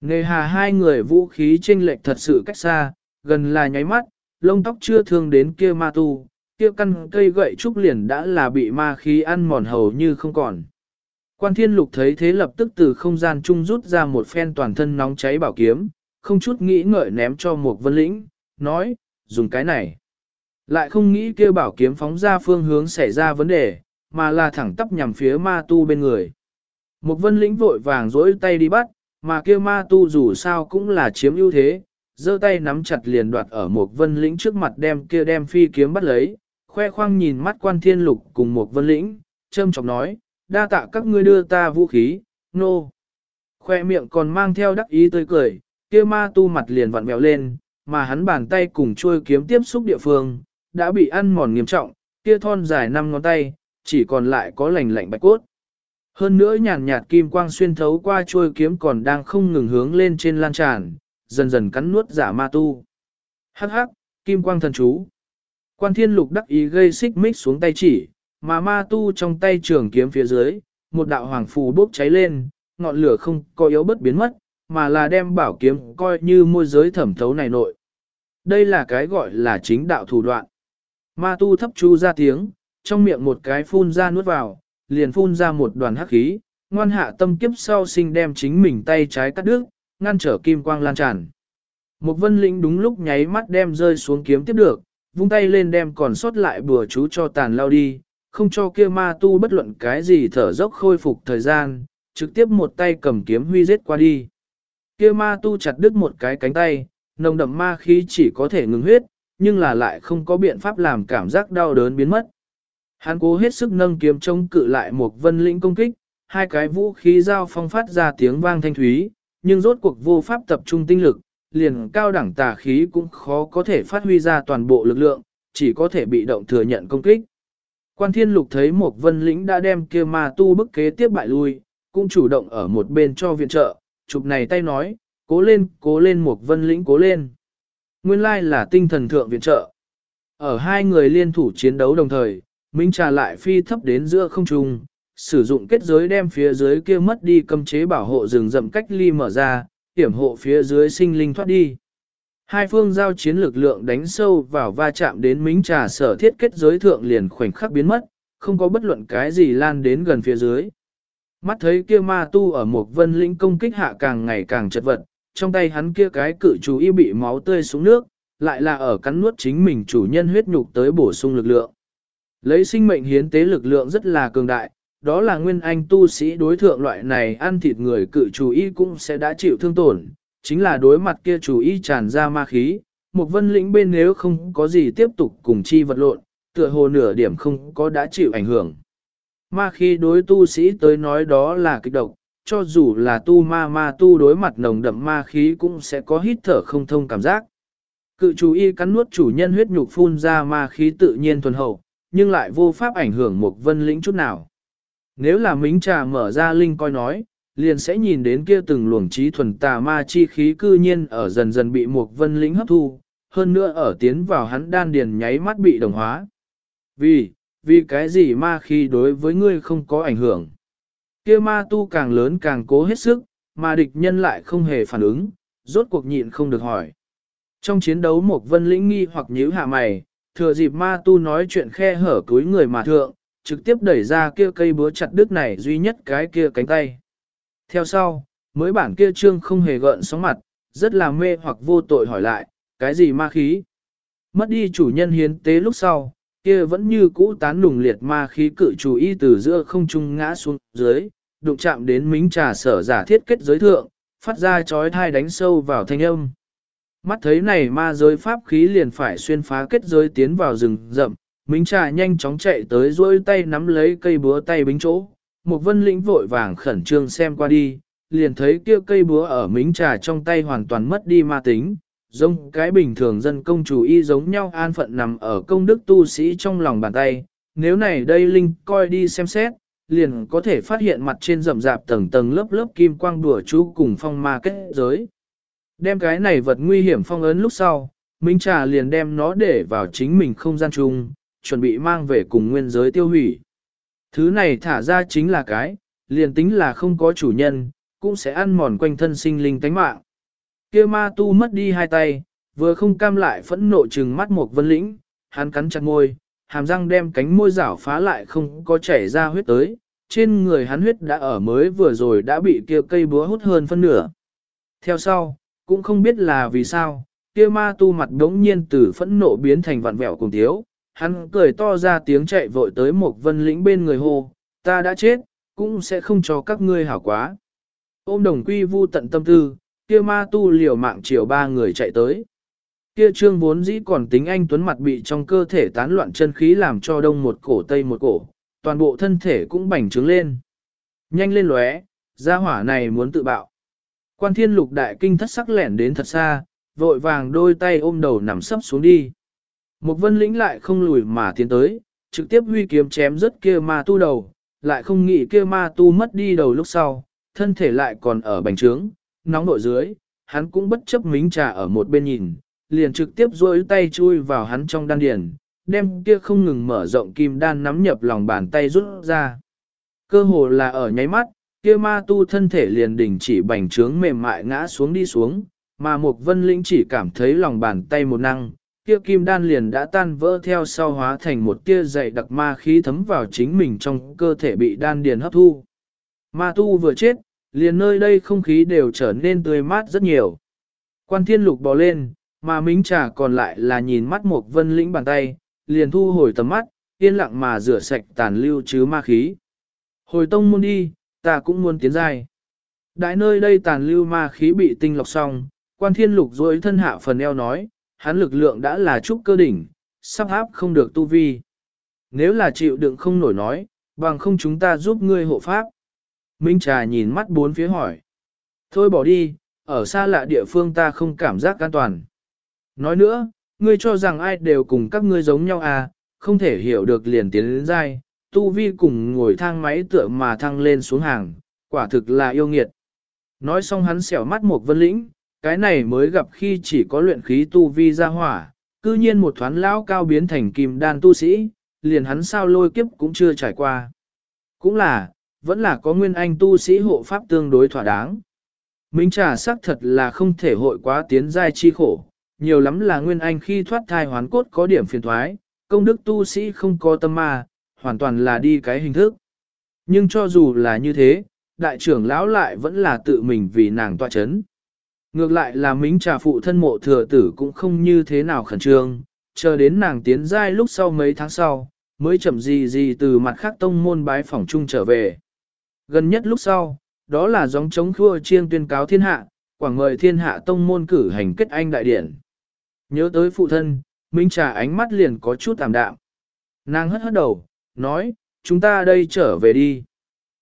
Nề hà hai người vũ khí chênh lệch thật sự cách xa, gần là nháy mắt, lông tóc chưa thương đến kia ma tu, kia căn cây gậy trúc liền đã là bị ma khí ăn mòn hầu như không còn. Quan thiên lục thấy thế lập tức từ không gian trung rút ra một phen toàn thân nóng cháy bảo kiếm, không chút nghĩ ngợi ném cho một vân lĩnh, nói, dùng cái này. Lại không nghĩ kêu bảo kiếm phóng ra phương hướng xảy ra vấn đề, mà là thẳng tắp nhằm phía ma tu bên người. Một vân lĩnh vội vàng dỗi tay đi bắt, mà kia ma tu dù sao cũng là chiếm ưu thế, giơ tay nắm chặt liền đoạt ở một vân lĩnh trước mặt đem kia đem phi kiếm bắt lấy, khoe khoang nhìn mắt quan thiên lục cùng một vân lĩnh, châm chọc nói, đa tạ các ngươi đưa ta vũ khí, nô. No. Khoe miệng còn mang theo đắc ý tươi cười, kia ma tu mặt liền vặn mèo lên, mà hắn bàn tay cùng chuôi kiếm tiếp xúc địa phương, đã bị ăn mòn nghiêm trọng, kia thon dài năm ngón tay, chỉ còn lại có lành lạnh bạch cốt. Hơn nữa nhàn nhạt kim quang xuyên thấu qua chuôi kiếm còn đang không ngừng hướng lên trên lan tràn, dần dần cắn nuốt giả ma tu. Hắc hắc, kim quang thần chú. Quan thiên lục đắc ý gây xích mích xuống tay chỉ, mà ma tu trong tay trường kiếm phía dưới, một đạo hoàng phù bốc cháy lên, ngọn lửa không có yếu bất biến mất, mà là đem bảo kiếm coi như môi giới thẩm thấu này nội. Đây là cái gọi là chính đạo thủ đoạn. Ma tu thấp chu ra tiếng, trong miệng một cái phun ra nuốt vào, liền phun ra một đoàn hắc khí, ngoan hạ tâm kiếp sau sinh đem chính mình tay trái cắt đứt, ngăn trở kim quang lan tràn. Một vân lĩnh đúng lúc nháy mắt đem rơi xuống kiếm tiếp được, vung tay lên đem còn sót lại bùa chú cho tàn lao đi, không cho kia ma tu bất luận cái gì thở dốc khôi phục thời gian, trực tiếp một tay cầm kiếm huy giết qua đi. Kia ma tu chặt đứt một cái cánh tay, nồng đậm ma khí chỉ có thể ngừng huyết, nhưng là lại không có biện pháp làm cảm giác đau đớn biến mất. Hắn cố hết sức nâng kiếm chống cự lại một vân lĩnh công kích, hai cái vũ khí giao phong phát ra tiếng vang thanh thúy, nhưng rốt cuộc vô pháp tập trung tinh lực, liền cao đẳng tà khí cũng khó có thể phát huy ra toàn bộ lực lượng, chỉ có thể bị động thừa nhận công kích. Quan thiên lục thấy một vân lĩnh đã đem kia ma tu bức kế tiếp bại lui, cũng chủ động ở một bên cho viện trợ, chụp này tay nói, cố lên, cố lên một vân lĩnh cố lên. Nguyên lai là tinh thần thượng viện trợ. Ở hai người liên thủ chiến đấu đồng thời, Minh trà lại phi thấp đến giữa không trung, sử dụng kết giới đem phía dưới kia mất đi cấm chế bảo hộ rừng rậm cách ly mở ra, hiểm hộ phía dưới sinh linh thoát đi. Hai phương giao chiến lực lượng đánh sâu vào va chạm đến mính trà sở thiết kết giới thượng liền khoảnh khắc biến mất, không có bất luận cái gì lan đến gần phía dưới. Mắt thấy kia ma tu ở một vân lĩnh công kích hạ càng ngày càng chật vật, trong tay hắn kia cái cự chú y bị máu tươi xuống nước, lại là ở cắn nuốt chính mình chủ nhân huyết nhục tới bổ sung lực lượng. Lấy sinh mệnh hiến tế lực lượng rất là cường đại, đó là nguyên anh tu sĩ đối thượng loại này ăn thịt người cự chủ y cũng sẽ đã chịu thương tổn, chính là đối mặt kia chủ y tràn ra ma khí, một vân lĩnh bên nếu không có gì tiếp tục cùng chi vật lộn, tựa hồ nửa điểm không có đã chịu ảnh hưởng. Ma khi đối tu sĩ tới nói đó là kịch độc, cho dù là tu ma ma tu đối mặt nồng đậm ma khí cũng sẽ có hít thở không thông cảm giác. Cự chủ y cắn nuốt chủ nhân huyết nhục phun ra ma khí tự nhiên thuần hậu, nhưng lại vô pháp ảnh hưởng một vân lĩnh chút nào. Nếu là mính trà mở ra linh coi nói, liền sẽ nhìn đến kia từng luồng trí thuần tà ma chi khí cư nhiên ở dần dần bị một vân lĩnh hấp thu, hơn nữa ở tiến vào hắn đan điền nháy mắt bị đồng hóa. Vì, vì cái gì ma khi đối với ngươi không có ảnh hưởng. Kia ma tu càng lớn càng cố hết sức, mà địch nhân lại không hề phản ứng, rốt cuộc nhịn không được hỏi. Trong chiến đấu một vân lĩnh nghi hoặc nhíu hạ mày, thừa dịp ma tu nói chuyện khe hở túi người mà thượng, trực tiếp đẩy ra kia cây búa chặt đứt này duy nhất cái kia cánh tay. Theo sau, mới bản kia trương không hề gợn sóng mặt, rất là mê hoặc vô tội hỏi lại, cái gì ma khí? Mất đi chủ nhân hiến tế lúc sau, kia vẫn như cũ tán nùng liệt ma khí cự chủ y từ giữa không trung ngã xuống dưới, đụng chạm đến mính trà sở giả thiết kết giới thượng, phát ra chói thai đánh sâu vào thanh âm. Mắt thấy này ma giới pháp khí liền phải xuyên phá kết giới tiến vào rừng rậm, Mính trà nhanh chóng chạy tới duỗi tay nắm lấy cây búa tay bính chỗ. Một vân lĩnh vội vàng khẩn trương xem qua đi, liền thấy kia cây búa ở mính trà trong tay hoàn toàn mất đi ma tính, giống cái bình thường dân công chủ y giống nhau an phận nằm ở công đức tu sĩ trong lòng bàn tay. Nếu này đây Linh coi đi xem xét, liền có thể phát hiện mặt trên rậm rạp tầng tầng lớp lớp kim quang đùa chú cùng phong ma kết giới. Đem cái này vật nguy hiểm phong ấn lúc sau, Minh Trà liền đem nó để vào chính mình không gian chung, chuẩn bị mang về cùng nguyên giới tiêu hủy. Thứ này thả ra chính là cái, liền tính là không có chủ nhân, cũng sẽ ăn mòn quanh thân sinh linh tánh mạng kia ma tu mất đi hai tay, vừa không cam lại phẫn nộ trừng mắt một vân lĩnh, hắn cắn chặt môi, hàm răng đem cánh môi rảo phá lại không có chảy ra huyết tới, trên người hắn huyết đã ở mới vừa rồi đã bị kia cây búa hút hơn phân nửa. Theo sau, cũng không biết là vì sao, kia ma tu mặt đống nhiên từ phẫn nộ biến thành vặn vẹo cùng thiếu, hắn cười to ra tiếng chạy vội tới một vân lĩnh bên người hô, ta đã chết, cũng sẽ không cho các ngươi hảo quá. Ôm đồng quy vu tận tâm tư, kia ma tu liều mạng chiều ba người chạy tới. Kia trương vốn dĩ còn tính anh tuấn mặt bị trong cơ thể tán loạn chân khí làm cho đông một cổ tây một cổ, toàn bộ thân thể cũng bành trướng lên. Nhanh lên lóe, gia hỏa này muốn tự bạo. Quan thiên lục đại kinh thất sắc lẻn đến thật xa, vội vàng đôi tay ôm đầu nằm sấp xuống đi. Một vân lĩnh lại không lùi mà tiến tới, trực tiếp huy kiếm chém rất kia ma tu đầu, lại không nghĩ kia ma tu mất đi đầu lúc sau, thân thể lại còn ở bành trướng, nóng nội dưới, hắn cũng bất chấp mính trà ở một bên nhìn, liền trực tiếp duỗi tay chui vào hắn trong đan điền, đem kia không ngừng mở rộng kim đan nắm nhập lòng bàn tay rút ra. Cơ hồ là ở nháy mắt, kia ma tu thân thể liền đỉnh chỉ bành trướng mềm mại ngã xuống đi xuống, mà một vân linh chỉ cảm thấy lòng bàn tay một năng, kia kim đan liền đã tan vỡ theo sau hóa thành một tia dày đặc ma khí thấm vào chính mình trong cơ thể bị đan điền hấp thu. Ma tu vừa chết, liền nơi đây không khí đều trở nên tươi mát rất nhiều. Quan thiên lục bò lên, mà mính trà còn lại là nhìn mắt một vân lĩnh bàn tay, liền thu hồi tầm mắt, yên lặng mà rửa sạch tàn lưu chứ ma khí. Hồi tông môn đi, ta cũng muốn tiến dài. Đại nơi đây tàn lưu ma khí bị tinh lọc xong, quan thiên lục dối thân hạ phần eo nói, hắn lực lượng đã là trúc cơ đỉnh, sắp áp không được tu vi. Nếu là chịu đựng không nổi nói, bằng không chúng ta giúp ngươi hộ pháp. Minh Trà nhìn mắt bốn phía hỏi. Thôi bỏ đi, ở xa lạ địa phương ta không cảm giác an toàn. Nói nữa, ngươi cho rằng ai đều cùng các ngươi giống nhau à, không thể hiểu được liền tiến đến dai, tu vi cùng ngồi thang máy tựa mà thăng lên xuống hàng, quả thực là yêu nghiệt. Nói xong hắn xẻo mắt một vân lĩnh, cái này mới gặp khi chỉ có luyện khí tu vi ra hỏa, cư nhiên một thoáng lão cao biến thành kim đan tu sĩ, liền hắn sao lôi kiếp cũng chưa trải qua. Cũng là, vẫn là có nguyên anh tu sĩ hộ pháp tương đối thỏa đáng. Minh trà xác thật là không thể hội quá tiến giai chi khổ, nhiều lắm là nguyên anh khi thoát thai hoán cốt có điểm phiền thoái, công đức tu sĩ không có tâm ma, hoàn toàn là đi cái hình thức. Nhưng cho dù là như thế, đại trưởng lão lại vẫn là tự mình vì nàng tọa chấn. Ngược lại là mính trà phụ thân mộ thừa tử cũng không như thế nào khẩn trương, chờ đến nàng tiến giai lúc sau mấy tháng sau, mới chậm gì gì từ mặt khác tông môn bái phỏng chung trở về. Gần nhất lúc sau, đó là gióng chống khua chiêng tuyên cáo thiên hạ, quảng mời thiên hạ tông môn cử hành kết anh đại điển. Nhớ tới phụ thân, Minh Trà ánh mắt liền có chút tạm đạm. Nàng hất hất đầu, nói, chúng ta đây trở về đi.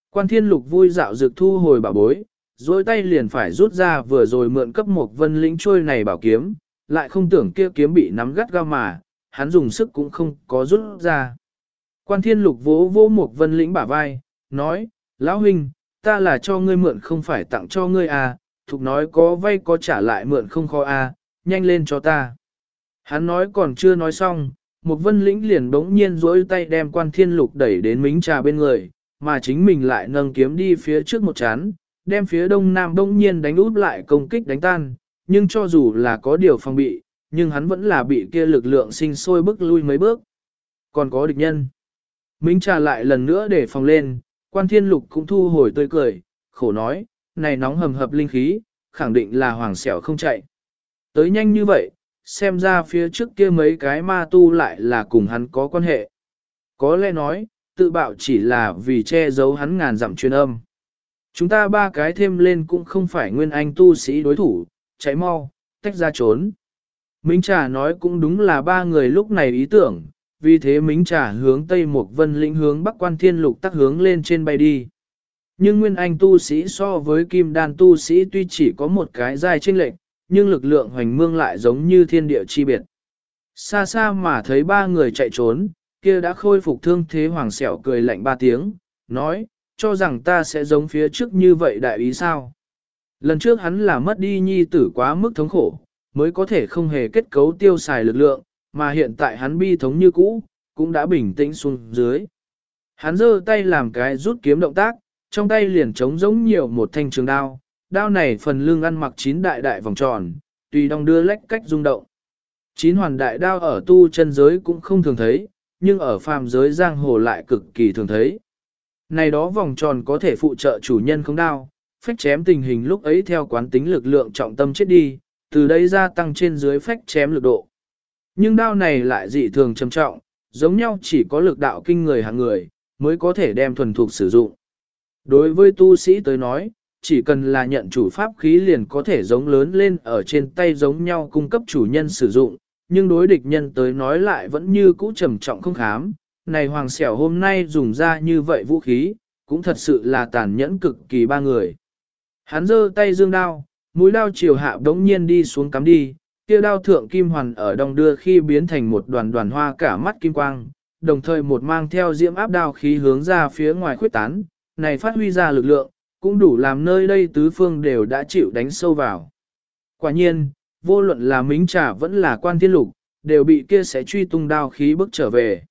Quan thiên lục vui dạo dược thu hồi bảo bối, dối tay liền phải rút ra vừa rồi mượn cấp một vân lĩnh trôi này bảo kiếm, lại không tưởng kia kiếm bị nắm gắt gao mà, hắn dùng sức cũng không có rút ra. Quan thiên lục vỗ vỗ một vân lĩnh bả vai, nói, lão huynh, ta là cho ngươi mượn không phải tặng cho ngươi à, thục nói có vay có trả lại mượn không khó à, nhanh lên cho ta. Hắn nói còn chưa nói xong, một vân lĩnh liền bỗng nhiên duỗi tay đem quan thiên lục đẩy đến mính trà bên người, mà chính mình lại nâng kiếm đi phía trước một chán, đem phía đông nam bỗng nhiên đánh út lại công kích đánh tan, nhưng cho dù là có điều phòng bị, nhưng hắn vẫn là bị kia lực lượng sinh sôi bước lui mấy bước. Còn có địch nhân. Mính trà lại lần nữa để phòng lên, quan thiên lục cũng thu hồi tươi cười, khổ nói, này nóng hầm hập linh khí, khẳng định là hoàng sẹo không chạy. Tới nhanh như vậy, xem ra phía trước kia mấy cái ma tu lại là cùng hắn có quan hệ. Có lẽ nói, tự bạo chỉ là vì che giấu hắn ngàn dặm truyền âm. Chúng ta ba cái thêm lên cũng không phải nguyên anh tu sĩ đối thủ, chạy mau, tách ra trốn. Minh Trà nói cũng đúng là ba người lúc này ý tưởng, vì thế Minh trả hướng Tây Mục Vân lĩnh hướng Bắc Quan Thiên Lục tắc hướng lên trên bay đi. Nhưng Nguyên Anh tu sĩ so với Kim Đan tu sĩ tuy chỉ có một cái dài chênh lệch, nhưng lực lượng hoành mương lại giống như thiên địa chi biệt. Xa xa mà thấy ba người chạy trốn, kia đã khôi phục thương thế hoàng sẹo cười lạnh ba tiếng, nói, cho rằng ta sẽ giống phía trước như vậy đại ý sao. Lần trước hắn là mất đi nhi tử quá mức thống khổ, mới có thể không hề kết cấu tiêu xài lực lượng, mà hiện tại hắn bi thống như cũ, cũng đã bình tĩnh xuống dưới. Hắn giơ tay làm cái rút kiếm động tác, trong tay liền trống giống nhiều một thanh trường đao, đao này phần lưng ăn mặc chín đại đại vòng tròn, tùy đong đưa lách cách rung động. Chín hoàn đại đao ở tu chân giới cũng không thường thấy, nhưng ở phàm giới giang hồ lại cực kỳ thường thấy. Này đó vòng tròn có thể phụ trợ chủ nhân không đao, phách chém tình hình lúc ấy theo quán tính lực lượng trọng tâm chết đi, từ đây gia tăng trên dưới phách chém lực độ. Nhưng đao này lại dị thường trầm trọng, giống nhau chỉ có lực đạo kinh người hàng người, mới có thể đem thuần thục sử dụng. Đối với tu sĩ tới nói, chỉ cần là nhận chủ pháp khí liền có thể giống lớn lên ở trên tay giống nhau cung cấp chủ nhân sử dụng, nhưng đối địch nhân tới nói lại vẫn như cũ trầm trọng không khám. Này hoàng xẻo hôm nay dùng ra như vậy vũ khí, cũng thật sự là tàn nhẫn cực kỳ ba người. Hắn giơ tay dương đao, mũi đao chiều hạ đống nhiên đi xuống cắm đi, kia đao thượng kim hoàn ở đông đưa khi biến thành một đoàn đoàn hoa cả mắt kim quang, đồng thời một mang theo diễm áp đao khí hướng ra phía ngoài khuyết tán, này phát huy ra lực lượng, cũng đủ làm nơi đây tứ phương đều đã chịu đánh sâu vào. Quả nhiên, vô luận là mính trà vẫn là quan thiên lục, đều bị kia sẽ truy tung đao khí bước trở về.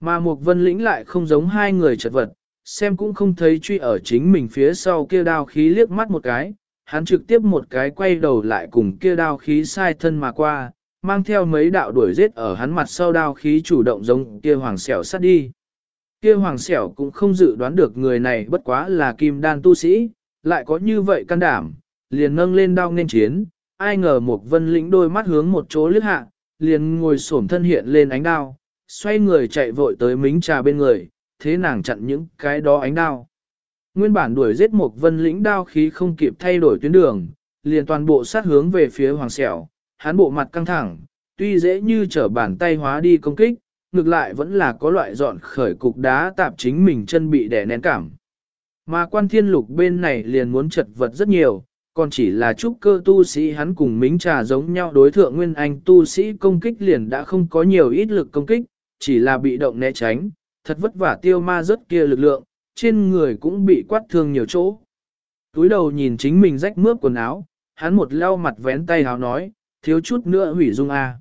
Mà một vân lĩnh lại không giống hai người chật vật, xem cũng không thấy truy ở chính mình phía sau kia đao khí liếc mắt một cái, hắn trực tiếp một cái quay đầu lại cùng kia đao khí sai thân mà qua, mang theo mấy đạo đuổi giết ở hắn mặt sau đao khí chủ động giống kia hoàng xẻo sát đi. Kia hoàng xẻo cũng không dự đoán được người này bất quá là kim đan tu sĩ, lại có như vậy can đảm, liền nâng lên đao nên chiến, ai ngờ một vân lĩnh đôi mắt hướng một chỗ lướt hạ, liền ngồi xổm thân hiện lên ánh đao, xoay người chạy vội tới mính trà bên người, thế nàng chặn những cái đó ánh đao. Nguyên bản đuổi giết một vân lĩnh đao khí không kịp thay đổi tuyến đường, liền toàn bộ sát hướng về phía hoàng sẹo. hắn bộ mặt căng thẳng, tuy dễ như trở bàn tay hóa đi công kích, ngược lại vẫn là có loại dọn khởi cục đá tạp chính mình chân bị đè nén cảm. Mà quan thiên lục bên này liền muốn chật vật rất nhiều, còn chỉ là trúc cơ tu sĩ hắn cùng mính trà giống nhau đối thượng nguyên anh tu sĩ công kích liền đã không có nhiều ít lực công kích, chỉ là bị động né tránh, thật vất vả tiêu ma rất kia lực lượng, trên người cũng bị quát thương nhiều chỗ. Túi đầu nhìn chính mình rách mướp quần áo, hắn một lau mặt vén tay háo nói, thiếu chút nữa hủy dung a. À.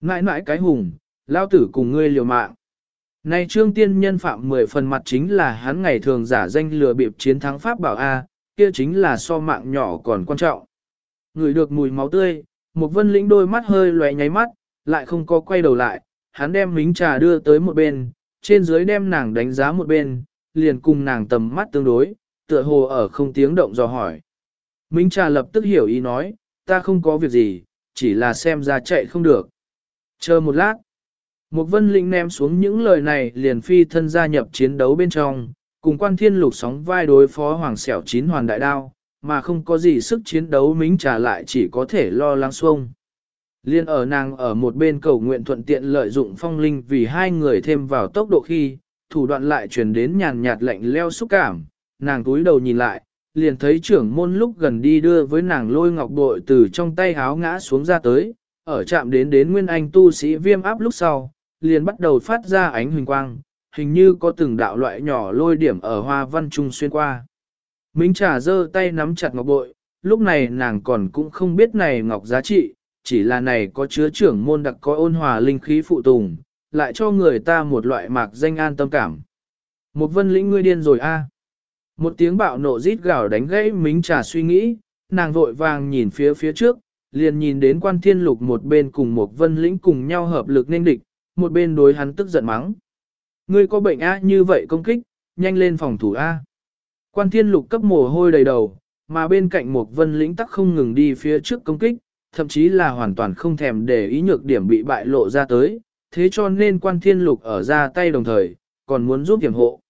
Ngại ngại cái hùng, lao tử cùng ngươi liều mạng. Này trương tiên nhân phạm 10 phần mặt chính là hắn ngày thường giả danh lừa bịp chiến thắng Pháp bảo A, kia chính là so mạng nhỏ còn quan trọng. Người được mùi máu tươi, một vân lĩnh đôi mắt hơi lóe nháy mắt, lại không có quay đầu lại, hắn đem mính trà đưa tới một bên, trên dưới đem nàng đánh giá một bên, liền cùng nàng tầm mắt tương đối, tựa hồ ở không tiếng động dò hỏi. Minh trà lập tức hiểu ý nói, ta không có việc gì, chỉ là xem ra chạy không được. Chờ một lát, một vân linh ném xuống những lời này liền phi thân gia nhập chiến đấu bên trong, cùng quan thiên lục sóng vai đối phó hoàng xẻo chín hoàn đại đao, mà không có gì sức chiến đấu mính trà lại chỉ có thể lo lắng xuông. Liên ở nàng ở một bên cầu nguyện thuận tiện lợi dụng phong linh vì hai người thêm vào tốc độ khi, thủ đoạn lại truyền đến nhàn nhạt lạnh leo xúc cảm, nàng túi đầu nhìn lại, liền thấy trưởng môn lúc gần đi đưa với nàng lôi ngọc bội từ trong tay háo ngã xuống ra tới, ở chạm đến đến nguyên anh tu sĩ viêm áp lúc sau, liền bắt đầu phát ra ánh huỳnh quang, hình như có từng đạo loại nhỏ lôi điểm ở hoa văn trung xuyên qua. Minh trà giơ tay nắm chặt ngọc bội, lúc này nàng còn cũng không biết này ngọc giá trị, chỉ là này có chứa trưởng môn đặc có ôn hòa linh khí phụ tùng, lại cho người ta một loại mạc danh an tâm cảm. Một vân lĩnh ngươi điên rồi a. Một tiếng bạo nộ rít gào đánh gãy mính trà suy nghĩ, nàng vội vàng nhìn phía phía trước, liền nhìn đến quan thiên lục một bên cùng một vân lĩnh cùng nhau hợp lực nên địch, một bên đối hắn tức giận mắng. Ngươi có bệnh A như vậy công kích, nhanh lên phòng thủ A. Quan thiên lục cấp mồ hôi đầy đầu, mà bên cạnh một vân lĩnh tắc không ngừng đi phía trước công kích, thậm chí là hoàn toàn không thèm để ý nhược điểm bị bại lộ ra tới, thế cho nên quan thiên lục ở ra tay đồng thời, còn muốn giúp hiểm hộ.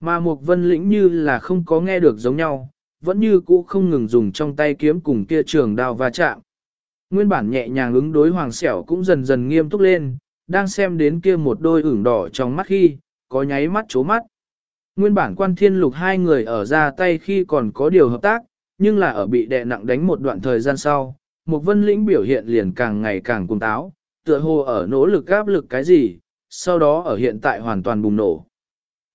Mà một vân lĩnh như là không có nghe được giống nhau, vẫn như cũ không ngừng dùng trong tay kiếm cùng kia trường đao va chạm. Nguyên bản nhẹ nhàng ứng đối hoàng xẻo cũng dần dần nghiêm túc lên, đang xem đến kia một đôi ửng đỏ trong mắt khi, có nháy mắt chố mắt. Nguyên bản quan thiên lục hai người ở ra tay khi còn có điều hợp tác, nhưng là ở bị đè nặng đánh một đoạn thời gian sau, một vân lĩnh biểu hiện liền càng ngày càng cuồng táo, tựa hồ ở nỗ lực áp lực cái gì, sau đó ở hiện tại hoàn toàn bùng nổ.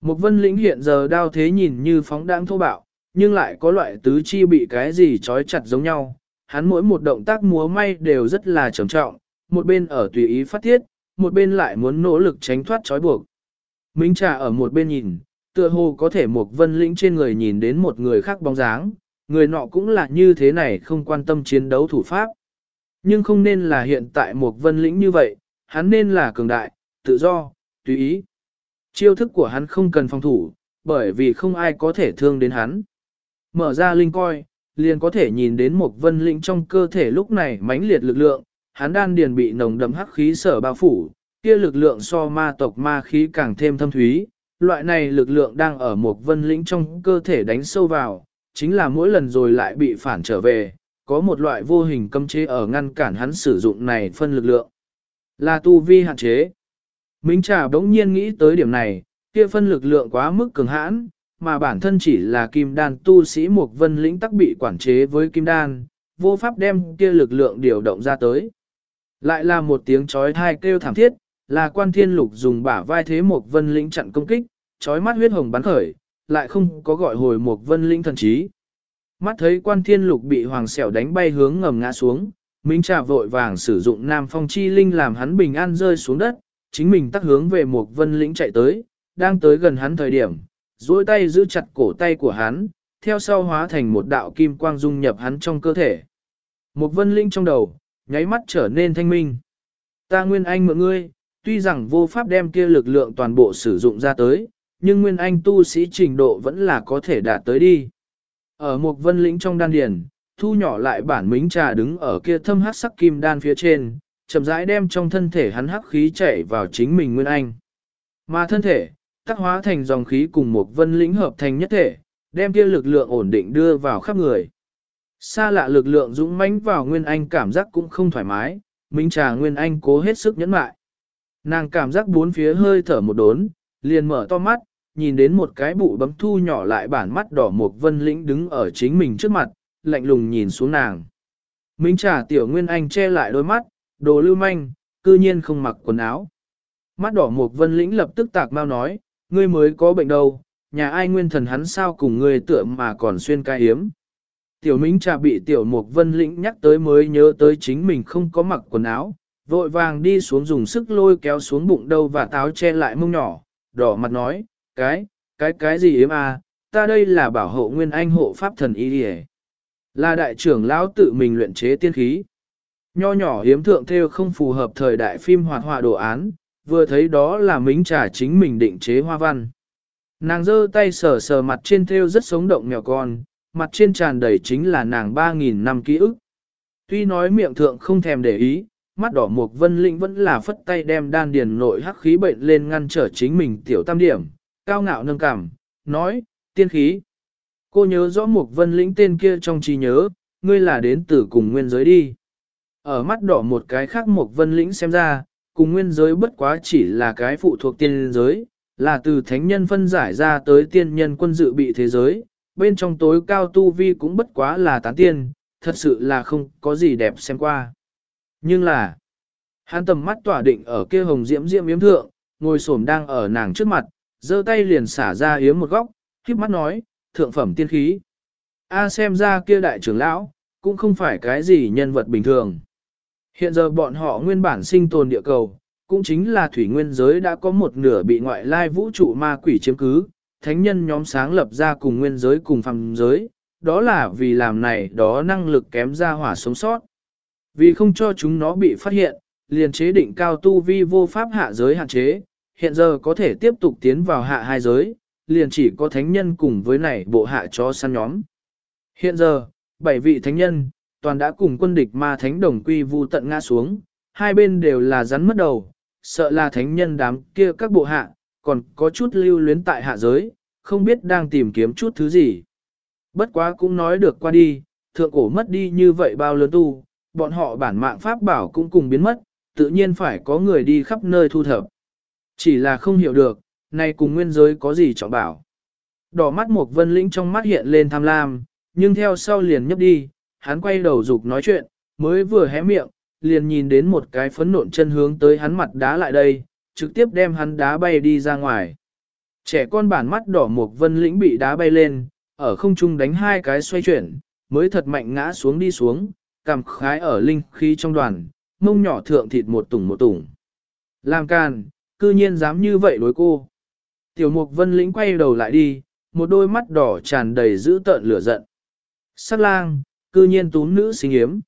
Một vân lĩnh hiện giờ đao thế nhìn như phóng đãng thô bạo, nhưng lại có loại tứ chi bị cái gì trói chặt giống nhau. Hắn mỗi một động tác múa may đều rất là trầm trọng, một bên ở tùy ý phát tiết, một bên lại muốn nỗ lực tránh thoát trói buộc. Minh trà ở một bên nhìn, tựa hồ có thể một vân lĩnh trên người nhìn đến một người khác bóng dáng, người nọ cũng là như thế này không quan tâm chiến đấu thủ pháp. Nhưng không nên là hiện tại một vân lĩnh như vậy, hắn nên là cường đại, tự do, tùy ý. Chiêu thức của hắn không cần phòng thủ, bởi vì không ai có thể thương đến hắn. Mở ra linh coi, liền có thể nhìn đến một vân lĩnh trong cơ thể lúc này mãnh liệt lực lượng, hắn đan điền bị nồng đậm hắc khí sở bao phủ, kia lực lượng so ma tộc ma khí càng thêm thâm thúy, loại này lực lượng đang ở một vân lĩnh trong cơ thể đánh sâu vào, chính là mỗi lần rồi lại bị phản trở về, có một loại vô hình cấm chế ở ngăn cản hắn sử dụng này phân lực lượng. Là tu vi hạn chế. Minh Trà đống nhiên nghĩ tới điểm này, kia phân lực lượng quá mức cường hãn, mà bản thân chỉ là kim đan tu sĩ Mục vân lĩnh tắc bị quản chế với kim đan, vô pháp đem kia lực lượng điều động ra tới. Lại là một tiếng chói thai kêu thảm thiết, là quan thiên lục dùng bả vai thế Mục vân lĩnh chặn công kích, chói mắt huyết hồng bắn khởi, lại không có gọi hồi Mục vân lĩnh thần trí. Mắt thấy quan thiên lục bị hoàng Sẻo đánh bay hướng ngầm ngã xuống, Minh Trà vội vàng sử dụng Nam Phong Chi Linh làm hắn bình an rơi xuống đất, chính mình tắt hướng về một vân lĩnh chạy tới, đang tới gần hắn thời điểm, duỗi tay giữ chặt cổ tay của hắn, theo sau hóa thành một đạo kim quang dung nhập hắn trong cơ thể. Một vân linh trong đầu, nháy mắt trở nên thanh minh. Ta Nguyên Anh mượn ngươi, tuy rằng vô pháp đem kia lực lượng toàn bộ sử dụng ra tới, nhưng Nguyên Anh tu sĩ trình độ vẫn là có thể đạt tới đi. Ở một vân lĩnh trong đan điền, thu nhỏ lại bản mính trà đứng ở kia thâm hắc sắc kim đan phía trên, chậm rãi đem trong thân thể hắn hắc khí chảy vào chính mình Nguyên Anh. Mà thân thể, tác hóa thành dòng khí cùng một vân lĩnh hợp thành nhất thể, đem kia lực lượng ổn định đưa vào khắp người. Xa lạ lực lượng dũng mãnh vào Nguyên Anh cảm giác cũng không thoải mái, Minh Trà Nguyên Anh cố hết sức nhẫn mại. Nàng cảm giác bốn phía hơi thở một đốn, liền mở to mắt, nhìn đến một cái bụ bấm thu nhỏ lại bản mắt đỏ một vân lĩnh đứng ở chính mình trước mặt, lạnh lùng nhìn xuống nàng. Minh trả tiểu Nguyên Anh che lại đôi mắt, đồ lưu manh, cư nhiên không mặc quần áo. Mắt đỏ một vân lĩnh lập tức tạc mau nói, ngươi mới có bệnh đâu, nhà ai nguyên thần hắn sao cùng ngươi tựa mà còn xuyên ca hiếm. Tiểu Minh trà bị tiểu mục vân lĩnh nhắc tới mới nhớ tới chính mình không có mặc quần áo, vội vàng đi xuống dùng sức lôi kéo xuống bụng đâu và táo che lại mông nhỏ, đỏ mặt nói, cái, cái cái gì yếm à, ta đây là bảo hộ nguyên anh hộ pháp thần y điề. Là đại trưởng lão tự mình luyện chế tiên khí. Nho nhỏ hiếm thượng theo không phù hợp thời đại phim hoạt họa đồ án, vừa thấy đó là mính trà chính mình định chế hoa văn. Nàng giơ tay sờ sờ mặt trên theo rất sống động mèo con, mặt trên tràn đầy chính là nàng 3.000 năm ký ức. Tuy nói miệng thượng không thèm để ý, mắt đỏ mục vân linh vẫn là phất tay đem đan điền nội hắc khí bệnh lên ngăn trở chính mình tiểu tam điểm, cao ngạo nâng cảm, nói, tiên khí. Cô nhớ rõ mục vân lĩnh tên kia trong trí nhớ, ngươi là đến từ cùng nguyên giới đi. Ở mắt đỏ một cái khác mục vân lĩnh xem ra, cùng nguyên giới bất quá chỉ là cái phụ thuộc tiên giới, là từ thánh nhân phân giải ra tới tiên nhân quân dự bị thế giới, bên trong tối cao tu vi cũng bất quá là tán tiên, thật sự là không có gì đẹp xem qua. Nhưng là, hắn tầm mắt tỏa định ở kia hồng diễm diễm yếm thượng, ngồi xổm đang ở nàng trước mặt, giơ tay liền xả ra yếm một góc, khiếp mắt nói, thượng phẩm tiên khí. A xem ra kia đại trưởng lão, cũng không phải cái gì nhân vật bình thường. Hiện giờ bọn họ nguyên bản sinh tồn địa cầu, cũng chính là thủy nguyên giới đã có một nửa bị ngoại lai vũ trụ ma quỷ chiếm cứ, thánh nhân nhóm sáng lập ra cùng nguyên giới cùng phàm giới, đó là vì làm này đó năng lực kém ra hỏa sống sót. Vì không cho chúng nó bị phát hiện, liền chế định cao tu vi vô pháp hạ giới hạn chế, hiện giờ có thể tiếp tục tiến vào hạ hai giới, liền chỉ có thánh nhân cùng với này bộ hạ chó săn nhóm. Hiện giờ, bảy vị thánh nhân, toàn đã cùng quân địch ma thánh đồng quy vu tận ngã xuống, hai bên đều là rắn mất đầu, sợ là thánh nhân đám kia các bộ hạ, còn có chút lưu luyến tại hạ giới, không biết đang tìm kiếm chút thứ gì. Bất quá cũng nói được qua đi, thượng cổ mất đi như vậy bao lớn tu, bọn họ bản mạng pháp bảo cũng cùng biến mất, tự nhiên phải có người đi khắp nơi thu thập. Chỉ là không hiểu được, này cùng nguyên giới có gì trọng bảo. Đỏ mắt một vân lĩnh trong mắt hiện lên tham lam, nhưng theo sau liền nhấp đi, hắn quay đầu dục nói chuyện, mới vừa hé miệng, liền nhìn đến một cái phấn nộn chân hướng tới hắn mặt đá lại đây, trực tiếp đem hắn đá bay đi ra ngoài. Trẻ con bản mắt đỏ một vân lĩnh bị đá bay lên, ở không trung đánh hai cái xoay chuyển, mới thật mạnh ngã xuống đi xuống, cảm khái ở linh khí trong đoàn, mông nhỏ thượng thịt một tủng một tủng. Làm càn, cư nhiên dám như vậy đối cô. Tiểu mục vân lĩnh quay đầu lại đi, một đôi mắt đỏ tràn đầy dữ tợn lửa giận. Sát lang, cư nhiên túm nữ sinh yếm.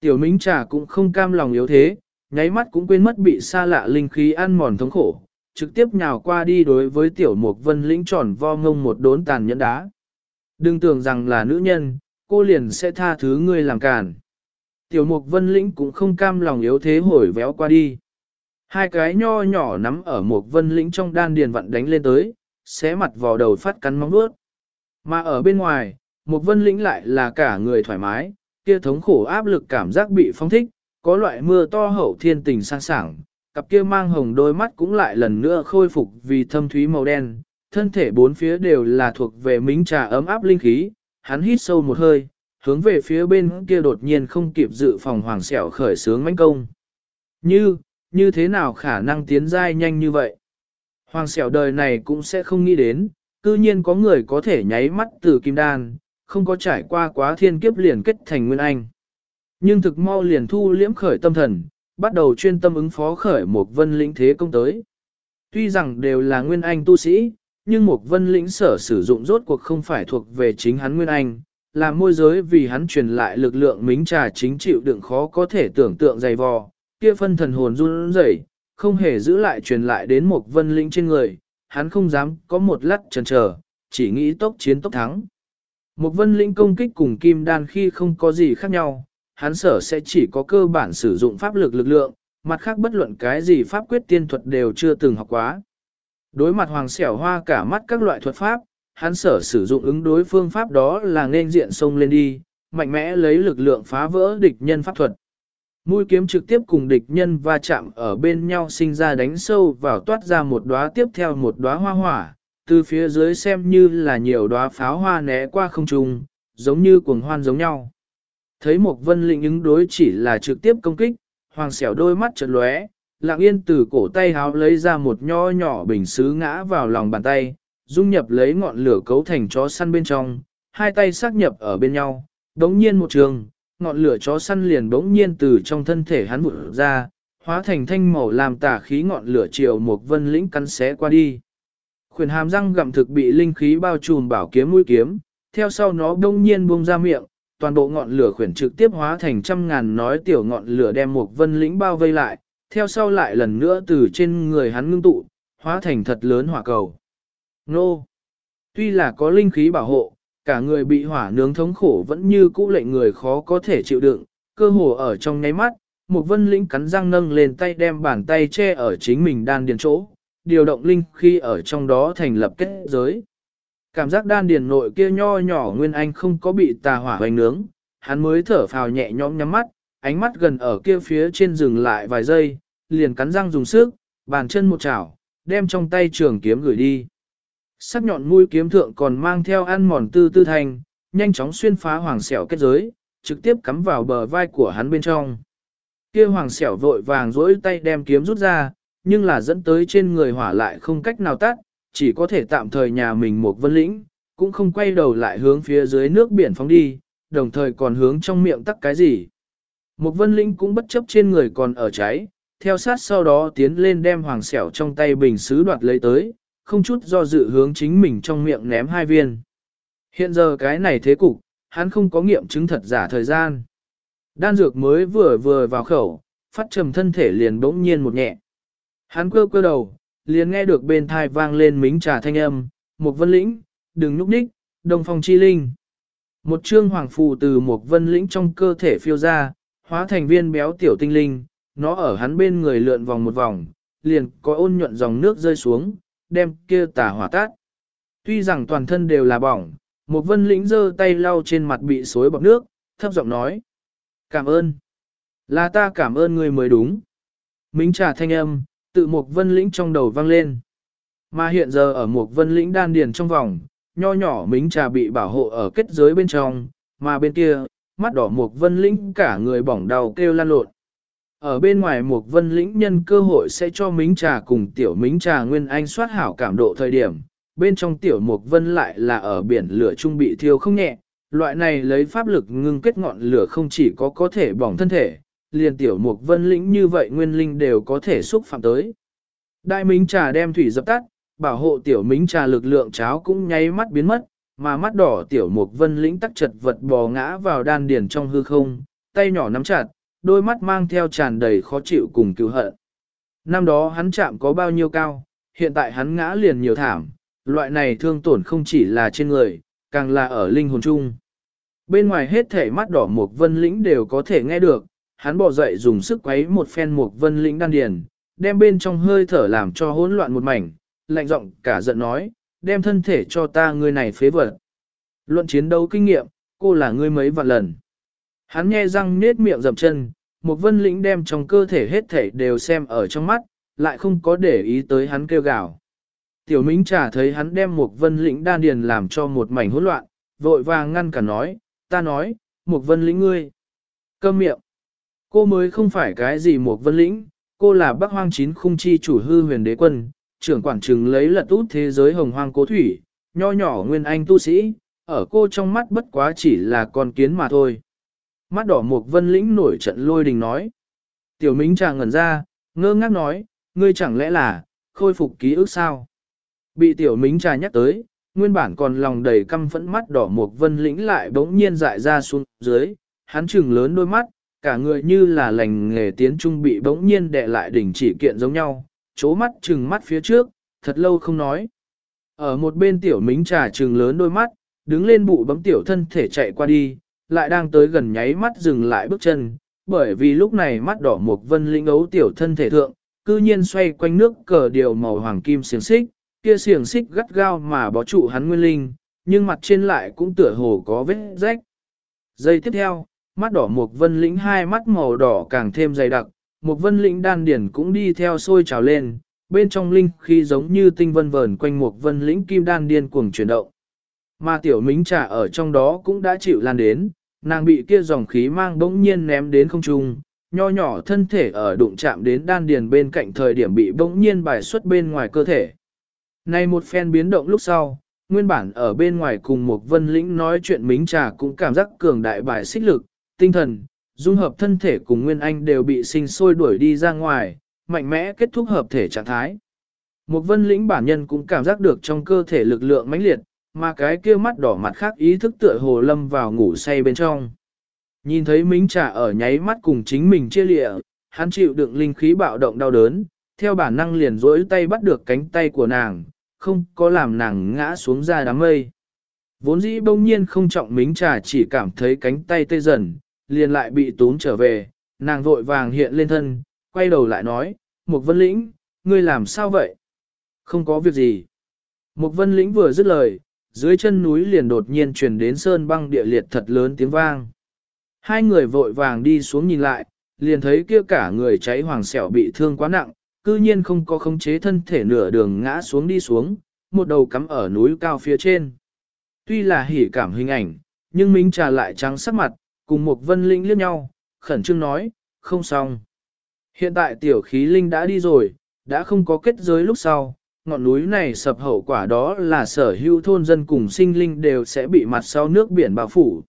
Tiểu minh trà cũng không cam lòng yếu thế, nháy mắt cũng quên mất bị xa lạ linh khí ăn mòn thống khổ, trực tiếp nhào qua đi đối với tiểu mục vân lĩnh tròn vo ngông một đốn tàn nhẫn đá. Đừng tưởng rằng là nữ nhân, cô liền sẽ tha thứ ngươi làm càn. Tiểu mục vân lĩnh cũng không cam lòng yếu thế hồi véo qua đi. Hai cái nho nhỏ nắm ở một vân lĩnh trong đan điền vặn đánh lên tới, xé mặt vào đầu phát cắn móng vuốt. Mà ở bên ngoài, một vân lĩnh lại là cả người thoải mái, kia thống khổ áp lực cảm giác bị phong thích, có loại mưa to hậu thiên tình sang sảng, cặp kia mang hồng đôi mắt cũng lại lần nữa khôi phục vì thâm thúy màu đen, thân thể bốn phía đều là thuộc về mính trà ấm áp linh khí, hắn hít sâu một hơi, hướng về phía bên kia đột nhiên không kịp dự phòng hoàng sẹo khởi sướng mãnh công. Như, như thế nào khả năng tiến giai nhanh như vậy? Hoàng sẹo đời này cũng sẽ không nghĩ đến, cư nhiên có người có thể nháy mắt từ kim đan, không có trải qua quá thiên kiếp liền kết thành nguyên anh. Nhưng thực mau liền thu liễm khởi tâm thần, bắt đầu chuyên tâm ứng phó khởi một vân lĩnh thế công tới. Tuy rằng đều là nguyên anh tu sĩ, nhưng một vân lĩnh sở sử dụng rốt cuộc không phải thuộc về chính hắn nguyên anh, là môi giới vì hắn truyền lại lực lượng mính trà chính chịu đựng khó có thể tưởng tượng dày vò, kia phân thần hồn run rẩy, không hề giữ lại truyền lại đến một vân lĩnh trên người, hắn không dám có một lát chần chờ, chỉ nghĩ tốc chiến tốc thắng. Một vân lĩnh công kích cùng kim đan khi không có gì khác nhau, hắn sở sẽ chỉ có cơ bản sử dụng pháp lực lực lượng, mặt khác bất luận cái gì pháp quyết tiên thuật đều chưa từng học quá. Đối mặt hoàng xẻo hoa cả mắt các loại thuật pháp, hắn sở sử dụng ứng đối phương pháp đó là nên diện sông lên đi, mạnh mẽ lấy lực lượng phá vỡ địch nhân pháp thuật. Mũi kiếm trực tiếp cùng địch nhân va chạm ở bên nhau sinh ra đánh sâu vào toát ra một đóa tiếp theo một đóa hoa hỏa, từ phía dưới xem như là nhiều đóa pháo hoa né qua không trung, giống như cuồng hoan giống nhau. Thấy một vân lĩnh ứng đối chỉ là trực tiếp công kích, hoàng xẻo đôi mắt chợt lóe, lặng yên từ cổ tay háo lấy ra một nho nhỏ bình xứ ngã vào lòng bàn tay, dung nhập lấy ngọn lửa cấu thành chó săn bên trong, hai tay xác nhập ở bên nhau, đống nhiên một trường, ngọn lửa chó săn liền bỗng nhiên từ trong thân thể hắn vụt ra, hóa thành thanh màu làm tả khí ngọn lửa chiều một vân lĩnh cắn xé qua đi. Khuyển hàm răng gặm thực bị linh khí bao trùm bảo kiếm mũi kiếm, theo sau nó bỗng nhiên buông ra miệng, toàn bộ ngọn lửa khuyển trực tiếp hóa thành trăm ngàn nói tiểu ngọn lửa đem một vân lĩnh bao vây lại, theo sau lại lần nữa từ trên người hắn ngưng tụ, hóa thành thật lớn hỏa cầu. Nô! Tuy là có linh khí bảo hộ, cả người bị hỏa nướng thống khổ vẫn như cũ lệnh người khó có thể chịu đựng, cơ hồ ở trong nháy mắt, một vân lĩnh cắn răng nâng lên tay đem bàn tay che ở chính mình đan điền chỗ, điều động linh khi ở trong đó thành lập kết giới. Cảm giác đan điền nội kia nho nhỏ nguyên anh không có bị tà hỏa hoành nướng, hắn mới thở phào nhẹ nhõm nhắm mắt, ánh mắt gần ở kia phía trên dừng lại vài giây, liền cắn răng dùng sức, bàn chân một chảo, đem trong tay trường kiếm gửi đi. Sắc nhọn mũi kiếm thượng còn mang theo ăn mòn tư tư thành, nhanh chóng xuyên phá hoàng sẹo kết giới, trực tiếp cắm vào bờ vai của hắn bên trong. Kia hoàng sẹo vội vàng rỗi tay đem kiếm rút ra, nhưng là dẫn tới trên người hỏa lại không cách nào tắt, chỉ có thể tạm thời nhà mình một vân lĩnh, cũng không quay đầu lại hướng phía dưới nước biển phóng đi, đồng thời còn hướng trong miệng tắc cái gì. Một vân lĩnh cũng bất chấp trên người còn ở cháy, theo sát sau đó tiến lên đem hoàng sẹo trong tay bình xứ đoạt lấy tới, không chút do dự hướng chính mình trong miệng ném hai viên. Hiện giờ cái này thế cục, hắn không có nghiệm chứng thật giả thời gian. Đan dược mới vừa vừa vào khẩu, phát trầm thân thể liền bỗng nhiên một nhẹ. Hắn quơ quơ đầu, liền nghe được bên thai vang lên mính trà thanh âm, một vân lĩnh, đừng núp đích, đồng phong chi linh. Một trương hoàng phù từ một vân lĩnh trong cơ thể phiêu ra, hóa thành viên béo tiểu tinh linh, nó ở hắn bên người lượn vòng một vòng, liền có ôn nhuận dòng nước rơi xuống, đem kia tà hỏa tát. Tuy rằng toàn thân đều là bỏng, một vân lĩnh giơ tay lau trên mặt bị xối bọt nước, thấp giọng nói. Cảm ơn. Là ta cảm ơn người mới đúng. Mính trà thanh âm, tự một vân lĩnh trong đầu vang lên. Mà hiện giờ ở một vân lĩnh đan điền trong vòng, nho nhỏ mính trà bị bảo hộ ở kết giới bên trong, mà bên kia, mắt đỏ một vân lĩnh cả người bỏng đau kêu lan lộn. Ở bên ngoài một vân lĩnh nhân cơ hội sẽ cho mính trà cùng tiểu mính trà nguyên anh soát hảo cảm độ thời điểm, bên trong tiểu Mục vân lại là ở biển lửa trung bị thiêu không nhẹ, loại này lấy pháp lực ngưng kết ngọn lửa không chỉ có có thể bỏng thân thể, liền tiểu Mục vân lĩnh như vậy nguyên linh đều có thể xúc phạm tới. Đại mính trà đem thủy dập tắt, bảo hộ tiểu mính trà lực lượng cháo cũng nháy mắt biến mất, mà mắt đỏ tiểu Mục vân lĩnh tắc chật vật bò ngã vào đan điền trong hư không, tay nhỏ nắm chặt, đôi mắt mang theo tràn đầy khó chịu cùng cứu hận. Năm đó hắn chạm có bao nhiêu cao, hiện tại hắn ngã liền nhiều thảm, loại này thương tổn không chỉ là trên người, càng là ở linh hồn chung. Bên ngoài hết thể mắt đỏ một vân lĩnh đều có thể nghe được, hắn bỏ dậy dùng sức quấy một phen một vân lĩnh đan điền, đem bên trong hơi thở làm cho hỗn loạn một mảnh, lạnh giọng cả giận nói, đem thân thể cho ta người này phế vật. Luận chiến đấu kinh nghiệm, cô là ngươi mấy vạn lần. Hắn nghe răng nết miệng dậm chân, một vân lĩnh đem trong cơ thể hết thể đều xem ở trong mắt, lại không có để ý tới hắn kêu gào. Tiểu Minh trả thấy hắn đem một vân lĩnh đan điền làm cho một mảnh hỗn loạn, vội vàng ngăn cả nói, ta nói, một vân lĩnh ngươi. Câm miệng. Cô mới không phải cái gì một vân lĩnh, cô là bác hoang chín khung chi chủ hư huyền đế quân, trưởng quản trừng lấy lật út thế giới hồng hoang cố thủy, nho nhỏ nguyên anh tu sĩ, ở cô trong mắt bất quá chỉ là con kiến mà thôi. Mắt đỏ một vân lĩnh nổi trận lôi đình nói. Tiểu Minh chàng ngẩn ra, ngơ ngác nói, ngươi chẳng lẽ là, khôi phục ký ức sao? Bị tiểu Minh trà nhắc tới, nguyên bản còn lòng đầy căm phẫn mắt đỏ một vân lĩnh lại bỗng nhiên dại ra xuống dưới, hắn trừng lớn đôi mắt, cả người như là lành nghề tiến trung bị bỗng nhiên đè lại đỉnh chỉ kiện giống nhau, chố mắt trừng mắt phía trước, thật lâu không nói. Ở một bên tiểu mính trà trừng lớn đôi mắt, đứng lên bụ bấm tiểu thân thể chạy qua đi, lại đang tới gần nháy mắt dừng lại bước chân, bởi vì lúc này mắt đỏ một vân linh ấu tiểu thân thể thượng, cư nhiên xoay quanh nước cờ điều màu hoàng kim xiềng xích, kia xiềng xích gắt gao mà bó trụ hắn nguyên linh, nhưng mặt trên lại cũng tựa hồ có vết rách. Giây tiếp theo, mắt đỏ một vân lĩnh hai mắt màu đỏ càng thêm dày đặc, một vân lĩnh đan điển cũng đi theo sôi trào lên, bên trong linh khi giống như tinh vân vờn quanh một vân lĩnh kim đan điên cuồng chuyển động. Mà tiểu mính trà ở trong đó cũng đã chịu lan đến, nàng bị kia dòng khí mang bỗng nhiên ném đến không trung, nho nhỏ thân thể ở đụng chạm đến đan điền bên cạnh thời điểm bị bỗng nhiên bài xuất bên ngoài cơ thể. Này một phen biến động lúc sau, nguyên bản ở bên ngoài cùng một vân lĩnh nói chuyện mính trà cũng cảm giác cường đại bài xích lực, tinh thần, dung hợp thân thể cùng Nguyên Anh đều bị sinh sôi đuổi đi ra ngoài, mạnh mẽ kết thúc hợp thể trạng thái. Một vân lĩnh bản nhân cũng cảm giác được trong cơ thể lực lượng mãnh liệt, mà cái kia mắt đỏ mặt khác ý thức tựa hồ lâm vào ngủ say bên trong. Nhìn thấy Mính Trà ở nháy mắt cùng chính mình chia lịa, hắn chịu đựng linh khí bạo động đau đớn, theo bản năng liền rỗi tay bắt được cánh tay của nàng, không có làm nàng ngã xuống ra đám mây. Vốn dĩ bỗng nhiên không trọng Mính Trà chỉ cảm thấy cánh tay tê dần, liền lại bị tốn trở về, nàng vội vàng hiện lên thân, quay đầu lại nói, Mục vân lĩnh, ngươi làm sao vậy? Không có việc gì. Mục vân lĩnh vừa dứt lời, dưới chân núi liền đột nhiên truyền đến sơn băng địa liệt thật lớn tiếng vang. Hai người vội vàng đi xuống nhìn lại, liền thấy kia cả người cháy hoàng sẹo bị thương quá nặng, cư nhiên không có khống chế thân thể nửa đường ngã xuống đi xuống, một đầu cắm ở núi cao phía trên. Tuy là hỉ cảm hình ảnh, nhưng Minh trà lại trắng sắc mặt, cùng một vân linh liếc nhau, khẩn trương nói, không xong. Hiện tại tiểu khí linh đã đi rồi, đã không có kết giới lúc sau, ngọn núi này sập hậu quả đó là sở hữu thôn dân cùng sinh linh đều sẽ bị mặt sau nước biển bao phủ.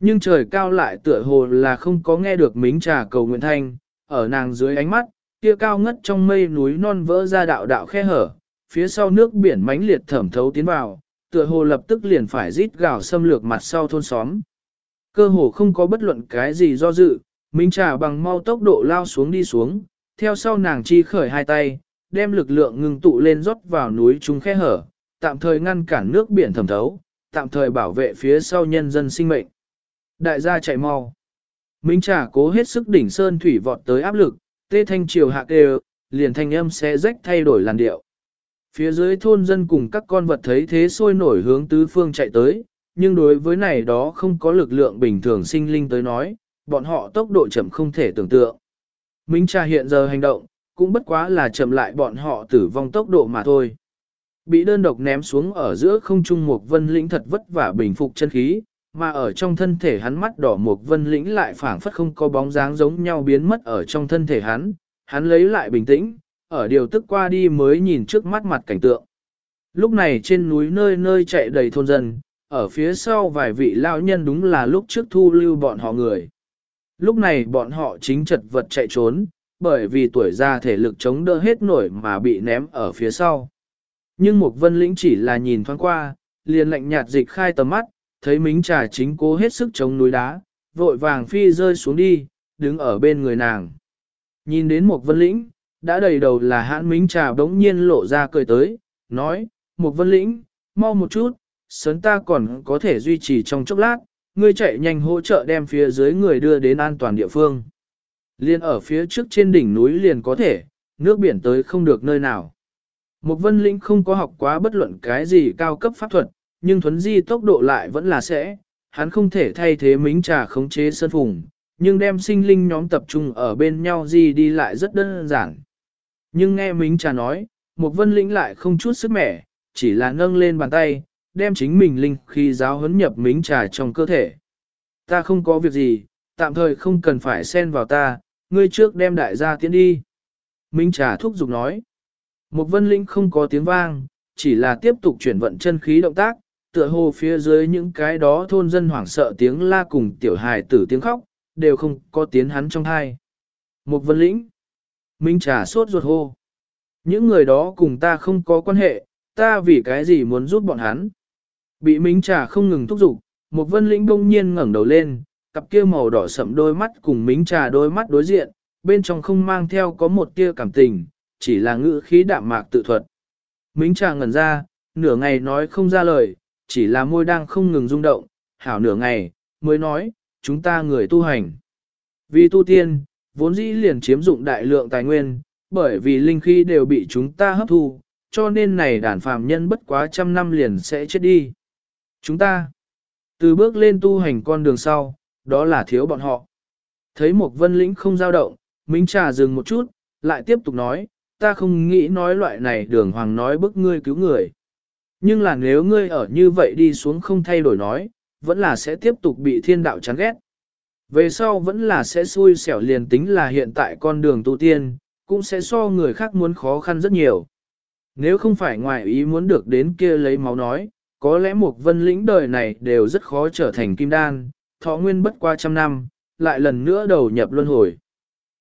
Nhưng trời cao lại tựa hồ là không có nghe được mính trà cầu nguyện thanh, ở nàng dưới ánh mắt, kia cao ngất trong mây núi non vỡ ra đạo đạo khe hở, phía sau nước biển mãnh liệt thẩm thấu tiến vào, tựa hồ lập tức liền phải rít gào xâm lược mặt sau thôn xóm. Cơ hồ không có bất luận cái gì do dự, Minh Trà bằng mau tốc độ lao xuống đi xuống, theo sau nàng chi khởi hai tay, đem lực lượng ngưng tụ lên rót vào núi chúng khe hở, tạm thời ngăn cản nước biển thẩm thấu, tạm thời bảo vệ phía sau nhân dân sinh mệnh. Đại gia chạy mau. Minh Trà cố hết sức đỉnh sơn thủy vọt tới áp lực, tê thanh triều hạ kêu, liền thanh âm sẽ rách thay đổi làn điệu. Phía dưới thôn dân cùng các con vật thấy thế sôi nổi hướng tứ phương chạy tới, nhưng đối với này đó không có lực lượng bình thường sinh linh tới nói, bọn họ tốc độ chậm không thể tưởng tượng. Minh Trà hiện giờ hành động, cũng bất quá là chậm lại bọn họ tử vong tốc độ mà thôi. Bị đơn độc ném xuống ở giữa không trung một vân lĩnh thật vất vả bình phục chân khí, mà ở trong thân thể hắn mắt đỏ một vân lĩnh lại phảng phất không có bóng dáng giống nhau biến mất ở trong thân thể hắn, hắn lấy lại bình tĩnh, ở điều tức qua đi mới nhìn trước mắt mặt cảnh tượng. Lúc này trên núi nơi nơi chạy đầy thôn dân, ở phía sau vài vị lao nhân đúng là lúc trước thu lưu bọn họ người. Lúc này bọn họ chính chật vật chạy trốn, bởi vì tuổi già thể lực chống đỡ hết nổi mà bị ném ở phía sau. Nhưng Mục vân lĩnh chỉ là nhìn thoáng qua, liền lạnh nhạt dịch khai tầm mắt, thấy mính trà chính cố hết sức chống núi đá, vội vàng phi rơi xuống đi, đứng ở bên người nàng. Nhìn đến Mục vân lĩnh, đã đầy đầu là hãn mính trà đống nhiên lộ ra cười tới, nói, Mục vân lĩnh, mau một chút, sớm ta còn có thể duy trì trong chốc lát, ngươi chạy nhanh hỗ trợ đem phía dưới người đưa đến an toàn địa phương. Liên ở phía trước trên đỉnh núi liền có thể, nước biển tới không được nơi nào. Một vân lĩnh không có học quá bất luận cái gì cao cấp pháp thuật, nhưng thuấn di tốc độ lại vẫn là sẽ, hắn không thể thay thế mính trà khống chế sân phùng, nhưng đem sinh linh nhóm tập trung ở bên nhau di đi lại rất đơn giản. Nhưng nghe mính trà nói, một vân lĩnh lại không chút sức mẻ, chỉ là nâng lên bàn tay, đem chính mình linh khi giáo huấn nhập mính trà trong cơ thể. Ta không có việc gì, tạm thời không cần phải xen vào ta, ngươi trước đem đại gia tiến đi. Minh trà thúc giục nói. Một vân linh không có tiếng vang, chỉ là tiếp tục chuyển vận chân khí động tác, tựa hồ phía dưới những cái đó thôn dân hoảng sợ tiếng la cùng tiểu hài tử tiếng khóc, đều không có tiếng hắn trong thai. Một vân lĩnh. Minh trà sốt ruột hô. Những người đó cùng ta không có quan hệ, ta vì cái gì muốn giúp bọn hắn. Bị Minh trà không ngừng thúc giục, một vân lĩnh đông nhiên ngẩng đầu lên, cặp kia màu đỏ sậm đôi mắt cùng Minh trà đôi mắt đối diện, bên trong không mang theo có một tia cảm tình, chỉ là ngữ khí đạm mạc tự thuật. Minh trà ngẩn ra, nửa ngày nói không ra lời, chỉ là môi đang không ngừng rung động, hảo nửa ngày, mới nói, chúng ta người tu hành. Vì tu tiên, vốn dĩ liền chiếm dụng đại lượng tài nguyên, bởi vì linh khí đều bị chúng ta hấp thu, cho nên này đàn phàm nhân bất quá trăm năm liền sẽ chết đi. Chúng ta, từ bước lên tu hành con đường sau, đó là thiếu bọn họ. Thấy một vân lĩnh không giao động, Minh Trà dừng một chút, lại tiếp tục nói, ta không nghĩ nói loại này đường hoàng nói bức ngươi cứu người. Nhưng là nếu ngươi ở như vậy đi xuống không thay đổi nói, vẫn là sẽ tiếp tục bị thiên đạo chán ghét. Về sau vẫn là sẽ xui xẻo liền tính là hiện tại con đường tu tiên, cũng sẽ so người khác muốn khó khăn rất nhiều. Nếu không phải ngoài ý muốn được đến kia lấy máu nói, có lẽ một vân lĩnh đời này đều rất khó trở thành kim đan, thọ nguyên bất qua trăm năm, lại lần nữa đầu nhập luân hồi.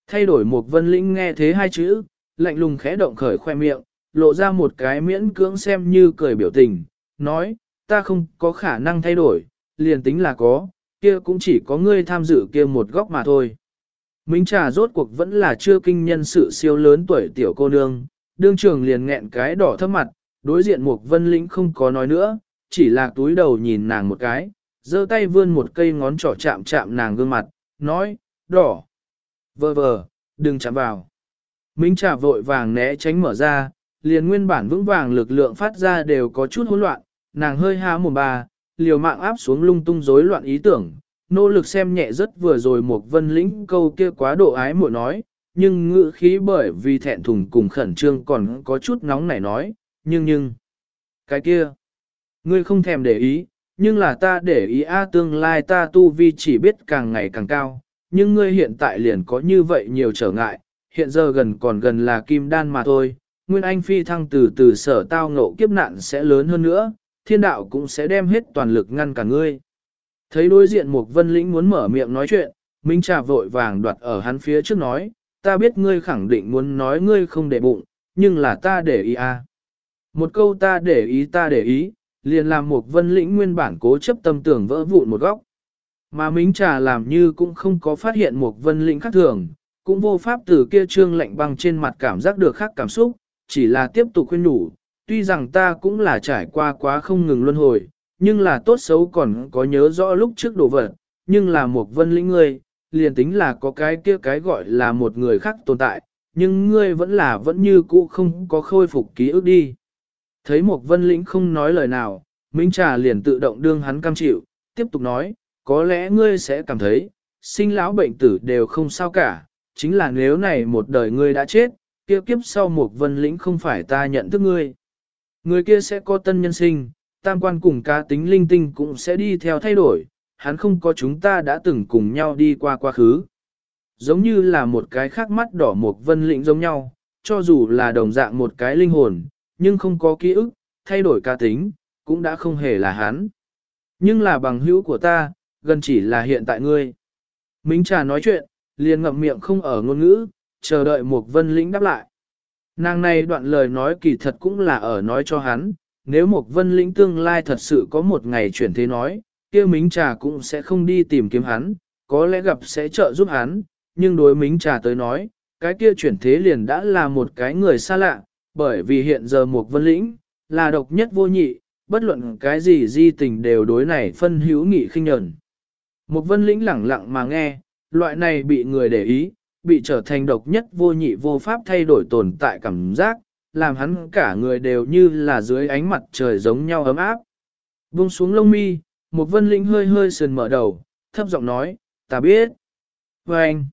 Thay đổi một vân lĩnh nghe thế hai chữ, lạnh lùng khẽ động khởi khoe miệng, lộ ra một cái miễn cưỡng xem như cười biểu tình, nói, ta không có khả năng thay đổi, liền tính là có, kia cũng chỉ có ngươi tham dự kia một góc mà thôi. Minh trà rốt cuộc vẫn là chưa kinh nhân sự siêu lớn tuổi tiểu cô nương, đương trường liền nghẹn cái đỏ thấp mặt, đối diện một vân lĩnh không có nói nữa, chỉ là túi đầu nhìn nàng một cái, giơ tay vươn một cây ngón trỏ chạm chạm nàng gương mặt, nói, đỏ, vờ vờ, đừng chạm vào. Minh trà vội vàng né tránh mở ra, liền nguyên bản vững vàng lực lượng phát ra đều có chút hỗn loạn, nàng hơi há mồm bà, liều mạng áp xuống lung tung rối loạn ý tưởng, nỗ lực xem nhẹ rất vừa rồi một vân lĩnh câu kia quá độ ái muội nói, nhưng ngữ khí bởi vì thẹn thùng cùng khẩn trương còn có chút nóng nảy nói, nhưng nhưng, cái kia, ngươi không thèm để ý, nhưng là ta để ý a tương lai ta tu vi chỉ biết càng ngày càng cao, nhưng ngươi hiện tại liền có như vậy nhiều trở ngại, hiện giờ gần còn gần là kim đan mà thôi, nguyên anh phi thăng từ từ sở tao ngộ kiếp nạn sẽ lớn hơn nữa, thiên đạo cũng sẽ đem hết toàn lực ngăn cả ngươi. Thấy đối diện một vân lĩnh muốn mở miệng nói chuyện, Minh Trà vội vàng đoạt ở hắn phía trước nói, ta biết ngươi khẳng định muốn nói ngươi không để bụng, nhưng là ta để ý à. Một câu ta để ý ta để ý, liền làm một vân lĩnh nguyên bản cố chấp tâm tưởng vỡ vụn một góc. Mà Minh Trà làm như cũng không có phát hiện một vân lĩnh khác thường, cũng vô pháp từ kia trương lạnh băng trên mặt cảm giác được khác cảm xúc, chỉ là tiếp tục khuyên nhủ, tuy rằng ta cũng là trải qua quá không ngừng luân hồi, nhưng là tốt xấu còn có nhớ rõ lúc trước đồ vật, nhưng là một vân lĩnh ngươi, liền tính là có cái kia cái gọi là một người khác tồn tại, nhưng ngươi vẫn là vẫn như cũ không có khôi phục ký ức đi. Thấy một vân lĩnh không nói lời nào, Minh Trà liền tự động đương hắn cam chịu, tiếp tục nói, có lẽ ngươi sẽ cảm thấy, sinh lão bệnh tử đều không sao cả, chính là nếu này một đời ngươi đã chết, kia kiếp sau một vân lĩnh không phải ta nhận thức ngươi. Người kia sẽ có tân nhân sinh, tam quan cùng cá tính linh tinh cũng sẽ đi theo thay đổi, hắn không có chúng ta đã từng cùng nhau đi qua quá khứ. Giống như là một cái khác mắt đỏ một vân lĩnh giống nhau, cho dù là đồng dạng một cái linh hồn, nhưng không có ký ức, thay đổi ca tính, cũng đã không hề là hắn. Nhưng là bằng hữu của ta, gần chỉ là hiện tại ngươi. Minh Trà nói chuyện, liền ngậm miệng không ở ngôn ngữ, chờ đợi một vân lĩnh đáp lại. Nàng này đoạn lời nói kỳ thật cũng là ở nói cho hắn, nếu một vân lĩnh tương lai thật sự có một ngày chuyển thế nói, kia mính trà cũng sẽ không đi tìm kiếm hắn, có lẽ gặp sẽ trợ giúp hắn, nhưng đối mính trà tới nói, cái kia chuyển thế liền đã là một cái người xa lạ, bởi vì hiện giờ mục vân lĩnh, là độc nhất vô nhị, bất luận cái gì di tình đều đối này phân hữu nghị khinh nhẫn. mục vân lĩnh lẳng lặng mà nghe, loại này bị người để ý, bị trở thành độc nhất vô nhị vô pháp thay đổi tồn tại cảm giác, làm hắn cả người đều như là dưới ánh mặt trời giống nhau ấm áp. Buông xuống lông mi, một vân lĩnh hơi hơi sườn mở đầu, thấp giọng nói, ta biết. Và anh,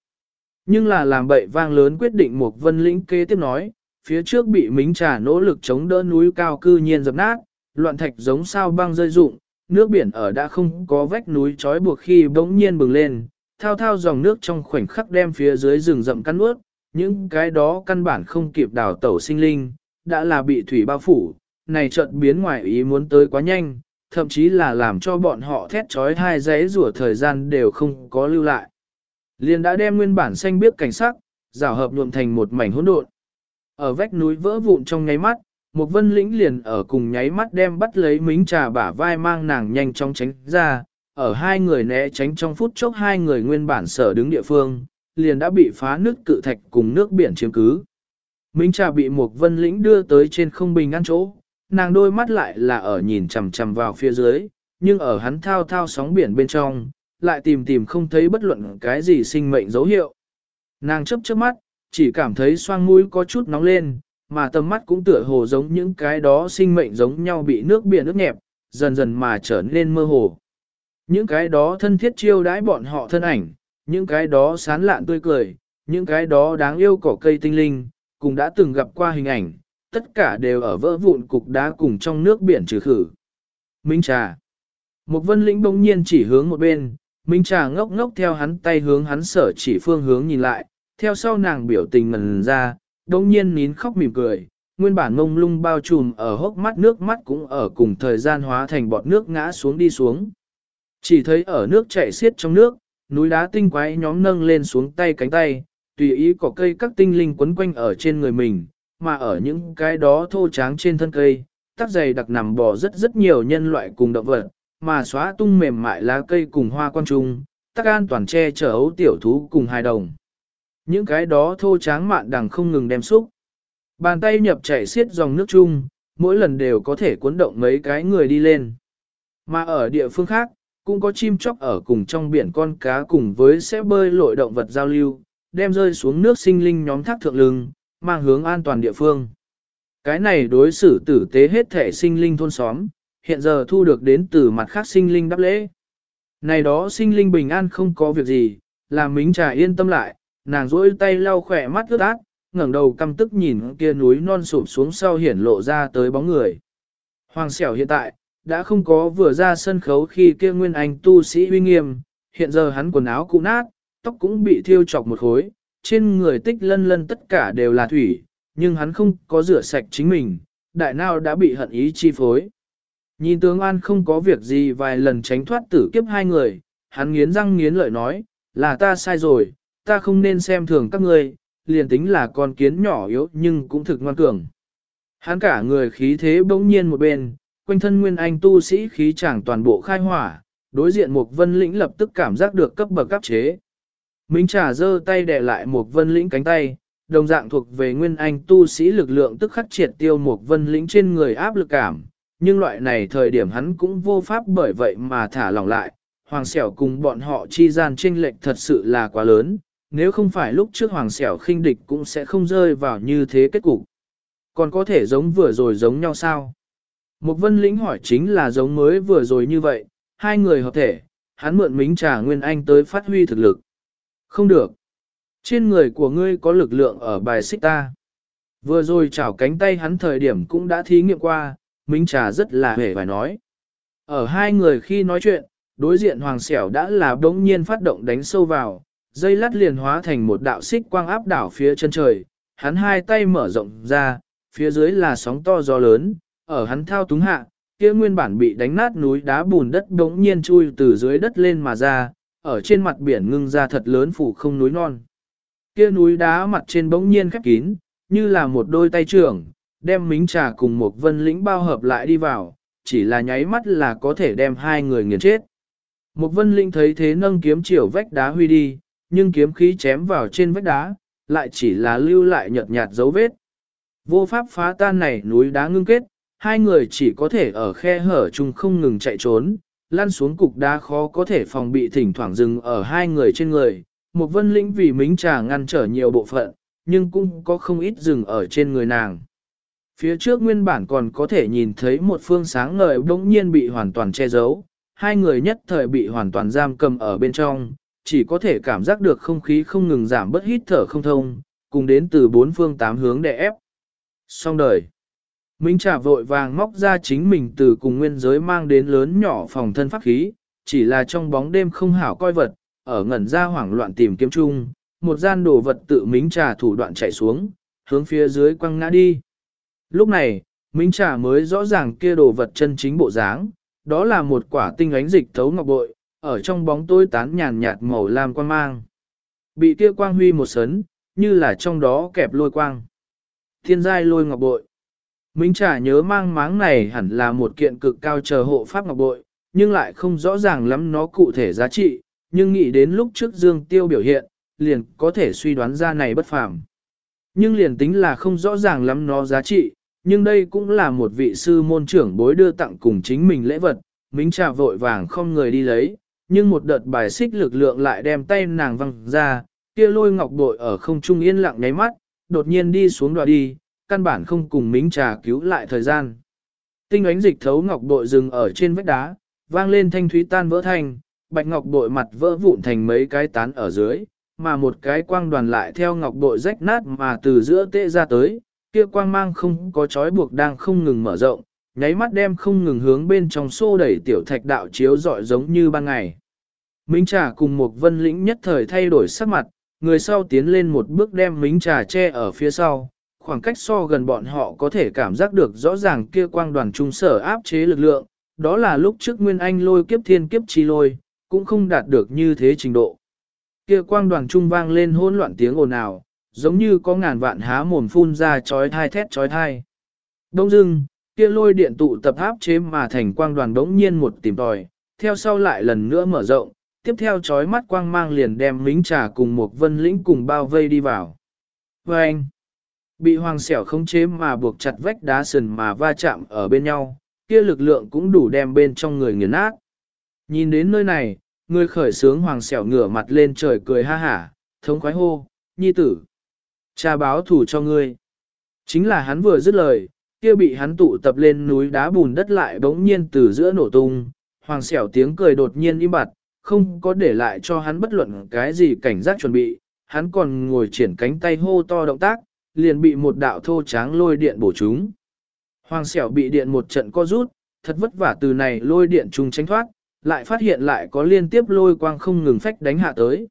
nhưng là làm bậy vang lớn quyết định một vân lĩnh kế tiếp nói, phía trước bị mính trà nỗ lực chống đỡ núi cao cư nhiên dập nát, loạn thạch giống sao băng rơi rụng, nước biển ở đã không có vách núi trói buộc khi bỗng nhiên bừng lên, thao thao dòng nước trong khoảnh khắc đem phía dưới rừng rậm cắn ướt, những cái đó căn bản không kịp đào tẩu sinh linh, đã là bị thủy bao phủ, này chợt biến ngoài ý muốn tới quá nhanh, thậm chí là làm cho bọn họ thét trói hai giấy rủa thời gian đều không có lưu lại. Liền đã đem nguyên bản xanh biếc cảnh sắc, rào hợp nhuộm thành một mảnh hỗn độn. Ở vách núi vỡ vụn trong nháy mắt, một vân lĩnh liền ở cùng nháy mắt đem bắt lấy mính trà bả vai mang nàng nhanh chóng tránh ra, ở hai người né tránh trong phút chốc hai người nguyên bản sở đứng địa phương, liền đã bị phá nước cự thạch cùng nước biển chiếm cứ. Mính trà bị một vân lĩnh đưa tới trên không bình ăn chỗ, nàng đôi mắt lại là ở nhìn chằm chằm vào phía dưới, nhưng ở hắn thao thao sóng biển bên trong, lại tìm tìm không thấy bất luận cái gì sinh mệnh dấu hiệu. Nàng chấp chớp mắt, chỉ cảm thấy xoang mũi có chút nóng lên, mà tầm mắt cũng tựa hồ giống những cái đó sinh mệnh giống nhau bị nước biển ướt nhẹp, dần dần mà trở nên mơ hồ. Những cái đó thân thiết chiêu đãi bọn họ thân ảnh, những cái đó sán lạn tươi cười, những cái đó đáng yêu cỏ cây tinh linh, cũng đã từng gặp qua hình ảnh, tất cả đều ở vỡ vụn cục đá cùng trong nước biển trừ khử. Minh trà. Một vân lĩnh bỗng nhiên chỉ hướng một bên, Minh trà ngốc ngốc theo hắn tay hướng hắn sở chỉ phương hướng nhìn lại, theo sau nàng biểu tình ngần ra, đồng nhiên nín khóc mỉm cười, nguyên bản mông lung bao trùm ở hốc mắt nước mắt cũng ở cùng thời gian hóa thành bọt nước ngã xuống đi xuống. Chỉ thấy ở nước chảy xiết trong nước, núi đá tinh quái nhóm nâng lên xuống tay cánh tay, tùy ý có cây các tinh linh quấn quanh ở trên người mình, mà ở những cái đó thô tráng trên thân cây, tắc dày đặc nằm bò rất rất nhiều nhân loại cùng động vật, mà xóa tung mềm mại lá cây cùng hoa quan trung, tắc an toàn che chở ấu tiểu thú cùng hài đồng. Những cái đó thô tráng mạn đằng không ngừng đem xúc. Bàn tay nhập chảy xiết dòng nước chung, mỗi lần đều có thể cuốn động mấy cái người đi lên. Mà ở địa phương khác, cũng có chim chóc ở cùng trong biển con cá cùng với sẽ bơi lội động vật giao lưu, đem rơi xuống nước sinh linh nhóm thác thượng lưng, mang hướng an toàn địa phương. Cái này đối xử tử tế hết thể sinh linh thôn xóm, hiện giờ thu được đến từ mặt khác sinh linh đáp lễ. Này đó sinh linh bình an không có việc gì, làm mính trà yên tâm lại, nàng rỗi tay lau khỏe mắt ướt át, ngẩng đầu căm tức nhìn kia núi non sụp xuống sau hiển lộ ra tới bóng người. Hoàng xẻo hiện tại, đã không có vừa ra sân khấu khi kia nguyên anh tu sĩ uy nghiêm, hiện giờ hắn quần áo cũ nát, tóc cũng bị thiêu chọc một khối, trên người tích lân lân tất cả đều là thủy, nhưng hắn không có rửa sạch chính mình, đại nào đã bị hận ý chi phối. Nhìn tướng An không có việc gì vài lần tránh thoát tử kiếp hai người, hắn nghiến răng nghiến lợi nói, là ta sai rồi, ta không nên xem thường các ngươi, liền tính là con kiến nhỏ yếu nhưng cũng thực ngoan cường. Hắn cả người khí thế bỗng nhiên một bên, quanh thân nguyên anh tu sĩ khí chẳng toàn bộ khai hỏa, đối diện một vân lĩnh lập tức cảm giác được cấp bậc cấp chế. Minh trà giơ tay đè lại một vân lĩnh cánh tay, đồng dạng thuộc về nguyên anh tu sĩ lực lượng tức khắc triệt tiêu một vân lĩnh trên người áp lực cảm, nhưng loại này thời điểm hắn cũng vô pháp bởi vậy mà thả lỏng lại, hoàng xẻo cùng bọn họ chi gian chênh lệch thật sự là quá lớn, nếu không phải lúc trước hoàng xẻo khinh địch cũng sẽ không rơi vào như thế kết cục. Còn có thể giống vừa rồi giống nhau sao? Một vân lĩnh hỏi chính là giống mới vừa rồi như vậy, hai người hợp thể, hắn mượn mính trà nguyên anh tới phát huy thực lực. Không được. Trên người của ngươi có lực lượng ở bài xích ta. Vừa rồi chảo cánh tay hắn thời điểm cũng đã thí nghiệm qua, Minh Trà rất là hề phải nói. Ở hai người khi nói chuyện, đối diện Hoàng Xẻo đã là đống nhiên phát động đánh sâu vào, dây lát liền hóa thành một đạo xích quang áp đảo phía chân trời, hắn hai tay mở rộng ra, phía dưới là sóng to gió lớn, ở hắn thao túng hạ, kia nguyên bản bị đánh nát núi đá bùn đất đống nhiên chui từ dưới đất lên mà ra, ở trên mặt biển ngưng ra thật lớn phủ không núi non. Kia núi đá mặt trên bỗng nhiên khép kín, như là một đôi tay trưởng, đem mính trà cùng một vân lĩnh bao hợp lại đi vào, chỉ là nháy mắt là có thể đem hai người nghiền chết. Một vân linh thấy thế nâng kiếm chiều vách đá huy đi, nhưng kiếm khí chém vào trên vách đá, lại chỉ là lưu lại nhợt nhạt dấu vết. Vô pháp phá tan này núi đá ngưng kết, hai người chỉ có thể ở khe hở chung không ngừng chạy trốn, lăn xuống cục đá khó có thể phòng bị thỉnh thoảng dừng ở hai người trên người. Một vân lĩnh vì mính trà ngăn trở nhiều bộ phận, nhưng cũng có không ít dừng ở trên người nàng. Phía trước nguyên bản còn có thể nhìn thấy một phương sáng ngời bỗng nhiên bị hoàn toàn che giấu, hai người nhất thời bị hoàn toàn giam cầm ở bên trong, chỉ có thể cảm giác được không khí không ngừng giảm bất hít thở không thông, cùng đến từ bốn phương tám hướng để ép. Xong đời. Minh trả vội vàng móc ra chính mình từ cùng nguyên giới mang đến lớn nhỏ phòng thân pháp khí, chỉ là trong bóng đêm không hảo coi vật, ở ngẩn ra hoảng loạn tìm kiếm chung, một gian đồ vật tự Minh trà thủ đoạn chạy xuống, hướng phía dưới quăng ngã đi. Lúc này, Minh trà mới rõ ràng kia đồ vật chân chính bộ dáng, đó là một quả tinh ánh dịch thấu ngọc bội, ở trong bóng tối tán nhàn nhạt màu lam quang mang. Bị kia quang huy một sấn, như là trong đó kẹp lôi quang. Thiên giai lôi ngọc bội. Minh trả nhớ mang máng này hẳn là một kiện cực cao chờ hộ pháp ngọc bội, nhưng lại không rõ ràng lắm nó cụ thể giá trị, nhưng nghĩ đến lúc trước Dương Tiêu biểu hiện, liền có thể suy đoán ra này bất phàm. Nhưng liền tính là không rõ ràng lắm nó giá trị, nhưng đây cũng là một vị sư môn trưởng bối đưa tặng cùng chính mình lễ vật, Minh trà vội vàng không người đi lấy, nhưng một đợt bài xích lực lượng lại đem tay nàng văng ra, kia lôi ngọc bội ở không trung yên lặng nháy mắt, đột nhiên đi xuống đoạn đi, căn bản không cùng Minh trà cứu lại thời gian. Tinh ánh dịch thấu ngọc bội dừng ở trên vách đá, vang lên thanh thúy tan vỡ thành, bạch ngọc bội mặt vỡ vụn thành mấy cái tán ở dưới, mà một cái quang đoàn lại theo ngọc bội rách nát mà từ giữa tệ ra tới, kia quang mang không có chói buộc đang không ngừng mở rộng, nháy mắt đem không ngừng hướng bên trong xô đẩy tiểu thạch đạo chiếu rọi giống như ban ngày. Minh trà cùng một vân lĩnh nhất thời thay đổi sắc mặt, người sau tiến lên một bước đem mính trà che ở phía sau, khoảng cách so gần bọn họ có thể cảm giác được rõ ràng kia quang đoàn trung sở áp chế lực lượng, đó là lúc trước Nguyên Anh lôi kiếp thiên kiếp chi lôi, cũng không đạt được như thế trình độ. Kia quang đoàn trung vang lên hỗn loạn tiếng ồn ào, giống như có ngàn vạn há mồm phun ra chói thai thét chói thai. Đông dưng, kia lôi điện tụ tập áp chế mà thành quang đoàn đống nhiên một tìm tòi, theo sau lại lần nữa mở rộng, tiếp theo chói mắt quang mang liền đem mính trà cùng một vân lĩnh cùng bao vây đi vào. Và anh, bị hoàng xẻo không chế mà buộc chặt vách đá sườn mà va chạm ở bên nhau, kia lực lượng cũng đủ đem bên trong người nghiền nát. Nhìn đến nơi này, người khởi sướng hoàng xẻo ngửa mặt lên trời cười ha hả, thống khoái hô, nhi tử. Cha báo thủ cho ngươi. Chính là hắn vừa dứt lời, kia bị hắn tụ tập lên núi đá bùn đất lại bỗng nhiên từ giữa nổ tung, hoàng xẻo tiếng cười đột nhiên im bặt, không có để lại cho hắn bất luận cái gì cảnh giác chuẩn bị, hắn còn ngồi triển cánh tay hô to động tác, liền bị một đạo thô tráng lôi điện bổ trúng. Hoàng xẻo bị điện một trận co rút, thật vất vả từ này lôi điện trùng tránh thoát, lại phát hiện lại có liên tiếp lôi quang không ngừng phách đánh hạ tới.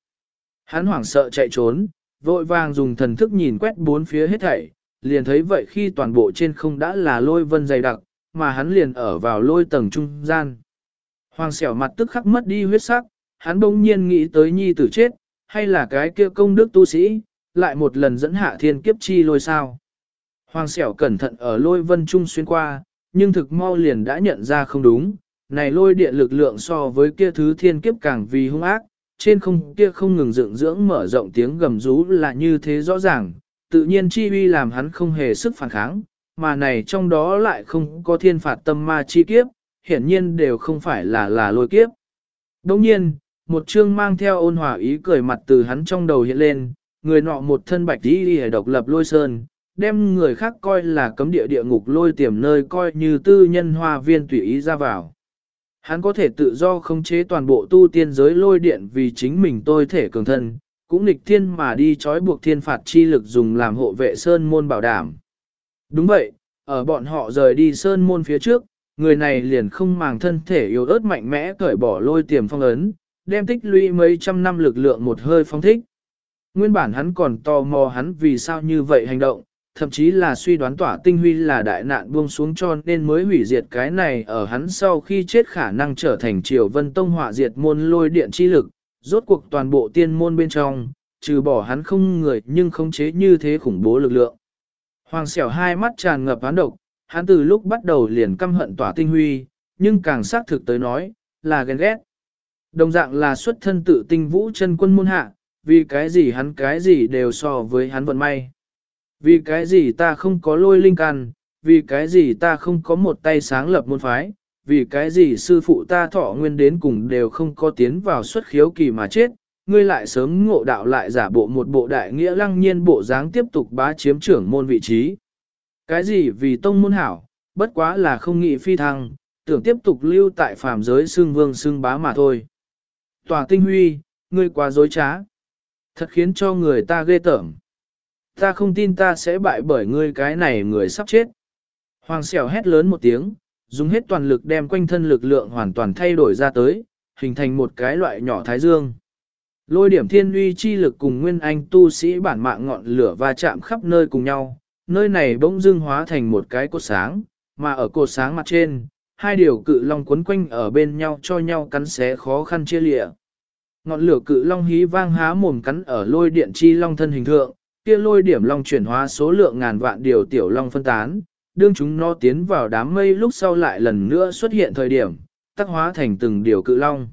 Hắn hoảng sợ chạy trốn, vội vàng dùng thần thức nhìn quét bốn phía hết thảy, liền thấy vậy khi toàn bộ trên không đã là lôi vân dày đặc, mà hắn liền ở vào lôi tầng trung gian. Hoàng xẻo mặt tức khắc mất đi huyết sắc, hắn bỗng nhiên nghĩ tới nhi tử chết, hay là cái kia công đức tu sĩ, lại một lần dẫn hạ thiên kiếp chi lôi sao. Hoàng xẻo cẩn thận ở lôi vân trung xuyên qua, nhưng thực mau liền đã nhận ra không đúng, này lôi điện lực lượng so với kia thứ thiên kiếp càng vì hung ác, trên không kia không ngừng dựng dưỡng mở rộng tiếng gầm rú là như thế rõ ràng, tự nhiên chi uy làm hắn không hề sức phản kháng, mà này trong đó lại không có thiên phạt tâm ma chi kiếp, hiển nhiên đều không phải là là lôi kiếp. Đồng nhiên, một chương mang theo ôn hòa ý cười mặt từ hắn trong đầu hiện lên, người nọ một thân bạch đi đi độc lập lôi sơn, đem người khác coi là cấm địa địa ngục lôi tiềm nơi coi như tư nhân hoa viên tùy ý ra vào. Hắn có thể tự do khống chế toàn bộ tu tiên giới lôi điện vì chính mình tôi thể cường thân, cũng nghịch thiên mà đi trói buộc thiên phạt chi lực dùng làm hộ vệ sơn môn bảo đảm. Đúng vậy, ở bọn họ rời đi sơn môn phía trước, người này liền không màng thân thể yếu ớt mạnh mẽ cởi bỏ lôi tiềm phong ấn, đem tích lũy mấy trăm năm lực lượng một hơi phong thích. Nguyên bản hắn còn tò mò hắn vì sao như vậy hành động, thậm chí là suy đoán tỏa tinh huy là đại nạn buông xuống cho nên mới hủy diệt cái này ở hắn sau khi chết khả năng trở thành triều vân tông họa diệt môn lôi điện chi lực, rốt cuộc toàn bộ tiên môn bên trong, trừ bỏ hắn không người nhưng không chế như thế khủng bố lực lượng. Hoàng xẻo hai mắt tràn ngập hán độc, hắn từ lúc bắt đầu liền căm hận tỏa tinh huy, nhưng càng xác thực tới nói, là ghen ghét. Đồng dạng là xuất thân tự tinh vũ chân quân môn hạ, vì cái gì hắn cái gì đều so với hắn vận may. Vì cái gì ta không có lôi linh can, vì cái gì ta không có một tay sáng lập môn phái, vì cái gì sư phụ ta thọ nguyên đến cùng đều không có tiến vào xuất khiếu kỳ mà chết, ngươi lại sớm ngộ đạo lại giả bộ một bộ đại nghĩa lăng nhiên bộ dáng tiếp tục bá chiếm trưởng môn vị trí. Cái gì vì tông môn hảo, bất quá là không nghị phi thăng, tưởng tiếp tục lưu tại phàm giới xương vương xương bá mà thôi. Tòa tinh huy, ngươi quá dối trá. Thật khiến cho người ta ghê tởm. Ta không tin ta sẽ bại bởi ngươi cái này người sắp chết. Hoàng xẻo hét lớn một tiếng, dùng hết toàn lực đem quanh thân lực lượng hoàn toàn thay đổi ra tới, hình thành một cái loại nhỏ thái dương. Lôi điểm thiên uy chi lực cùng nguyên anh tu sĩ bản mạng ngọn lửa va chạm khắp nơi cùng nhau, nơi này bỗng dưng hóa thành một cái cột sáng, mà ở cột sáng mặt trên, hai điều cự long quấn quanh ở bên nhau cho nhau cắn xé khó khăn chia lịa. Ngọn lửa cự long hí vang há mồm cắn ở lôi điện chi long thân hình thượng, kia lôi điểm long chuyển hóa số lượng ngàn vạn điều tiểu long phân tán, đương chúng nó tiến vào đám mây lúc sau lại lần nữa xuất hiện thời điểm, tác hóa thành từng điều cự long.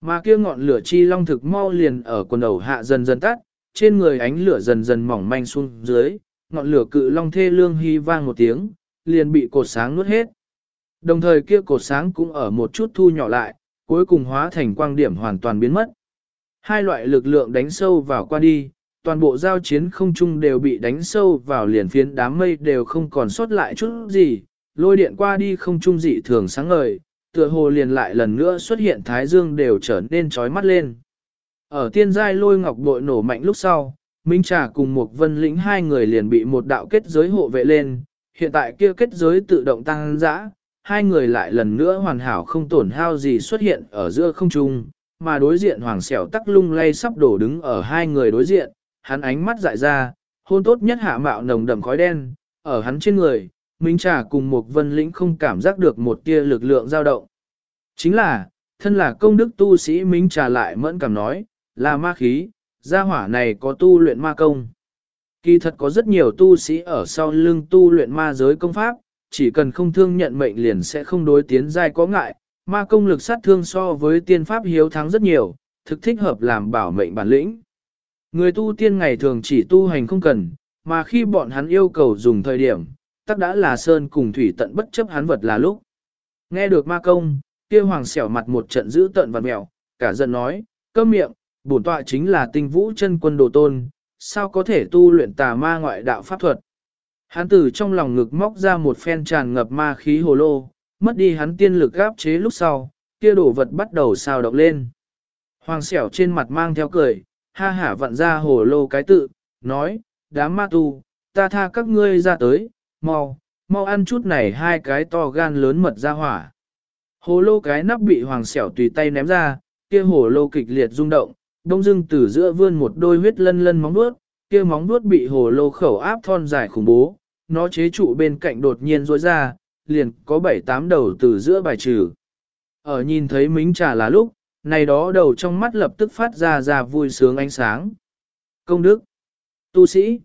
Mà kia ngọn lửa chi long thực mau liền ở quần đầu hạ dần dần tắt, trên người ánh lửa dần dần mỏng manh xuống dưới, ngọn lửa cự long thê lương hy vang một tiếng, liền bị cột sáng nuốt hết. Đồng thời kia cột sáng cũng ở một chút thu nhỏ lại, cuối cùng hóa thành quang điểm hoàn toàn biến mất. Hai loại lực lượng đánh sâu vào qua đi, toàn bộ giao chiến không trung đều bị đánh sâu vào liền phiến đám mây đều không còn sót lại chút gì, lôi điện qua đi không trung dị thường sáng ngời, tựa hồ liền lại lần nữa xuất hiện thái dương đều trở nên trói mắt lên. Ở tiên giai lôi ngọc bội nổ mạnh lúc sau, Minh Trà cùng một vân lĩnh hai người liền bị một đạo kết giới hộ vệ lên, hiện tại kia kết giới tự động tăng dã, hai người lại lần nữa hoàn hảo không tổn hao gì xuất hiện ở giữa không trung, mà đối diện hoàng xẻo tắc lung lay sắp đổ đứng ở hai người đối diện, hắn ánh mắt dại ra, hôn tốt nhất hạ mạo nồng đậm khói đen, ở hắn trên người, Minh Trà cùng một vân lĩnh không cảm giác được một tia lực lượng dao động. Chính là, thân là công đức tu sĩ Minh Trà lại mẫn cảm nói, là ma khí, gia hỏa này có tu luyện ma công. Kỳ thật có rất nhiều tu sĩ ở sau lưng tu luyện ma giới công pháp, chỉ cần không thương nhận mệnh liền sẽ không đối tiến giai có ngại, ma công lực sát thương so với tiên pháp hiếu thắng rất nhiều, thực thích hợp làm bảo mệnh bản lĩnh. Người tu tiên ngày thường chỉ tu hành không cần, mà khi bọn hắn yêu cầu dùng thời điểm, tắc đã là sơn cùng thủy tận bất chấp hắn vật là lúc. Nghe được ma công, kia hoàng xẻo mặt một trận giữ tận vật mẹo, cả giận nói, câm miệng, bổn tọa chính là tinh vũ chân quân đồ tôn, sao có thể tu luyện tà ma ngoại đạo pháp thuật. Hắn từ trong lòng ngực móc ra một phen tràn ngập ma khí hồ lô, mất đi hắn tiên lực gáp chế lúc sau, kia đổ vật bắt đầu sao động lên. Hoàng xẻo trên mặt mang theo cười, ha hả vặn ra hồ lô cái tự, nói, đám ma tu, ta tha các ngươi ra tới, mau, mau ăn chút này hai cái to gan lớn mật ra hỏa. Hồ lô cái nắp bị hoàng xẻo tùy tay ném ra, kia hồ lô kịch liệt rung động, đông dưng từ giữa vươn một đôi huyết lân lân móng vuốt, kia móng vuốt bị hồ lô khẩu áp thon dài khủng bố, nó chế trụ bên cạnh đột nhiên rối ra, liền có bảy tám đầu từ giữa bài trừ. Ở nhìn thấy mính trà là lúc, này đó đầu trong mắt lập tức phát ra ra vui sướng ánh sáng. Công đức, tu sĩ,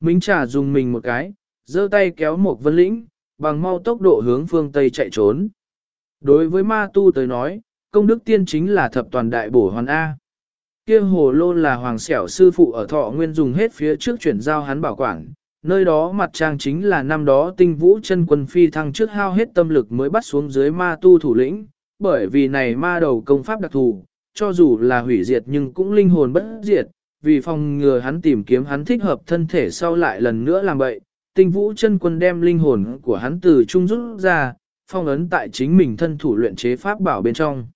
mính trà dùng mình một cái, giơ tay kéo một vân lĩnh, bằng mau tốc độ hướng phương Tây chạy trốn. Đối với ma tu tới nói, công đức tiên chính là thập toàn đại bổ hoàn A. Kia hồ lô là hoàng xẻo sư phụ ở thọ nguyên dùng hết phía trước chuyển giao hắn bảo quản, nơi đó mặt trang chính là năm đó tinh vũ chân quân phi thăng trước hao hết tâm lực mới bắt xuống dưới ma tu thủ lĩnh, bởi vì này ma đầu công pháp đặc thù, cho dù là hủy diệt nhưng cũng linh hồn bất diệt, vì phòng ngừa hắn tìm kiếm hắn thích hợp thân thể sau lại lần nữa làm vậy, tinh vũ chân quân đem linh hồn của hắn từ trung rút ra, phong ấn tại chính mình thân thủ luyện chế pháp bảo bên trong.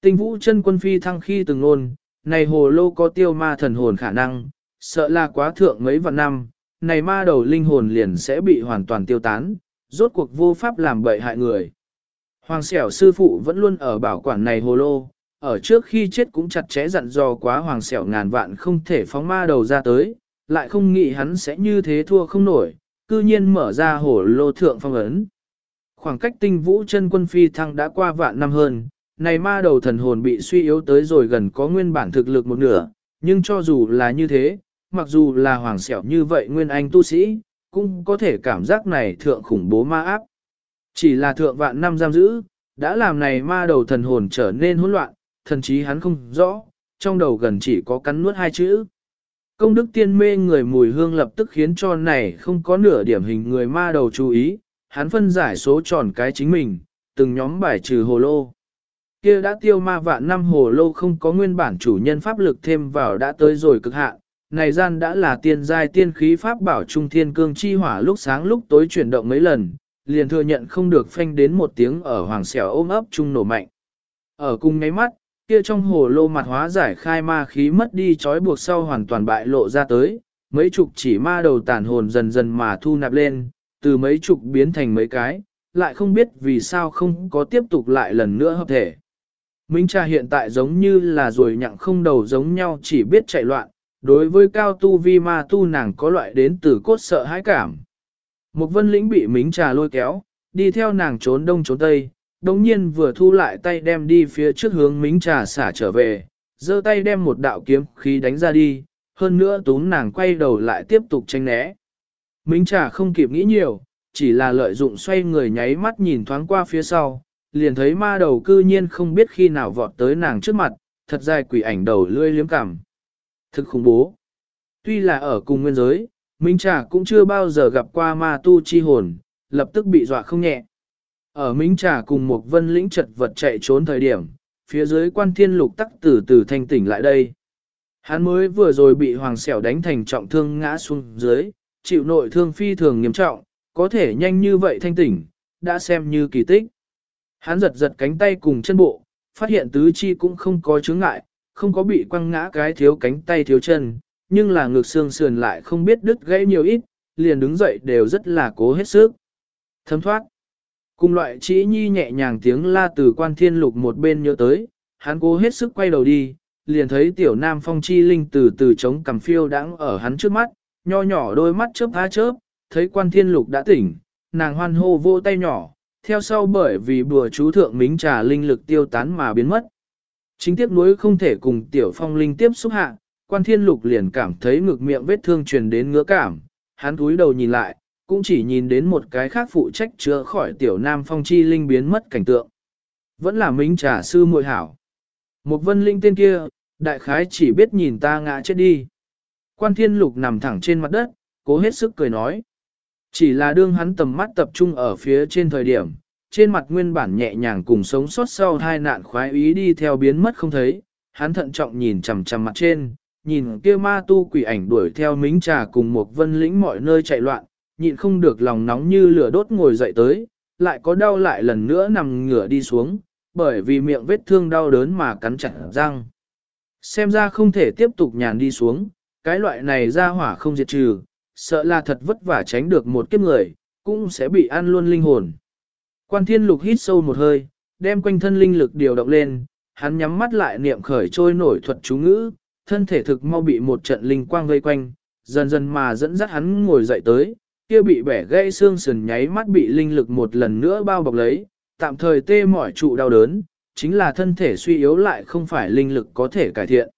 Tinh vũ chân quân phi thăng khi từng ngôn, này hồ lô có tiêu ma thần hồn khả năng, sợ là quá thượng mấy vạn năm, này ma đầu linh hồn liền sẽ bị hoàn toàn tiêu tán, rốt cuộc vô pháp làm bậy hại người. Hoàng xẻo sư phụ vẫn luôn ở bảo quản này hồ lô, ở trước khi chết cũng chặt chẽ dặn dò quá hoàng xẻo ngàn vạn không thể phóng ma đầu ra tới, lại không nghĩ hắn sẽ như thế thua không nổi, cư nhiên mở ra hồ lô thượng phong ấn. Khoảng cách tinh vũ chân quân phi thăng đã qua vạn năm hơn, này ma đầu thần hồn bị suy yếu tới rồi gần có nguyên bản thực lực một nửa, nhưng cho dù là như thế, mặc dù là hoàng xẻo như vậy nguyên anh tu sĩ, cũng có thể cảm giác này thượng khủng bố ma áp. Chỉ là thượng vạn năm giam giữ, đã làm này ma đầu thần hồn trở nên hỗn loạn, thần chí hắn không rõ, trong đầu gần chỉ có cắn nuốt hai chữ. Công đức tiên mê người mùi hương lập tức khiến cho này không có nửa điểm hình người ma đầu chú ý, hắn phân giải số tròn cái chính mình, từng nhóm bài trừ hồ lô kia đã tiêu ma vạn năm hồ lô không có nguyên bản chủ nhân pháp lực thêm vào đã tới rồi cực hạn, này gian đã là tiên giai tiên khí pháp bảo trung thiên cương chi hỏa lúc sáng lúc tối chuyển động mấy lần, liền thừa nhận không được phanh đến một tiếng ở hoàng xẻo ôm ấp trung nổ mạnh. Ở cùng ngáy mắt, kia trong hồ lô mặt hóa giải khai ma khí mất đi trói buộc sau hoàn toàn bại lộ ra tới, mấy chục chỉ ma đầu tàn hồn dần dần mà thu nạp lên, từ mấy chục biến thành mấy cái, lại không biết vì sao không có tiếp tục lại lần nữa hợp thể. Minh Trà hiện tại giống như là rồi nhặng không đầu giống nhau chỉ biết chạy loạn, đối với cao tu vi ma tu nàng có loại đến từ cốt sợ hãi cảm. Một vân lĩnh bị mính trà lôi kéo, đi theo nàng trốn đông trốn tây, đồng nhiên vừa thu lại tay đem đi phía trước hướng mính trà xả trở về, giơ tay đem một đạo kiếm khí đánh ra đi, hơn nữa túm nàng quay đầu lại tiếp tục tranh né. Mính trà không kịp nghĩ nhiều, chỉ là lợi dụng xoay người nháy mắt nhìn thoáng qua phía sau, liền thấy ma đầu cư nhiên không biết khi nào vọt tới nàng trước mặt, thật dài quỷ ảnh đầu lươi liếm cảm. Thực khủng bố. Tuy là ở cùng nguyên giới, Minh Trà cũng chưa bao giờ gặp qua ma tu chi hồn, lập tức bị dọa không nhẹ. Ở Minh Trà cùng một vân lĩnh chật vật chạy trốn thời điểm, phía dưới quan thiên lục tắc từ từ thanh tỉnh lại đây. Hắn mới vừa rồi bị hoàng xẻo đánh thành trọng thương ngã xuống dưới, chịu nội thương phi thường nghiêm trọng, có thể nhanh như vậy thanh tỉnh, đã xem như kỳ tích. Hắn giật giật cánh tay cùng chân bộ, phát hiện tứ chi cũng không có chướng ngại, không có bị quăng ngã cái thiếu cánh tay thiếu chân, nhưng là ngực xương sườn lại không biết đứt gãy nhiều ít, liền đứng dậy đều rất là cố hết sức. Thấm thoát. Cùng loại chỉ nhi nhẹ nhàng tiếng la từ quan thiên lục một bên nhớ tới, hắn cố hết sức quay đầu đi, liền thấy tiểu nam phong chi linh từ từ chống cầm phiêu đãng ở hắn trước mắt, nho nhỏ đôi mắt chớp tha chớp, thấy quan thiên lục đã tỉnh, nàng hoan hô vô tay nhỏ, theo sau bởi vì bùa chú thượng mính trà linh lực tiêu tán mà biến mất. Chính tiếc nuối không thể cùng tiểu phong linh tiếp xúc hạ, quan thiên lục liền cảm thấy ngực miệng vết thương truyền đến ngứa cảm, hắn cúi đầu nhìn lại, cũng chỉ nhìn đến một cái khác phụ trách chữa khỏi tiểu nam phong chi linh biến mất cảnh tượng. Vẫn là mính trà sư muội hảo. Một vân linh tên kia, đại khái chỉ biết nhìn ta ngã chết đi. Quan thiên lục nằm thẳng trên mặt đất, cố hết sức cười nói. Chỉ là đương hắn tầm mắt tập trung ở phía trên thời điểm, trên mặt nguyên bản nhẹ nhàng cùng sống sót sau hai nạn khoái ý đi theo biến mất không thấy, hắn thận trọng nhìn chằm chằm mặt trên, nhìn kia ma tu quỷ ảnh đuổi theo mính trà cùng một vân lĩnh mọi nơi chạy loạn, nhịn không được lòng nóng như lửa đốt ngồi dậy tới, lại có đau lại lần nữa nằm ngửa đi xuống, bởi vì miệng vết thương đau đớn mà cắn chặt răng. Xem ra không thể tiếp tục nhàn đi xuống, cái loại này ra hỏa không diệt trừ, sợ là thật vất vả tránh được một kiếp người, cũng sẽ bị ăn luôn linh hồn. Quan thiên lục hít sâu một hơi, đem quanh thân linh lực điều động lên, hắn nhắm mắt lại niệm khởi trôi nổi thuật chú ngữ, thân thể thực mau bị một trận linh quang vây quanh, dần dần mà dẫn dắt hắn ngồi dậy tới, kia bị bẻ gãy xương sườn nháy mắt bị linh lực một lần nữa bao bọc lấy, tạm thời tê mỏi trụ đau đớn, chính là thân thể suy yếu lại không phải linh lực có thể cải thiện.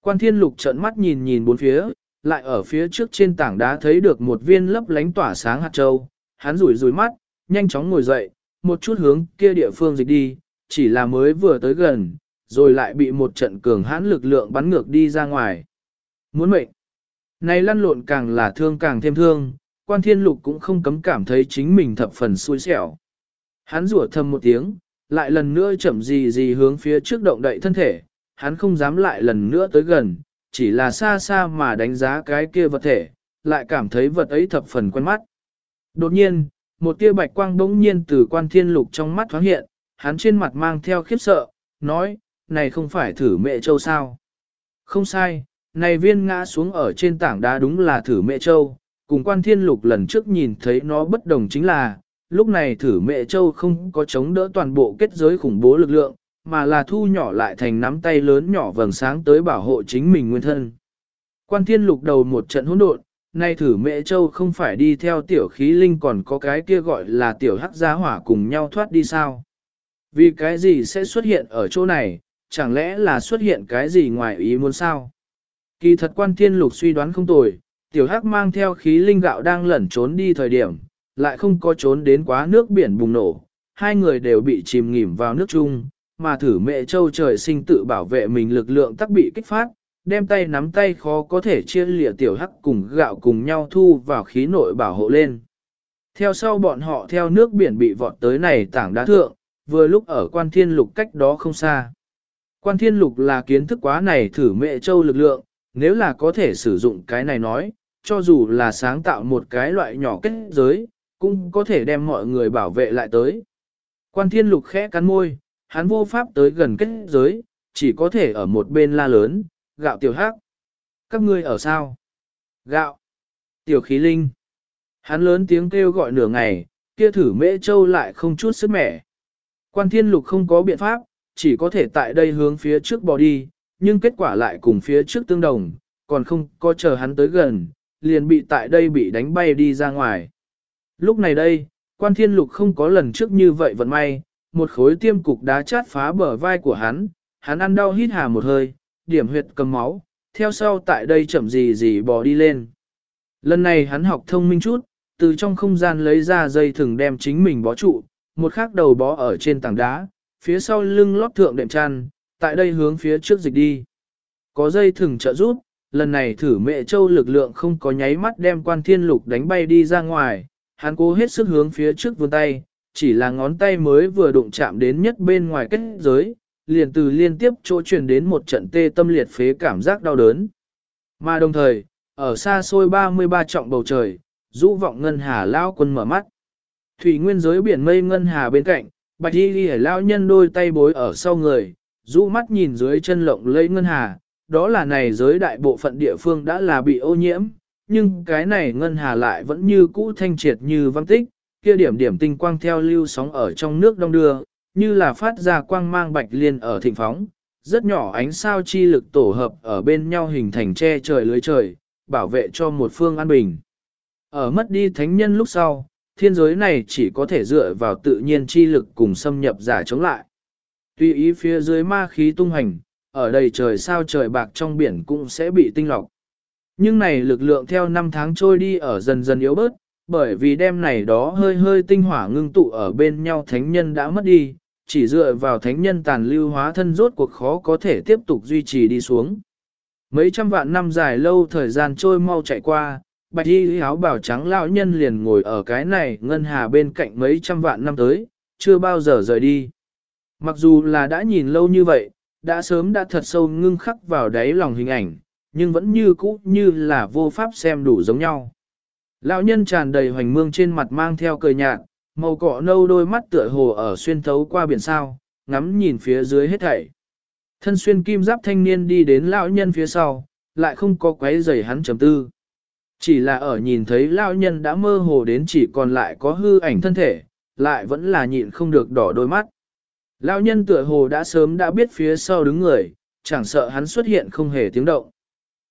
Quan thiên lục trợn mắt nhìn nhìn bốn phía, lại ở phía trước trên tảng đá thấy được một viên lấp lánh tỏa sáng hạt châu, hắn rủi rủi mắt, nhanh chóng ngồi dậy, một chút hướng kia địa phương dịch đi, chỉ là mới vừa tới gần, rồi lại bị một trận cường hãn lực lượng bắn ngược đi ra ngoài. Muốn mệnh. Này lăn lộn càng là thương càng thêm thương, quan thiên lục cũng không cấm cảm thấy chính mình thập phần xui xẻo. Hắn rủa thầm một tiếng, lại lần nữa chậm gì gì hướng phía trước động đậy thân thể, hắn không dám lại lần nữa tới gần, chỉ là xa xa mà đánh giá cái kia vật thể, lại cảm thấy vật ấy thập phần quen mắt. Đột nhiên, một tia bạch quang bỗng nhiên từ quan thiên lục trong mắt thoáng hiện, hắn trên mặt mang theo khiếp sợ, nói, này không phải thử mẹ châu sao? Không sai, này viên ngã xuống ở trên tảng đá đúng là thử mẹ châu, cùng quan thiên lục lần trước nhìn thấy nó bất đồng chính là, lúc này thử mẹ châu không có chống đỡ toàn bộ kết giới khủng bố lực lượng, mà là thu nhỏ lại thành nắm tay lớn nhỏ vầng sáng tới bảo hộ chính mình nguyên thân. Quan thiên lục đầu một trận hỗn độn, nay thử mẹ châu không phải đi theo tiểu khí linh còn có cái kia gọi là tiểu hắc gia hỏa cùng nhau thoát đi sao. Vì cái gì sẽ xuất hiện ở chỗ này, chẳng lẽ là xuất hiện cái gì ngoài ý muốn sao? Kỳ thật quan thiên lục suy đoán không tồi, tiểu hắc mang theo khí linh gạo đang lẩn trốn đi thời điểm, lại không có trốn đến quá nước biển bùng nổ, hai người đều bị chìm nghỉm vào nước chung, mà thử mẹ châu trời sinh tự bảo vệ mình lực lượng tắc bị kích phát, đem tay nắm tay khó có thể chia lịa tiểu hắc cùng gạo cùng nhau thu vào khí nội bảo hộ lên. Theo sau bọn họ theo nước biển bị vọt tới này tảng đá thượng, vừa lúc ở quan thiên lục cách đó không xa. Quan thiên lục là kiến thức quá này thử mẹ châu lực lượng, nếu là có thể sử dụng cái này nói, cho dù là sáng tạo một cái loại nhỏ kết giới, cũng có thể đem mọi người bảo vệ lại tới. Quan thiên lục khẽ cắn môi, hắn vô pháp tới gần kết giới, chỉ có thể ở một bên la lớn, gạo tiểu hắc. Các ngươi ở sao? Gạo. Tiểu khí linh. Hắn lớn tiếng kêu gọi nửa ngày, kia thử mễ châu lại không chút sức mẻ. Quan thiên lục không có biện pháp, chỉ có thể tại đây hướng phía trước bò đi, nhưng kết quả lại cùng phía trước tương đồng, còn không có chờ hắn tới gần, liền bị tại đây bị đánh bay đi ra ngoài. Lúc này đây, quan thiên lục không có lần trước như vậy vận may, một khối tiêm cục đá chát phá bờ vai của hắn, hắn ăn đau hít hà một hơi, điểm huyệt cầm máu, theo sau tại đây chậm gì gì bò đi lên. Lần này hắn học thông minh chút, từ trong không gian lấy ra dây thừng đem chính mình bó trụ, một khắc đầu bó ở trên tảng đá, phía sau lưng lót thượng đệm chăn, tại đây hướng phía trước dịch đi. Có dây thừng trợ giúp, lần này thử mẹ châu lực lượng không có nháy mắt đem quan thiên lục đánh bay đi ra ngoài, hắn cố hết sức hướng phía trước vươn tay, chỉ là ngón tay mới vừa đụng chạm đến nhất bên ngoài kết giới, liền từ liên tiếp chỗ truyền đến một trận tê tâm liệt phế cảm giác đau đớn. Mà đồng thời, ở xa xôi 33 trọng bầu trời, rũ vọng ngân hà lao quân mở mắt. Thủy nguyên giới biển mây ngân hà bên cạnh, bạch y ghi lao nhân đôi tay bối ở sau người, rũ mắt nhìn dưới chân lộng lấy ngân hà, đó là này giới đại bộ phận địa phương đã là bị ô nhiễm, nhưng cái này ngân hà lại vẫn như cũ thanh triệt như văn tích, kia điểm điểm tinh quang theo lưu sóng ở trong nước đông đưa, như là phát ra quang mang bạch liên ở thịnh phóng, rất nhỏ ánh sao chi lực tổ hợp ở bên nhau hình thành che trời lưới trời, bảo vệ cho một phương an bình. Ở mất đi thánh nhân lúc sau, thiên giới này chỉ có thể dựa vào tự nhiên chi lực cùng xâm nhập giả chống lại. Tuy ý phía dưới ma khí tung hành, ở đầy trời sao trời bạc trong biển cũng sẽ bị tinh lọc. Nhưng này lực lượng theo năm tháng trôi đi ở dần dần yếu bớt, bởi vì đêm này đó hơi hơi tinh hỏa ngưng tụ ở bên nhau thánh nhân đã mất đi, chỉ dựa vào thánh nhân tàn lưu hóa thân rốt cuộc khó có thể tiếp tục duy trì đi xuống. Mấy trăm vạn năm dài lâu thời gian trôi mau chạy qua, bạch y áo bảo trắng lão nhân liền ngồi ở cái này ngân hà bên cạnh mấy trăm vạn năm tới, chưa bao giờ rời đi. Mặc dù là đã nhìn lâu như vậy, đã sớm đã thật sâu ngưng khắc vào đáy lòng hình ảnh, nhưng vẫn như cũ như là vô pháp xem đủ giống nhau. Lão nhân tràn đầy hoành mương trên mặt mang theo cười nhạt, màu cọ nâu đôi mắt tựa hồ ở xuyên thấu qua biển sao, ngắm nhìn phía dưới hết thảy. Thân xuyên kim giáp thanh niên đi đến lão nhân phía sau, lại không có quấy rầy hắn chấm tư. Chỉ là ở nhìn thấy lão nhân đã mơ hồ đến chỉ còn lại có hư ảnh thân thể, lại vẫn là nhịn không được đỏ đôi mắt. Lão nhân tựa hồ đã sớm đã biết phía sau đứng người, chẳng sợ hắn xuất hiện không hề tiếng động.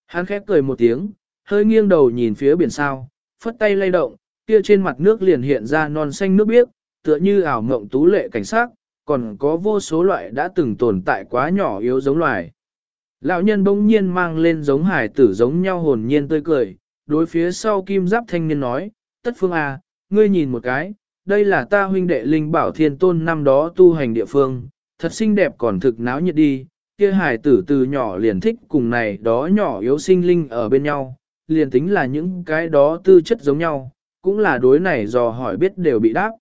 Hắn khép cười một tiếng, hơi nghiêng đầu nhìn phía biển sao, phất tay lay động, kia trên mặt nước liền hiện ra non xanh nước biếc, tựa như ảo mộng tú lệ cảnh sát, còn có vô số loại đã từng tồn tại quá nhỏ yếu giống loài. Lão nhân bỗng nhiên mang lên giống hải tử giống nhau hồn nhiên tươi cười, đối phía sau kim giáp thanh niên nói, tất phương à, ngươi nhìn một cái, đây là ta huynh đệ linh bảo thiên tôn năm đó tu hành địa phương, thật xinh đẹp còn thực náo nhiệt đi, kia hải tử từ nhỏ liền thích cùng này đó nhỏ yếu sinh linh ở bên nhau, liền tính là những cái đó tư chất giống nhau, cũng là đối này dò hỏi biết đều bị đáp.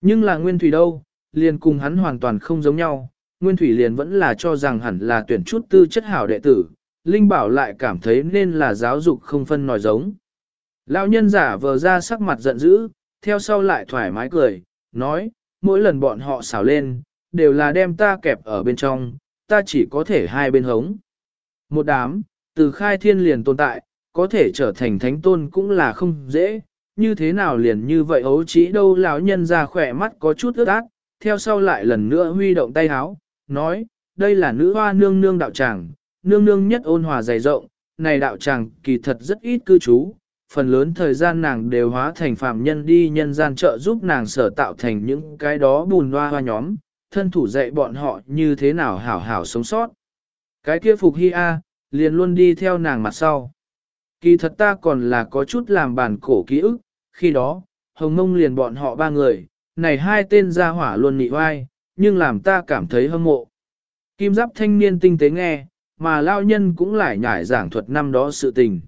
Nhưng là nguyên thủy đâu, liền cùng hắn hoàn toàn không giống nhau, nguyên thủy liền vẫn là cho rằng hẳn là tuyển chút tư chất hảo đệ tử, Linh Bảo lại cảm thấy nên là giáo dục không phân nòi giống. Lão nhân giả vờ ra sắc mặt giận dữ, theo sau lại thoải mái cười, nói, mỗi lần bọn họ xảo lên, đều là đem ta kẹp ở bên trong, ta chỉ có thể hai bên hống. Một đám, từ khai thiên liền tồn tại, có thể trở thành thánh tôn cũng là không dễ, như thế nào liền như vậy ấu trí đâu lão nhân ra khỏe mắt có chút ướt át, theo sau lại lần nữa huy động tay háo, nói, đây là nữ hoa nương nương đạo tràng, nương nương nhất ôn hòa dày rộng, này đạo tràng kỳ thật rất ít cư trú, phần lớn thời gian nàng đều hóa thành phạm nhân đi nhân gian trợ giúp nàng sở tạo thành những cái đó bùn hoa hoa nhóm, thân thủ dạy bọn họ như thế nào hảo hảo sống sót. Cái kia Phục Hy A, liền luôn đi theo nàng mặt sau. Kỳ thật ta còn là có chút làm bản cổ ký ức, khi đó, Hồng Mông liền bọn họ ba người, này hai tên gia hỏa luôn nị oai, nhưng làm ta cảm thấy hâm mộ. Kim giáp thanh niên tinh tế nghe, mà lao nhân cũng lại nhải giảng thuật năm đó sự tình.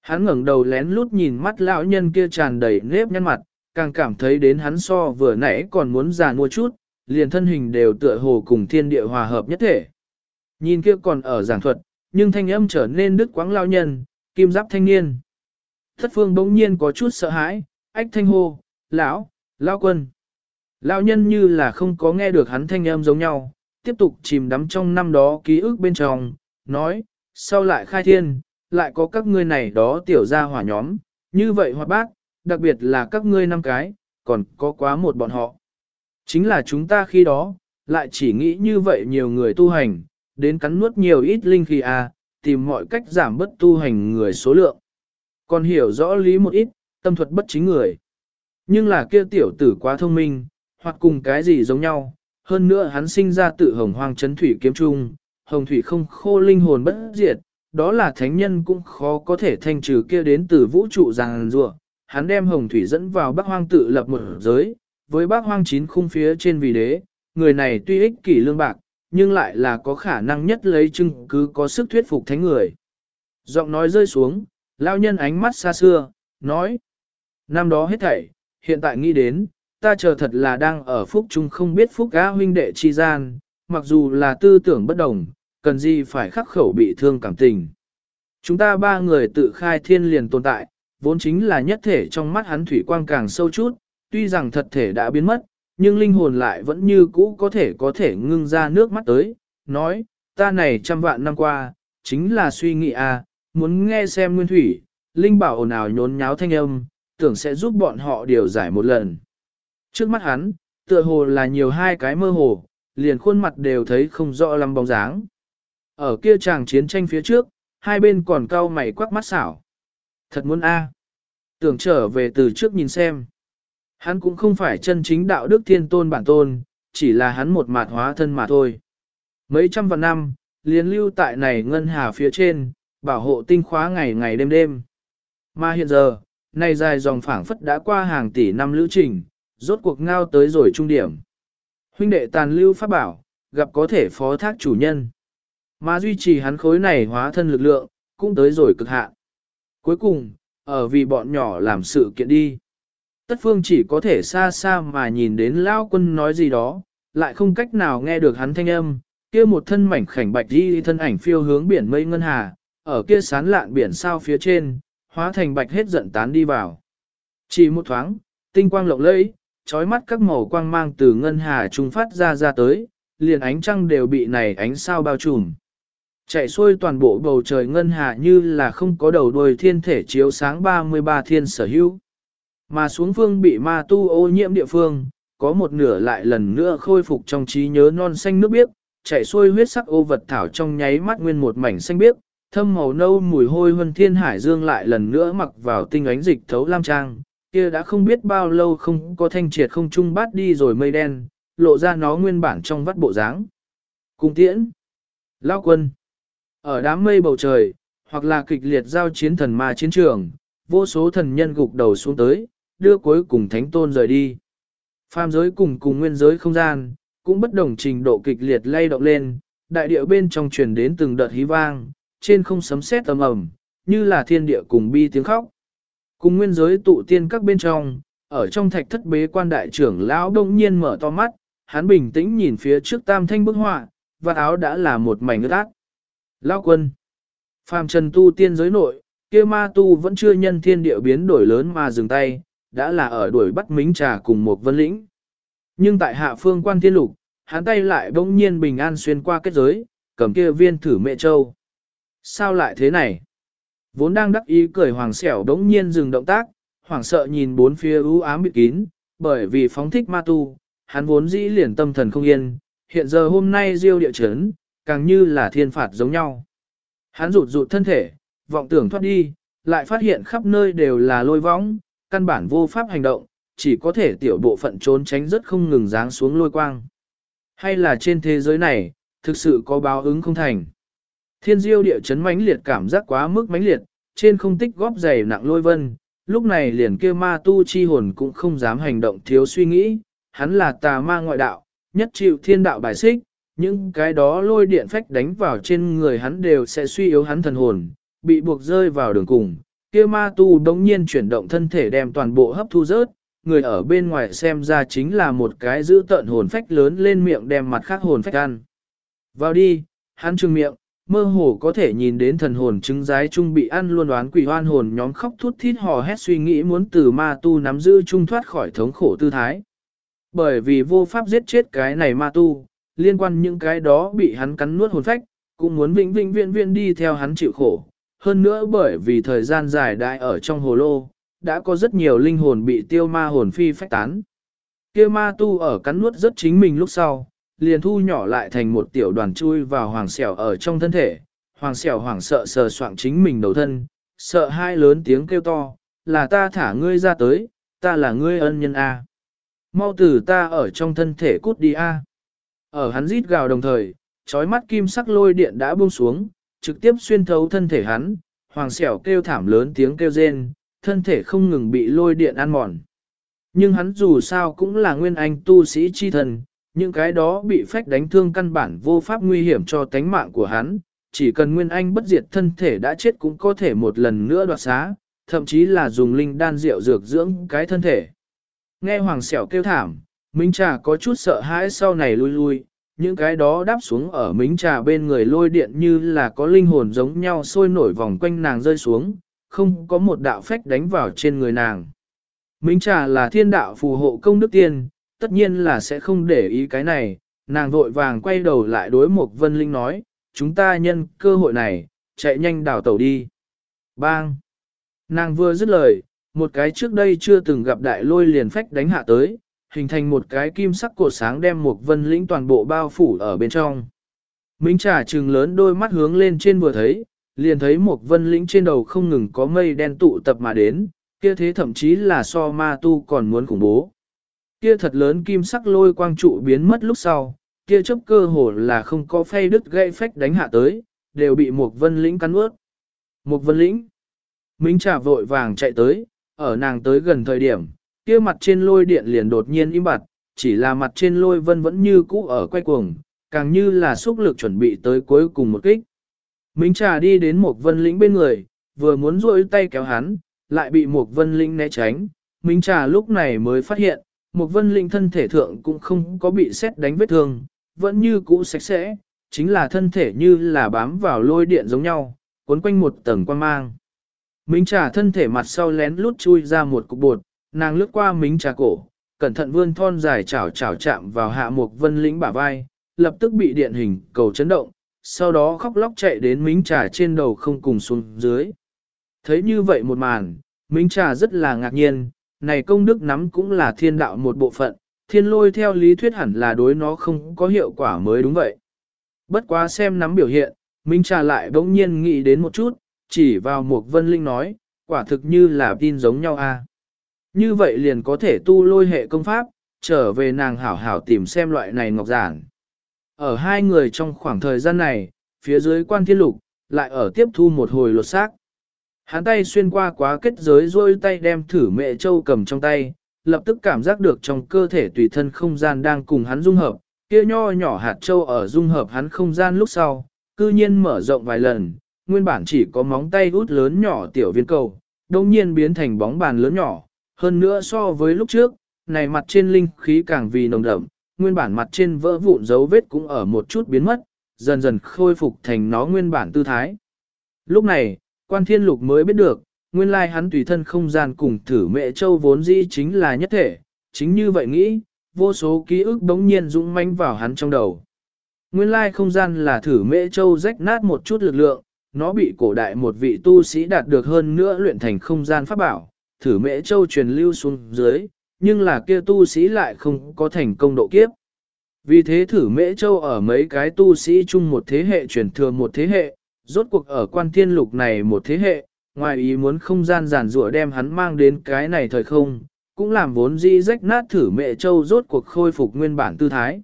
Hắn ngẩng đầu lén lút nhìn mắt lão nhân kia tràn đầy nếp nhăn mặt, càng cảm thấy đến hắn so vừa nãy còn muốn già mua chút, liền thân hình đều tựa hồ cùng thiên địa hòa hợp nhất thể. Nhìn kia còn ở giảng thuật, nhưng thanh âm trở nên đứt quãng lao nhân, kim giáp thanh niên. Thất phương bỗng nhiên có chút sợ hãi, ách thanh hô, lão, lão quân. Lão nhân như là không có nghe được hắn thanh âm giống nhau, tiếp tục chìm đắm trong năm đó ký ức bên trong, nói, sau lại khai thiên, lại có các ngươi này đó tiểu ra hỏa nhóm, như vậy hoạt bác, đặc biệt là các ngươi năm cái, còn có quá một bọn họ. Chính là chúng ta khi đó, lại chỉ nghĩ như vậy nhiều người tu hành, đến cắn nuốt nhiều ít linh khí à, tìm mọi cách giảm bất tu hành người số lượng. Còn hiểu rõ lý một ít, tâm thuật bất chính người. Nhưng là kia tiểu tử quá thông minh, hoặc cùng cái gì giống nhau, hơn nữa hắn sinh ra tự hồng hoang chấn thủy kiếm trung, hồng thủy không khô linh hồn bất diệt, đó là thánh nhân cũng khó có thể thanh trừ kia đến từ vũ trụ ràng rùa. Hắn đem hồng thủy dẫn vào bắc hoang tự lập một giới, với bắc hoang chín khung phía trên vì đế, người này tuy ích kỷ lương bạc, nhưng lại là có khả năng nhất lấy chứng cứ có sức thuyết phục thánh người. Giọng nói rơi xuống, lao nhân ánh mắt xa xưa, nói. Năm đó hết thảy, hiện tại nghĩ đến, ta chờ thật là đang ở phúc chung không biết phúc gã huynh đệ chi gian, mặc dù là tư tưởng bất đồng, cần gì phải khắc khẩu bị thương cảm tình. Chúng ta ba người tự khai thiên liền tồn tại, vốn chính là nhất thể trong mắt hắn thủy quang càng sâu chút, tuy rằng thật thể đã biến mất, nhưng linh hồn lại vẫn như cũ có thể có thể ngưng ra nước mắt tới, nói, ta này trăm vạn năm qua, chính là suy nghĩ à, muốn nghe xem nguyên thủy, linh bảo ồn ào nhốn nháo thanh âm, tưởng sẽ giúp bọn họ điều giải một lần. Trước mắt hắn, tựa hồ là nhiều hai cái mơ hồ, liền khuôn mặt đều thấy không rõ lắm bóng dáng. Ở kia chàng chiến tranh phía trước, hai bên còn cau mày quắc mắt xảo. Thật muốn a, Tưởng trở về từ trước nhìn xem. Hắn cũng không phải chân chính đạo đức thiên tôn bản tôn, chỉ là hắn một mạt hóa thân mà thôi. Mấy trăm vạn năm, liền lưu tại này ngân hà phía trên, bảo hộ tinh khóa ngày ngày đêm đêm. Mà hiện giờ, này dài dòng phảng phất đã qua hàng tỷ năm lữ trình, rốt cuộc ngao tới rồi trung điểm. Huynh đệ tàn lưu pháp bảo, gặp có thể phó thác chủ nhân. Mà duy trì hắn khối này hóa thân lực lượng, cũng tới rồi cực hạn. Cuối cùng, ở vì bọn nhỏ làm sự kiện đi. Tất phương chỉ có thể xa xa mà nhìn đến Lao quân nói gì đó, lại không cách nào nghe được hắn thanh âm, kia một thân mảnh khảnh bạch đi thân ảnh phiêu hướng biển mây ngân hà, ở kia sán lạn biển sao phía trên, hóa thành bạch hết giận tán đi vào. Chỉ một thoáng, tinh quang lộng lẫy, trói mắt các màu quang mang từ ngân hà trung phát ra ra tới, liền ánh trăng đều bị này ánh sao bao trùm. Chạy xuôi toàn bộ bầu trời ngân hà như là không có đầu đuôi thiên thể chiếu sáng 33 thiên sở hữu. Mà xuống phương bị ma tu ô nhiễm địa phương, có một nửa lại lần nữa khôi phục trong trí nhớ non xanh nước biếc, chạy xuôi huyết sắc ô vật thảo trong nháy mắt nguyên một mảnh xanh biếc, thâm màu nâu mùi hôi huân thiên hải dương lại lần nữa mặc vào tinh ánh dịch thấu lam trang, kia đã không biết bao lâu không có thanh triệt không trung bát đi rồi mây đen, lộ ra nó nguyên bản trong vắt bộ dáng. Cung tiễn, lao quân, ở đám mây bầu trời, hoặc là kịch liệt giao chiến thần ma chiến trường, vô số thần nhân gục đầu xuống tới, đưa cuối cùng thánh tôn rời đi. Phàm giới cùng cùng nguyên giới không gian, cũng bất đồng trình độ kịch liệt lay động lên, đại địa bên trong truyền đến từng đợt hí vang, trên không sấm sét ầm ầm, như là thiên địa cùng bi tiếng khóc. Cùng nguyên giới tụ tiên các bên trong, ở trong thạch thất bế quan đại trưởng lão đông nhiên mở to mắt, hắn bình tĩnh nhìn phía trước tam thanh bức họa, và áo đã là một mảnh ướt át. Lão quân, phàm trần tu tiên giới nội, kia ma tu vẫn chưa nhân thiên địa biến đổi lớn mà dừng tay, đã là ở đuổi bắt mính trà cùng một vân lĩnh. Nhưng tại hạ phương quan thiên lục, hắn tay lại bỗng nhiên bình an xuyên qua kết giới, cầm kia viên thử mẹ châu. Sao lại thế này? Vốn đang đắc ý cười hoàng xẻo đống nhiên dừng động tác, hoảng sợ nhìn bốn phía u ám bịt kín, bởi vì phóng thích ma tu, hắn vốn dĩ liền tâm thần không yên, hiện giờ hôm nay diêu địa chấn, càng như là thiên phạt giống nhau. Hắn rụt rụt thân thể, vọng tưởng thoát đi, lại phát hiện khắp nơi đều là lôi võng, căn bản vô pháp hành động, chỉ có thể tiểu bộ phận trốn tránh rất không ngừng giáng xuống lôi quang. Hay là trên thế giới này, thực sự có báo ứng không thành. Thiên diêu địa chấn mãnh liệt cảm giác quá mức mãnh liệt, trên không tích góp dày nặng lôi vân, lúc này liền kia ma tu chi hồn cũng không dám hành động thiếu suy nghĩ, hắn là tà ma ngoại đạo, nhất chịu thiên đạo bài xích, những cái đó lôi điện phách đánh vào trên người hắn đều sẽ suy yếu hắn thần hồn, bị buộc rơi vào đường cùng. Kia ma tu đống nhiên chuyển động thân thể đem toàn bộ hấp thu rớt, người ở bên ngoài xem ra chính là một cái giữ tận hồn phách lớn lên miệng đem mặt khác hồn phách ăn. Vào đi, hắn trừng miệng, Mơ hồ có thể nhìn đến thần hồn trứng giái chung bị ăn luôn đoán quỷ hoan hồn nhóm khóc thút thít hò hét suy nghĩ muốn từ ma tu nắm giữ chung thoát khỏi thống khổ tư thái. Bởi vì vô pháp giết chết cái này ma tu, liên quan những cái đó bị hắn cắn nuốt hồn phách, cũng muốn vĩnh vĩnh viễn viễn đi theo hắn chịu khổ. Hơn nữa bởi vì thời gian dài đại ở trong hồ lô, đã có rất nhiều linh hồn bị tiêu ma hồn phi phách tán. kia ma tu ở cắn nuốt rất chính mình lúc sau, liền thu nhỏ lại thành một tiểu đoàn chui vào hoàng xẻo ở trong thân thể. Hoàng xẻo hoảng sợ sờ soạng chính mình đầu thân, sợ hai lớn tiếng kêu to, là ta thả ngươi ra tới, ta là ngươi ân nhân A. Mau từ ta ở trong thân thể cút đi A. Ở hắn rít gào đồng thời, trói mắt kim sắc lôi điện đã buông xuống, trực tiếp xuyên thấu thân thể hắn, hoàng xẻo kêu thảm lớn tiếng kêu rên, thân thể không ngừng bị lôi điện ăn mòn. Nhưng hắn dù sao cũng là nguyên anh tu sĩ chi thần, những cái đó bị phách đánh thương căn bản vô pháp nguy hiểm cho tánh mạng của hắn, chỉ cần nguyên anh bất diệt thân thể đã chết cũng có thể một lần nữa đoạt xá, thậm chí là dùng linh đan rượu dược dưỡng cái thân thể. Nghe hoàng xẻo kêu thảm, Minh Trà có chút sợ hãi sau này lui lui, những cái đó đáp xuống ở mính Trà bên người lôi điện như là có linh hồn giống nhau sôi nổi vòng quanh nàng rơi xuống, không có một đạo phách đánh vào trên người nàng. Mính Trà là thiên đạo phù hộ công đức tiên, tất nhiên là sẽ không để ý cái này, nàng vội vàng quay đầu lại đối một vân linh nói, chúng ta nhân cơ hội này, chạy nhanh đảo tàu đi. Bang! Nàng vừa dứt lời, một cái trước đây chưa từng gặp đại lôi liền phách đánh hạ tới, hình thành một cái kim sắc cột sáng đem một vân lĩnh toàn bộ bao phủ ở bên trong. Minh trả trừng lớn đôi mắt hướng lên trên vừa thấy, liền thấy một vân lĩnh trên đầu không ngừng có mây đen tụ tập mà đến, kia thế thậm chí là so ma tu còn muốn khủng bố. Kia thật lớn kim sắc lôi quang trụ biến mất lúc sau, kia chấp cơ hồ là không có phay đứt gãy phách đánh hạ tới, đều bị một vân lĩnh cắn ướt. Một vân lĩnh, Minh trả vội vàng chạy tới, ở nàng tới gần thời điểm, kia mặt trên lôi điện liền đột nhiên im bặt, chỉ là mặt trên lôi vân vẫn như cũ ở quay cuồng, càng như là xúc lực chuẩn bị tới cuối cùng một kích. Minh trà đi đến một vân lĩnh bên người, vừa muốn rôi tay kéo hắn, lại bị một vân lĩnh né tránh. Minh trà lúc này mới phát hiện, một vân lĩnh thân thể thượng cũng không có bị xét đánh vết thương, vẫn như cũ sạch sẽ, chính là thân thể như là bám vào lôi điện giống nhau, cuốn quanh một tầng quan mang. Mính trà thân thể mặt sau lén lút chui ra một cục bột, nàng lướt qua mính trà cổ, cẩn thận vươn thon dài chảo chảo chạm vào hạ mục vân lĩnh bả vai, lập tức bị điện hình cầu chấn động, sau đó khóc lóc chạy đến mính trà trên đầu không cùng xuống dưới. Thấy như vậy một màn, mính trà rất là ngạc nhiên, này công đức nắm cũng là thiên đạo một bộ phận, thiên lôi theo lý thuyết hẳn là đối nó không có hiệu quả mới đúng vậy. Bất quá xem nắm biểu hiện, Minh Trà lại bỗng nhiên nghĩ đến một chút, chỉ vào Mục vân linh nói, quả thực như là tin giống nhau a. Như vậy liền có thể tu lôi hệ công pháp, trở về nàng hảo hảo tìm xem loại này ngọc giản. Ở hai người trong khoảng thời gian này, phía dưới quan thiên lục, lại ở tiếp thu một hồi lột xác. Hắn tay xuyên qua quá kết giới rôi tay đem thử mẹ châu cầm trong tay, lập tức cảm giác được trong cơ thể tùy thân không gian đang cùng hắn dung hợp, kia nho nhỏ hạt châu ở dung hợp hắn không gian lúc sau, cư nhiên mở rộng vài lần, nguyên bản chỉ có móng tay út lớn nhỏ tiểu viên cầu, đồng nhiên biến thành bóng bàn lớn nhỏ, hơn nữa so với lúc trước, này mặt trên linh khí càng vì nồng đậm, nguyên bản mặt trên vỡ vụn dấu vết cũng ở một chút biến mất, dần dần khôi phục thành nó nguyên bản tư thái. Lúc này, quan thiên lục mới biết được, nguyên lai hắn tùy thân không gian cùng thử mẹ châu vốn dĩ chính là nhất thể, chính như vậy nghĩ, vô số ký ức bỗng nhiên dũng manh vào hắn trong đầu. Nguyên lai không gian là thử mẹ châu rách nát một chút lực lượng, nó bị cổ đại một vị tu sĩ đạt được hơn nữa luyện thành không gian pháp bảo, thử mễ châu truyền lưu xuống dưới, nhưng là kia tu sĩ lại không có thành công độ kiếp. Vì thế thử mễ châu ở mấy cái tu sĩ chung một thế hệ truyền thừa một thế hệ, rốt cuộc ở quan thiên lục này một thế hệ, ngoài ý muốn không gian giản rủa đem hắn mang đến cái này thời không, cũng làm vốn dĩ rách nát thử mẹ châu rốt cuộc khôi phục nguyên bản tư thái.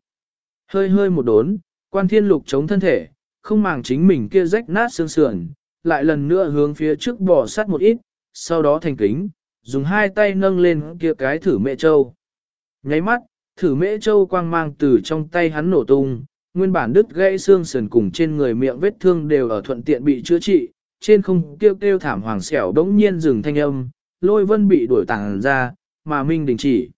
Hơi hơi một đốn, quan thiên lục chống thân thể, không màng chính mình kia rách nát xương sườn, lại lần nữa hướng phía trước bò sát một ít, sau đó thành kính, dùng hai tay nâng lên kia cái thử mẹ châu. Nháy mắt, thử mẹ châu quang mang từ trong tay hắn nổ tung, nguyên bản đứt gãy xương sườn cùng trên người miệng vết thương đều ở thuận tiện bị chữa trị, trên không kêu kêu thảm hoàng xẻo đống nhiên dừng thanh âm, lôi vân bị đuổi tàng ra, mà minh đình chỉ.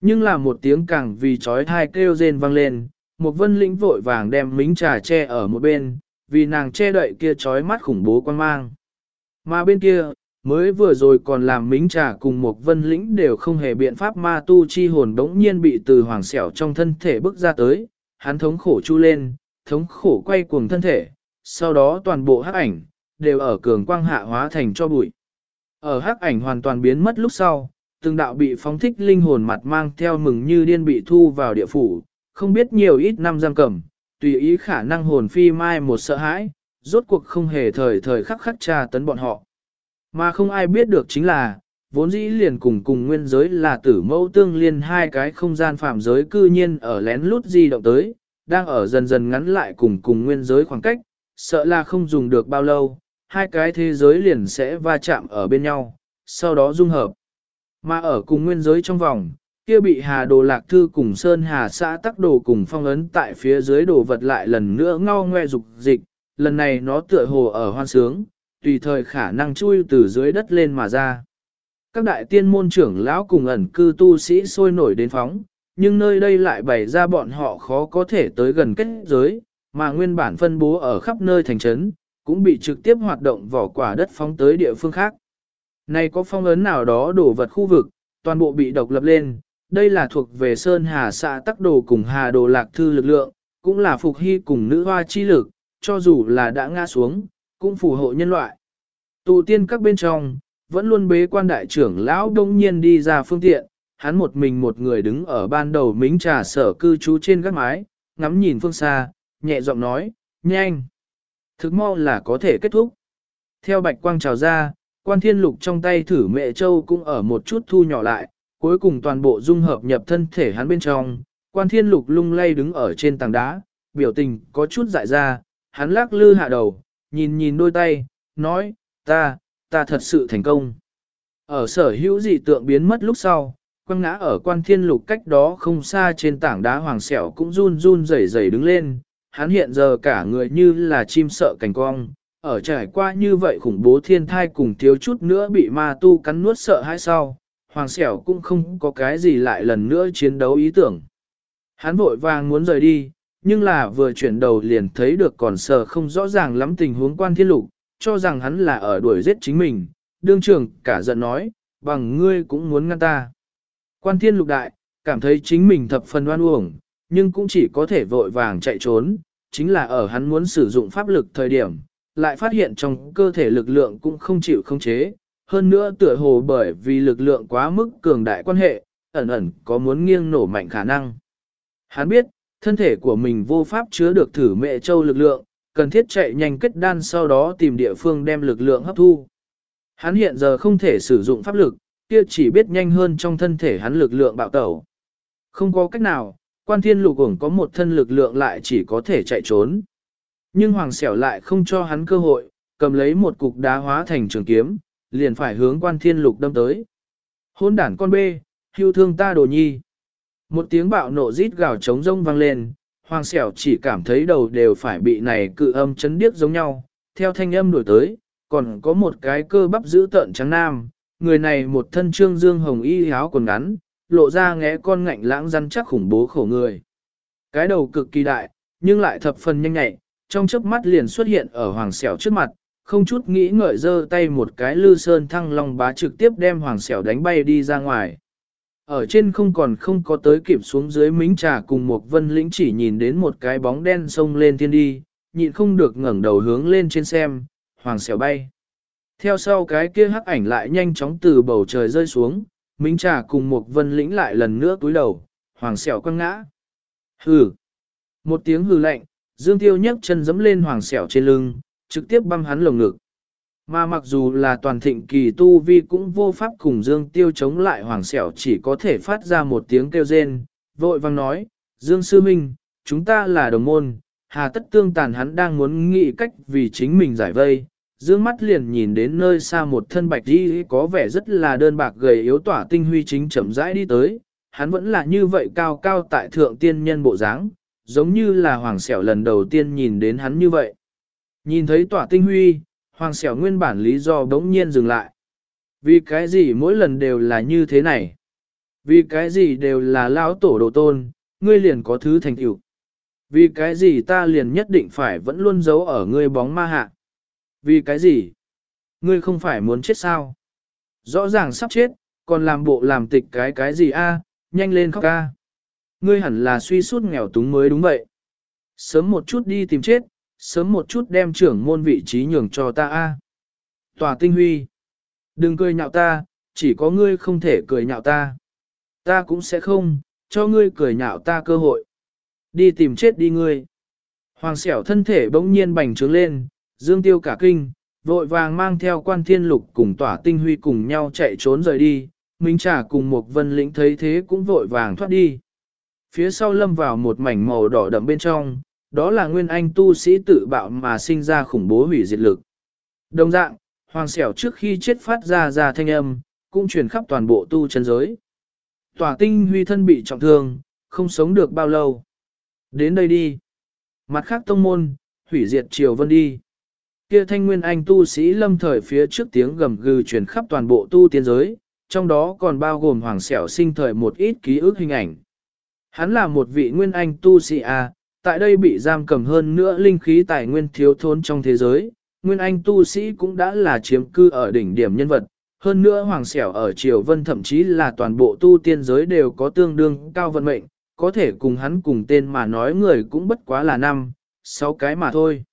Nhưng là một tiếng càng vì chói thai kêu rên vang lên, một vân lĩnh vội vàng đem mính trà che ở một bên, vì nàng che đậy kia chói mắt khủng bố quan mang. Mà bên kia, mới vừa rồi còn làm mính trà cùng một vân lĩnh đều không hề biện pháp ma tu chi hồn đống nhiên bị từ hoàng xẻo trong thân thể bước ra tới, hắn thống khổ chu lên, thống khổ quay cuồng thân thể, sau đó toàn bộ hắc ảnh, đều ở cường quang hạ hóa thành cho bụi. Ở hắc ảnh hoàn toàn biến mất lúc sau, từng đạo bị phóng thích linh hồn mặt mang theo mừng như điên bị thu vào địa phủ, không biết nhiều ít năm giam cầm, tùy ý khả năng hồn phi mai một sợ hãi, rốt cuộc không hề thời thời khắc khắc tra tấn bọn họ. Mà không ai biết được chính là, vốn dĩ liền cùng cùng nguyên giới là tử mẫu tương liên hai cái không gian phạm giới cư nhiên ở lén lút di động tới, đang ở dần dần ngắn lại cùng cùng nguyên giới khoảng cách, sợ là không dùng được bao lâu, hai cái thế giới liền sẽ va chạm ở bên nhau, sau đó dung hợp. Mà ở cùng nguyên giới trong vòng, kia bị Hà Đồ Lạc Thư cùng Sơn Hà xã tắc đồ cùng phong ấn tại phía dưới đồ vật lại lần nữa ngao ngoe dục dịch, lần này nó tựa hồ ở hoan sướng, tùy thời khả năng chui từ dưới đất lên mà ra. Các đại tiên môn trưởng lão cùng ẩn cư tu sĩ sôi nổi đến phóng, nhưng nơi đây lại bày ra bọn họ khó có thể tới gần kết giới, mà nguyên bản phân bố ở khắp nơi thành trấn, cũng bị trực tiếp hoạt động vỏ quả đất phóng tới địa phương khác. Này có phong ấn nào đó đổ vật khu vực, toàn bộ bị độc lập lên, đây là thuộc về Sơn Hà xã tắc đồ cùng Hà đồ lạc thư lực lượng, cũng là phục hy cùng nữ hoa chi lực, cho dù là đã ngã xuống, cũng phù hộ nhân loại. Tụ tiên các bên trong, vẫn luôn bế quan đại trưởng lão đông nhiên đi ra phương tiện, hắn một mình một người đứng ở ban đầu mính trà sở cư trú trên gác mái, ngắm nhìn phương xa, nhẹ giọng nói, nhanh. Thực mau là có thể kết thúc. Theo bạch quang trào ra, quan thiên lục trong tay thử mẹ châu cũng ở một chút thu nhỏ lại, cuối cùng toàn bộ dung hợp nhập thân thể hắn bên trong. Quan thiên lục lung lay đứng ở trên tảng đá, biểu tình có chút dại ra, hắn lắc lư hạ đầu, nhìn nhìn đôi tay, nói, ta, ta thật sự thành công. Ở sở hữu dị tượng biến mất lúc sau, quăng ngã ở quan thiên lục cách đó không xa trên tảng đá hoàng sẹo cũng run run rẩy rẩy đứng lên, hắn hiện giờ cả người như là chim sợ cảnh cong, ở trải qua như vậy khủng bố thiên thai cùng thiếu chút nữa bị ma tu cắn nuốt sợ hãi sau, hoàng sẹo cũng không có cái gì lại lần nữa chiến đấu ý tưởng. Hắn vội vàng muốn rời đi, nhưng là vừa chuyển đầu liền thấy được còn sờ không rõ ràng lắm tình huống quan thiên lục, cho rằng hắn là ở đuổi giết chính mình, đương trưởng cả giận nói, bằng ngươi cũng muốn ngăn ta. Quan thiên lục đại, cảm thấy chính mình thập phần oan uổng, nhưng cũng chỉ có thể vội vàng chạy trốn, chính là ở hắn muốn sử dụng pháp lực thời điểm, lại phát hiện trong cơ thể lực lượng cũng không chịu không chế, hơn nữa tựa hồ bởi vì lực lượng quá mức cường đại quan hệ, ẩn ẩn có muốn nghiêng nổ mạnh khả năng. Hắn biết, thân thể của mình vô pháp chứa được thử mẹ châu lực lượng, cần thiết chạy nhanh kết đan sau đó tìm địa phương đem lực lượng hấp thu. Hắn hiện giờ không thể sử dụng pháp lực, kia chỉ biết nhanh hơn trong thân thể hắn lực lượng bạo tẩu. Không có cách nào, quan thiên lục ủng có một thân lực lượng lại chỉ có thể chạy trốn. Nhưng hoàng xẻo lại không cho hắn cơ hội, cầm lấy một cục đá hóa thành trường kiếm, liền phải hướng quan thiên lục đâm tới. Hôn đản con bê, hưu thương ta đồ nhi. Một tiếng bạo nộ rít gào trống rông vang lên, hoàng xẻo chỉ cảm thấy đầu đều phải bị này cự âm chấn điếc giống nhau, theo thanh âm đổi tới, còn có một cái cơ bắp giữ tợn trắng nam, người này một thân trương dương hồng y áo quần ngắn, lộ ra ngẽ con ngạnh lãng rắn chắc khủng bố khổ người. Cái đầu cực kỳ đại, nhưng lại thập phần nhanh nhạy, trong chớp mắt liền xuất hiện ở hoàng xẻo trước mặt, không chút nghĩ ngợi giơ tay một cái lư sơn thăng long bá trực tiếp đem hoàng xẻo đánh bay đi ra ngoài. Ở trên không còn không có tới kịp xuống dưới mính trà cùng một vân lĩnh chỉ nhìn đến một cái bóng đen sông lên thiên đi, nhịn không được ngẩng đầu hướng lên trên xem, hoàng xẻo bay. Theo sau cái kia hắc ảnh lại nhanh chóng từ bầu trời rơi xuống, Minh Trà cùng một vân lĩnh lại lần nữa túi đầu, hoàng xẻo quăng ngã. Hừ. Một tiếng hừ lạnh, Dương Tiêu nhấc chân dẫm lên hoàng xẻo trên lưng, trực tiếp băm hắn lồng ngực. Mà mặc dù là toàn thịnh kỳ tu vi cũng vô pháp cùng Dương Tiêu chống lại hoàng sẹo chỉ có thể phát ra một tiếng kêu rên, vội vang nói, Dương Sư Minh, chúng ta là đồng môn, hà tất tương tàn hắn đang muốn nghĩ cách vì chính mình giải vây, dương mắt liền nhìn đến nơi xa một thân bạch đi có vẻ rất là đơn bạc gầy yếu tỏa tinh huy chính chậm rãi đi tới, hắn vẫn là như vậy cao cao tại thượng tiên nhân bộ dáng, giống như là hoàng sẹo lần đầu tiên nhìn đến hắn như vậy. Nhìn thấy tỏa tinh huy, hoàng xẻo nguyên bản lý do đống nhiên dừng lại. Vì cái gì mỗi lần đều là như thế này? Vì cái gì đều là lão tổ đồ tôn, ngươi liền có thứ thành tựu. Vì cái gì ta liền nhất định phải vẫn luôn giấu ở ngươi bóng ma hạ? Vì cái gì? Ngươi không phải muốn chết sao? Rõ ràng sắp chết, còn làm bộ làm tịch cái cái gì a? nhanh lên khóc ca. Ngươi hẳn là suy suốt nghèo túng mới đúng vậy. Sớm một chút đi tìm chết, sớm một chút đem trưởng môn vị trí nhường cho ta a. Tòa tinh huy. Đừng cười nhạo ta, chỉ có ngươi không thể cười nhạo ta. Ta cũng sẽ không, cho ngươi cười nhạo ta cơ hội. Đi tìm chết đi ngươi. Hoàng xẻo thân thể bỗng nhiên bành trướng lên, dương tiêu cả kinh, vội vàng mang theo quan thiên lục cùng tỏa tinh huy cùng nhau chạy trốn rời đi, Minh Trà cùng một vân lĩnh thấy thế cũng vội vàng thoát đi. Phía sau lâm vào một mảnh màu đỏ đậm bên trong, đó là nguyên anh tu sĩ tự bạo mà sinh ra khủng bố hủy diệt lực. Đồng dạng, hoàng xẻo trước khi chết phát ra ra thanh âm, cũng truyền khắp toàn bộ tu chân giới. Tỏa tinh huy thân bị trọng thương, không sống được bao lâu. Đến đây đi. Mặt khác tông môn, hủy diệt triều vân đi. Kia thanh nguyên anh tu sĩ lâm thời phía trước tiếng gầm gừ truyền khắp toàn bộ tu tiên giới, trong đó còn bao gồm hoàng xẻo sinh thời một ít ký ức hình ảnh. Hắn là một vị nguyên anh tu sĩ A, tại đây bị giam cầm hơn nữa linh khí tài nguyên thiếu thốn trong thế giới, nguyên anh tu sĩ cũng đã là chiếm cư ở đỉnh điểm nhân vật, hơn nữa hoàng xẻo ở triều vân thậm chí là toàn bộ tu tiên giới đều có tương đương cao vận mệnh, có thể cùng hắn cùng tên mà nói người cũng bất quá là năm, sáu cái mà thôi.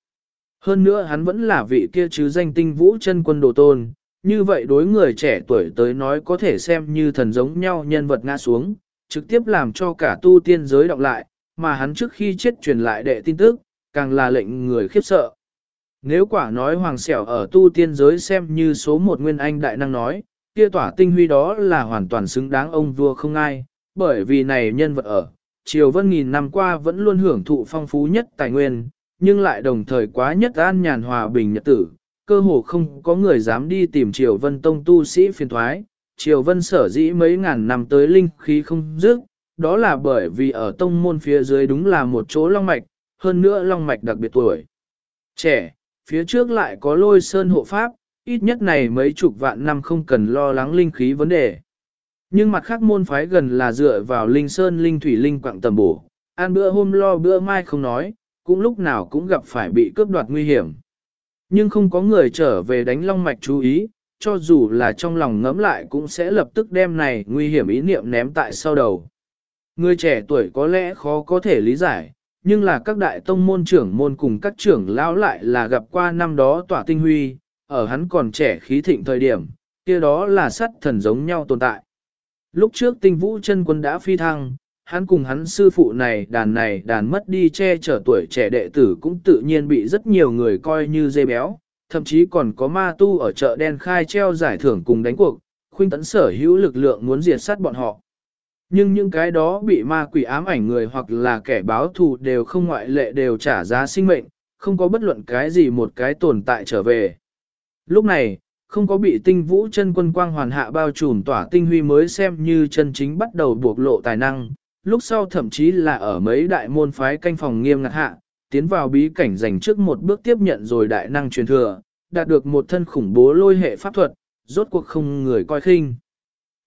Hơn nữa hắn vẫn là vị kia chứ danh tinh vũ chân quân đồ tôn, như vậy đối người trẻ tuổi tới nói có thể xem như thần giống nhau nhân vật ngã xuống, trực tiếp làm cho cả tu tiên giới đọc lại, mà hắn trước khi chết truyền lại đệ tin tức, càng là lệnh người khiếp sợ. Nếu quả nói hoàng xẻo ở tu tiên giới xem như số một nguyên anh đại năng nói, kia tỏa tinh huy đó là hoàn toàn xứng đáng ông vua không ai, bởi vì này nhân vật ở, triều vân nghìn năm qua vẫn luôn hưởng thụ phong phú nhất tài nguyên, nhưng lại đồng thời quá nhất an nhàn hòa bình nhật tử, cơ hồ không có người dám đi tìm triều vân tông tu sĩ phiền thoái, triều vân sở dĩ mấy ngàn năm tới linh khí không dứt, đó là bởi vì ở tông môn phía dưới đúng là một chỗ long mạch, hơn nữa long mạch đặc biệt tuổi. Trẻ, phía trước lại có lôi sơn hộ pháp, ít nhất này mấy chục vạn năm không cần lo lắng linh khí vấn đề. Nhưng mặt khác môn phái gần là dựa vào linh sơn linh thủy linh quạng tầm bổ, ăn bữa hôm lo bữa mai không nói, cũng lúc nào cũng gặp phải bị cướp đoạt nguy hiểm. Nhưng không có người trở về đánh long mạch chú ý, cho dù là trong lòng ngẫm lại cũng sẽ lập tức đem này nguy hiểm ý niệm ném tại sau đầu. Người trẻ tuổi có lẽ khó có thể lý giải, nhưng là các đại tông môn trưởng môn cùng các trưởng lão lại là gặp qua năm đó tỏa tinh huy, ở hắn còn trẻ khí thịnh thời điểm, kia đó là sắt thần giống nhau tồn tại. Lúc trước tinh vũ chân quân đã phi thăng, hắn cùng hắn sư phụ này đàn này đàn mất đi che chở tuổi trẻ đệ tử cũng tự nhiên bị rất nhiều người coi như dê béo, thậm chí còn có ma tu ở chợ đen khai treo giải thưởng cùng đánh cuộc, khuynh tấn sở hữu lực lượng muốn diệt sát bọn họ. Nhưng những cái đó bị ma quỷ ám ảnh người hoặc là kẻ báo thù đều không ngoại lệ đều trả giá sinh mệnh, không có bất luận cái gì một cái tồn tại trở về. Lúc này, không có bị tinh vũ chân quân quang hoàn hạ bao trùm tỏa tinh huy mới xem như chân chính bắt đầu buộc lộ tài năng, lúc sau thậm chí là ở mấy đại môn phái canh phòng nghiêm ngặt hạ, tiến vào bí cảnh dành trước một bước tiếp nhận rồi đại năng truyền thừa, đạt được một thân khủng bố lôi hệ pháp thuật, rốt cuộc không người coi khinh.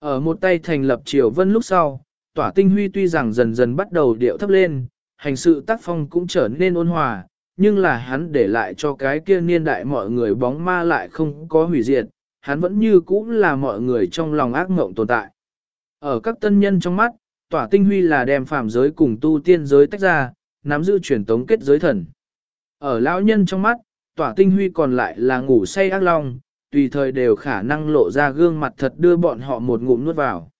Ở một tay thành lập triều vân lúc sau, tỏa tinh huy tuy rằng dần dần bắt đầu điệu thấp lên, hành sự tác phong cũng trở nên ôn hòa, nhưng là hắn để lại cho cái kia niên đại mọi người bóng ma lại không có hủy diệt, hắn vẫn như cũ là mọi người trong lòng ác mộng tồn tại. Ở các tân nhân trong mắt, tỏa tinh huy là đem phàm giới cùng tu tiên giới tách ra, nắm giữ truyền tống kết giới thần. Ở lão nhân trong mắt, tỏa tinh huy còn lại là ngủ say ác long, tùy thời đều khả năng lộ ra gương mặt thật đưa bọn họ một ngụm nuốt vào.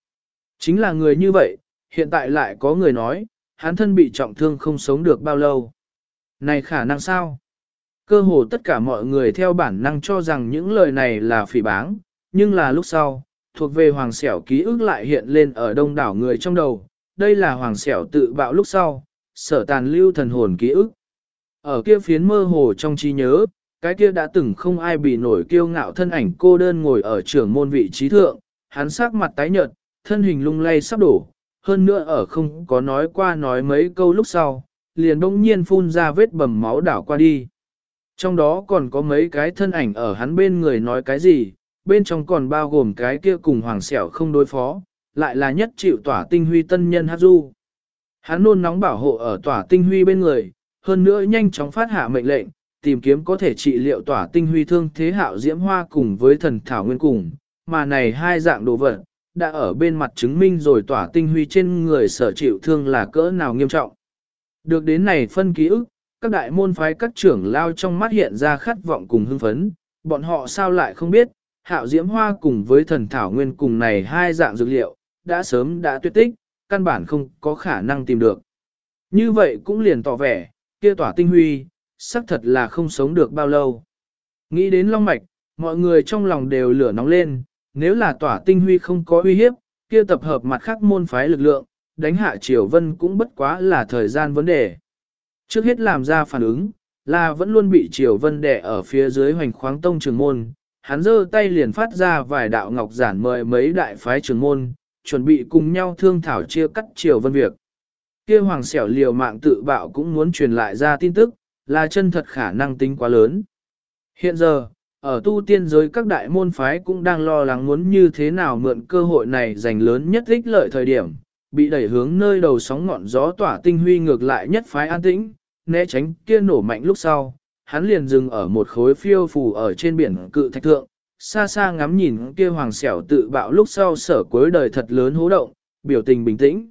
Chính là người như vậy, hiện tại lại có người nói, hắn thân bị trọng thương không sống được bao lâu. Này khả năng sao? Cơ hồ tất cả mọi người theo bản năng cho rằng những lời này là phỉ báng, nhưng là lúc sau, thuộc về hoàng xẻo ký ức lại hiện lên ở đông đảo người trong đầu. Đây là hoàng xẻo tự bạo lúc sau, sở tàn lưu thần hồn ký ức. Ở kia phiến mơ hồ trong trí nhớ, cái kia đã từng không ai bị nổi kiêu ngạo thân ảnh cô đơn ngồi ở trưởng môn vị trí thượng, hắn sắc mặt tái nhợt, thân hình lung lay sắp đổ, hơn nữa ở không có nói qua nói mấy câu lúc sau, liền bỗng nhiên phun ra vết bầm máu đảo qua đi. Trong đó còn có mấy cái thân ảnh ở hắn bên người nói cái gì, bên trong còn bao gồm cái kia cùng hoàng sẹo không đối phó, lại là nhất chịu tỏa tinh huy tân nhân hát du. Hắn nôn nóng bảo hộ ở tỏa tinh huy bên người, hơn nữa nhanh chóng phát hạ mệnh lệnh, tìm kiếm có thể trị liệu tỏa tinh huy thương thế hạo diễm hoa cùng với thần thảo nguyên cùng, mà này hai dạng đồ vật, đã ở bên mặt chứng minh rồi tỏa tinh huy trên người sở chịu thương là cỡ nào nghiêm trọng. Được đến này phân ký ức, các đại môn phái các trưởng lao trong mắt hiện ra khát vọng cùng hưng phấn, bọn họ sao lại không biết, hạo diễm hoa cùng với thần thảo nguyên cùng này hai dạng dược liệu, đã sớm đã tuyệt tích, căn bản không có khả năng tìm được. Như vậy cũng liền tỏ vẻ, kia tỏa tinh huy, xác thật là không sống được bao lâu. Nghĩ đến Long Mạch, mọi người trong lòng đều lửa nóng lên, nếu là tỏa tinh huy không có uy hiếp, kia tập hợp mặt khác môn phái lực lượng, đánh hạ Triều Vân cũng bất quá là thời gian vấn đề. Trước hết làm ra phản ứng, là vẫn luôn bị Triều Vân đè ở phía dưới hoành khoáng tông trường môn, hắn giơ tay liền phát ra vài đạo ngọc giản mời mấy đại phái trường môn, chuẩn bị cùng nhau thương thảo chia cắt Triều Vân việc. Kia hoàng xẻo liều mạng tự bạo cũng muốn truyền lại ra tin tức, là chân thật khả năng tính quá lớn. Hiện giờ, ở tu tiên giới các đại môn phái cũng đang lo lắng muốn như thế nào mượn cơ hội này giành lớn nhất ích lợi thời điểm, bị đẩy hướng nơi đầu sóng ngọn gió tỏa tinh huy ngược lại nhất phái an tĩnh, né tránh kia nổ mạnh lúc sau, hắn liền dừng ở một khối phiêu phù ở trên biển cự thạch thượng, xa xa ngắm nhìn kia hoàng xẻo tự bạo lúc sau sở cuối đời thật lớn hố động, biểu tình bình tĩnh.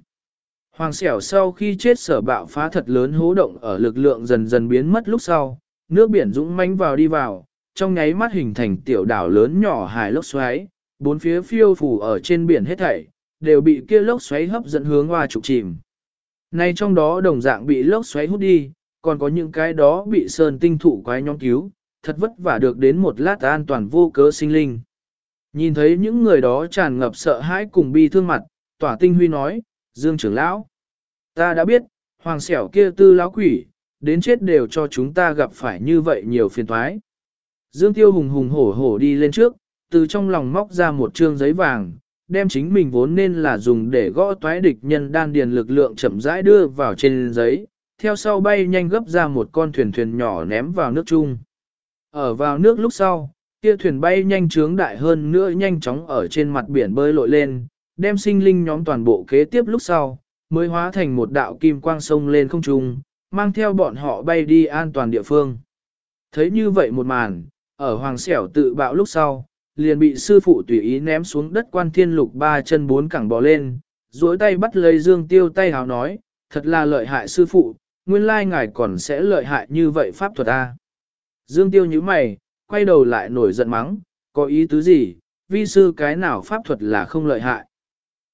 Hoàng xẻo sau khi chết sở bạo phá thật lớn hố động ở lực lượng dần dần biến mất lúc sau, nước biển dũng mãnh vào đi vào, trong nháy mắt hình thành tiểu đảo lớn nhỏ hải lốc xoáy, bốn phía phiêu phù ở trên biển hết thảy, đều bị kia lốc xoáy hấp dẫn hướng hoa trục chìm. Nay trong đó đồng dạng bị lốc xoáy hút đi, còn có những cái đó bị sơn tinh thụ quái nhóm cứu, thật vất vả được đến một lát an toàn vô cớ sinh linh. Nhìn thấy những người đó tràn ngập sợ hãi cùng bi thương mặt, tỏa tinh huy nói, Dương trưởng lão, ta đã biết, hoàng xẻo kia tư lão quỷ, đến chết đều cho chúng ta gặp phải như vậy nhiều phiền toái. Dương tiêu hùng hùng hổ hổ đi lên trước, từ trong lòng móc ra một trương giấy vàng, đem chính mình vốn nên là dùng để gõ toái địch nhân đan điền lực lượng chậm rãi đưa vào trên giấy, theo sau bay nhanh gấp ra một con thuyền thuyền nhỏ ném vào nước chung. Ở vào nước lúc sau, kia thuyền bay nhanh trướng đại hơn nữa nhanh chóng ở trên mặt biển bơi lội lên, đem sinh linh nhóm toàn bộ kế tiếp lúc sau, mới hóa thành một đạo kim quang sông lên không trung, mang theo bọn họ bay đi an toàn địa phương. Thấy như vậy một màn, ở hoàng xẻo tự bạo lúc sau, liền bị sư phụ tùy ý ném xuống đất quan thiên lục ba chân bốn cẳng bò lên, duỗi tay bắt lấy dương tiêu tay hào nói, thật là lợi hại sư phụ, nguyên lai ngài còn sẽ lợi hại như vậy pháp thuật a. Dương tiêu như mày, quay đầu lại nổi giận mắng, có ý tứ gì, vi sư cái nào pháp thuật là không lợi hại.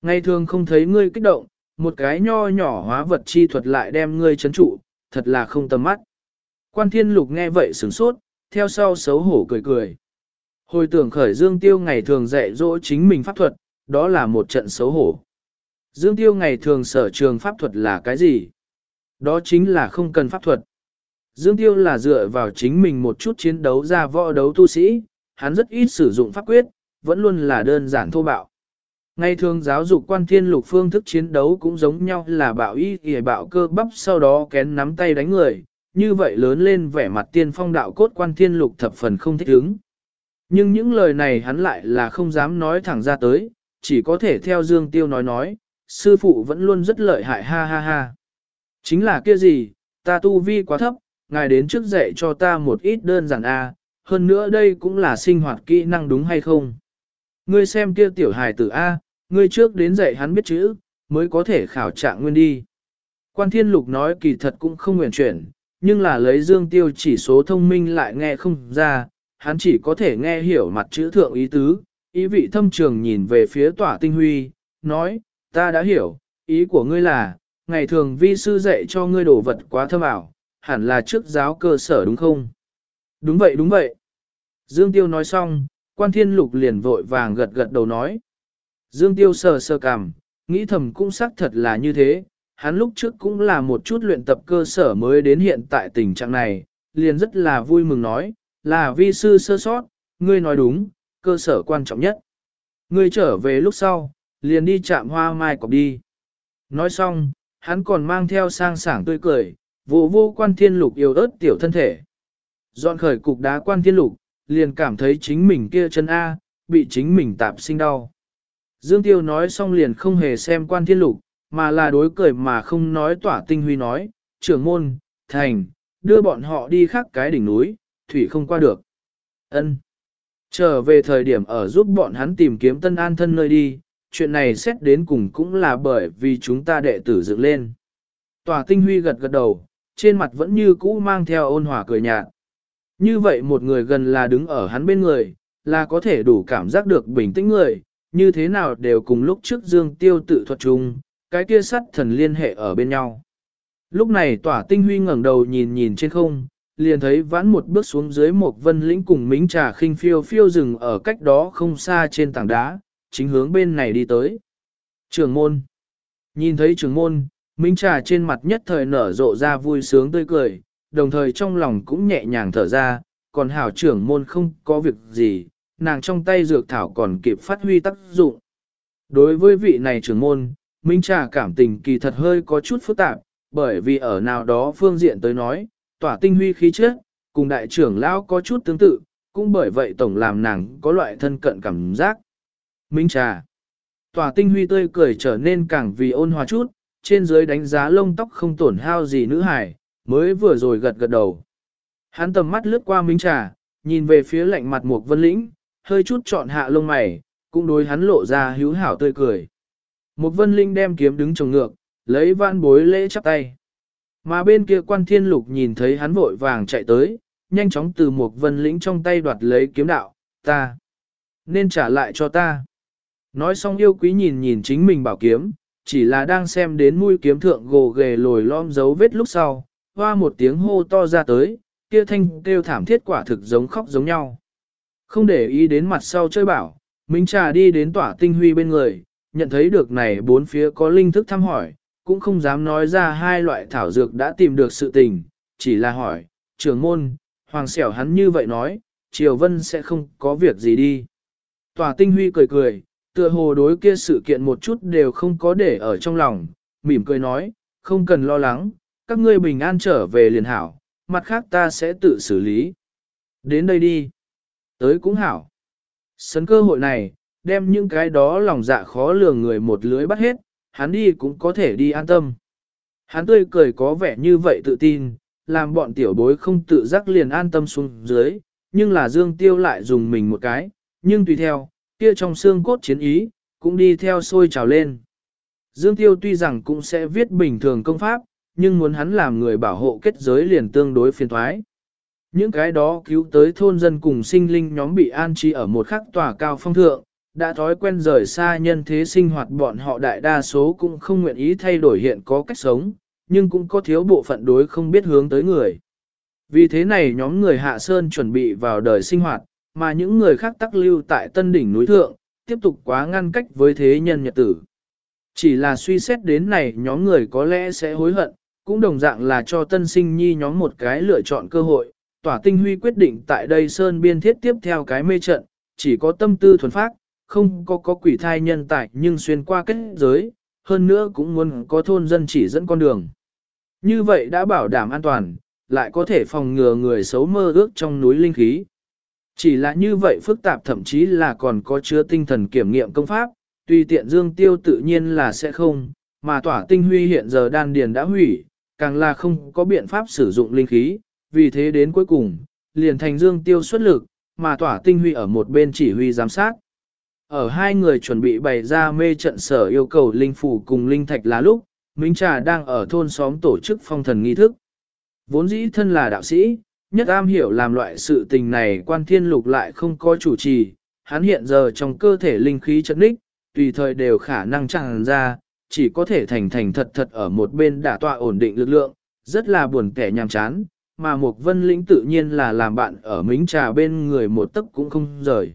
Ngày thường không thấy ngươi kích động, một cái nho nhỏ hóa vật chi thuật lại đem ngươi chấn trụ, thật là không tầm mắt. Quan thiên lục nghe vậy sửng sốt, theo sau xấu hổ cười cười. Hồi tưởng khởi Dương Tiêu ngày thường dạy dỗ chính mình pháp thuật, đó là một trận xấu hổ. Dương Tiêu ngày thường sở trường pháp thuật là cái gì? Đó chính là không cần pháp thuật. Dương Tiêu là dựa vào chính mình một chút chiến đấu ra võ đấu tu sĩ, hắn rất ít sử dụng pháp quyết, vẫn luôn là đơn giản thô bạo. Ngày thường giáo dục quan thiên lục phương thức chiến đấu cũng giống nhau là bạo y kìa bạo cơ bắp sau đó kén nắm tay đánh người, như vậy lớn lên vẻ mặt tiên phong đạo cốt quan thiên lục thập phần không thích ứng. Nhưng những lời này hắn lại là không dám nói thẳng ra tới, chỉ có thể theo Dương Tiêu nói nói, sư phụ vẫn luôn rất lợi hại ha ha ha. Chính là kia gì, ta tu vi quá thấp, ngài đến trước dạy cho ta một ít đơn giản a, hơn nữa đây cũng là sinh hoạt kỹ năng đúng hay không. Ngươi xem kia tiểu hài tử A, ngươi trước đến dạy hắn biết chữ, mới có thể khảo trạng nguyên đi. Quan thiên lục nói kỳ thật cũng không nguyện chuyển, nhưng là lấy dương tiêu chỉ số thông minh lại nghe không ra, hắn chỉ có thể nghe hiểu mặt chữ thượng ý tứ, ý vị thâm trường nhìn về phía tỏa tinh huy, nói, ta đã hiểu, ý của ngươi là, ngày thường vi sư dạy cho ngươi đổ vật quá thâm ảo, hẳn là trước giáo cơ sở đúng không? Đúng vậy đúng vậy. Dương Tiêu nói xong, quan thiên lục liền vội vàng gật gật đầu nói. Dương Tiêu sờ sờ cằm, nghĩ thầm cũng xác thật là như thế, hắn lúc trước cũng là một chút luyện tập cơ sở mới đến hiện tại tình trạng này, liền rất là vui mừng nói, là vi sư sơ sót, ngươi nói đúng, cơ sở quan trọng nhất. Ngươi trở về lúc sau, liền đi chạm hoa mai cọc đi. Nói xong, hắn còn mang theo sang sảng tươi cười, vô vô quan thiên lục yêu ớt tiểu thân thể. Dọn khởi cục đá quan thiên lục, liền cảm thấy chính mình kia chân A, bị chính mình tạp sinh đau. Dương Tiêu nói xong liền không hề xem quan thiên lục, mà là đối cười mà không nói tỏa tinh huy nói, trưởng môn, thành, đưa bọn họ đi khác cái đỉnh núi, thủy không qua được. Ân. Trở về thời điểm ở giúp bọn hắn tìm kiếm tân an thân nơi đi, chuyện này xét đến cùng cũng là bởi vì chúng ta đệ tử dựng lên. Tòa tinh huy gật gật đầu, trên mặt vẫn như cũ mang theo ôn hòa cười nhạt. Như vậy một người gần là đứng ở hắn bên người, là có thể đủ cảm giác được bình tĩnh người, như thế nào đều cùng lúc trước dương tiêu tự thuật chung, cái kia sắt thần liên hệ ở bên nhau. Lúc này tỏa tinh huy ngẩng đầu nhìn nhìn trên không, liền thấy vãn một bước xuống dưới một vân lĩnh cùng mính trà khinh phiêu phiêu rừng ở cách đó không xa trên tảng đá, chính hướng bên này đi tới. Trường môn. Nhìn thấy trường môn, mính trà trên mặt nhất thời nở rộ ra vui sướng tươi cười, đồng thời trong lòng cũng nhẹ nhàng thở ra, còn hảo trưởng môn không có việc gì, nàng trong tay dược thảo còn kịp phát huy tác dụng. Đối với vị này trưởng môn, Minh Trà cảm tình kỳ thật hơi có chút phức tạp, bởi vì ở nào đó phương diện tới nói, tỏa tinh huy khí chất, cùng đại trưởng lão có chút tương tự, cũng bởi vậy tổng làm nàng có loại thân cận cảm giác. Minh Trà Tỏa tinh huy tươi cười trở nên càng vì ôn hòa chút, trên dưới đánh giá lông tóc không tổn hao gì nữ hải, mới vừa rồi gật gật đầu. Hắn tầm mắt lướt qua Minh Trà, nhìn về phía lạnh mặt một vân lĩnh, hơi chút chọn hạ lông mày, cũng đối hắn lộ ra hữu hảo tươi cười. Một vân linh đem kiếm đứng trồng ngược, lấy van bối lễ chắp tay. Mà bên kia quan thiên lục nhìn thấy hắn vội vàng chạy tới, nhanh chóng từ một vân lĩnh trong tay đoạt lấy kiếm đạo, ta, nên trả lại cho ta. Nói xong yêu quý nhìn nhìn chính mình bảo kiếm, chỉ là đang xem đến mũi kiếm thượng gồ ghề lồi lom dấu vết lúc sau, hoa một tiếng hô to ra tới, kia thanh kêu thảm thiết quả thực giống khóc giống nhau. Không để ý đến mặt sau chơi bảo, Minh Trà đi đến tỏa tinh huy bên người, nhận thấy được này bốn phía có linh thức thăm hỏi, cũng không dám nói ra hai loại thảo dược đã tìm được sự tình, chỉ là hỏi, trưởng môn, hoàng xẻo hắn như vậy nói, Triều Vân sẽ không có việc gì đi. Tỏa tinh huy cười cười, tựa hồ đối kia sự kiện một chút đều không có để ở trong lòng, mỉm cười nói, không cần lo lắng, các ngươi bình an trở về liền hảo, mặt khác ta sẽ tự xử lý. Đến đây đi. Tới cũng hảo. Sấn cơ hội này, đem những cái đó lòng dạ khó lường người một lưới bắt hết, hắn đi cũng có thể đi an tâm. Hắn tươi cười có vẻ như vậy tự tin, làm bọn tiểu bối không tự giác liền an tâm xuống dưới, nhưng là Dương Tiêu lại dùng mình một cái, nhưng tùy theo, kia trong xương cốt chiến ý, cũng đi theo sôi trào lên. Dương Tiêu tuy rằng cũng sẽ viết bình thường công pháp, nhưng muốn hắn làm người bảo hộ kết giới liền tương đối phiền thoái. Những cái đó cứu tới thôn dân cùng sinh linh nhóm bị an trí ở một khắc tòa cao phong thượng, đã thói quen rời xa nhân thế sinh hoạt bọn họ đại đa số cũng không nguyện ý thay đổi hiện có cách sống, nhưng cũng có thiếu bộ phận đối không biết hướng tới người. Vì thế này nhóm người Hạ Sơn chuẩn bị vào đời sinh hoạt, mà những người khác tắc lưu tại tân đỉnh núi thượng, tiếp tục quá ngăn cách với thế nhân nhật tử. Chỉ là suy xét đến này nhóm người có lẽ sẽ hối hận, cũng đồng dạng là cho tân sinh nhi nhóm một cái lựa chọn cơ hội, tỏa tinh huy quyết định tại đây Sơn biên thiết tiếp theo cái mê trận, chỉ có tâm tư thuần phát, không có có quỷ thai nhân tại nhưng xuyên qua kết giới, hơn nữa cũng muốn có thôn dân chỉ dẫn con đường. Như vậy đã bảo đảm an toàn, lại có thể phòng ngừa người xấu mơ ước trong núi linh khí. Chỉ là như vậy phức tạp thậm chí là còn có chứa tinh thần kiểm nghiệm công pháp, tùy tiện dương tiêu tự nhiên là sẽ không, mà tỏa tinh huy hiện giờ đan điền đã hủy, càng là không có biện pháp sử dụng linh khí, vì thế đến cuối cùng, liền thành dương tiêu xuất lực, mà tỏa tinh huy ở một bên chỉ huy giám sát. Ở hai người chuẩn bị bày ra mê trận sở yêu cầu linh phủ cùng linh thạch là lúc, Minh Trà đang ở thôn xóm tổ chức phong thần nghi thức. Vốn dĩ thân là đạo sĩ, nhất am hiểu làm loại sự tình này quan thiên lục lại không có chủ trì, hắn hiện giờ trong cơ thể linh khí trận ních, tùy thời đều khả năng tràn ra, chỉ có thể thành thành thật thật ở một bên đả tọa ổn định lực lượng, rất là buồn kẻ nhàm chán, mà một vân lĩnh tự nhiên là làm bạn ở mính trà bên người một tấc cũng không rời.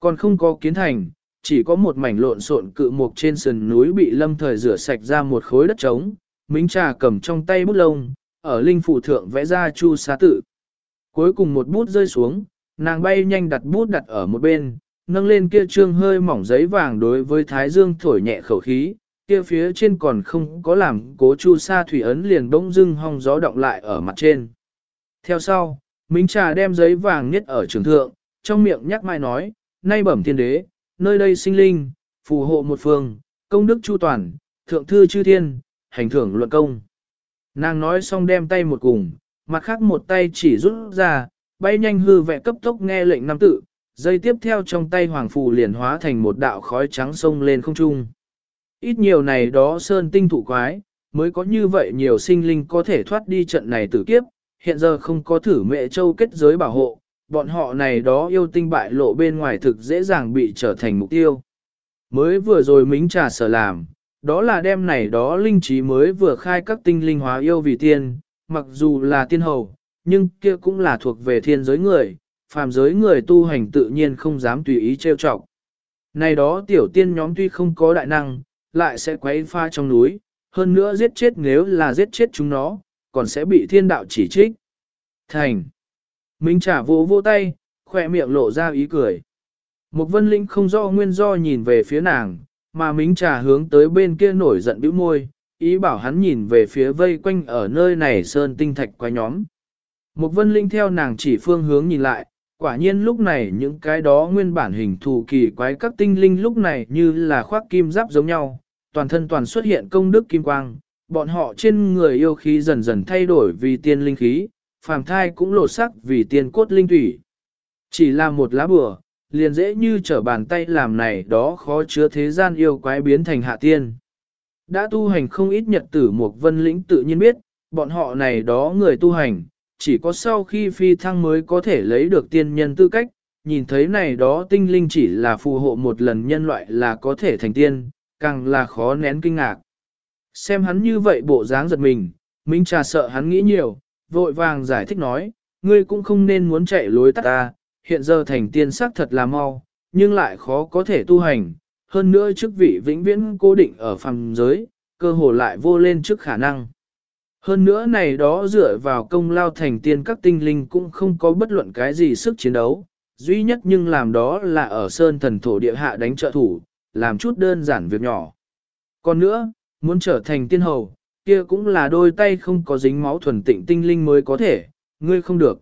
Còn không có kiến thành, chỉ có một mảnh lộn xộn cự mục trên sườn núi bị lâm thời rửa sạch ra một khối đất trống, mính trà cầm trong tay bút lông, ở linh phủ thượng vẽ ra chu xá tự. Cuối cùng một bút rơi xuống, nàng bay nhanh đặt bút đặt ở một bên, nâng lên kia trương hơi mỏng giấy vàng đối với thái dương thổi nhẹ khẩu khí, kia phía trên còn không có làm cố chu sa thủy ấn liền bỗng dưng hong gió động lại ở mặt trên. Theo sau, Minh Trà đem giấy vàng nhất ở trường thượng, trong miệng nhắc mai nói, nay bẩm thiên đế, nơi đây sinh linh, phù hộ một phương, công đức chu toàn, thượng thư chư thiên, hành thưởng luận công. Nàng nói xong đem tay một cùng, mặt khác một tay chỉ rút ra, bay nhanh hư vẽ cấp tốc nghe lệnh năm tự, dây tiếp theo trong tay hoàng phù liền hóa thành một đạo khói trắng sông lên không trung. Ít nhiều này đó sơn tinh thủ quái, mới có như vậy nhiều sinh linh có thể thoát đi trận này tử kiếp, hiện giờ không có thử mẹ châu kết giới bảo hộ, bọn họ này đó yêu tinh bại lộ bên ngoài thực dễ dàng bị trở thành mục tiêu. Mới vừa rồi mính trà sở làm, đó là đêm này đó linh trí mới vừa khai các tinh linh hóa yêu vì tiên, mặc dù là tiên hầu, nhưng kia cũng là thuộc về thiên giới người, phàm giới người tu hành tự nhiên không dám tùy ý trêu chọc. Này đó tiểu tiên nhóm tuy không có đại năng, lại sẽ quấy pha trong núi, hơn nữa giết chết nếu là giết chết chúng nó, còn sẽ bị thiên đạo chỉ trích. Thành. Minh trả vỗ vỗ tay, khỏe miệng lộ ra ý cười. Một vân linh không do nguyên do nhìn về phía nàng, mà Mính trà hướng tới bên kia nổi giận bĩu môi, ý bảo hắn nhìn về phía vây quanh ở nơi này sơn tinh thạch quái nhóm. Một vân linh theo nàng chỉ phương hướng nhìn lại, quả nhiên lúc này những cái đó nguyên bản hình thù kỳ quái các tinh linh lúc này như là khoác kim giáp giống nhau, toàn thân toàn xuất hiện công đức kim quang, bọn họ trên người yêu khí dần dần thay đổi vì tiên linh khí, phàm thai cũng lột sắc vì tiên cốt linh thủy. Chỉ là một lá bừa, liền dễ như trở bàn tay làm này đó khó chứa thế gian yêu quái biến thành hạ tiên. Đã tu hành không ít nhật tử một vân lĩnh tự nhiên biết, bọn họ này đó người tu hành, chỉ có sau khi phi thăng mới có thể lấy được tiên nhân tư cách, nhìn thấy này đó tinh linh chỉ là phù hộ một lần nhân loại là có thể thành tiên, càng là khó nén kinh ngạc. Xem hắn như vậy bộ dáng giật mình, Minh Trà sợ hắn nghĩ nhiều, vội vàng giải thích nói, ngươi cũng không nên muốn chạy lối tắt ta, hiện giờ thành tiên sắc thật là mau, nhưng lại khó có thể tu hành, hơn nữa chức vị vĩnh viễn cố định ở phàm giới, cơ hồ lại vô lên trước khả năng. Hơn nữa này đó dựa vào công lao thành tiên các tinh linh cũng không có bất luận cái gì sức chiến đấu, duy nhất nhưng làm đó là ở sơn thần thổ địa hạ đánh trợ thủ, làm chút đơn giản việc nhỏ. Còn nữa, muốn trở thành tiên hầu, kia cũng là đôi tay không có dính máu thuần tịnh tinh linh mới có thể, ngươi không được.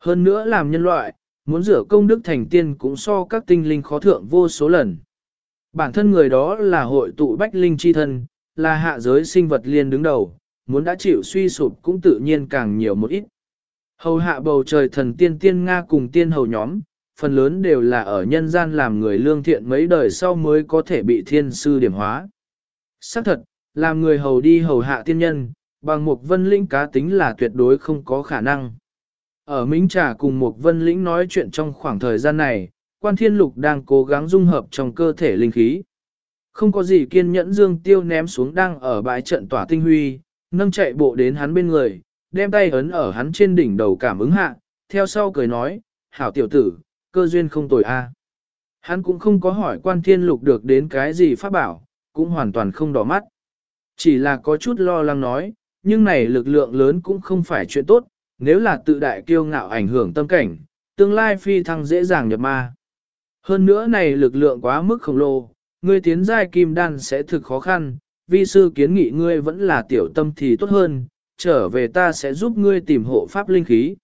Hơn nữa làm nhân loại, muốn rửa công đức thành tiên cũng so các tinh linh khó thượng vô số lần. Bản thân người đó là hội tụ bách linh chi thân, là hạ giới sinh vật liên đứng đầu, muốn đã chịu suy sụp cũng tự nhiên càng nhiều một ít. Hầu hạ bầu trời thần tiên tiên Nga cùng tiên hầu nhóm, phần lớn đều là ở nhân gian làm người lương thiện mấy đời sau mới có thể bị thiên sư điểm hóa. Xác thật, làm người hầu đi hầu hạ tiên nhân, bằng một vân linh cá tính là tuyệt đối không có khả năng. Ở Minh Trà cùng một vân lĩnh nói chuyện trong khoảng thời gian này, quan thiên lục đang cố gắng dung hợp trong cơ thể linh khí. Không có gì kiên nhẫn dương tiêu ném xuống đang ở bãi trận tỏa tinh huy, nâng chạy bộ đến hắn bên người, đem tay ấn ở hắn trên đỉnh đầu cảm ứng hạ, theo sau cười nói, hảo tiểu tử, cơ duyên không tồi a. Hắn cũng không có hỏi quan thiên lục được đến cái gì pháp bảo, cũng hoàn toàn không đỏ mắt. Chỉ là có chút lo lắng nói, nhưng này lực lượng lớn cũng không phải chuyện tốt, nếu là tự đại kiêu ngạo ảnh hưởng tâm cảnh, tương lai phi thăng dễ dàng nhập ma. Hơn nữa này lực lượng quá mức khổng lồ, ngươi tiến giai kim đan sẽ thực khó khăn, vi sư kiến nghị ngươi vẫn là tiểu tâm thì tốt hơn, trở về ta sẽ giúp ngươi tìm hộ pháp linh khí.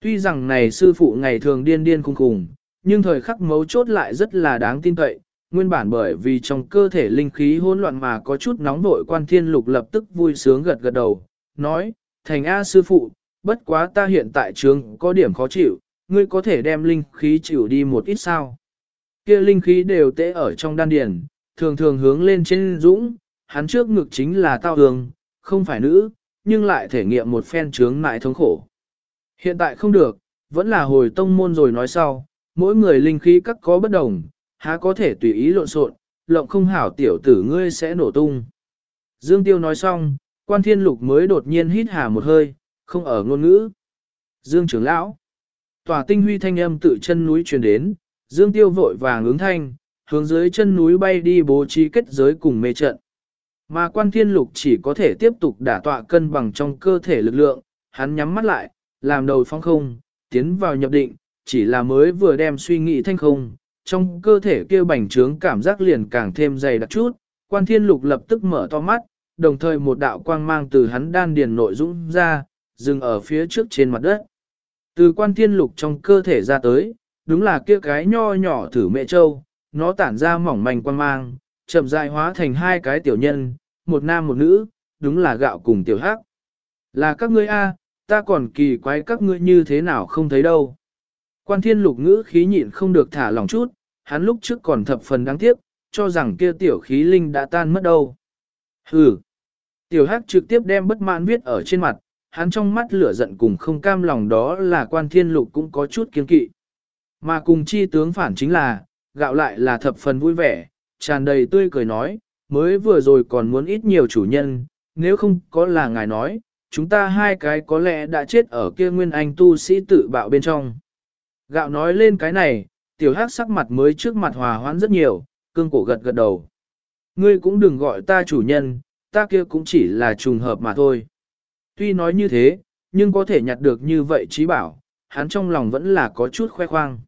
Tuy rằng này sư phụ ngày thường điên điên khùng khùng, nhưng thời khắc mấu chốt lại rất là đáng tin cậy, nguyên bản bởi vì trong cơ thể linh khí hỗn loạn mà có chút nóng vội quan thiên lục lập tức vui sướng gật gật đầu, nói, thành A sư phụ, bất quá ta hiện tại trường có điểm khó chịu, ngươi có thể đem linh khí chịu đi một ít sao. Kia linh khí đều tễ ở trong đan điền, thường thường hướng lên trên dũng, hắn trước ngực chính là tao đường không phải nữ, nhưng lại thể nghiệm một phen trướng mại thống khổ. Hiện tại không được, vẫn là hồi tông môn rồi nói sau, mỗi người linh khí các có bất đồng, há có thể tùy ý lộn xộn, lộng không hảo tiểu tử ngươi sẽ nổ tung. Dương Tiêu nói xong, quan thiên lục mới đột nhiên hít hà một hơi, không ở ngôn ngữ. Dương trưởng lão. Tòa tinh huy thanh âm tự chân núi truyền đến, Dương Tiêu vội vàng ứng thanh, hướng dưới chân núi bay đi bố trí kết giới cùng mê trận. Mà quan thiên lục chỉ có thể tiếp tục đả tọa cân bằng trong cơ thể lực lượng, hắn nhắm mắt lại, làm đầu phong không, tiến vào nhập định, chỉ là mới vừa đem suy nghĩ thanh không, trong cơ thể kia bành trướng cảm giác liền càng thêm dày đặc chút, quan thiên lục lập tức mở to mắt, đồng thời một đạo quang mang từ hắn đan điền nội dũng ra, dừng ở phía trước trên mặt đất. Từ quan thiên lục trong cơ thể ra tới, đúng là kia cái nho nhỏ thử mẹ châu, nó tản ra mỏng manh quang mang, chậm rãi hóa thành hai cái tiểu nhân, một nam một nữ, đúng là gạo cùng tiểu hắc. Là các ngươi a, ta còn kỳ quái các ngươi như thế nào không thấy đâu. Quan thiên lục ngữ khí nhịn không được thả lòng chút, hắn lúc trước còn thập phần đáng tiếc, cho rằng kia tiểu khí linh đã tan mất đâu. Hừ. Tiểu hắc trực tiếp đem bất mãn viết ở trên mặt, hắn trong mắt lửa giận cùng không cam lòng đó là quan thiên lục cũng có chút kiên kỵ. Mà cùng chi tướng phản chính là, gạo lại là thập phần vui vẻ, tràn đầy tươi cười nói, mới vừa rồi còn muốn ít nhiều chủ nhân, nếu không có là ngài nói, chúng ta hai cái có lẽ đã chết ở kia nguyên anh tu sĩ tự bạo bên trong. Gạo nói lên cái này, tiểu hắc sắc mặt mới trước mặt hòa hoãn rất nhiều, cương cổ gật gật đầu. Ngươi cũng đừng gọi ta chủ nhân, ta kia cũng chỉ là trùng hợp mà thôi. Tuy nói như thế, nhưng có thể nhặt được như vậy trí bảo, hắn trong lòng vẫn là có chút khoe khoang.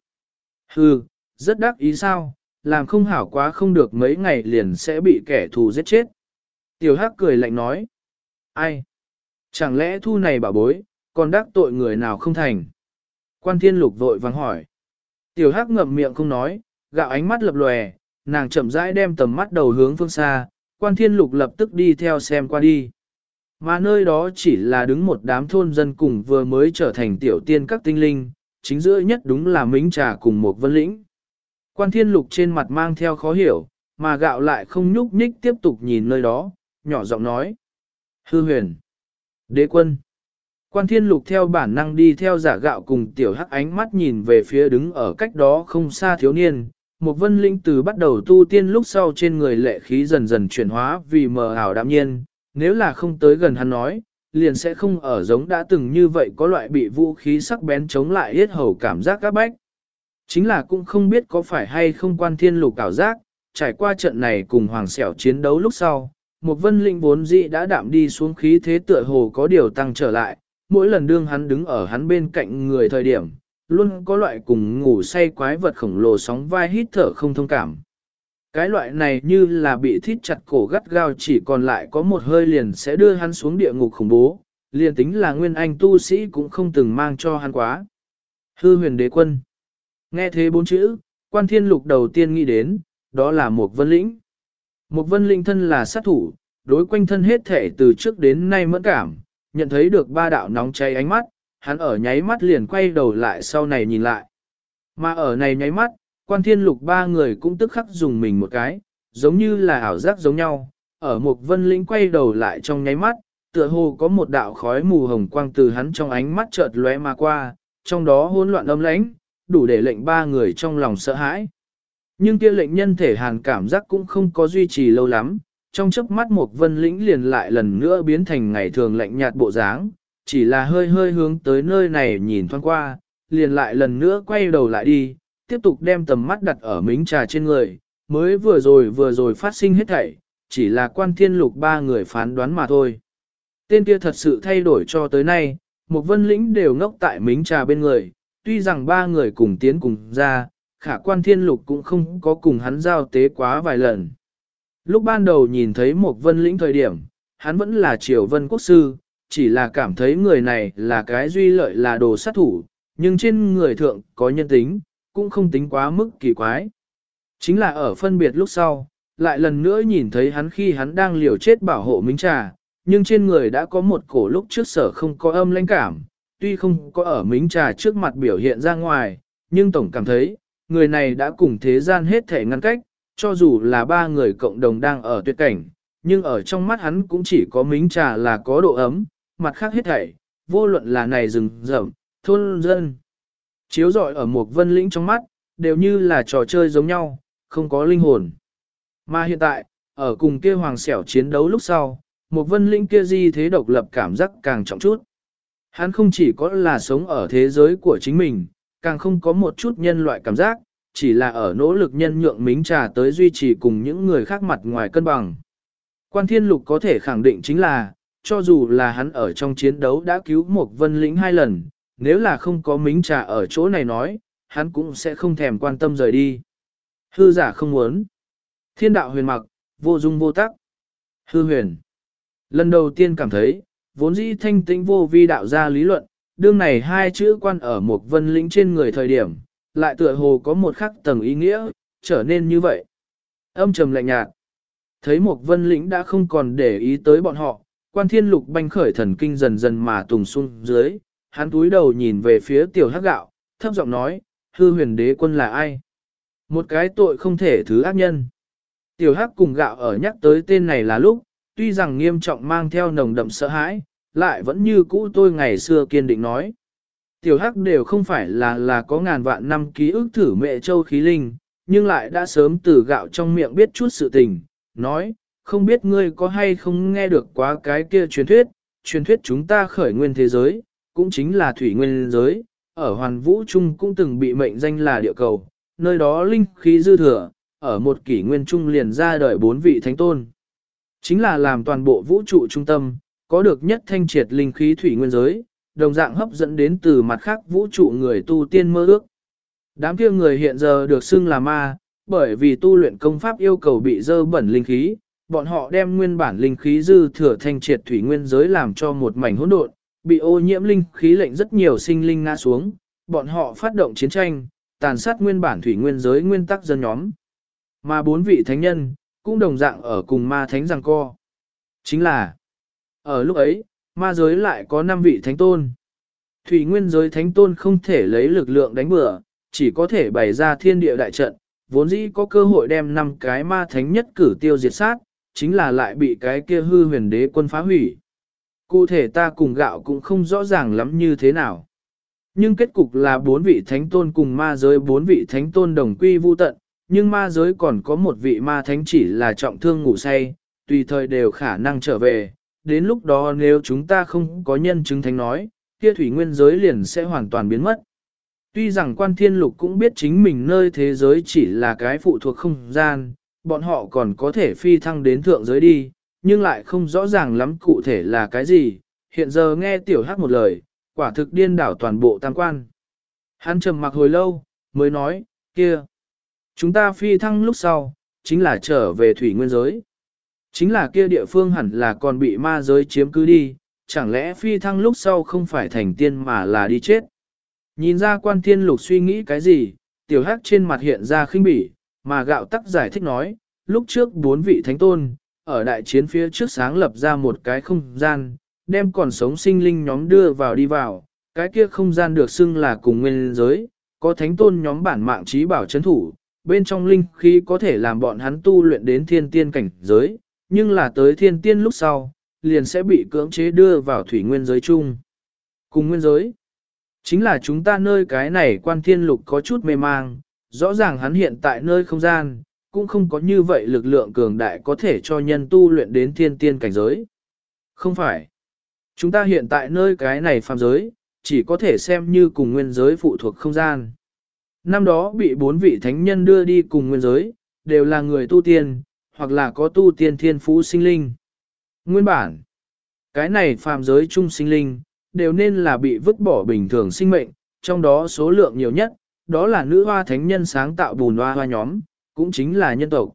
Hừ, rất đắc ý sao, làm không hảo quá không được mấy ngày liền sẽ bị kẻ thù giết chết. Tiểu Hắc cười lạnh nói. Ai? Chẳng lẽ thu này bảo bối, còn đắc tội người nào không thành? Quan thiên lục vội vắng hỏi. Tiểu Hắc ngậm miệng không nói, gạo ánh mắt lập lòe, nàng chậm rãi đem tầm mắt đầu hướng phương xa, quan thiên lục lập tức đi theo xem qua đi. Mà nơi đó chỉ là đứng một đám thôn dân cùng vừa mới trở thành tiểu tiên các tinh linh, chính giữa nhất đúng là Mính Trà cùng một vân lĩnh. Quan thiên lục trên mặt mang theo khó hiểu, mà gạo lại không nhúc nhích tiếp tục nhìn nơi đó, nhỏ giọng nói. Hư huyền. Đế quân. Quan thiên lục theo bản năng đi theo giả gạo cùng tiểu hắc ánh mắt nhìn về phía đứng ở cách đó không xa thiếu niên. Một vân linh từ bắt đầu tu tiên lúc sau trên người lệ khí dần dần chuyển hóa vì mờ ảo đạm nhiên, nếu là không tới gần hắn nói, liền sẽ không ở giống đã từng như vậy có loại bị vũ khí sắc bén chống lại hết hầu cảm giác các bách. Chính là cũng không biết có phải hay không quan thiên lục ảo giác, trải qua trận này cùng hoàng xẻo chiến đấu lúc sau, một vân linh vốn dị đã đạm đi xuống khí thế tựa hồ có điều tăng trở lại, mỗi lần đương hắn đứng ở hắn bên cạnh người thời điểm, luôn có loại cùng ngủ say quái vật khổng lồ sóng vai hít thở không thông cảm. Cái loại này như là bị thít chặt cổ gắt gao chỉ còn lại có một hơi liền sẽ đưa hắn xuống địa ngục khủng bố, liền tính là nguyên anh tu sĩ cũng không từng mang cho hắn quá. Hư huyền đế quân. Nghe thế bốn chữ, quan thiên lục đầu tiên nghĩ đến, đó là một vân lĩnh. Một vân linh thân là sát thủ, đối quanh thân hết thể từ trước đến nay mẫn cảm, nhận thấy được ba đạo nóng cháy ánh mắt, hắn ở nháy mắt liền quay đầu lại sau này nhìn lại. Mà ở này nháy mắt, quan thiên lục ba người cũng tức khắc dùng mình một cái, giống như là ảo giác giống nhau, ở một vân linh quay đầu lại trong nháy mắt, tựa hồ có một đạo khói mù hồng quang từ hắn trong ánh mắt chợt lóe mà qua, trong đó hỗn loạn âm lãnh, đủ để lệnh ba người trong lòng sợ hãi. Nhưng kia lệnh nhân thể hàn cảm giác cũng không có duy trì lâu lắm, trong chớp mắt một vân lĩnh liền lại lần nữa biến thành ngày thường lạnh nhạt bộ dáng, chỉ là hơi hơi hướng tới nơi này nhìn thoáng qua, liền lại lần nữa quay đầu lại đi, tiếp tục đem tầm mắt đặt ở mính trà trên người, mới vừa rồi vừa rồi phát sinh hết thảy, chỉ là quan thiên lục ba người phán đoán mà thôi. Tên kia thật sự thay đổi cho tới nay, một vân lĩnh đều ngốc tại mính trà bên người, tuy rằng ba người cùng tiến cùng ra, khả quan thiên lục cũng không có cùng hắn giao tế quá vài lần. Lúc ban đầu nhìn thấy một vân lĩnh thời điểm, hắn vẫn là triều vân quốc sư, chỉ là cảm thấy người này là cái duy lợi là đồ sát thủ, nhưng trên người thượng có nhân tính, cũng không tính quá mức kỳ quái. Chính là ở phân biệt lúc sau, lại lần nữa nhìn thấy hắn khi hắn đang liều chết bảo hộ Minh Trà, nhưng trên người đã có một cổ lúc trước sở không có âm lãnh cảm, tuy không có ở Minh Trà trước mặt biểu hiện ra ngoài, nhưng tổng cảm thấy, người này đã cùng thế gian hết thể ngăn cách, cho dù là ba người cộng đồng đang ở tuyệt cảnh, nhưng ở trong mắt hắn cũng chỉ có mính Trà là có độ ấm, mặt khác hết thảy, vô luận là này rừng rậm, thôn dân. Chiếu rọi ở một vân lĩnh trong mắt, đều như là trò chơi giống nhau, không có linh hồn. Mà hiện tại, ở cùng kia hoàng xẻo chiến đấu lúc sau, một vân lĩnh kia di thế độc lập cảm giác càng trọng chút. Hắn không chỉ có là sống ở thế giới của chính mình, càng không có một chút nhân loại cảm giác, chỉ là ở nỗ lực nhân nhượng mính trà tới duy trì cùng những người khác mặt ngoài cân bằng. Quan thiên lục có thể khẳng định chính là, cho dù là hắn ở trong chiến đấu đã cứu một vân lĩnh hai lần, nếu là không có mính trà ở chỗ này nói, hắn cũng sẽ không thèm quan tâm rời đi. Hư giả không muốn. Thiên đạo huyền mặc, vô dung vô tắc. Hư huyền. Lần đầu tiên cảm thấy, vốn dĩ thanh tĩnh vô vi đạo ra lý luận, đương này hai chữ quan ở một vân lĩnh trên người thời điểm, lại tựa hồ có một khắc tầng ý nghĩa, trở nên như vậy. Âm trầm lạnh nhạt. Thấy một vân lĩnh đã không còn để ý tới bọn họ, quan thiên lục banh khởi thần kinh dần dần mà tùng xuống dưới, hắn túi đầu nhìn về phía tiểu hắc gạo, thấp giọng nói, hư huyền đế quân là ai? Một cái tội không thể thứ ác nhân. Tiểu hắc cùng gạo ở nhắc tới tên này là lúc, tuy rằng nghiêm trọng mang theo nồng đậm sợ hãi, lại vẫn như cũ tôi ngày xưa kiên định nói. Tiểu hắc đều không phải là là có ngàn vạn năm ký ức thử mẹ châu khí linh, nhưng lại đã sớm từ gạo trong miệng biết chút sự tình, nói, không biết ngươi có hay không nghe được quá cái kia truyền thuyết, truyền thuyết chúng ta khởi nguyên thế giới, cũng chính là thủy nguyên giới, ở hoàn vũ trung cũng từng bị mệnh danh là địa cầu, nơi đó linh khí dư thừa, ở một kỷ nguyên trung liền ra đời bốn vị thánh tôn. Chính là làm toàn bộ vũ trụ trung tâm, có được nhất thanh triệt linh khí thủy nguyên giới, đồng dạng hấp dẫn đến từ mặt khác vũ trụ người tu tiên mơ ước. Đám kia người hiện giờ được xưng là ma, bởi vì tu luyện công pháp yêu cầu bị dơ bẩn linh khí, bọn họ đem nguyên bản linh khí dư thừa thanh triệt thủy nguyên giới làm cho một mảnh hỗn độn, bị ô nhiễm linh khí lệnh rất nhiều sinh linh ngã xuống, bọn họ phát động chiến tranh, tàn sát nguyên bản thủy nguyên giới nguyên tắc dân nhóm. Mà bốn vị thánh nhân, cũng đồng dạng ở cùng ma thánh giằng co. Chính là, ở lúc ấy, ma giới lại có năm vị thánh tôn. Thủy nguyên giới thánh tôn không thể lấy lực lượng đánh bừa, chỉ có thể bày ra thiên địa đại trận, vốn dĩ có cơ hội đem năm cái ma thánh nhất cử tiêu diệt sát, chính là lại bị cái kia hư huyền đế quân phá hủy. Cụ thể ta cùng gạo cũng không rõ ràng lắm như thế nào. Nhưng kết cục là bốn vị thánh tôn cùng ma giới bốn vị thánh tôn đồng quy vu tận, nhưng ma giới còn có một vị ma thánh chỉ là trọng thương ngủ say, tùy thời đều khả năng trở về. Đến lúc đó nếu chúng ta không có nhân chứng thánh nói, kia thủy nguyên giới liền sẽ hoàn toàn biến mất. Tuy rằng quan thiên lục cũng biết chính mình nơi thế giới chỉ là cái phụ thuộc không gian, bọn họ còn có thể phi thăng đến thượng giới đi, nhưng lại không rõ ràng lắm cụ thể là cái gì. Hiện giờ nghe tiểu hắc một lời, quả thực điên đảo toàn bộ tam quan. Hắn trầm mặc hồi lâu, mới nói, kia. Chúng ta phi thăng lúc sau, chính là trở về thủy nguyên giới. Chính là kia địa phương hẳn là còn bị ma giới chiếm cứ đi, chẳng lẽ phi thăng lúc sau không phải thành tiên mà là đi chết. Nhìn ra quan thiên lục suy nghĩ cái gì, tiểu hắc trên mặt hiện ra khinh bỉ, mà gạo tắc giải thích nói, lúc trước bốn vị thánh tôn, ở đại chiến phía trước sáng lập ra một cái không gian, đem còn sống sinh linh nhóm đưa vào đi vào, cái kia không gian được xưng là cùng nguyên giới, có thánh tôn nhóm bản mạng trí bảo chấn thủ, bên trong linh khí có thể làm bọn hắn tu luyện đến thiên tiên cảnh giới, nhưng là tới thiên tiên lúc sau, liền sẽ bị cưỡng chế đưa vào thủy nguyên giới chung. Cùng nguyên giới, chính là chúng ta nơi cái này quan thiên lục có chút mê mang, rõ ràng hắn hiện tại nơi không gian, cũng không có như vậy lực lượng cường đại có thể cho nhân tu luyện đến thiên tiên cảnh giới. Không phải. Chúng ta hiện tại nơi cái này phàm giới, chỉ có thể xem như cùng nguyên giới phụ thuộc không gian. Năm đó bị bốn vị thánh nhân đưa đi cùng nguyên giới, đều là người tu tiên, hoặc là có tu tiên thiên phú sinh linh. Nguyên bản, cái này phàm giới chung sinh linh, đều nên là bị vứt bỏ bình thường sinh mệnh, trong đó số lượng nhiều nhất, đó là nữ hoa thánh nhân sáng tạo bùn hoa hoa nhóm, cũng chính là nhân tộc.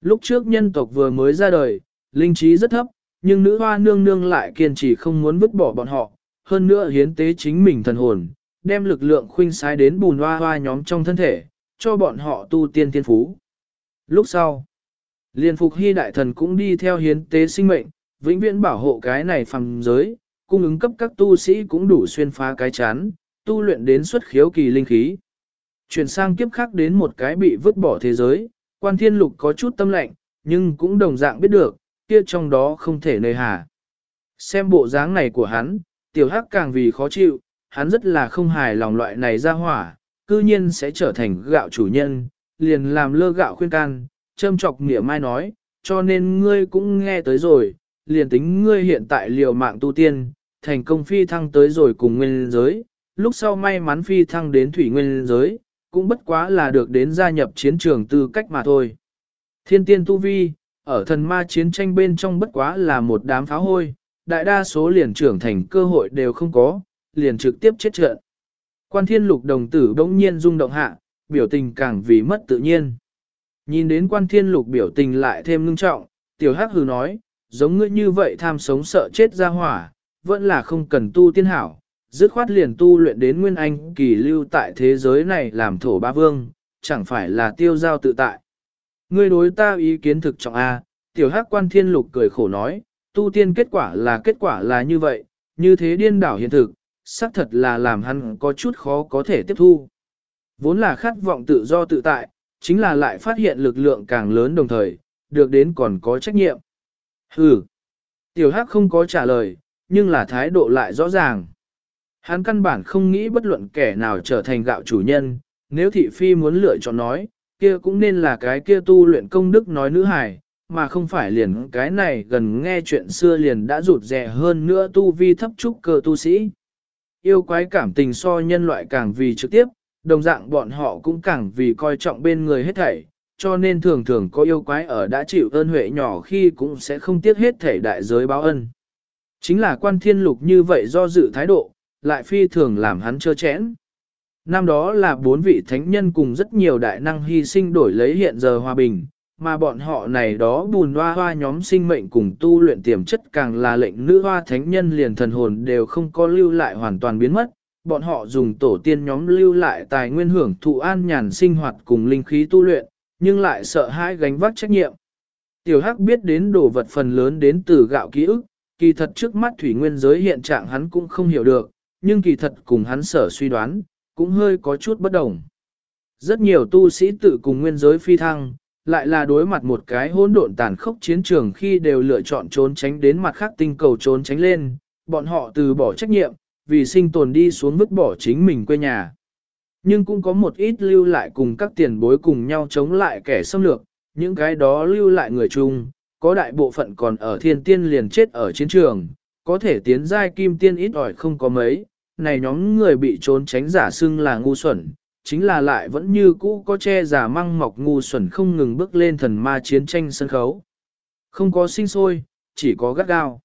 Lúc trước nhân tộc vừa mới ra đời, linh trí rất thấp, nhưng nữ hoa nương nương lại kiên trì không muốn vứt bỏ bọn họ, hơn nữa hiến tế chính mình thần hồn, đem lực lượng khuynh sai đến bùn hoa hoa nhóm trong thân thể, cho bọn họ tu tiên thiên phú. Lúc sau, liên phục hy đại thần cũng đi theo hiến tế sinh mệnh, vĩnh viễn bảo hộ cái này phàm giới, cung ứng cấp các tu sĩ cũng đủ xuyên phá cái chán, tu luyện đến xuất khiếu kỳ linh khí. Chuyển sang kiếp khác đến một cái bị vứt bỏ thế giới, quan thiên lục có chút tâm lạnh, nhưng cũng đồng dạng biết được, kia trong đó không thể nơi hà. Xem bộ dáng này của hắn, tiểu hắc càng vì khó chịu, hắn rất là không hài lòng loại này ra hỏa, cư nhiên sẽ trở thành gạo chủ nhân, liền làm lơ gạo khuyên can, châm chọc nghĩa mai nói, cho nên ngươi cũng nghe tới rồi, liền tính ngươi hiện tại liều mạng tu tiên, thành công phi thăng tới rồi cùng nguyên giới, lúc sau may mắn phi thăng đến thủy nguyên giới, cũng bất quá là được đến gia nhập chiến trường tư cách mà thôi. Thiên tiên tu vi, ở thần ma chiến tranh bên trong bất quá là một đám pháo hôi, đại đa số liền trưởng thành cơ hội đều không có, liền trực tiếp chết trận. Quan thiên lục đồng tử đống nhiên rung động hạ, biểu tình càng vì mất tự nhiên. Nhìn đến quan thiên lục biểu tình lại thêm ngưng trọng, tiểu hắc hừ nói, giống ngươi như vậy tham sống sợ chết ra hỏa, vẫn là không cần tu tiên hảo, dứt khoát liền tu luyện đến nguyên anh kỳ lưu tại thế giới này làm thổ ba vương, chẳng phải là tiêu giao tự tại. Ngươi đối ta ý kiến thực trọng A, tiểu hắc quan thiên lục cười khổ nói, tu tiên kết quả là kết quả là như vậy, như thế điên đảo hiện thực, xác thật là làm hắn có chút khó có thể tiếp thu. Vốn là khát vọng tự do tự tại, chính là lại phát hiện lực lượng càng lớn đồng thời, được đến còn có trách nhiệm. Hừ. Tiểu Hắc không có trả lời, nhưng là thái độ lại rõ ràng. Hắn căn bản không nghĩ bất luận kẻ nào trở thành gạo chủ nhân, nếu thị phi muốn lựa chọn nói, kia cũng nên là cái kia tu luyện công đức nói nữ hài, mà không phải liền cái này gần nghe chuyện xưa liền đã rụt rè hơn nữa tu vi thấp trúc cơ tu sĩ. Yêu quái cảm tình so nhân loại càng vì trực tiếp, đồng dạng bọn họ cũng càng vì coi trọng bên người hết thảy, cho nên thường thường có yêu quái ở đã chịu ơn huệ nhỏ khi cũng sẽ không tiếc hết thể đại giới báo ân. Chính là quan thiên lục như vậy do dự thái độ, lại phi thường làm hắn chơ chẽn. Năm đó là bốn vị thánh nhân cùng rất nhiều đại năng hy sinh đổi lấy hiện giờ hòa bình, mà bọn họ này đó bùn hoa hoa nhóm sinh mệnh cùng tu luyện tiềm chất càng là lệnh nữ hoa thánh nhân liền thần hồn đều không có lưu lại hoàn toàn biến mất. Bọn họ dùng tổ tiên nhóm lưu lại tài nguyên hưởng thụ an nhàn sinh hoạt cùng linh khí tu luyện, nhưng lại sợ hãi gánh vác trách nhiệm. Tiểu Hắc biết đến đồ vật phần lớn đến từ gạo ký ức, kỳ thật trước mắt thủy nguyên giới hiện trạng hắn cũng không hiểu được, nhưng kỳ thật cùng hắn sở suy đoán, cũng hơi có chút bất đồng. Rất nhiều tu sĩ tự cùng nguyên giới phi thăng, lại là đối mặt một cái hỗn độn tàn khốc chiến trường khi đều lựa chọn trốn tránh đến mặt khác tinh cầu trốn tránh lên, bọn họ từ bỏ trách nhiệm, vì sinh tồn đi xuống vứt bỏ chính mình quê nhà. Nhưng cũng có một ít lưu lại cùng các tiền bối cùng nhau chống lại kẻ xâm lược, những cái đó lưu lại người chung, có đại bộ phận còn ở thiên tiên liền chết ở chiến trường, có thể tiến giai kim tiên ít ỏi không có mấy, này nhóm người bị trốn tránh giả xưng là ngu xuẩn, chính là lại vẫn như cũ có che giả măng mọc ngu xuẩn không ngừng bước lên thần ma chiến tranh sân khấu. Không có sinh sôi, chỉ có gắt gao.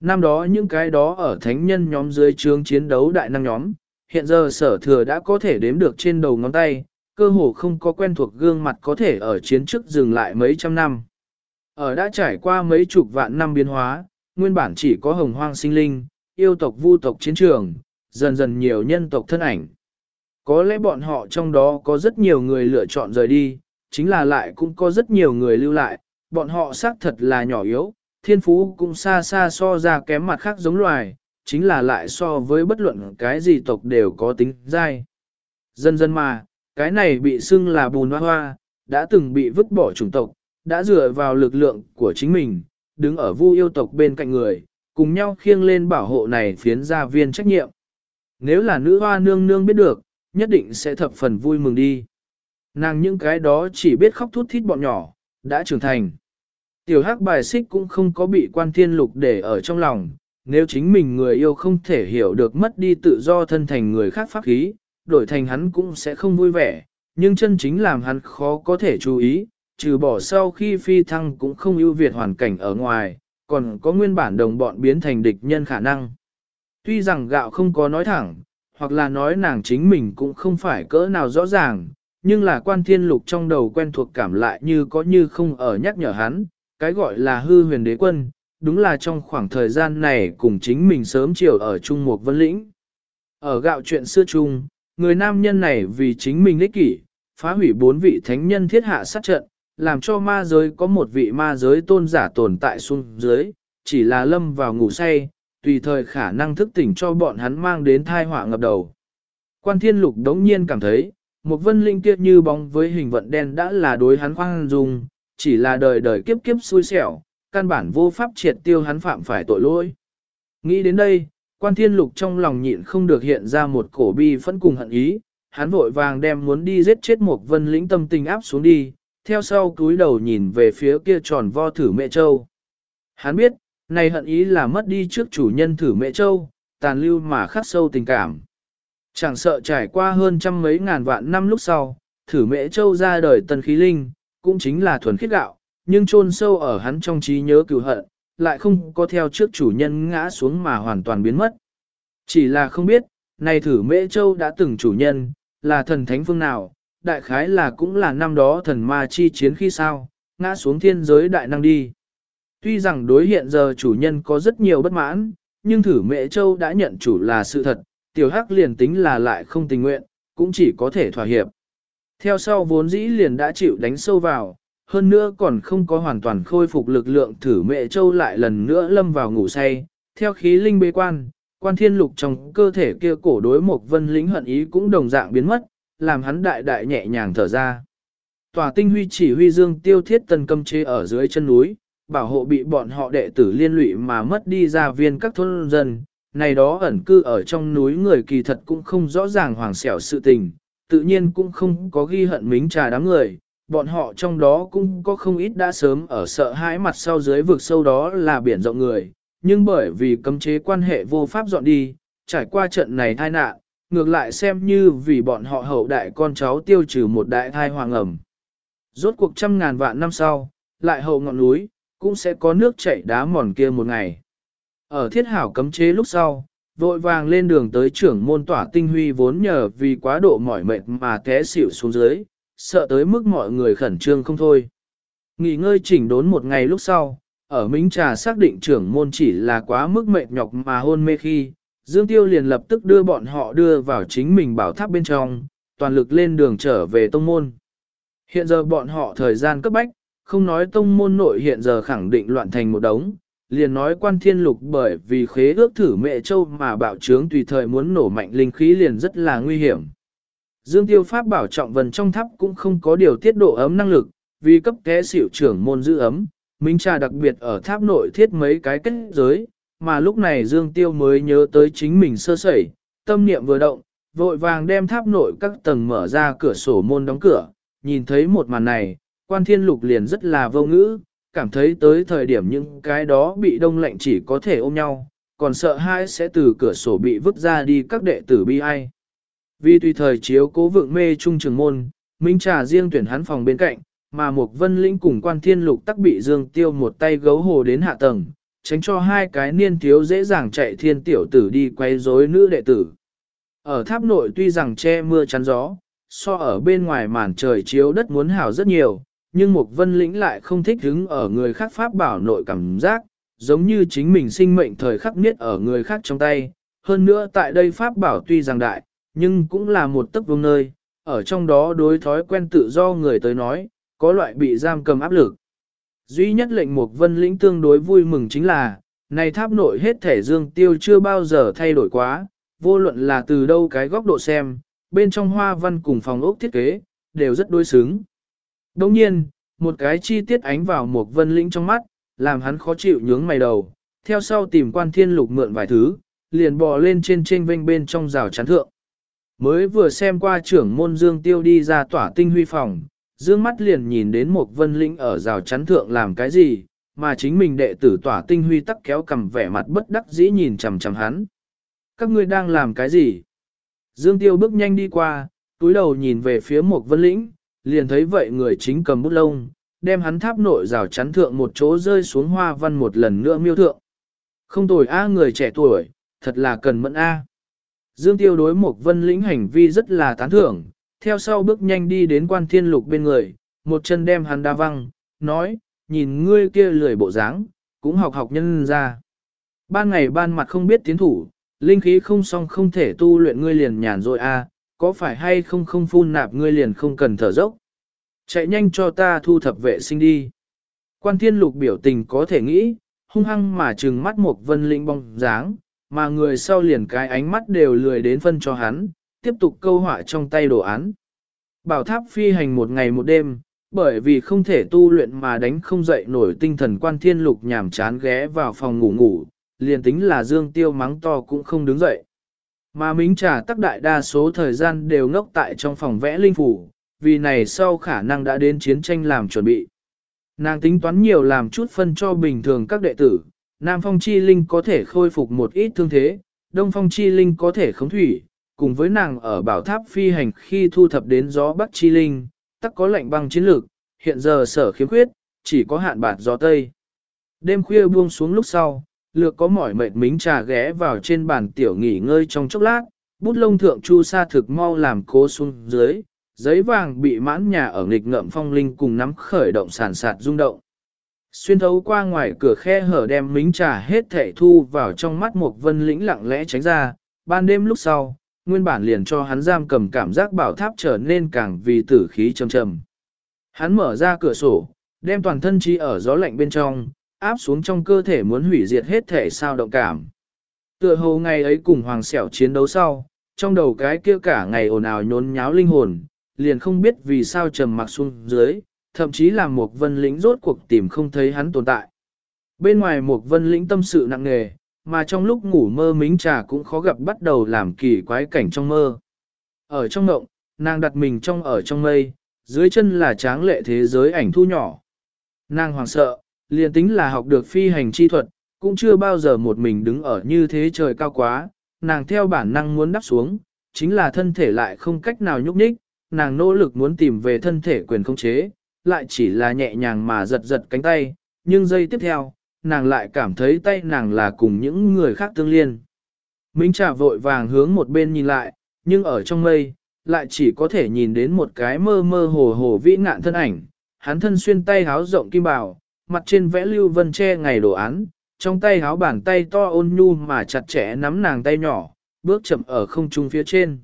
Năm đó những cái đó ở thánh nhân nhóm dưới trường chiến đấu đại năng nhóm, hiện giờ sở thừa đã có thể đếm được trên đầu ngón tay, cơ hồ không có quen thuộc gương mặt có thể ở chiến trước dừng lại mấy trăm năm. Ở đã trải qua mấy chục vạn năm biến hóa, nguyên bản chỉ có hồng hoang sinh linh, yêu tộc vu tộc chiến trường, dần dần nhiều nhân tộc thân ảnh. Có lẽ bọn họ trong đó có rất nhiều người lựa chọn rời đi, chính là lại cũng có rất nhiều người lưu lại, bọn họ xác thật là nhỏ yếu, thiên phú cũng xa xa so ra kém mặt khác giống loài, chính là lại so với bất luận cái gì tộc đều có tính dai. Dần dần mà, cái này bị xưng là bùn hoa hoa, đã từng bị vứt bỏ chủng tộc, đã dựa vào lực lượng của chính mình, đứng ở vu yêu tộc bên cạnh người, cùng nhau khiêng lên bảo hộ này phiến gia viên trách nhiệm. Nếu là nữ hoa nương nương biết được, nhất định sẽ thập phần vui mừng đi. Nàng những cái đó chỉ biết khóc thút thít bọn nhỏ, đã trưởng thành. Tiểu hắc bài xích cũng không có bị quan thiên lục để ở trong lòng, nếu chính mình người yêu không thể hiểu được mất đi tự do thân thành người khác pháp khí, đổi thành hắn cũng sẽ không vui vẻ, nhưng chân chính làm hắn khó có thể chú ý, trừ bỏ sau khi phi thăng cũng không ưu việt hoàn cảnh ở ngoài, còn có nguyên bản đồng bọn biến thành địch nhân khả năng. Tuy rằng gạo không có nói thẳng, hoặc là nói nàng chính mình cũng không phải cỡ nào rõ ràng, nhưng là quan thiên lục trong đầu quen thuộc cảm lại như có như không ở nhắc nhở hắn, cái gọi là hư huyền đế quân, đúng là trong khoảng thời gian này cùng chính mình sớm chiều ở trung một vân lĩnh. Ở gạo chuyện xưa chung, người nam nhân này vì chính mình ích kỷ, phá hủy bốn vị thánh nhân thiết hạ sát trận, làm cho ma giới có một vị ma giới tôn giả tồn tại xuống dưới, chỉ là lâm vào ngủ say, tùy thời khả năng thức tỉnh cho bọn hắn mang đến thai họa ngập đầu. Quan thiên lục đống nhiên cảm thấy, một vân linh kia như bóng với hình vận đen đã là đối hắn khoan dung, chỉ là đời đời kiếp kiếp xui xẻo, căn bản vô pháp triệt tiêu hắn phạm phải tội lỗi. Nghĩ đến đây, quan thiên lục trong lòng nhịn không được hiện ra một cổ bi phẫn cùng hận ý, hắn vội vàng đem muốn đi giết chết một vân lĩnh tâm tình áp xuống đi, theo sau cúi đầu nhìn về phía kia tròn vo thử mẹ châu. Hắn biết, này hận ý là mất đi trước chủ nhân thử mẹ châu, tàn lưu mà khắc sâu tình cảm. Chẳng sợ trải qua hơn trăm mấy ngàn vạn năm lúc sau, thử mẹ châu ra đời tần khí linh, cũng chính là thuần khiết gạo, nhưng chôn sâu ở hắn trong trí nhớ cựu hận, lại không có theo trước chủ nhân ngã xuống mà hoàn toàn biến mất. Chỉ là không biết, này thử mễ châu đã từng chủ nhân, là thần thánh phương nào, đại khái là cũng là năm đó thần ma chi chiến khi sao, ngã xuống thiên giới đại năng đi. Tuy rằng đối hiện giờ chủ nhân có rất nhiều bất mãn, nhưng thử mẹ châu đã nhận chủ là sự thật, tiểu hắc liền tính là lại không tình nguyện, cũng chỉ có thể thỏa hiệp. Theo sau vốn dĩ liền đã chịu đánh sâu vào, hơn nữa còn không có hoàn toàn khôi phục lực lượng thử mẹ châu lại lần nữa lâm vào ngủ say, theo khí linh bế quan, quan thiên lục trong cơ thể kia cổ đối một vân lính hận ý cũng đồng dạng biến mất, làm hắn đại đại nhẹ nhàng thở ra. Tòa tinh huy chỉ huy dương tiêu thiết tần cầm chế ở dưới chân núi, bảo hộ bị bọn họ đệ tử liên lụy mà mất đi gia viên các thôn dân, này đó ẩn cư ở trong núi người kỳ thật cũng không rõ ràng hoàng xẻo sự tình, tự nhiên cũng không có ghi hận mính trà đám người, bọn họ trong đó cũng có không ít đã sớm ở sợ hãi mặt sau dưới vực sâu đó là biển rộng người, nhưng bởi vì cấm chế quan hệ vô pháp dọn đi, trải qua trận này tai nạn, ngược lại xem như vì bọn họ hậu đại con cháu tiêu trừ một đại thai hoàng ẩm. Rốt cuộc trăm ngàn vạn năm sau, lại hậu ngọn núi, cũng sẽ có nước chảy đá mòn kia một ngày. Ở thiết hảo cấm chế lúc sau, vội vàng lên đường tới trưởng môn tỏa tinh huy vốn nhờ vì quá độ mỏi mệt mà té xỉu xuống dưới, sợ tới mức mọi người khẩn trương không thôi. Nghỉ ngơi chỉnh đốn một ngày lúc sau, ở Minh Trà xác định trưởng môn chỉ là quá mức mệt nhọc mà hôn mê khi, Dương Tiêu liền lập tức đưa bọn họ đưa vào chính mình bảo tháp bên trong, toàn lực lên đường trở về tông môn. Hiện giờ bọn họ thời gian cấp bách, không nói tông môn nội hiện giờ khẳng định loạn thành một đống, liền nói quan thiên lục bởi vì khế ước thử mẹ châu mà bạo trướng tùy thời muốn nổ mạnh linh khí liền rất là nguy hiểm. Dương tiêu pháp bảo trọng vần trong tháp cũng không có điều tiết độ ấm năng lực, vì cấp kẽ xỉu trưởng môn giữ ấm, Minh Trà đặc biệt ở tháp nội thiết mấy cái kết giới, mà lúc này Dương Tiêu mới nhớ tới chính mình sơ sẩy, tâm niệm vừa động, vội vàng đem tháp nội các tầng mở ra cửa sổ môn đóng cửa, nhìn thấy một màn này, quan thiên lục liền rất là vô ngữ, cảm thấy tới thời điểm những cái đó bị đông lạnh chỉ có thể ôm nhau, còn sợ hai sẽ từ cửa sổ bị vứt ra đi các đệ tử bi ai. Vì tùy thời chiếu cố vượng mê trung trường môn, Minh Trà riêng tuyển hắn phòng bên cạnh, mà một vân linh cùng quan thiên lục tắc bị dương tiêu một tay gấu hồ đến hạ tầng, tránh cho hai cái niên thiếu dễ dàng chạy thiên tiểu tử đi quay rối nữ đệ tử. Ở tháp nội tuy rằng che mưa chắn gió, so ở bên ngoài màn trời chiếu đất muốn hảo rất nhiều, nhưng mục vân lĩnh lại không thích hứng ở người khác pháp bảo nội cảm giác, giống như chính mình sinh mệnh thời khắc niết ở người khác trong tay. Hơn nữa tại đây pháp bảo tuy rằng đại, nhưng cũng là một tấc vương nơi, ở trong đó đối thói quen tự do người tới nói, có loại bị giam cầm áp lực. Duy nhất lệnh mục vân lĩnh tương đối vui mừng chính là, này tháp nội hết thể dương tiêu chưa bao giờ thay đổi quá, vô luận là từ đâu cái góc độ xem, bên trong hoa văn cùng phòng ốc thiết kế, đều rất đối xứng. Đồng nhiên, một cái chi tiết ánh vào một vân lĩnh trong mắt, làm hắn khó chịu nhướng mày đầu, theo sau tìm quan thiên lục mượn vài thứ, liền bò lên trên trên vênh bên trong rào chắn thượng. Mới vừa xem qua trưởng môn dương tiêu đi ra tỏa tinh huy phòng, dương mắt liền nhìn đến một vân lĩnh ở rào chắn thượng làm cái gì, mà chính mình đệ tử tỏa tinh huy tắc kéo cầm vẻ mặt bất đắc dĩ nhìn chằm chằm hắn. Các ngươi đang làm cái gì? Dương tiêu bước nhanh đi qua, túi đầu nhìn về phía một vân lĩnh, liền thấy vậy người chính cầm bút lông, đem hắn tháp nội rào chắn thượng một chỗ rơi xuống hoa văn một lần nữa miêu thượng. Không tồi A người trẻ tuổi, thật là cần mẫn A. Dương tiêu đối một vân lĩnh hành vi rất là tán thưởng, theo sau bước nhanh đi đến quan thiên lục bên người, một chân đem hắn đa văng, nói, nhìn ngươi kia lười bộ dáng, cũng học học nhân ra. Ban ngày ban mặt không biết tiến thủ, linh khí không song không thể tu luyện ngươi liền nhàn rồi a, có phải hay không không phun nạp ngươi liền không cần thở dốc. Chạy nhanh cho ta thu thập vệ sinh đi. Quan thiên lục biểu tình có thể nghĩ, hung hăng mà trừng mắt một vân linh bong dáng, mà người sau liền cái ánh mắt đều lười đến phân cho hắn, tiếp tục câu họa trong tay đồ án. Bảo tháp phi hành một ngày một đêm, bởi vì không thể tu luyện mà đánh không dậy nổi tinh thần quan thiên lục nhảm chán ghé vào phòng ngủ ngủ, liền tính là dương tiêu mắng to cũng không đứng dậy. Mà mính trà tắc đại đa số thời gian đều ngốc tại trong phòng vẽ linh phủ, vì này sau khả năng đã đến chiến tranh làm chuẩn bị. Nàng tính toán nhiều làm chút phân cho bình thường các đệ tử, Nam Phong Chi Linh có thể khôi phục một ít thương thế, Đông Phong Chi Linh có thể khống thủy, cùng với nàng ở bảo tháp phi hành khi thu thập đến gió Bắc Chi Linh, tắc có lệnh băng chiến lược, hiện giờ sở khiếm khuyết, chỉ có hạn bạt gió Tây. Đêm khuya buông xuống lúc sau, lược có mỏi mệt mính trà ghé vào trên bàn tiểu nghỉ ngơi trong chốc lát, bút lông thượng chu sa thực mau làm cố xuống dưới, giấy vàng bị mãn nhà ở nghịch ngậm phong linh cùng nắm khởi động sản sạt rung động. Xuyên thấu qua ngoài cửa khe hở đem mính trà hết thể thu vào trong mắt một vân lĩnh lặng lẽ tránh ra, ban đêm lúc sau, nguyên bản liền cho hắn giam cầm cảm giác bảo tháp trở nên càng vì tử khí trầm trầm. Hắn mở ra cửa sổ, đem toàn thân chi ở gió lạnh bên trong, áp xuống trong cơ thể muốn hủy diệt hết thể sao động cảm. Tựa hồ ngày ấy cùng hoàng xẻo chiến đấu sau, trong đầu cái kia cả ngày ồn ào nhốn nháo linh hồn, liền không biết vì sao trầm mặc xuống dưới, thậm chí là một vân lĩnh rốt cuộc tìm không thấy hắn tồn tại. Bên ngoài một vân lĩnh tâm sự nặng nề, mà trong lúc ngủ mơ mính trà cũng khó gặp bắt đầu làm kỳ quái cảnh trong mơ. Ở trong ngộng, nàng đặt mình trong ở trong mây, dưới chân là tráng lệ thế giới ảnh thu nhỏ. Nàng hoàng sợ, liền tính là học được phi hành chi thuật, cũng chưa bao giờ một mình đứng ở như thế trời cao quá, nàng theo bản năng muốn đắp xuống, chính là thân thể lại không cách nào nhúc nhích, nàng nỗ lực muốn tìm về thân thể quyền không chế, lại chỉ là nhẹ nhàng mà giật giật cánh tay, nhưng giây tiếp theo, nàng lại cảm thấy tay nàng là cùng những người khác tương liên. Minh Trà vội vàng hướng một bên nhìn lại, nhưng ở trong mây, lại chỉ có thể nhìn đến một cái mơ mơ hồ hồ vĩ ngạn thân ảnh, hắn thân xuyên tay háo rộng kim bào, mặt trên vẽ lưu vân che ngày đồ án, trong tay háo bàn tay to ôn nhu mà chặt chẽ nắm nàng tay nhỏ, bước chậm ở không trung phía trên.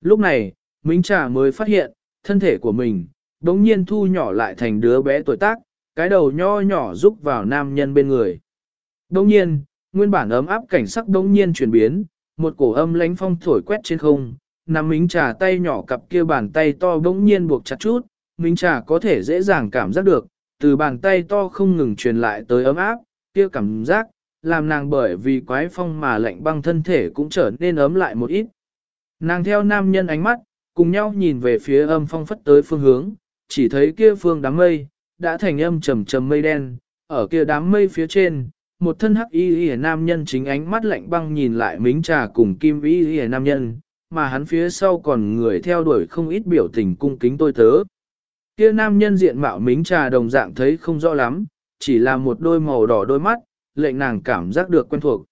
Lúc này, Minh Trà mới phát hiện, thân thể của mình, đống nhiên thu nhỏ lại thành đứa bé tuổi tác, cái đầu nho nhỏ rúc vào nam nhân bên người. Đống nhiên, nguyên bản ấm áp cảnh sắc đống nhiên chuyển biến, một cổ âm lánh phong thổi quét trên không, nắm Minh Trà tay nhỏ cặp kia bàn tay to đống nhiên buộc chặt chút, Minh Trà có thể dễ dàng cảm giác được, từ bàn tay to không ngừng truyền lại tới ấm áp, kia cảm giác, làm nàng bởi vì quái phong mà lạnh băng thân thể cũng trở nên ấm lại một ít. Nàng theo nam nhân ánh mắt, cùng nhau nhìn về phía âm phong phất tới phương hướng, chỉ thấy kia phương đám mây, đã thành âm trầm trầm mây đen, ở kia đám mây phía trên, một thân hắc y y nam nhân chính ánh mắt lạnh băng nhìn lại mính trà cùng kim y y nam nhân, mà hắn phía sau còn người theo đuổi không ít biểu tình cung kính tôi tớ. Kia nam nhân diện mạo mính trà đồng dạng thấy không rõ lắm, chỉ là một đôi màu đỏ đôi mắt, lệnh nàng cảm giác được quen thuộc.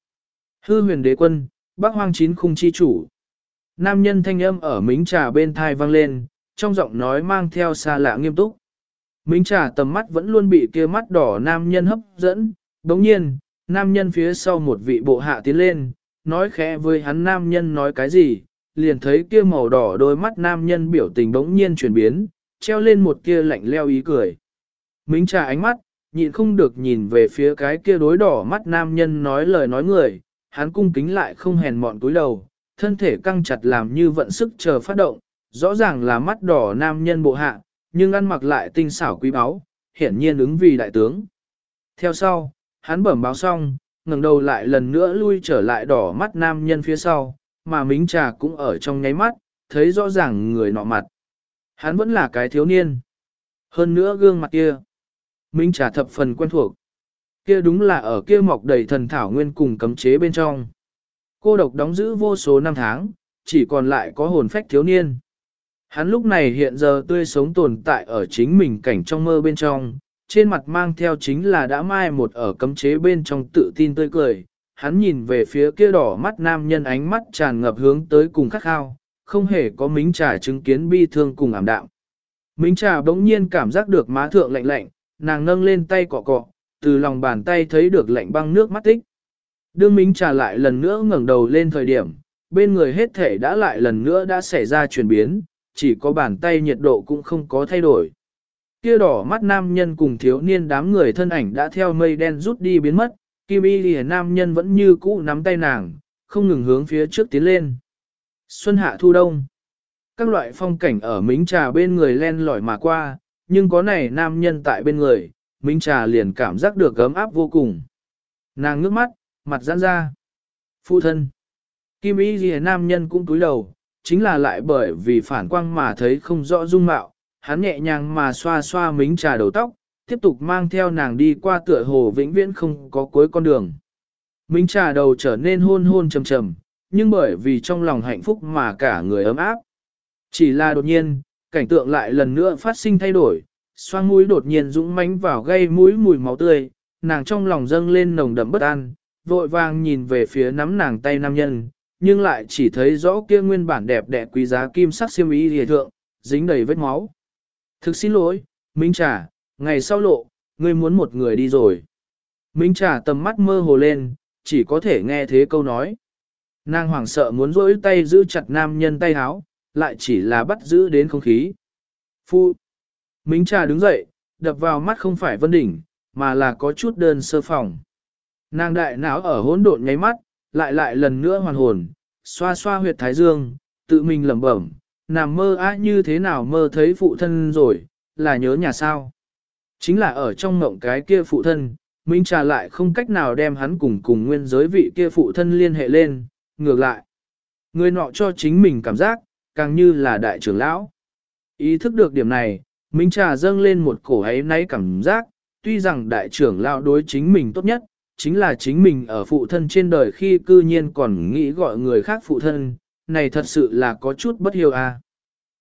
Hư huyền đế quân, bác hoang chín khung chi chủ. Nam nhân thanh âm ở mính trà bên thai vang lên, trong giọng nói mang theo xa lạ nghiêm túc. Mính trà tầm mắt vẫn luôn bị kia mắt đỏ nam nhân hấp dẫn, đồng nhiên, nam nhân phía sau một vị bộ hạ tiến lên, nói khẽ với hắn nam nhân nói cái gì, liền thấy kia màu đỏ đôi mắt nam nhân biểu tình bỗng nhiên chuyển biến, treo lên một kia lạnh leo ý cười. Mính trà ánh mắt, nhịn không được nhìn về phía cái kia đối đỏ mắt nam nhân nói lời nói người, hắn cung kính lại không hèn mọn túi đầu, thân thể căng chặt làm như vận sức chờ phát động, rõ ràng là mắt đỏ nam nhân bộ hạ, nhưng ăn mặc lại tinh xảo quý báu, hiển nhiên ứng vì đại tướng. Theo sau, hắn bẩm báo xong, ngẩng đầu lại lần nữa lui trở lại đỏ mắt nam nhân phía sau, mà mính trà cũng ở trong nháy mắt, thấy rõ ràng người nọ mặt. Hắn vẫn là cái thiếu niên. Hơn nữa gương mặt kia. Minh trả thập phần quen thuộc. Kia đúng là ở kia mọc đầy thần thảo nguyên cùng cấm chế bên trong. Cô độc đóng giữ vô số năm tháng, chỉ còn lại có hồn phách thiếu niên. Hắn lúc này hiện giờ tươi sống tồn tại ở chính mình cảnh trong mơ bên trong, trên mặt mang theo chính là đã mai một ở cấm chế bên trong tự tin tươi cười. Hắn nhìn về phía kia đỏ mắt nam nhân ánh mắt tràn ngập hướng tới cùng khắc khao, không hề có mính trà chứng kiến bi thương cùng ảm đạm. Mính trà bỗng nhiên cảm giác được má thượng lạnh lạnh, nàng nâng lên tay cọ cọ, từ lòng bàn tay thấy được lạnh băng nước mắt tích. Đương Mính trà lại lần nữa ngẩng đầu lên thời điểm, bên người hết thể đã lại lần nữa đã xảy ra chuyển biến, chỉ có bàn tay nhiệt độ cũng không có thay đổi. Kia đỏ mắt nam nhân cùng thiếu niên đám người thân ảnh đã theo mây đen rút đi biến mất, Kim Y Lìa nam nhân vẫn như cũ nắm tay nàng, không ngừng hướng phía trước tiến lên. Xuân hạ thu đông. Các loại phong cảnh ở mính trà bên người len lỏi mà qua, nhưng có này nam nhân tại bên người, Mính Trà liền cảm giác được gấm áp vô cùng. Nàng ngước mắt, mặt giãn ra. Phụ thân. Kim y gì nam nhân cũng túi đầu, chính là lại bởi vì phản quang mà thấy không rõ dung mạo, hắn nhẹ nhàng mà xoa xoa Mính Trà đầu tóc, tiếp tục mang theo nàng đi qua tựa hồ vĩnh viễn không có cuối con đường. Mính Trà đầu trở nên hôn hôn trầm trầm, nhưng bởi vì trong lòng hạnh phúc mà cả người ấm áp. Chỉ là đột nhiên, cảnh tượng lại lần nữa phát sinh thay đổi, xoang mũi đột nhiên dũng mãnh vào gây mũi mùi máu tươi, nàng trong lòng dâng lên nồng đậm bất an, vội vàng nhìn về phía nắm nàng tay nam nhân, nhưng lại chỉ thấy rõ kia nguyên bản đẹp đẽ quý giá kim sắc xiêm y lìa thượng, dính đầy vết máu. Thực xin lỗi, Minh Trà, ngày sau lộ, ngươi muốn một người đi rồi. Minh Trà tầm mắt mơ hồ lên, chỉ có thể nghe thế câu nói. Nàng hoảng sợ muốn rỗi tay giữ chặt nam nhân tay háo, lại chỉ là bắt giữ đến không khí. Phu. Mính trà đứng dậy, đập vào mắt không phải vân đỉnh, mà là có chút đơn sơ phòng. Nàng đại não ở hỗn độn nháy mắt, lại lại lần nữa hoàn hồn, xoa xoa huyệt thái dương, tự mình lẩm bẩm, nằm mơ á như thế nào mơ thấy phụ thân rồi, là nhớ nhà sao. Chính là ở trong mộng cái kia phụ thân, Minh Trà lại không cách nào đem hắn cùng cùng nguyên giới vị kia phụ thân liên hệ lên, ngược lại. Người nọ cho chính mình cảm giác, càng như là đại trưởng lão. Ý thức được điểm này, Minh Trà dâng lên một cổ ấy náy cảm giác, tuy rằng đại trưởng lão đối chính mình tốt nhất, chính là chính mình ở phụ thân trên đời khi cư nhiên còn nghĩ gọi người khác phụ thân, này thật sự là có chút bất hiếu à.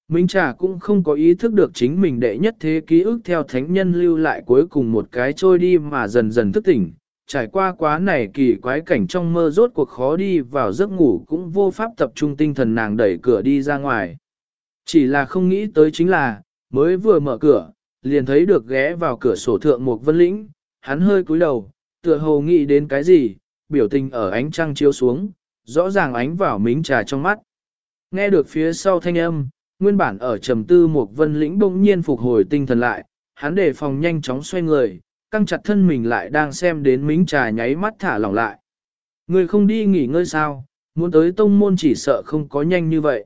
Minh Trà cũng không có ý thức được chính mình đệ nhất thế ký ức theo thánh nhân lưu lại cuối cùng một cái trôi đi mà dần dần thức tỉnh, trải qua quá này kỳ quái cảnh trong mơ rốt cuộc khó đi vào giấc ngủ cũng vô pháp tập trung tinh thần nàng đẩy cửa đi ra ngoài. Chỉ là không nghĩ tới chính là, mới vừa mở cửa, liền thấy được ghé vào cửa sổ thượng một vân lĩnh, hắn hơi cúi đầu, tựa hồ nghĩ đến cái gì, biểu tình ở ánh trăng chiếu xuống, rõ ràng ánh vào mính trà trong mắt. Nghe được phía sau thanh âm, nguyên bản ở trầm tư một vân lĩnh bỗng nhiên phục hồi tinh thần lại, hắn đề phòng nhanh chóng xoay người, căng chặt thân mình lại đang xem đến mính trà nháy mắt thả lỏng lại. Người không đi nghỉ ngơi sao, muốn tới tông môn chỉ sợ không có nhanh như vậy.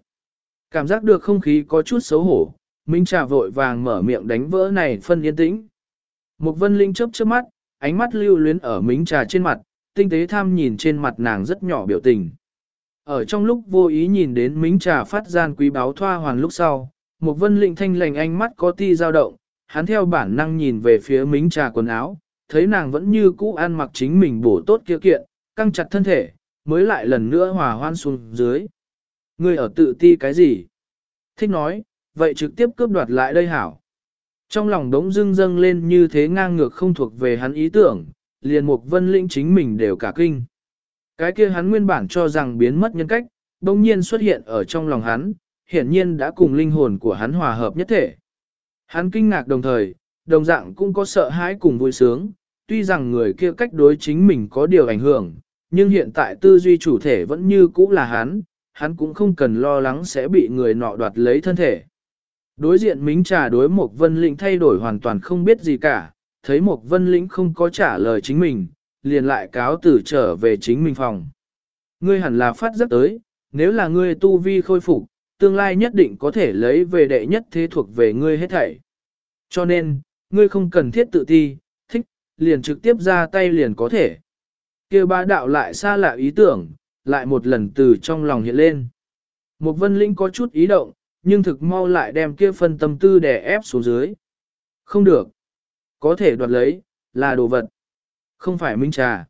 Cảm giác được không khí có chút xấu hổ, Minh Trà vội vàng mở miệng đánh vỡ này phân yên tĩnh. Một vân linh chớp chớp mắt, ánh mắt lưu luyến ở Minh Trà trên mặt, tinh tế tham nhìn trên mặt nàng rất nhỏ biểu tình. Ở trong lúc vô ý nhìn đến Minh Trà phát gian quý báo thoa hoàn lúc sau, một vân linh thanh lành ánh mắt có ti dao động, hắn theo bản năng nhìn về phía Mính Trà quần áo, thấy nàng vẫn như cũ ăn mặc chính mình bổ tốt kia kiện, căng chặt thân thể, mới lại lần nữa hòa hoan xuống dưới. Ngươi ở tự ti cái gì? Thích nói, vậy trực tiếp cướp đoạt lại đây hảo. Trong lòng đống dưng dâng lên như thế ngang ngược không thuộc về hắn ý tưởng, liền mục vân linh chính mình đều cả kinh. Cái kia hắn nguyên bản cho rằng biến mất nhân cách, đồng nhiên xuất hiện ở trong lòng hắn, hiển nhiên đã cùng linh hồn của hắn hòa hợp nhất thể. Hắn kinh ngạc đồng thời, đồng dạng cũng có sợ hãi cùng vui sướng, tuy rằng người kia cách đối chính mình có điều ảnh hưởng, nhưng hiện tại tư duy chủ thể vẫn như cũ là hắn, hắn cũng không cần lo lắng sẽ bị người nọ đoạt lấy thân thể. Đối diện mính trà đối một vân lĩnh thay đổi hoàn toàn không biết gì cả, thấy một vân lĩnh không có trả lời chính mình, liền lại cáo từ trở về chính mình phòng. Ngươi hẳn là phát giấc tới, nếu là ngươi tu vi khôi phục, tương lai nhất định có thể lấy về đệ nhất thế thuộc về ngươi hết thảy. Cho nên, ngươi không cần thiết tự ti, thích, liền trực tiếp ra tay liền có thể. Kêu ba đạo lại xa lạ ý tưởng, lại một lần từ trong lòng hiện lên. Một vân linh có chút ý động, nhưng thực mau lại đem kia phân tâm tư đè ép xuống dưới. Không được. Có thể đoạt lấy, là đồ vật. Không phải minh trà.